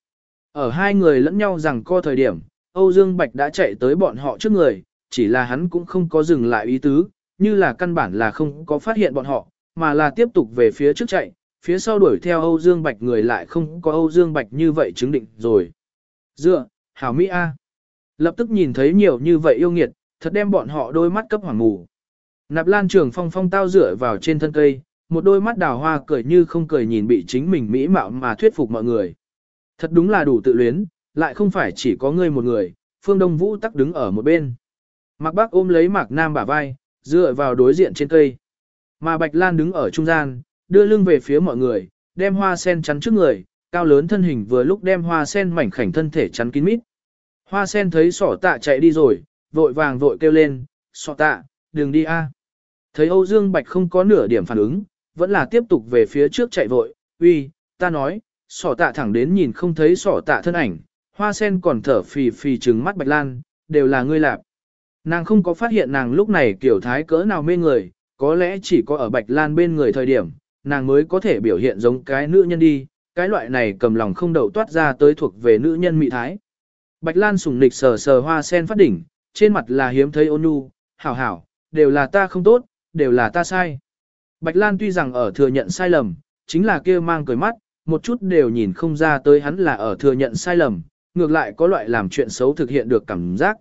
Ở hai người lẫn nhau rằng co thời điểm, Âu Dương Bạch đã chạy tới bọn họ trước người, chỉ là hắn cũng không có dừng lại ý tứ, như là căn bản là không có phát hiện bọn họ, mà là tiếp tục về phía trước chạy, phía sau đuổi theo Âu Dương Bạch người lại không có Âu Dương Bạch như vậy chứng định rồi. Dựa, hảo Mỹ A. Lập tức nhìn thấy nhiều như vậy yêu nghiệt, thật đem bọn họ đôi mắt cấp hoàng ngủ. Nạp lan trường phong phong tao dựa vào trên thân cây, một đôi mắt đào hoa cười như không cười nhìn bị chính mình mỹ mạo mà thuyết phục mọi người. Thật đúng là đủ tự luyến, lại không phải chỉ có ngươi một người, Phương Đông Vũ tắc đứng ở một bên. Mạc Bác ôm lấy Mạc Nam bả vai, dựa vào đối diện trên cây. Mà Bạch Lan đứng ở trung gian, đưa lưng về phía mọi người, đem hoa sen chắn trước người, cao lớn thân hình vừa lúc đem hoa sen mảnh khảnh thân thể chắn kín mít. Hoa sen thấy sỏ tạ chạy đi rồi, vội vàng vội kêu lên, sỏ tạ, đừng đi a. Thấy Âu Dương Bạch không có nửa điểm phản ứng, vẫn là tiếp tục về phía trước chạy vội, uy, ta nói, sỏ tạ thẳng đến nhìn không thấy sỏ tạ thân ảnh, hoa sen còn thở phì phì trừng mắt Bạch Lan, đều là ngươi lạp. Nàng không có phát hiện nàng lúc này kiểu thái cỡ nào mê người, có lẽ chỉ có ở Bạch Lan bên người thời điểm, nàng mới có thể biểu hiện giống cái nữ nhân đi, cái loại này cầm lòng không đậu toát ra tới thuộc về nữ nhân mỹ thái. Bạch Lan sùng nịch sờ sờ hoa sen phát đỉnh, trên mặt là hiếm thấy ôn nhu, hảo hảo, đều là ta không tốt, đều là ta sai. Bạch Lan tuy rằng ở thừa nhận sai lầm, chính là kia mang cười mắt, một chút đều nhìn không ra tới hắn là ở thừa nhận sai lầm, ngược lại có loại làm chuyện xấu thực hiện được cảm giác.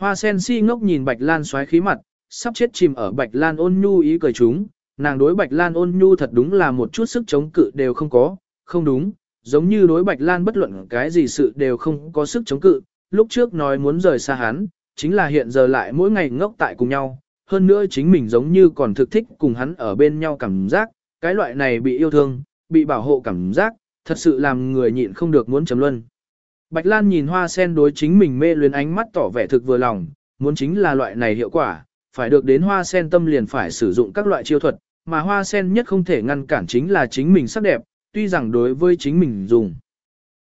Hoa sen si ngốc nhìn Bạch Lan xoáy khí mặt, sắp chết chìm ở Bạch Lan ôn nhu ý cười chúng, nàng đối Bạch Lan ôn nhu thật đúng là một chút sức chống cự đều không có, không đúng, giống như đối Bạch Lan bất luận cái gì sự đều không có sức chống cự, lúc trước nói muốn rời xa hắn, chính là hiện giờ lại mỗi ngày ngốc tại cùng nhau, hơn nữa chính mình giống như còn thực thích cùng hắn ở bên nhau cảm giác, cái loại này bị yêu thương, bị bảo hộ cảm giác, thật sự làm người nhịn không được muốn chấm luân. Bạch Lan nhìn hoa sen đối chính mình mê luyến ánh mắt tỏ vẻ thực vừa lòng, muốn chính là loại này hiệu quả, phải được đến hoa sen tâm liền phải sử dụng các loại chiêu thuật, mà hoa sen nhất không thể ngăn cản chính là chính mình sắc đẹp, tuy rằng đối với chính mình dùng.